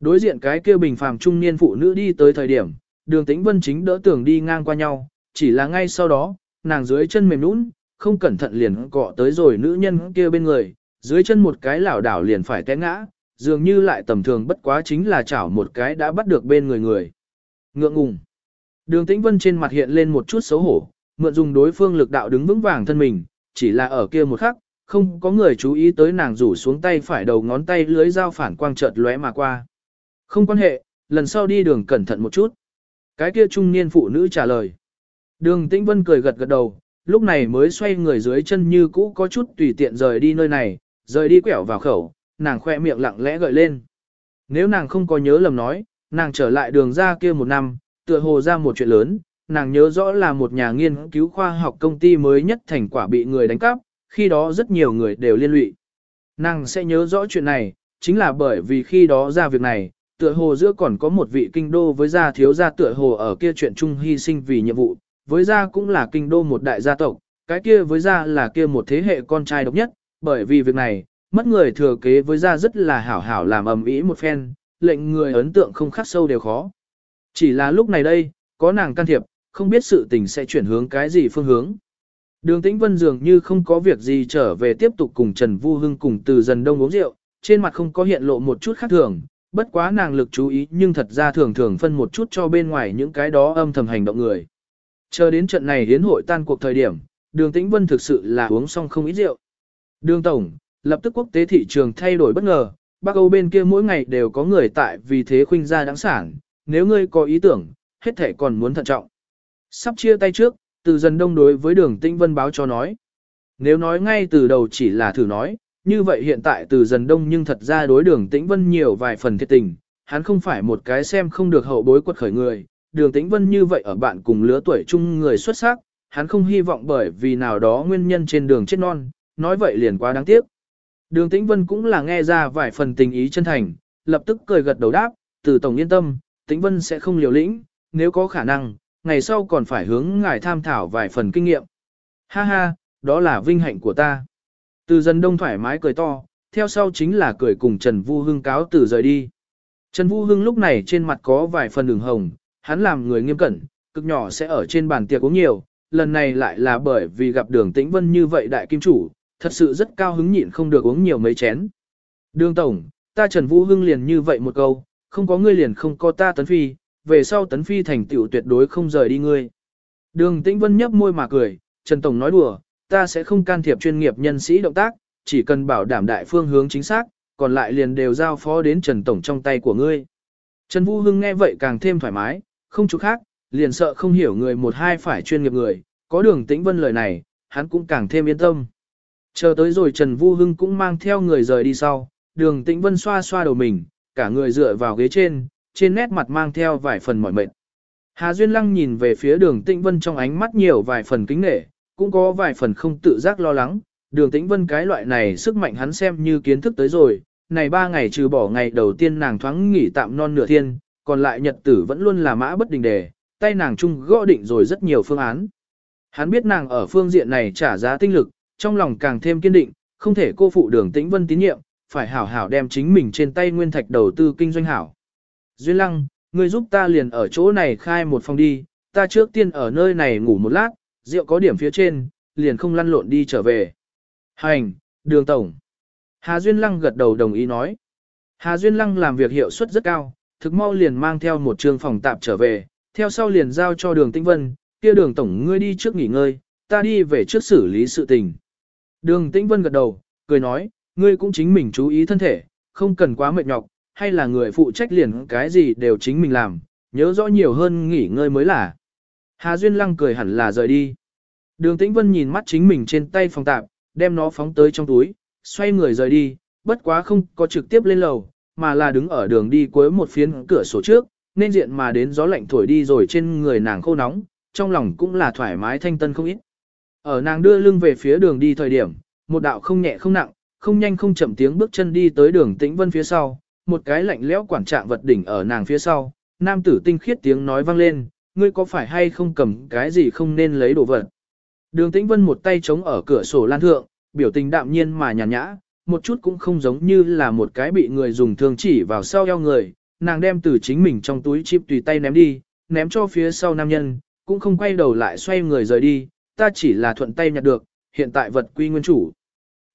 Đối diện cái kia bình phàm trung niên phụ nữ đi tới thời điểm, đường tĩnh vân chính đỡ tưởng đi ngang qua nhau, chỉ là ngay sau đó, nàng dưới chân mềm nũng, không cẩn thận liền cọ tới rồi nữ nhân kia bên người, dưới chân một cái lảo đảo liền phải té ngã, dường như lại tầm thường bất quá chính là chảo một cái đã bắt được bên người người. Ngượng ngùng. Đường tĩnh vân trên mặt hiện lên một chút xấu hổ, mượn dùng đối phương lực đạo đứng vững vàng thân mình, chỉ là ở kia một khắc, không có người chú ý tới nàng rủ xuống tay phải đầu ngón tay lưới dao phản quang chợt lóe mà qua. Không quan hệ, lần sau đi đường cẩn thận một chút. Cái kia trung niên phụ nữ trả lời. Đường Tĩnh Vân cười gật gật đầu, lúc này mới xoay người dưới chân như cũ có chút tùy tiện rời đi nơi này, rời đi quẹo vào khẩu, nàng khoe miệng lặng lẽ gợi lên. Nếu nàng không có nhớ lầm nói, nàng trở lại đường ra kia một năm, tựa hồ ra một chuyện lớn, nàng nhớ rõ là một nhà nghiên cứu khoa học công ty mới nhất thành quả bị người đánh cắp, khi đó rất nhiều người đều liên lụy. Nàng sẽ nhớ rõ chuyện này, chính là bởi vì khi đó ra việc này, tựa hồ giữa còn có một vị kinh đô với gia thiếu gia tựa hồ ở kia chuyện chung hy sinh vì nhiệm vụ, với gia cũng là kinh đô một đại gia tộc, cái kia với gia là kia một thế hệ con trai độc nhất, bởi vì việc này, mất người thừa kế với gia rất là hảo hảo làm ầm ĩ một phen, lệnh người ấn tượng không khắc sâu đều khó. Chỉ là lúc này đây, có nàng can thiệp, không biết sự tình sẽ chuyển hướng cái gì phương hướng. Đường Tĩnh Vân dường như không có việc gì trở về tiếp tục cùng Trần Vu Hưng cùng từ dần đông uống rượu, trên mặt không có hiện lộ một chút khác thường, bất quá nàng lực chú ý nhưng thật ra thường thường phân một chút cho bên ngoài những cái đó âm thầm hành động người. Chờ đến trận này hiến hội tan cuộc thời điểm, đường Tĩnh Vân thực sự là uống xong không ít rượu. Đường Tổng, lập tức quốc tế thị trường thay đổi bất ngờ, Bắc Âu bên kia mỗi ngày đều có người tại vì thế khuynh ra đáng sản, nếu ngươi có ý tưởng, hết thể còn muốn thận trọng. Sắp chia tay trước, từ dần đông đối với đường Tĩnh Vân báo cho nói. Nếu nói ngay từ đầu chỉ là thử nói, như vậy hiện tại từ dần đông nhưng thật ra đối đường Tĩnh Vân nhiều vài phần thiệt tình, hắn không phải một cái xem không được hậu bối quật khởi người, đường Tĩnh Vân như vậy ở bạn cùng lứa tuổi chung người xuất sắc, hắn không hy vọng bởi vì nào đó nguyên nhân trên đường chết non, nói vậy liền quá đáng tiếc. Đường Tĩnh Vân cũng là nghe ra vài phần tình ý chân thành, lập tức cười gật đầu đáp, từ tổng yên tâm, Tĩnh Vân sẽ không liều lĩnh, nếu có khả năng, ngày sau còn phải hướng ngài tham thảo vài phần kinh nghiệm. Ha ha, đó là vinh hạnh của ta. Từ dân đông thoải mái cười to, theo sau chính là cười cùng Trần Vu Hưng cáo từ rời đi. Trần Vu Hưng lúc này trên mặt có vài phần đường hồng, hắn làm người nghiêm cẩn, cực nhỏ sẽ ở trên bàn tiệc uống nhiều, lần này lại là bởi vì gặp đường tĩnh vân như vậy đại kim chủ, thật sự rất cao hứng nhịn không được uống nhiều mấy chén. Đường Tổng, ta Trần Vũ Hưng liền như vậy một câu, không có ngươi liền không có ta tấn phi, về sau tấn phi thành tựu tuyệt đối không rời đi ngươi. Đường Tĩnh Vân nhấp môi mà cười, Trần Tổng nói đùa, ta sẽ không can thiệp chuyên nghiệp nhân sĩ động tác, chỉ cần bảo đảm đại phương hướng chính xác, còn lại liền đều giao phó đến Trần Tổng trong tay của ngươi. Trần Vũ Hưng nghe vậy càng thêm thoải mái, không chút khác, liền sợ không hiểu người một hai phải chuyên nghiệp người, có đường Tĩnh Vân lời này, hắn cũng càng thêm yên tâm. Chờ tới rồi Trần Vũ Hưng cũng mang theo người rời đi sau, đường Tĩnh Vân xoa xoa đầu mình, cả người dựa vào ghế trên, trên nét mặt mang theo vài phần mỏi mệt. Hà Duyên Lăng nhìn về phía đường Tĩnh Vân trong ánh mắt nhiều vài phần kính nể, cũng có vài phần không tự giác lo lắng, đường Tĩnh Vân cái loại này sức mạnh hắn xem như kiến thức tới rồi, này ba ngày trừ bỏ ngày đầu tiên nàng thoáng nghỉ tạm non nửa thiên, còn lại nhật tử vẫn luôn là mã bất đình đề, tay nàng chung gõ định rồi rất nhiều phương án. Hắn biết nàng ở phương diện này trả giá tinh lực, trong lòng càng thêm kiên định, không thể cô phụ đường Tĩnh Vân tín nhiệm, phải hảo hảo đem chính mình trên tay nguyên thạch đầu tư kinh doanh hảo. Duyên Lăng, ngươi giúp ta liền ở chỗ này khai một phòng đi, ta trước tiên ở nơi này ngủ một lát, rượu có điểm phía trên, liền không lăn lộn đi trở về. Hành, đường tổng. Hà Duyên Lăng gật đầu đồng ý nói. Hà Duyên Lăng làm việc hiệu suất rất cao, thực mau liền mang theo một trường phòng tạp trở về, theo sau liền giao cho đường Tĩnh Vân, kia đường tổng ngươi đi trước nghỉ ngơi, ta đi về trước xử lý sự tình. Đường Tĩnh Vân gật đầu, cười nói, ngươi cũng chính mình chú ý thân thể, không cần quá mệt nhọc, hay là người phụ trách liền cái gì đều chính mình làm, nhớ rõ nhiều hơn nghỉ ngơi mới là. Hà Duyên Lăng cười hẳn là rời đi. Đường Tĩnh Vân nhìn mắt chính mình trên tay phòng tạp, đem nó phóng tới trong túi, xoay người rời đi, bất quá không có trực tiếp lên lầu, mà là đứng ở đường đi cuối một phiến cửa sổ trước, nên diện mà đến gió lạnh thổi đi rồi trên người nàng khô nóng, trong lòng cũng là thoải mái thanh tân không ít. Ở nàng đưa lưng về phía đường đi thời điểm, một đạo không nhẹ không nặng, không nhanh không chậm tiếng bước chân đi tới đường Tĩnh Vân phía sau, một cái lạnh lẽo quản trạng vật đỉnh ở nàng phía sau, nam tử tinh khiết tiếng nói vang lên, ngươi có phải hay không cầm cái gì không nên lấy đồ vật. Đường Tĩnh Vân một tay chống ở cửa sổ lan thượng, biểu tình đạm nhiên mà nhàn nhã, một chút cũng không giống như là một cái bị người dùng thương chỉ vào sau eo người, nàng đem từ chính mình trong túi chip tùy tay ném đi, ném cho phía sau nam nhân, cũng không quay đầu lại xoay người rời đi, ta chỉ là thuận tay nhặt được, hiện tại vật quy nguyên chủ.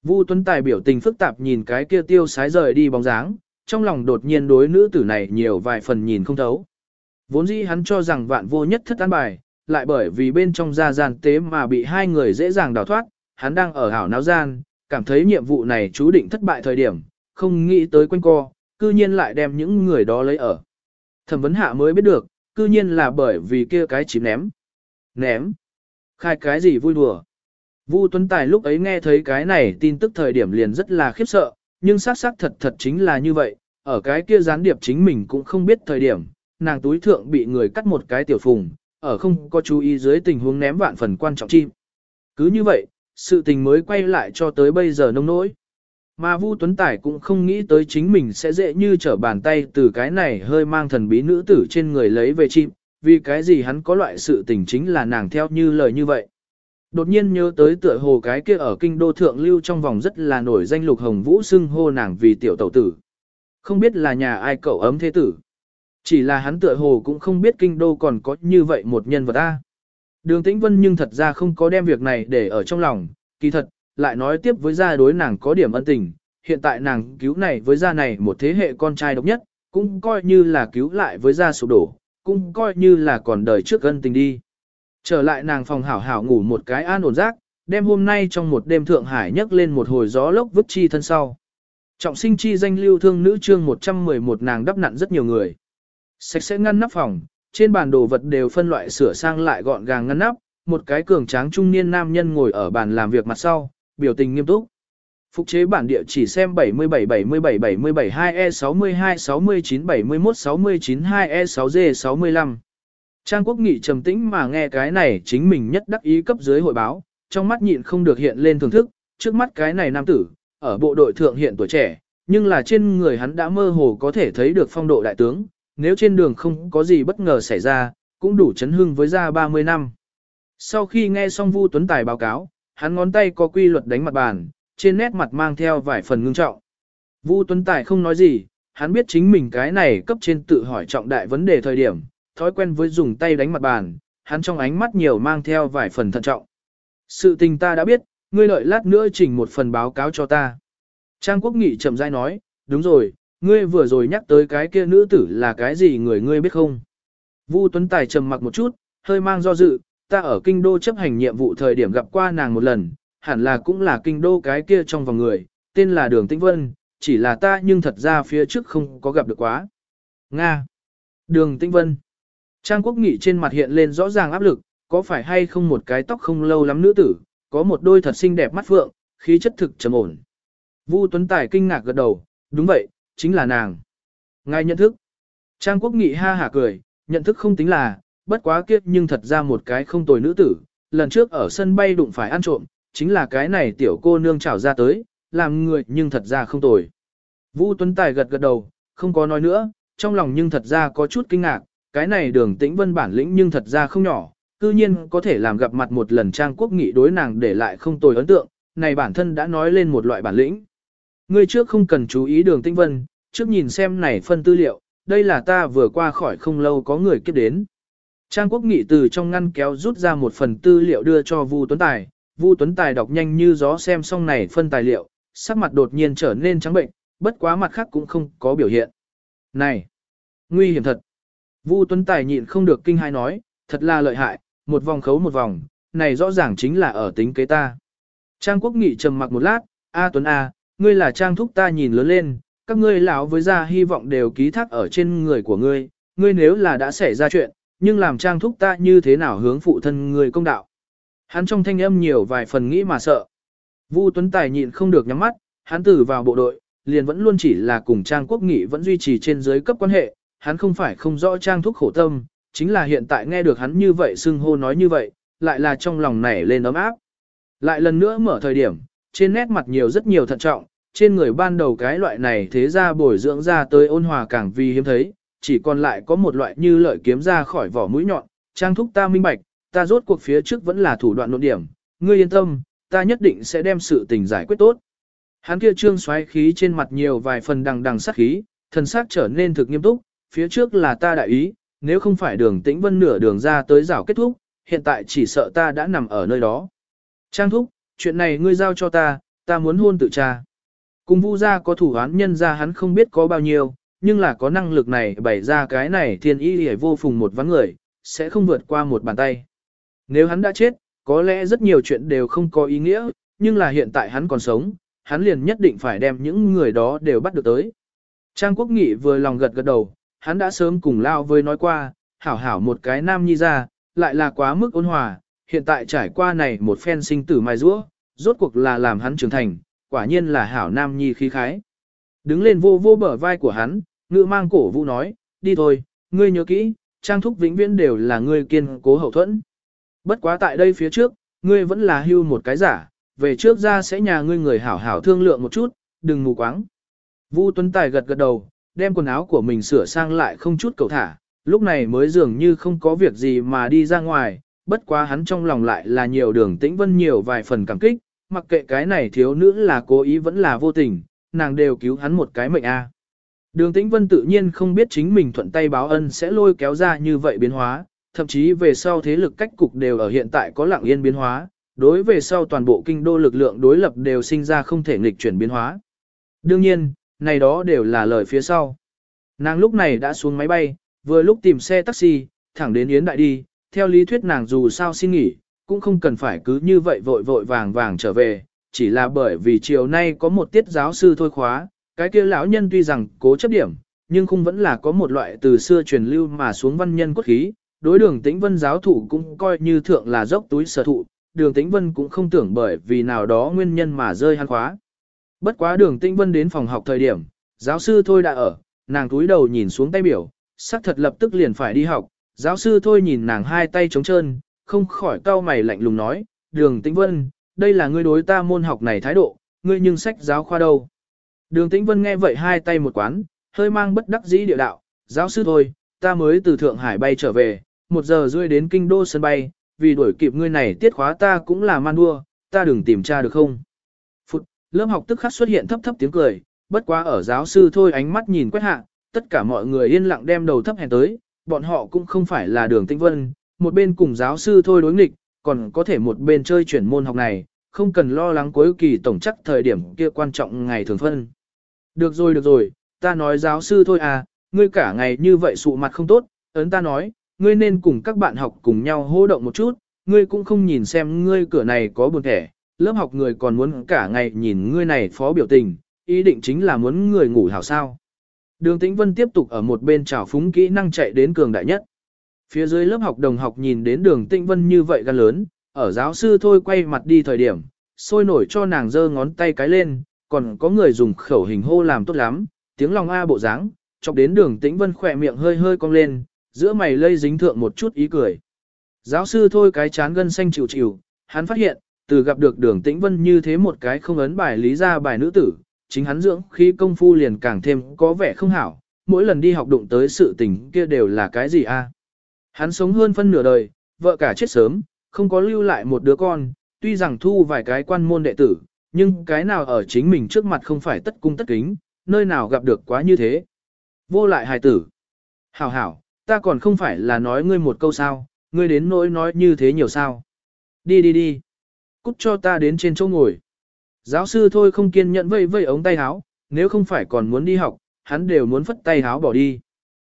Vu Tuấn Tài biểu tình phức tạp nhìn cái kia tiêu sái rời đi bóng dáng, trong lòng đột nhiên đối nữ tử này nhiều vài phần nhìn không thấu. Vốn dĩ hắn cho rằng vạn vô nhất thất an bài, lại bởi vì bên trong gia gian tế mà bị hai người dễ dàng đào thoát, hắn đang ở hảo náo gian, cảm thấy nhiệm vụ này chú định thất bại thời điểm, không nghĩ tới quanh co, cư nhiên lại đem những người đó lấy ở. Thẩm vấn hạ mới biết được, cư nhiên là bởi vì kia cái chìm ném. Ném. Khai cái gì vui đùa. Vu Tuấn Tài lúc ấy nghe thấy cái này tin tức thời điểm liền rất là khiếp sợ, nhưng xác xác thật thật chính là như vậy, ở cái kia gián điệp chính mình cũng không biết thời điểm, nàng túi thượng bị người cắt một cái tiểu phùng, ở không có chú ý dưới tình huống ném vạn phần quan trọng chim. Cứ như vậy, sự tình mới quay lại cho tới bây giờ nông nỗi. Mà Vu Tuấn Tài cũng không nghĩ tới chính mình sẽ dễ như trở bàn tay từ cái này hơi mang thần bí nữ tử trên người lấy về chim, vì cái gì hắn có loại sự tình chính là nàng theo như lời như vậy. Đột nhiên nhớ tới tựa hồ cái kia ở kinh đô thượng lưu trong vòng rất là nổi danh lục hồng vũ xưng hô nàng vì tiểu tẩu tử. Không biết là nhà ai cậu ấm thế tử. Chỉ là hắn tựa hồ cũng không biết kinh đô còn có như vậy một nhân vật A. Đường Tĩnh Vân nhưng thật ra không có đem việc này để ở trong lòng, kỳ thật, lại nói tiếp với gia đối nàng có điểm ân tình, hiện tại nàng cứu này với gia này một thế hệ con trai độc nhất, cũng coi như là cứu lại với gia sụp đổ, cũng coi như là còn đời trước ân tình đi. Trở lại nàng phòng hảo hảo ngủ một cái an ổn giấc, đêm hôm nay trong một đêm Thượng Hải nhấc lên một hồi gió lốc vứt chi thân sau. Trọng sinh chi danh lưu thương nữ chương 111 nàng đắp nặn rất nhiều người. Sạch sẽ ngăn nắp phòng, trên bàn đồ vật đều phân loại sửa sang lại gọn gàng ngăn nắp, một cái cường tráng trung niên nam nhân ngồi ở bàn làm việc mặt sau, biểu tình nghiêm túc. Phục chế bản địa chỉ xem 77 77 77 2E 62 69 71 69 2E 6G 65. Trang Quốc Nghị trầm tĩnh mà nghe cái này chính mình nhất đắc ý cấp dưới hội báo, trong mắt nhịn không được hiện lên thưởng thức, trước mắt cái này nam tử, ở bộ đội thượng hiện tuổi trẻ, nhưng là trên người hắn đã mơ hồ có thể thấy được phong độ đại tướng, nếu trên đường không có gì bất ngờ xảy ra, cũng đủ chấn hưng với ra 30 năm. Sau khi nghe xong Vu Tuấn Tài báo cáo, hắn ngón tay có quy luật đánh mặt bàn, trên nét mặt mang theo vài phần ngưng trọng. Vu Tuấn Tài không nói gì, hắn biết chính mình cái này cấp trên tự hỏi trọng đại vấn đề thời điểm, thói quen với dùng tay đánh mặt bàn, hắn trong ánh mắt nhiều mang theo vài phần thận trọng. Sự tình ta đã biết, ngươi đợi lát nữa chỉnh một phần báo cáo cho ta. Trang Quốc Nghị chậm rãi nói, đúng rồi, ngươi vừa rồi nhắc tới cái kia nữ tử là cái gì người ngươi biết không? Vu Tuấn Tài trầm mặc một chút, hơi mang do dự, ta ở kinh đô chấp hành nhiệm vụ thời điểm gặp qua nàng một lần, hẳn là cũng là kinh đô cái kia trong vòng người, tên là Đường Tĩnh Vân, chỉ là ta nhưng thật ra phía trước không có gặp được quá. Nga. Đường Tĩnh Vân. Trang Quốc Nghị trên mặt hiện lên rõ ràng áp lực, có phải hay không một cái tóc không lâu lắm nữ tử, có một đôi thật xinh đẹp mắt phượng, khí chất thực trầm ổn. Vu Tuấn Tài kinh ngạc gật đầu, đúng vậy, chính là nàng. Ngài nhận thức. Trang Quốc Nghị ha hả cười, nhận thức không tính là, bất quá kiếp nhưng thật ra một cái không tồi nữ tử, lần trước ở sân bay đụng phải ăn trộm, chính là cái này tiểu cô nương trảo ra tới, làm người nhưng thật ra không tồi. Vu Tuấn Tài gật gật đầu, không có nói nữa, trong lòng nhưng thật ra có chút kinh ngạc, cái này đường tĩnh vân bản lĩnh nhưng thật ra không nhỏ, cư nhiên có thể làm gặp mặt một lần trang quốc nghị đối nàng để lại không tồi ấn tượng, này bản thân đã nói lên một loại bản lĩnh. Ngươi trước không cần chú ý đường tinh vân, trước nhìn xem này phân tư liệu, đây là ta vừa qua khỏi không lâu có người kiếp đến. Trang quốc nghị từ trong ngăn kéo rút ra một phần tư liệu đưa cho Vu Tuấn Tài, Vu Tuấn Tài đọc nhanh như gió xem xong này phân tài liệu, sắc mặt đột nhiên trở nên trắng bệnh, bất quá mặt khác cũng không có biểu hiện. Này, nguy hiểm thật. Vu Tuấn Tài nhịn không được kinh hai nói, thật là lợi hại, một vòng khấu một vòng, này rõ ràng chính là ở tính kế ta. Trang Quốc Nghị trầm mặc một lát, A Tuấn A, ngươi là Trang Thúc ta nhìn lớn lên, các ngươi lão với gia hy vọng đều ký thác ở trên người của ngươi, ngươi nếu là đã xảy ra chuyện, nhưng làm Trang Thúc ta như thế nào hướng phụ thân ngươi công đạo. Hắn trong thanh âm nhiều vài phần nghĩ mà sợ. Vu Tuấn Tài nhịn không được nhắm mắt, hắn tử vào bộ đội, liền vẫn luôn chỉ là cùng Trang Quốc Nghị vẫn duy trì trên dưới cấp quan hệ, hắn không phải không rõ trang thúc khổ tâm, chính là hiện tại nghe được hắn như vậy xưng hô nói như vậy, lại là trong lòng nảy lên ấm áp. Lại lần nữa mở thời điểm, trên nét mặt nhiều rất nhiều thận trọng, trên người ban đầu cái loại này thế ra bồi dưỡng ra tới ôn hòa càng vì hiếm thấy, chỉ còn lại có một loại như lợi kiếm ra khỏi vỏ mũi nhọn, trang thúc ta minh bạch, ta rốt cuộc phía trước vẫn là thủ đoạn nội điểm, ngươi yên tâm, ta nhất định sẽ đem sự tình giải quyết tốt. Hắn kia trương xoáy khí trên mặt nhiều vài phần đằng đằng sát khí, thần sắc trở nên thực nghiêm túc, phía trước là ta đại ý, nếu không phải đường tĩnh vân nửa đường ra tới rào kết thúc, hiện tại chỉ sợ ta đã nằm ở nơi đó. Trang thúc, chuyện này ngươi giao cho ta, ta muốn hôn tự cha. Cùng vu gia có thủ án nhân ra hắn không biết có bao nhiêu, nhưng là có năng lực này bày ra cái này thiên y hề vô phùng một vắng người, sẽ không vượt qua một bàn tay. Nếu hắn đã chết, có lẽ rất nhiều chuyện đều không có ý nghĩa, nhưng là hiện tại hắn còn sống, hắn liền nhất định phải đem những người đó đều bắt được tới. Trang Quốc Nghị vừa lòng gật gật đầu, hắn đã sớm cùng Lao với nói qua, hảo hảo một cái nam nhi ra, lại là quá mức ôn hòa, hiện tại trải qua này một phen sinh tử mai rũa, rốt cuộc là làm hắn trưởng thành, quả nhiên là hảo nam nhi khí khái. Đứng lên vô vô bờ vai của hắn, ngự mang cổ vũ nói, đi thôi, ngươi nhớ kỹ, trang thúc vĩnh viễn đều là ngươi kiên cố hậu thuẫn. Bất quá tại đây phía trước, ngươi vẫn là hưu một cái giả, về trước ra sẽ nhà ngươi người hảo hảo thương lượng một chút, đừng mù quáng. Vu Tuấn Tài gật gật đầu, đem quần áo của mình sửa sang lại không chút cầu thả, lúc này mới dường như không có việc gì mà đi ra ngoài, bất quá hắn trong lòng lại là nhiều đường tĩnh vân nhiều vài phần cảm kích, mặc kệ cái này thiếu nữ là cố ý vẫn là vô tình, nàng đều cứu hắn một cái mệnh a. Đường tĩnh vân tự nhiên không biết chính mình thuận tay báo ân sẽ lôi kéo ra như vậy biến hóa, thậm chí về sau thế lực cách cục đều ở hiện tại có lặng yên biến hóa, đối về sau toàn bộ kinh đô lực lượng đối lập đều sinh ra không thể nghịch chuyển biến hóa. Đương nhiên, này đó đều là lời phía sau. Nàng lúc này đã xuống máy bay, vừa lúc tìm xe taxi, thẳng đến Yến Đại đi, theo lý thuyết nàng dù sao xin nghỉ, cũng không cần phải cứ như vậy vội vội vàng vàng trở về, chỉ là bởi vì chiều nay có một tiết giáo sư thôi khóa, cái kia lão nhân tuy rằng cố chấp điểm, nhưng không vẫn là có một loại từ xưa truyền lưu mà xuống văn nhân cốt khí, đối đường tĩnh vân giáo thủ cũng coi như thượng là dốc túi sở thụ, đường tĩnh vân cũng không tưởng bởi vì nào đó nguyên nhân mà rơi hắn khóa. Bất quá đường tĩnh vân đến phòng học thời điểm, giáo sư thôi đã ở, nàng túi đầu nhìn xuống tay biểu, sắc thật lập tức liền phải đi học, giáo sư thôi nhìn nàng hai tay trống trơn, không khỏi cau mày lạnh lùng nói, đường tĩnh vân, đây là ngươi đối ta môn học này thái độ, ngươi nhưng sách giáo khoa đâu. Đường tĩnh vân nghe vậy hai tay một quán, hơi mang bất đắc dĩ địa đạo, giáo sư thôi, ta mới từ Thượng Hải bay trở về, một giờ rưỡi đến kinh đô sân bay, vì đuổi kịp ngươi này tiết khóa ta cũng là man đua, ta đừng tìm tra được không. Phụt, lớp học tức khắc xuất hiện thấp thấp tiếng cười, bất quá ở giáo sư thôi ánh mắt nhìn quét hạ, tất cả mọi người yên lặng đem đầu thấp hèn tới, bọn họ cũng không phải là đường tinh vân, một bên cùng giáo sư thôi đối nghịch, còn có thể một bên chơi chuyển môn học này, không cần lo lắng cuối kỳ tổng chắc thời điểm kia quan trọng ngày thường phân. Được rồi được rồi, ta nói giáo sư thôi à, ngươi cả ngày như vậy sụ mặt không tốt, ấn ta nói, ngươi nên cùng các bạn học cùng nhau hô động một chút, ngươi cũng không nhìn xem ngươi cửa này có buồn thẻ, lớp học người còn muốn cả ngày nhìn ngươi này phó biểu tình, ý định chính là muốn người ngủ hảo sao. Đường Tĩnh Vân tiếp tục ở một bên trào phúng kỹ năng chạy đến cường đại nhất. Phía dưới lớp học đồng học nhìn đến đường Tĩnh Vân như vậy gan lớn, ở giáo sư thôi quay mặt đi thời điểm, sôi nổi cho nàng giơ ngón tay cái lên, còn có người dùng khẩu hình hô làm tốt lắm, tiếng lòng A bộ dáng, chọc đến đường Tĩnh Vân khỏe miệng hơi hơi cong lên, giữa mày lây dính thượng một chút ý cười. Giáo sư thôi cái chán gân xanh chịu chịu, hắn phát hiện, từ gặp được đường Tĩnh Vân như thế một cái không ấn bài lý ra bài nữ tử, chính hắn dưỡng khí công phu liền càng thêm có vẻ không hảo, mỗi lần đi học đụng tới sự tình kia đều là cái gì a? Hắn sống hơn phân nửa đời, vợ cả chết sớm, không có lưu lại một đứa con, tuy rằng thu vài cái quan môn đệ tử, nhưng cái nào ở chính mình trước mặt không phải tất cung tất kính, nơi nào gặp được quá như thế. Vô lại hài tử. Hảo hảo, ta còn không phải là nói ngươi một câu sao, ngươi đến nỗi nói như thế nhiều sao. Đi đi đi. Cút cho ta đến trên chỗ ngồi. Giáo sư thôi không kiên nhẫn vây vây ống tay háo, nếu không phải còn muốn đi học, hắn đều muốn phất tay háo bỏ đi.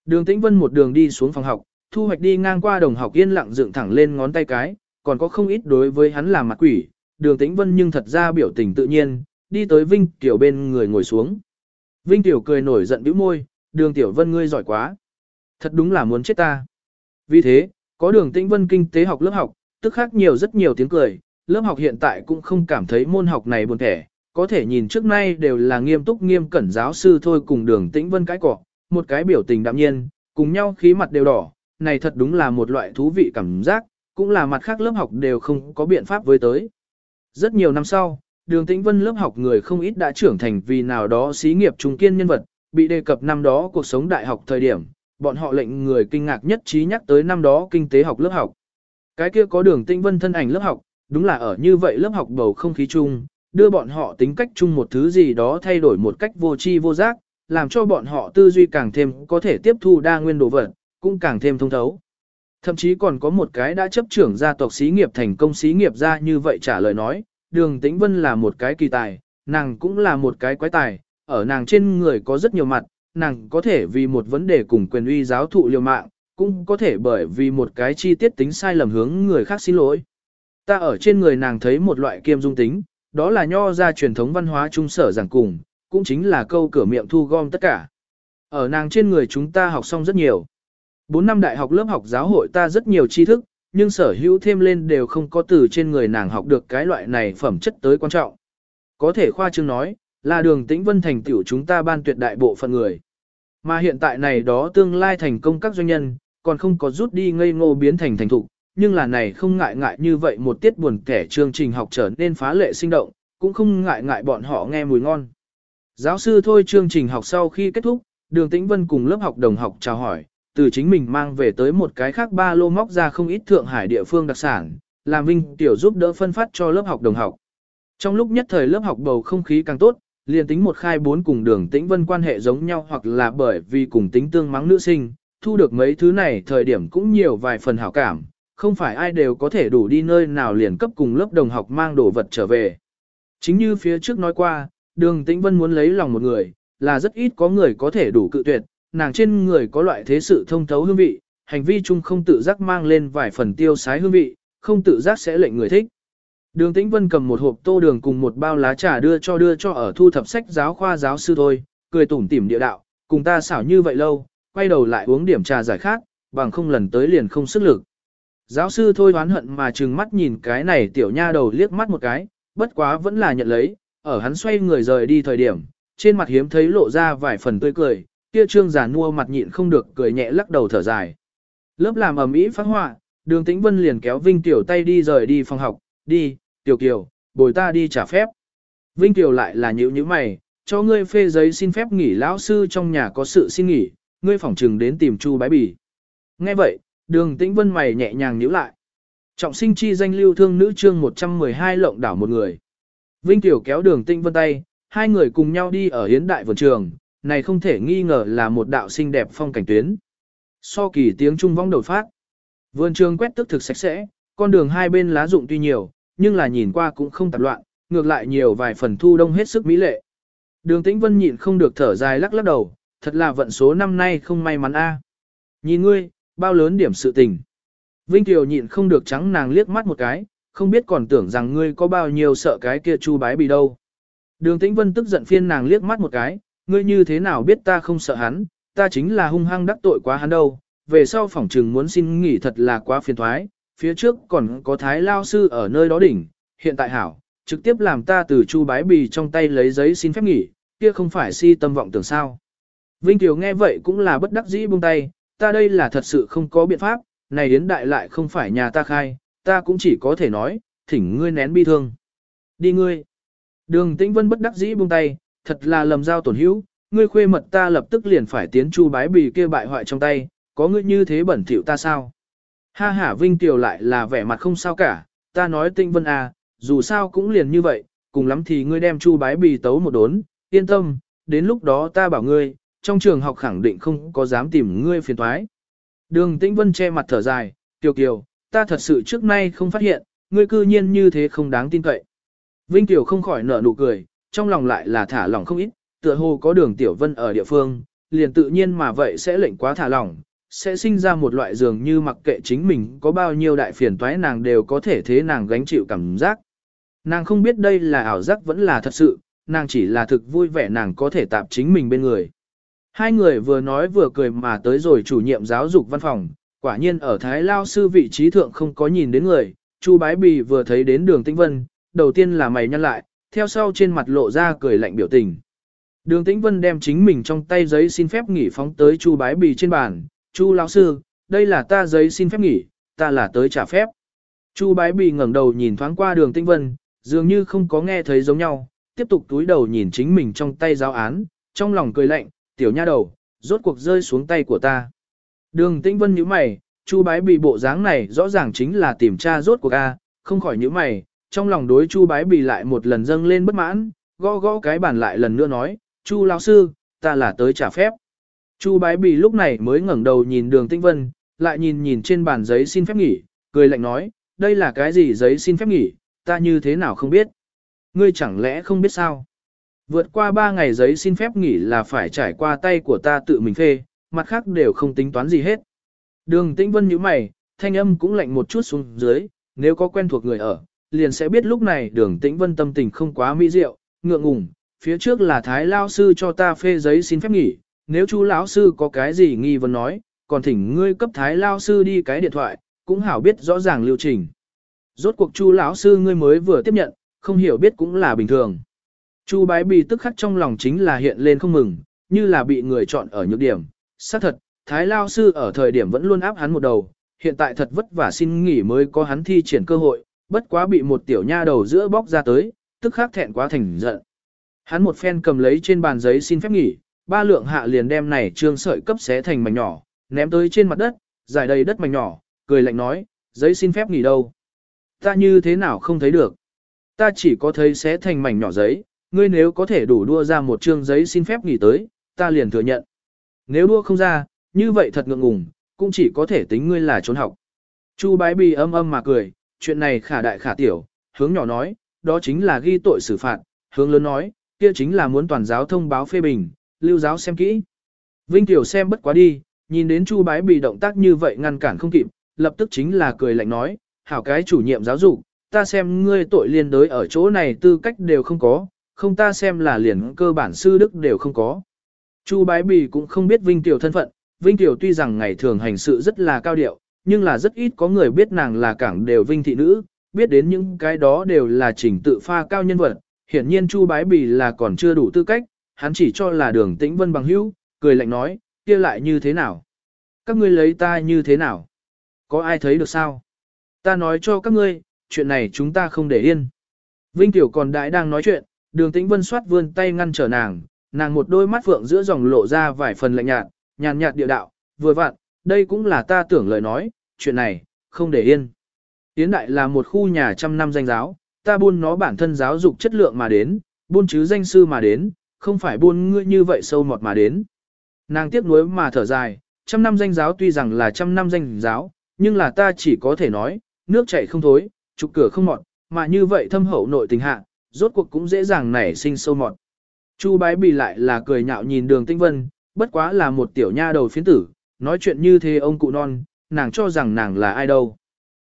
Đường Tĩnh Vân một đường đi xuống phòng học, thu hoạch đi ngang qua đồng học yên lặng dựng thẳng lên ngón tay cái, còn có không ít đối với hắn làm mặt quỷ. Đường Tĩnh Vân nhưng thật ra biểu tình tự nhiên, đi tới Vinh Tiểu bên người ngồi xuống. Vinh Tiểu cười nổi giận bĩu môi, đường Tiểu Vân ngươi giỏi quá. Thật đúng là muốn chết ta. Vì thế, có đường Tĩnh Vân kinh tế học lớp học, tức khác nhiều rất nhiều tiếng cười, lớp học hiện tại cũng không cảm thấy môn học này buồn thẻ, có thể nhìn trước nay đều là nghiêm túc nghiêm cẩn giáo sư thôi cùng đường tĩnh vân cái cỏ, một cái biểu tình đạm nhiên, cùng nhau khí mặt đều đỏ, này thật đúng là một loại thú vị cảm giác, cũng là mặt khác lớp học đều không có biện pháp với tới. Rất nhiều năm sau, đường tĩnh vân lớp học người không ít đã trưởng thành vì nào đó xí nghiệp trung kiên nhân vật, bị đề cập năm đó cuộc sống đại học thời điểm, bọn họ lệnh người kinh ngạc nhất trí nhắc tới năm đó kinh tế học lớp học. Cái kia có đường tĩnh vân thân ảnh lớp học, đúng là ở như vậy lớp học bầu không khí chung, đưa bọn họ tính cách chung một thứ gì đó thay đổi một cách vô tri vô giác, làm cho bọn họ tư duy càng thêm có thể tiếp thu đa nguyên đồ vật, cũng càng thêm thông thấu. Thậm chí còn có một cái đã chấp trưởng gia tộc xí nghiệp thành công xí nghiệp ra như vậy trả lời nói, đường tĩnh vân là một cái kỳ tài, nàng cũng là một cái quái tài, ở nàng trên người có rất nhiều mặt, nàng có thể vì một vấn đề cùng quyền uy giáo thụ liều mạng, cũng có thể bởi vì một cái chi tiết tính sai lầm hướng người khác xin lỗi. Ta ở trên người nàng thấy một loại kiêm dung tính, đó là nho ra truyền thống văn hóa trung sở giảng cùng, cũng chính là câu cửa miệng thu gom tất cả. Ở nàng trên người chúng ta học xong rất nhiều. Bốn năm đại học lớp học giáo hội ta rất nhiều tri thức, nhưng sở hữu thêm lên đều không có từ trên người nàng học được cái loại này phẩm chất tới quan trọng. Có thể khoa trương nói, là đường tĩnh vân thành tiểu chúng ta ban tuyệt đại bộ phận người. Mà hiện tại này đó tương lai thành công các doanh nhân, còn không có rút đi ngây ngô biến thành thành thục, nhưng là này không ngại ngại như vậy một tiết buồn kẻ chương trình học trở nên phá lệ sinh động, cũng không ngại ngại bọn họ nghe mùi ngon. Giáo sư thôi chương trình học sau khi kết thúc, đường tĩnh vân cùng lớp học đồng học chào hỏi, từ chính mình mang về tới một cái khác ba lô móc ra không ít Thượng Hải địa phương đặc sản, làm Vinh tiểu giúp đỡ phân phát cho lớp học đồng học. Trong lúc nhất thời lớp học bầu không khí càng tốt, liền tính một khai bốn cùng đường tĩnh vân quan hệ giống nhau hoặc là bởi vì cùng tính tương mắng nữ sinh, thu được mấy thứ này thời điểm cũng nhiều vài phần hảo cảm, không phải ai đều có thể đủ đi nơi nào liền cấp cùng lớp đồng học mang đồ vật trở về. Chính như phía trước nói qua, đường tĩnh vân muốn lấy lòng một người, là rất ít có người có thể đủ cự tuyệt, nàng trên người có loại thế sự thông thấu hương vị, hành vi chung không tự giác mang lên vài phần tiêu sái hương vị, không tự giác sẽ lệnh người thích. Đường Tĩnh Vân cầm một hộp tô đường cùng một bao lá trà đưa cho đưa cho ở thu thập sách giáo khoa giáo sư thôi, cười tủm tỉm địa đạo, cùng ta xảo như vậy lâu, quay đầu lại uống điểm trà giải khác, bằng không lần tới liền không sức lực. Giáo sư thôi đoán hận mà trừng mắt nhìn cái này tiểu nha đầu liếc mắt một cái, bất quá vẫn là nhận lấy, ở hắn xoay người rời đi thời điểm, trên mặt hiếm thấy lộ ra vài phần tươi cười, kia trương giả nua mặt nhịn không được cười nhẹ lắc đầu thở dài. Lớp làm ầm ĩ phát họa, đường tĩnh vân liền kéo Vinh Tiểu tay đi rời đi phòng học, đi, Tiểu Kiều, bồi ta đi trả phép. Vinh Tiểu lại là nhữ như mày, cho ngươi phê giấy xin phép nghỉ lão sư trong nhà có sự xin nghỉ, ngươi phỏng trừng đến tìm Chu bái bỉ. Nghe vậy, đường tĩnh vân mày nhẹ nhàng nhíu lại. Trọng sinh chi danh lưu thương nữ chương 112 lộng đảo một người. Vinh Tiểu kéo đường tĩnh vân tay, hai người cùng nhau đi ở hiến đại vườn trường, này không thể nghi ngờ là một đạo xinh đẹp phong cảnh tuyến. So kỳ tiếng trung vong đầu phát. Vườn trường quét tức thực sạch sẽ, con đường hai bên lá rụng tuy nhiều, nhưng là nhìn qua cũng không tạp loạn, ngược lại nhiều vài phần thu đông hết sức mỹ lệ. Đường Tĩnh Vân nhịn không được thở dài lắc lắc đầu, thật là vận số năm nay không may mắn a. Nhìn ngươi, bao lớn điểm sự tình. Vinh Kiều nhịn không được trắng nàng liếc mắt một cái, không biết còn tưởng rằng ngươi có bao nhiêu sợ cái kia chu bái bị đâu. Đường Tĩnh Vân tức giận phiên nàng liếc mắt một cái, ngươi như thế nào biết ta không sợ hắn, ta chính là hung hăng đắc tội quá hắn đâu, về sau phỏng trừng muốn xin nghỉ thật là quá phiền thoái, phía trước còn có thái lao sư ở nơi đó đỉnh, hiện tại hảo, trực tiếp làm ta từ chu bái bì trong tay lấy giấy xin phép nghỉ, kia không phải si tâm vọng tưởng sao. Vinh Kiều nghe vậy cũng là bất đắc dĩ buông tay, ta đây là thật sự không có biện pháp, này đến đại lại không phải nhà ta khai, ta cũng chỉ có thể nói, thỉnh ngươi nén bi thương. Đi ngươi. Đường Tĩnh Vân bất đắc dĩ buông tay, thật là lầm giao tổn hữu, ngươi khuê mật ta lập tức liền phải tiến chu bái bì kia bại hoại trong tay, có ngươi như thế bẩn thỉu ta sao? Ha ha Vinh Kiều lại là vẻ mặt không sao cả, ta nói Tĩnh Vân à, dù sao cũng liền như vậy, cùng lắm thì ngươi đem chu bái bì tấu một đốn, yên tâm, đến lúc đó ta bảo ngươi, trong trường học khẳng định không có dám tìm ngươi phiền toái. Đường Tĩnh Vân che mặt thở dài, Kiều Kiều, ta thật sự trước nay không phát hiện, ngươi cư nhiên như thế không đáng tin cậy. Vinh Kiều không khỏi nở nụ cười, trong lòng lại là thả lỏng không ít, tựa hồ có đường tiểu vân ở địa phương, liền tự nhiên mà vậy sẽ lệnh quá thả lỏng, sẽ sinh ra một loại dường như mặc kệ chính mình có bao nhiêu đại phiền toái nàng đều có thể thế nàng gánh chịu cảm giác. Nàng không biết đây là ảo giác vẫn là thật sự, nàng chỉ là thực vui vẻ nàng có thể tạp chính mình bên người. Hai người vừa nói vừa cười mà tới rồi chủ nhiệm giáo dục văn phòng, quả nhiên ở Thái Lao sư vị trí thượng không có nhìn đến người, Chu Bái Bì vừa thấy đến đường Tĩnh Vân, đầu tiên là mày nhăn lại, theo sau trên mặt lộ ra cười lạnh biểu tình. Đường Tĩnh Vân đem chính mình trong tay giấy xin phép nghỉ phóng tới Chu Bái Bì trên bàn, Chu lão sư, đây là ta giấy xin phép nghỉ, ta là tới trả phép. Chu Bái Bì ngẩng đầu nhìn thoáng qua đường Tĩnh Vân, dường như không có nghe thấy giống nhau, tiếp tục túi đầu nhìn chính mình trong tay giáo án, trong lòng cười lạnh, tiểu nha đầu, rốt cuộc rơi xuống tay của ta. Đường Tĩnh Vân nhíu mày, Chu Bái Bì bộ dáng này rõ ràng chính là tìm tra rốt cuộc A, không khỏi nhíu mày, trong lòng đối Chu Bái Bì lại một lần dâng lên bất mãn, gõ gõ cái bàn lại lần nữa nói, Chu lão sư, ta là tới trả phép. Chu Bái Bì lúc này mới ngẩng đầu nhìn đường Tĩnh Vân, lại nhìn nhìn trên bàn giấy xin phép nghỉ, cười lạnh nói, đây là cái gì giấy xin phép nghỉ, ta như thế nào không biết. Ngươi chẳng lẽ không biết sao? Vượt qua 3 ngày giấy xin phép nghỉ là phải trải qua tay của ta tự mình phê, mặt khác đều không tính toán gì hết. Đường Tĩnh Vân như mày, thanh âm cũng lạnh một chút xuống dưới, nếu có quen thuộc người ở, liền sẽ biết lúc này đường Tĩnh Vân tâm tình không quá mỹ diệu, ngượng ngùng, phía trước là Thái Lao Sư cho ta phê giấy xin phép nghỉ, nếu chú lão Sư có cái gì nghi vấn nói, còn thỉnh ngươi cấp Thái Lao Sư đi cái điện thoại, cũng hảo biết rõ ràng lưu trình. Rốt cuộc chu lão sư ngươi mới vừa tiếp nhận, không hiểu biết cũng là bình thường. Chu bái bì tức khắc trong lòng chính là hiện lên không mừng, như là bị người chọn ở nhược điểm. xác thật, Thái Lao Sư ở thời điểm vẫn luôn áp hắn một đầu, hiện tại thật vất vả xin nghỉ mới có hắn thi triển cơ hội, bất quá bị một tiểu nha đầu giữa bóc ra tới, tức khắc thẹn quá thành giận. Hắn một phen cầm lấy trên bàn giấy xin phép nghỉ, ba lượng hạ liền đem này trương sợi cấp xé thành mảnh nhỏ, ném tới trên mặt đất, giải đầy đất mảnh nhỏ, cười lạnh nói, giấy xin phép nghỉ đâu. Ta như thế nào không thấy được. Ta chỉ có thấy xé thành mảnh nhỏ giấy, ngươi nếu có thể đủ đua ra một trương giấy xin phép nghỉ tới, ta liền thừa nhận. Nếu đua không ra, như vậy thật ngượng ngùng, cũng chỉ có thể tính ngươi là trốn học. Chu bái bì âm âm mà cười, chuyện này khả đại khả tiểu, hướng nhỏ nói, đó chính là ghi tội xử phạt, hướng lớn nói, kia chính là muốn toàn giáo thông báo phê bình, lưu giáo xem kỹ. Vinh Tiểu xem bất quá đi, nhìn đến Chu bái bì động tác như vậy ngăn cản không kịp, lập tức chính là cười lạnh nói, hảo cái chủ nhiệm giáo dục, ta xem ngươi tội liên đối ở chỗ này tư cách đều không có, không ta xem là liền cơ bản sư đức đều không có. Chu bái bì cũng không biết Vinh Tiểu thân phận, Vinh Tiểu tuy rằng ngày thường hành sự rất là cao điệu, nhưng là rất ít có người biết nàng là cảng đều Vinh thị nữ, biết đến những cái đó đều là chỉnh tự pha cao nhân vật. Hiển nhiên Chu bái bì là còn chưa đủ tư cách, hắn chỉ cho là đường tĩnh vân bằng hữu, cười lạnh nói, kia lại như thế nào? Các ngươi lấy ta như thế nào? Có ai thấy được sao? Ta nói cho các ngươi, chuyện này chúng ta không để yên. Vinh Tiểu còn đại đang nói chuyện, đường tĩnh vân soát vươn tay ngăn trở nàng, nàng một đôi mắt phượng giữa dòng lộ ra vài phần lạnh nhạt, nhàn nhạt địa đạo, vừa vặn, đây cũng là ta tưởng lời nói, chuyện này, không để yên. Yến đại là một khu nhà trăm năm danh giáo, ta buôn nó bản thân giáo dục chất lượng mà đến, buôn chứ danh sư mà đến, không phải buôn ngươi như vậy sâu mọt mà đến. Nàng tiếc nuối mà thở dài, trăm năm danh giáo tuy rằng là trăm năm danh giáo, nhưng là ta chỉ có thể nói, nước chảy không thối, trục cửa không mọt, mà như vậy thâm hậu nội tình hạ, rốt cuộc cũng dễ dàng nảy sinh sâu mọt. Chu bái bì lại là cười nhạo nhìn đường tinh vân, bất quá là một tiểu nha đầu phiến tử, nói chuyện như thế ông cụ non, nàng cho rằng nàng là ai đâu.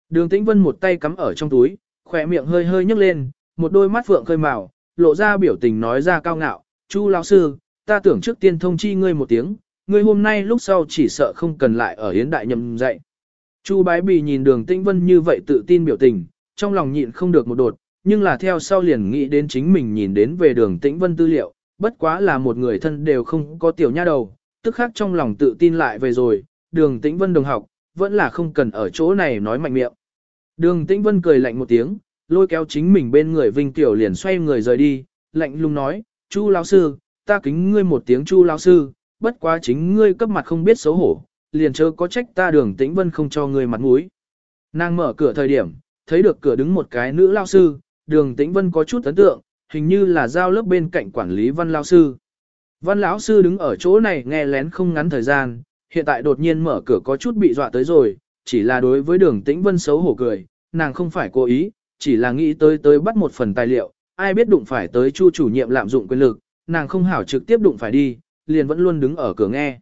Đường tĩnh vân một tay cắm ở trong túi, khỏe miệng hơi hơi nhấc lên, một đôi mắt phượng khơi màu, lộ ra biểu tình nói ra cao ngạo, Chu lão sư, ta tưởng trước tiên thông chi ngươi một tiếng, ngươi hôm nay lúc sau chỉ sợ không cần lại ở hiến đại nhầm dạy. Chu bái bì nhìn đường tĩnh vân như vậy tự tin biểu tình, trong lòng nhịn không được một đột, nhưng là theo sau liền nghĩ đến chính mình nhìn đến về đường tĩnh vân tư liệu, bất quá là một người thân đều không có tiểu nha đầu, tức khác trong lòng tự tin lại về rồi, đường tĩnh vân đồng học, vẫn là không cần ở chỗ này nói mạnh miệng. Đường tĩnh vân cười lạnh một tiếng, lôi kéo chính mình bên người Vinh Tiểu liền xoay người rời đi, lạnh lùng nói, Chu lão sư, ta kính ngươi một tiếng Chu lão sư, bất quá chính ngươi cấp mặt không biết xấu hổ, liền chớ có trách ta đường tĩnh vân không cho ngươi mặt mũi. Nàng mở cửa thời điểm, thấy được cửa đứng một cái nữ lao sư, đường tĩnh vân có chút ấn tượng, hình như là giao lớp bên cạnh quản lý văn lao sư. Văn lão sư đứng ở chỗ này nghe lén không ngắn thời gian, hiện tại đột nhiên mở cửa có chút bị dọa tới rồi, chỉ là đối với đường tĩnh vân xấu hổ cười, nàng không phải cố ý, chỉ là nghĩ tới tới bắt một phần tài liệu, ai biết đụng phải tới chu chủ nhiệm lạm dụng quyền lực, nàng không hảo trực tiếp đụng phải đi, liền vẫn luôn đứng ở cửa nghe.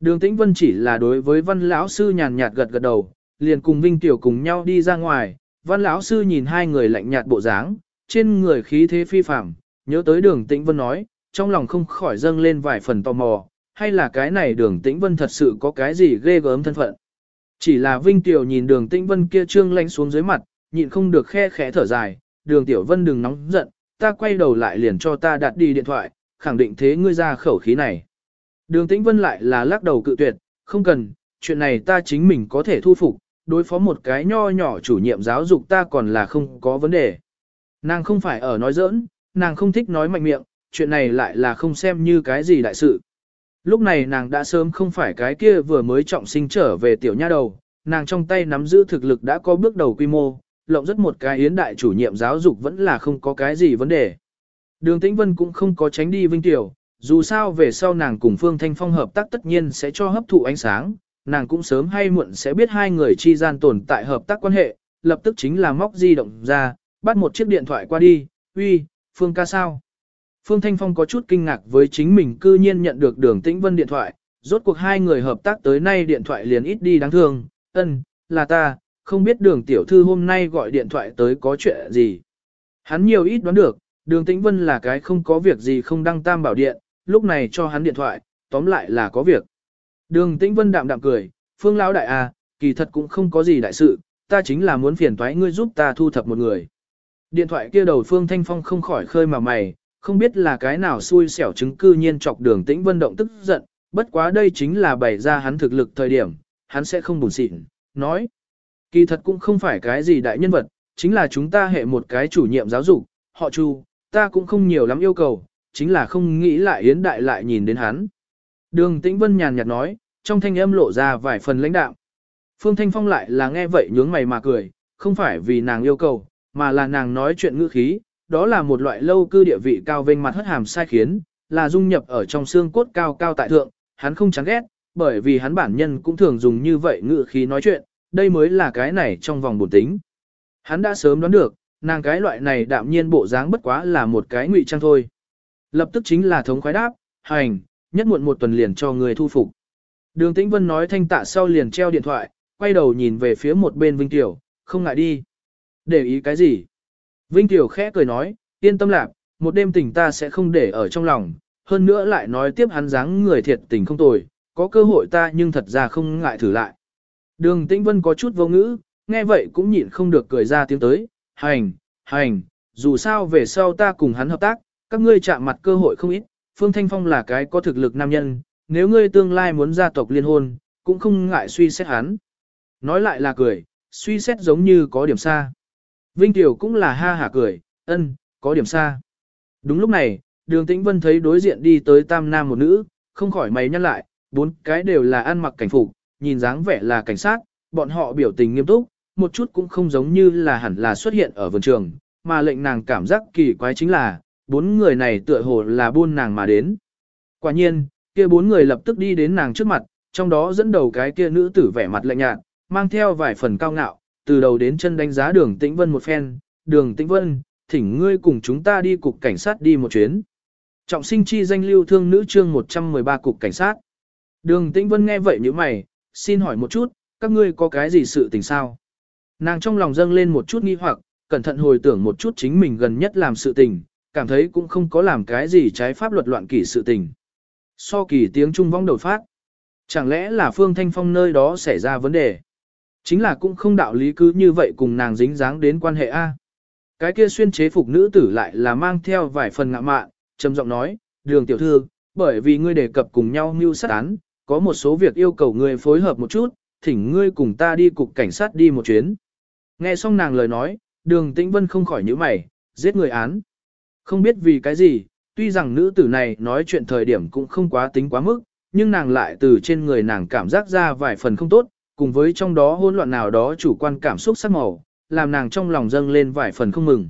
Đường tĩnh vân chỉ là đối với văn lão sư nhàn nhạt gật gật đầu, liền cùng Vinh Tiểu cùng nhau đi ra ngoài, văn lão sư nhìn hai người lạnh nhạt bộ dáng, trên người khí thế phi phàm, nhớ tới đường tĩnh vân nói, trong lòng không khỏi dâng lên vài phần tò mò, hay là cái này đường tĩnh vân thật sự có cái gì ghê gớm thân phận. Chỉ là Vinh Tiểu nhìn đường tĩnh vân kia trương lánh xuống dưới mặt, nhịn không được khe khẽ thở dài, đường Tiểu Vân đừng nóng giận, ta quay đầu lại liền cho ta đặt đi điện thoại, khẳng định thế ngươi ra khẩu khí này. Đường tĩnh vân lại là lắc đầu cự tuyệt, không cần, chuyện này ta chính mình có thể thu phục, đối phó một cái nho nhỏ chủ nhiệm giáo dục ta còn là không có vấn đề. Nàng không phải ở nói giỡn, nàng không thích nói mạnh miệng, chuyện này lại là không xem như cái gì đại sự. Lúc này nàng đã sớm không phải cái kia vừa mới trọng sinh trở về tiểu nha đầu, nàng trong tay nắm giữ thực lực đã có bước đầu quy mô, lộng rất một cái yến đại chủ nhiệm giáo dục vẫn là không có cái gì vấn đề. Đường Tĩnh Vân cũng không có tránh đi Vinh Tiểu, dù sao về sau nàng cùng Phương Thanh Phong hợp tác tất nhiên sẽ cho hấp thụ ánh sáng, nàng cũng sớm hay muộn sẽ biết hai người chi gian tồn tại hợp tác quan hệ, lập tức chính là móc di động ra, bắt một chiếc điện thoại qua đi, uy, Phương ca sao? Phương Thanh Phong có chút kinh ngạc với chính mình cư nhiên nhận được đường Tĩnh Vân điện thoại, rốt cuộc hai người hợp tác tới nay điện thoại liền ít đi đáng thương, ân, là ta, không biết đường tiểu thư hôm nay gọi điện thoại tới có chuyện gì. Hắn nhiều ít đoán được, đường Tĩnh Vân là cái không có việc gì không đăng tam bảo điện, lúc này cho hắn điện thoại, tóm lại là có việc. Đường Tĩnh Vân đạm đạm cười, Phương Lão Đại à, kỳ thật cũng không có gì đại sự, ta chính là muốn phiền toái ngươi giúp ta thu thập một người. Điện thoại kia đầu Phương Thanh Phong không khỏi khơi mà mày, không biết là cái nào xui xẻo chứng cư nhiên chọc đường Tĩnh Vân động tức giận, bất quá đây chính là bày ra hắn thực lực thời điểm, hắn sẽ không buồn xịn, nói. Kỳ thật cũng không phải cái gì đại nhân vật, chính là chúng ta hệ một cái chủ nhiệm giáo dục, họ Chu, ta cũng không nhiều lắm yêu cầu, chính là không nghĩ lại Yến Đại lại nhìn đến hắn. Đường Tĩnh Vân nhàn nhạt nói, trong thanh âm lộ ra vài phần lãnh đạo. Phương Thanh Phong lại là nghe vậy nhướng mày mà cười, không phải vì nàng yêu cầu, mà là nàng nói chuyện ngữ khí, đó là một loại lâu cư địa vị cao vênh mặt hất hàm sai khiến, là dung nhập ở trong xương cốt cao cao tại thượng, hắn không chán ghét, bởi vì hắn bản nhân cũng thường dùng như vậy ngữ khí nói chuyện, đây mới là cái này trong vòng bổn tính. Hắn đã sớm đoán được, nàng cái loại này đạm nhiên bộ dáng bất quá là một cái ngụy trang thôi. Lập tức chính là thống khoái đáp, hành, nhất muộn một tuần liền cho người thu phục. Đường Tĩnh Vân nói thanh tạ sau liền treo điện thoại, quay đầu nhìn về phía một bên Vinh Tiểu, không ngại đi. Để ý cái gì? Vinh Tiểu khẽ cười nói, yên tâm lạc, một đêm tình ta sẽ không để ở trong lòng, hơn nữa lại nói tiếp hắn dáng người thiệt tình không tồi, có cơ hội ta nhưng thật ra không ngại thử lại. Đường Tĩnh Vân có chút vô ngữ, nghe vậy cũng nhịn không được cười ra tiếng tới, hành, hành, dù sao về sau ta cùng hắn hợp tác, các ngươi chạm mặt cơ hội không ít, Phương Thanh Phong là cái có thực lực nam nhân, nếu ngươi tương lai muốn gia tộc liên hôn, cũng không ngại suy xét hắn. Nói lại là cười, suy xét giống như có điểm xa. Vinh Tiểu cũng là ha hả cười, ân, có điểm xa. Đúng lúc này, đường tĩnh vân thấy đối diện đi tới tam nam một nữ, không khỏi mày nhăn lại, bốn cái đều là ăn mặc cảnh phục, nhìn dáng vẻ là cảnh sát, bọn họ biểu tình nghiêm túc, một chút cũng không giống như là hẳn là xuất hiện ở vườn trường, mà lệnh nàng cảm giác kỳ quái chính là, bốn người này tựa hồ là buôn nàng mà đến. Quả nhiên, kia bốn người lập tức đi đến nàng trước mặt, trong đó dẫn đầu cái kia nữ tử vẻ mặt lạnh nhạt, mang theo vài phần cao ngạo, từ đầu đến chân đánh giá đường tĩnh vân một phen, đường tĩnh vân, thỉnh ngươi cùng chúng ta đi cục cảnh sát đi một chuyến. Trọng sinh chi danh lưu thương nữ chương 113 cục cảnh sát. Đường tĩnh vân nghe vậy như mày, xin hỏi một chút, các ngươi có cái gì sự tình sao? Nàng trong lòng dâng lên một chút nghi hoặc, cẩn thận hồi tưởng một chút chính mình gần nhất làm sự tình, cảm thấy cũng không có làm cái gì trái pháp luật loạn kỷ sự tình. So kỳ tiếng Trung vong đột phát. Chẳng lẽ là Phương Thanh Phong nơi đó xảy ra vấn đề? Chính là cũng không đạo lý cứ như vậy cùng nàng dính dáng đến quan hệ A. Cái kia xuyên chế phục nữ tử lại là mang theo vài phần ngạ mạn, trầm giọng nói, đường tiểu thư, bởi vì ngươi đề cập cùng nhau mưu sát án, có một số việc yêu cầu ngươi phối hợp một chút, thỉnh ngươi cùng ta đi cục cảnh sát đi một chuyến. Nghe xong nàng lời nói, đường tĩnh vân không khỏi nhíu mày, giết người án. Không biết vì cái gì, tuy rằng nữ tử này nói chuyện thời điểm cũng không quá tính quá mức, nhưng nàng lại từ trên người nàng cảm giác ra vài phần không tốt, cùng với trong đó hỗn loạn nào đó chủ quan cảm xúc sắc màu, làm nàng trong lòng dâng lên vài phần không mừng.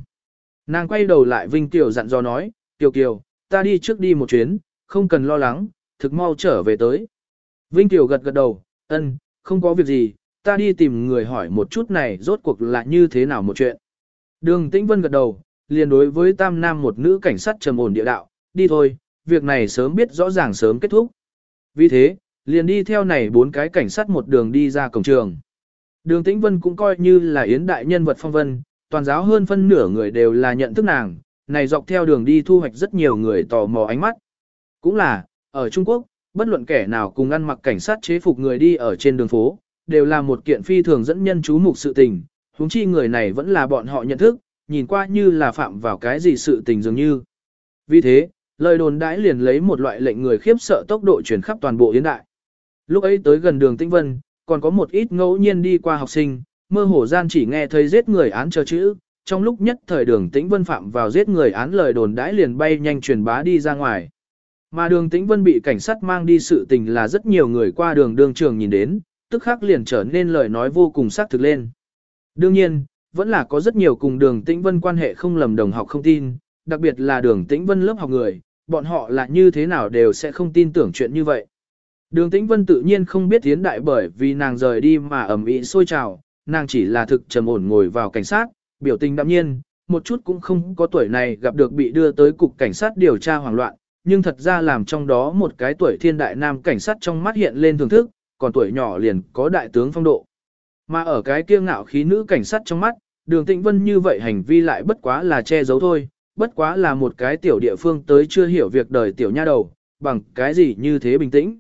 Nàng quay đầu lại Vinh Tiểu dặn dò nói, Tiểu Kiều, ta đi trước đi một chuyến, không cần lo lắng, thực mau trở về tới. Vinh Tiểu gật gật đầu, ân, không có việc gì, ta đi tìm người hỏi một chút này rốt cuộc là như thế nào một chuyện. Đường Tĩnh Vân gật đầu, liền đối với tam nam một nữ cảnh sát trầm ổn địa đạo, đi thôi, việc này sớm biết rõ ràng sớm kết thúc. Vì thế, liền đi theo này bốn cái cảnh sát một đường đi ra cổng trường. Đường Tĩnh Vân cũng coi như là yến đại nhân vật phong vân, toàn giáo hơn phân nửa người đều là nhận thức nàng, này dọc theo đường đi thu hoạch rất nhiều người tò mò ánh mắt. Cũng là, ở Trung Quốc, bất luận kẻ nào cùng ăn mặc cảnh sát chế phục người đi ở trên đường phố, đều là một kiện phi thường dẫn nhân chú mục sự tình, huống chi người này vẫn là bọn họ nhận thức, nhìn qua như là phạm vào cái gì sự tình dường như. Vì thế, lời đồn đãi liền lấy một loại lệnh người khiếp sợ tốc độ truyền khắp toàn bộ yến đại. Lúc ấy tới gần đường Tĩnh Vân, còn có một ít ngẫu nhiên đi qua học sinh, mơ hồ gian chỉ nghe thấy giết người án chờ chữ, trong lúc nhất thời đường Tĩnh Vân phạm vào giết người án lời đồn đãi liền bay nhanh truyền bá đi ra ngoài. Mà đường Tĩnh Vân bị cảnh sát mang đi sự tình là rất nhiều người qua đường đường trường nhìn đến, tức khắc liền trở nên lời nói vô cùng xác thực lên. Đương nhiên, vẫn là có rất nhiều cùng đường tĩnh vân quan hệ không lầm đồng học không tin, đặc biệt là đường tĩnh vân lớp học người, bọn họ là như thế nào đều sẽ không tin tưởng chuyện như vậy. Đường tĩnh vân tự nhiên không biết tiến đại bởi vì nàng rời đi mà ẩm ý sôi trào, nàng chỉ là thực trầm ổn ngồi vào cảnh sát, biểu tình đạm nhiên, một chút cũng không có tuổi này gặp được bị đưa tới cục cảnh sát điều tra hoảng loạn, nhưng thật ra làm trong đó một cái tuổi thiên đại nam cảnh sát trong mắt hiện lên thưởng thức, còn tuổi nhỏ liền có đại tướng phong độ. Mà ở cái kia ngạo khí nữ cảnh sát trong mắt, đường tĩnh vân như vậy hành vi lại bất quá là che giấu thôi, bất quá là một cái tiểu địa phương tới chưa hiểu việc đời tiểu nha đầu, bằng cái gì như thế bình tĩnh.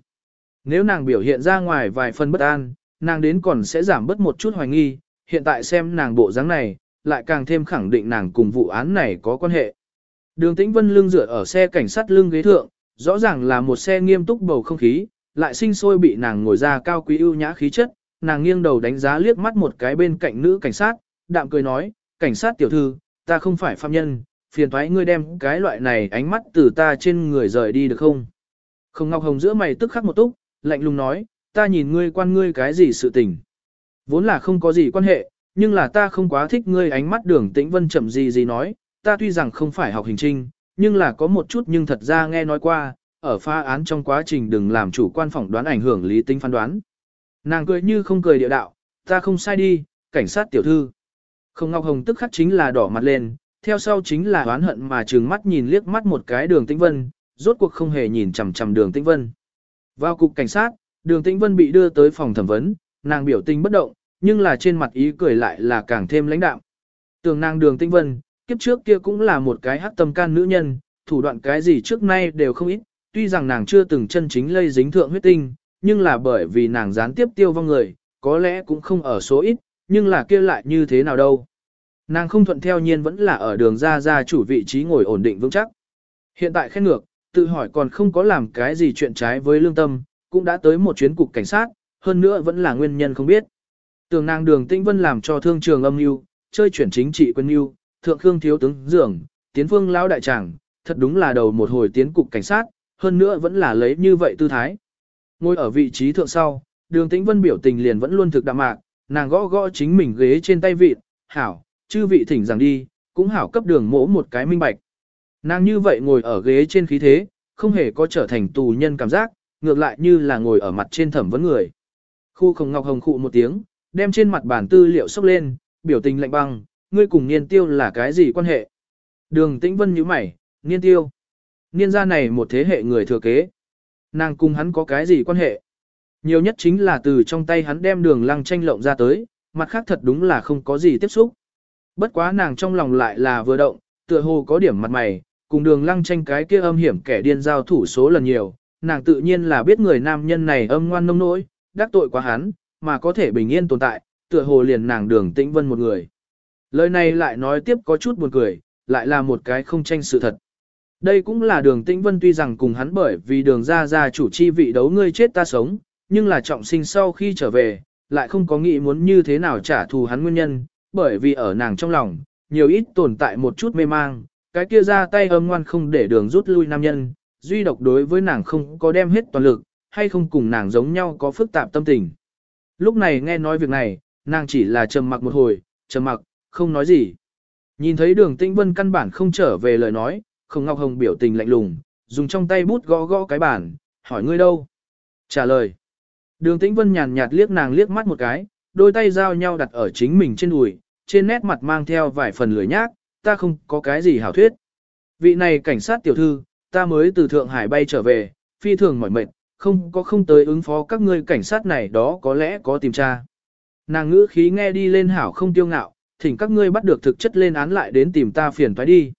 Nếu nàng biểu hiện ra ngoài vài phần bất an, nàng đến còn sẽ giảm bớt một chút hoài nghi, hiện tại xem nàng bộ dáng này, lại càng thêm khẳng định nàng cùng vụ án này có quan hệ. Đường Tĩnh Vân lưng dựa ở xe cảnh sát lưng ghế thượng, rõ ràng là một xe nghiêm túc bầu không khí, lại sinh sôi bị nàng ngồi ra cao quý ưu nhã khí chất, nàng nghiêng đầu đánh giá liếc mắt một cái bên cạnh nữ cảnh sát, đạm cười nói, cảnh sát tiểu thư, ta không phải phạm nhân, phiền thoái ngươi đem cái loại này ánh mắt từ ta trên người rời đi được không? Không Ngọc Hồng giữa mày tức khắc một túc, lạnh lùng nói, ta nhìn ngươi quan ngươi cái gì sự tình. Vốn là không có gì quan hệ, nhưng là ta không quá thích ngươi ánh mắt đường tĩnh vân chậm gì gì nói, ta tuy rằng không phải học hình trinh, nhưng là có một chút nhưng thật ra nghe nói qua, ở pha án trong quá trình đừng làm chủ quan phỏng đoán ảnh hưởng lý tính phán đoán. Nàng cười như không cười địa đạo, ta không sai đi, cảnh sát tiểu thư. Không Ngọc Hồng tức khắc chính là đỏ mặt lên, theo sau chính là oán hận mà trừng mắt nhìn liếc mắt một cái đường tĩnh vân, rốt cuộc không hề nhìn chằm chằm đường tĩnh vân. Vào cục cảnh sát, đường tĩnh vân bị đưa tới phòng thẩm vấn, nàng biểu tình bất động, nhưng là trên mặt ý cười lại là càng thêm lãnh đạm. Tường nàng đường tĩnh vân, kiếp trước kia cũng là một cái hắc tâm can nữ nhân, thủ đoạn cái gì trước nay đều không ít, tuy rằng nàng chưa từng chân chính lây dính thượng huyết tinh, nhưng là bởi vì nàng gián tiếp tiêu vong người, có lẽ cũng không ở số ít, nhưng là kia lại như thế nào đâu. Nàng không thuận theo nhiên vẫn là ở đường ra ra chủ vị trí ngồi ổn định vững chắc. Hiện tại khen ngược, tự hỏi còn không có làm cái gì chuyện trái với lương tâm, cũng đã tới một chuyến cục cảnh sát, hơn nữa vẫn là nguyên nhân không biết. Tường nàng đường tĩnh vân làm cho thương trường âm mưu chơi chuyển chính trị quân mưu thượng khương thiếu tướng dường, tiến phương lão đại tràng, thật đúng là đầu một hồi tiến cục cảnh sát, hơn nữa vẫn là lấy như vậy tư thái. Ngồi ở vị trí thượng sau, đường tĩnh vân biểu tình liền vẫn luôn thực đạm mạc, nàng gõ gõ chính mình ghế trên tay vịt, hảo, chư vị thỉnh rằng đi, cũng hảo cấp đường mỗ một cái minh bạch. Nàng như vậy ngồi ở ghế trên khí thế, không hề có trở thành tù nhân cảm giác, ngược lại như là ngồi ở mặt trên thẩm vấn người. Khu không ngọc hồng khụ một tiếng, đem trên mặt bản tư liệu sốc lên, biểu tình lạnh băng, ngươi cùng niên tiêu là cái gì quan hệ? Đường tĩnh vân như mày, niên tiêu. Niên gia này một thế hệ người thừa kế. Nàng cùng hắn có cái gì quan hệ? Nhiều nhất chính là từ trong tay hắn đem đường lăng tranh lộng ra tới, mặt khác thật đúng là không có gì tiếp xúc. Bất quá nàng trong lòng lại là vừa động, tựa hồ có điểm mặt mày, cùng đường lăng tranh cái kia âm hiểm kẻ điên giao thủ số lần nhiều, nàng tự nhiên là biết người nam nhân này âm ngoan nông nỗi, đắc tội quá hắn, mà có thể bình yên tồn tại, tựa hồ liền nàng đường tĩnh vân một người. Lời này lại nói tiếp có chút buồn cười, lại là một cái không tranh sự thật. Đây cũng là đường tĩnh vân tuy rằng cùng hắn bởi vì đường ra ra chủ chi vị đấu ngươi chết ta sống, nhưng là trọng sinh sau khi trở về, lại không có nghĩ muốn như thế nào trả thù hắn nguyên nhân, bởi vì ở nàng trong lòng, nhiều ít tồn tại một chút mê mang, cái kia ra tay âm ngoan không để đường rút lui nam nhân, duy độc đối với nàng không có đem hết toàn lực, hay không cùng nàng giống nhau có phức tạp tâm tình. Lúc này nghe nói việc này, nàng chỉ là trầm mặc một hồi, trầm mặc, không nói gì. Nhìn thấy đường tĩnh vân căn bản không trở về lời nói, không ngọc hồng biểu tình lạnh lùng, dùng trong tay bút gõ gõ cái bản, hỏi ngươi đâu? Trả lời. Đường tĩnh vân nhàn nhạt liếc nàng liếc mắt một cái, đôi tay giao nhau đặt ở chính mình trên đùi, trên nét mặt mang theo vài phần lười nhác, ta không có cái gì hảo thuyết. Vị này cảnh sát tiểu thư, ta mới từ Thượng Hải bay trở về, phi thường mỏi mệt, không có không tới ứng phó các ngươi cảnh sát này đó có lẽ có tìm tra. Nàng ngữ khí nghe đi lên hảo không tiêu ngạo, thỉnh các ngươi bắt được thực chất lên án lại đến tìm ta phiền phải đi.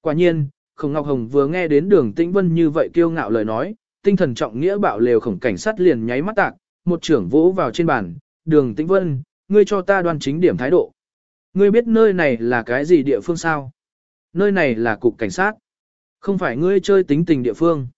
Quả nhiên, Khổng Ngọc Hồng vừa nghe đến đường Tĩnh Vân như vậy kiêu ngạo lời nói, tinh thần trọng nghĩa bạo lều khổng cảnh sát liền nháy mắt tạc, một trưởng vỗ vào trên bàn, đường Tĩnh Vân, ngươi cho ta đoan chính điểm thái độ. Ngươi biết nơi này là cái gì địa phương sao? Nơi này là cục cảnh sát. Không phải ngươi chơi tính tình địa phương.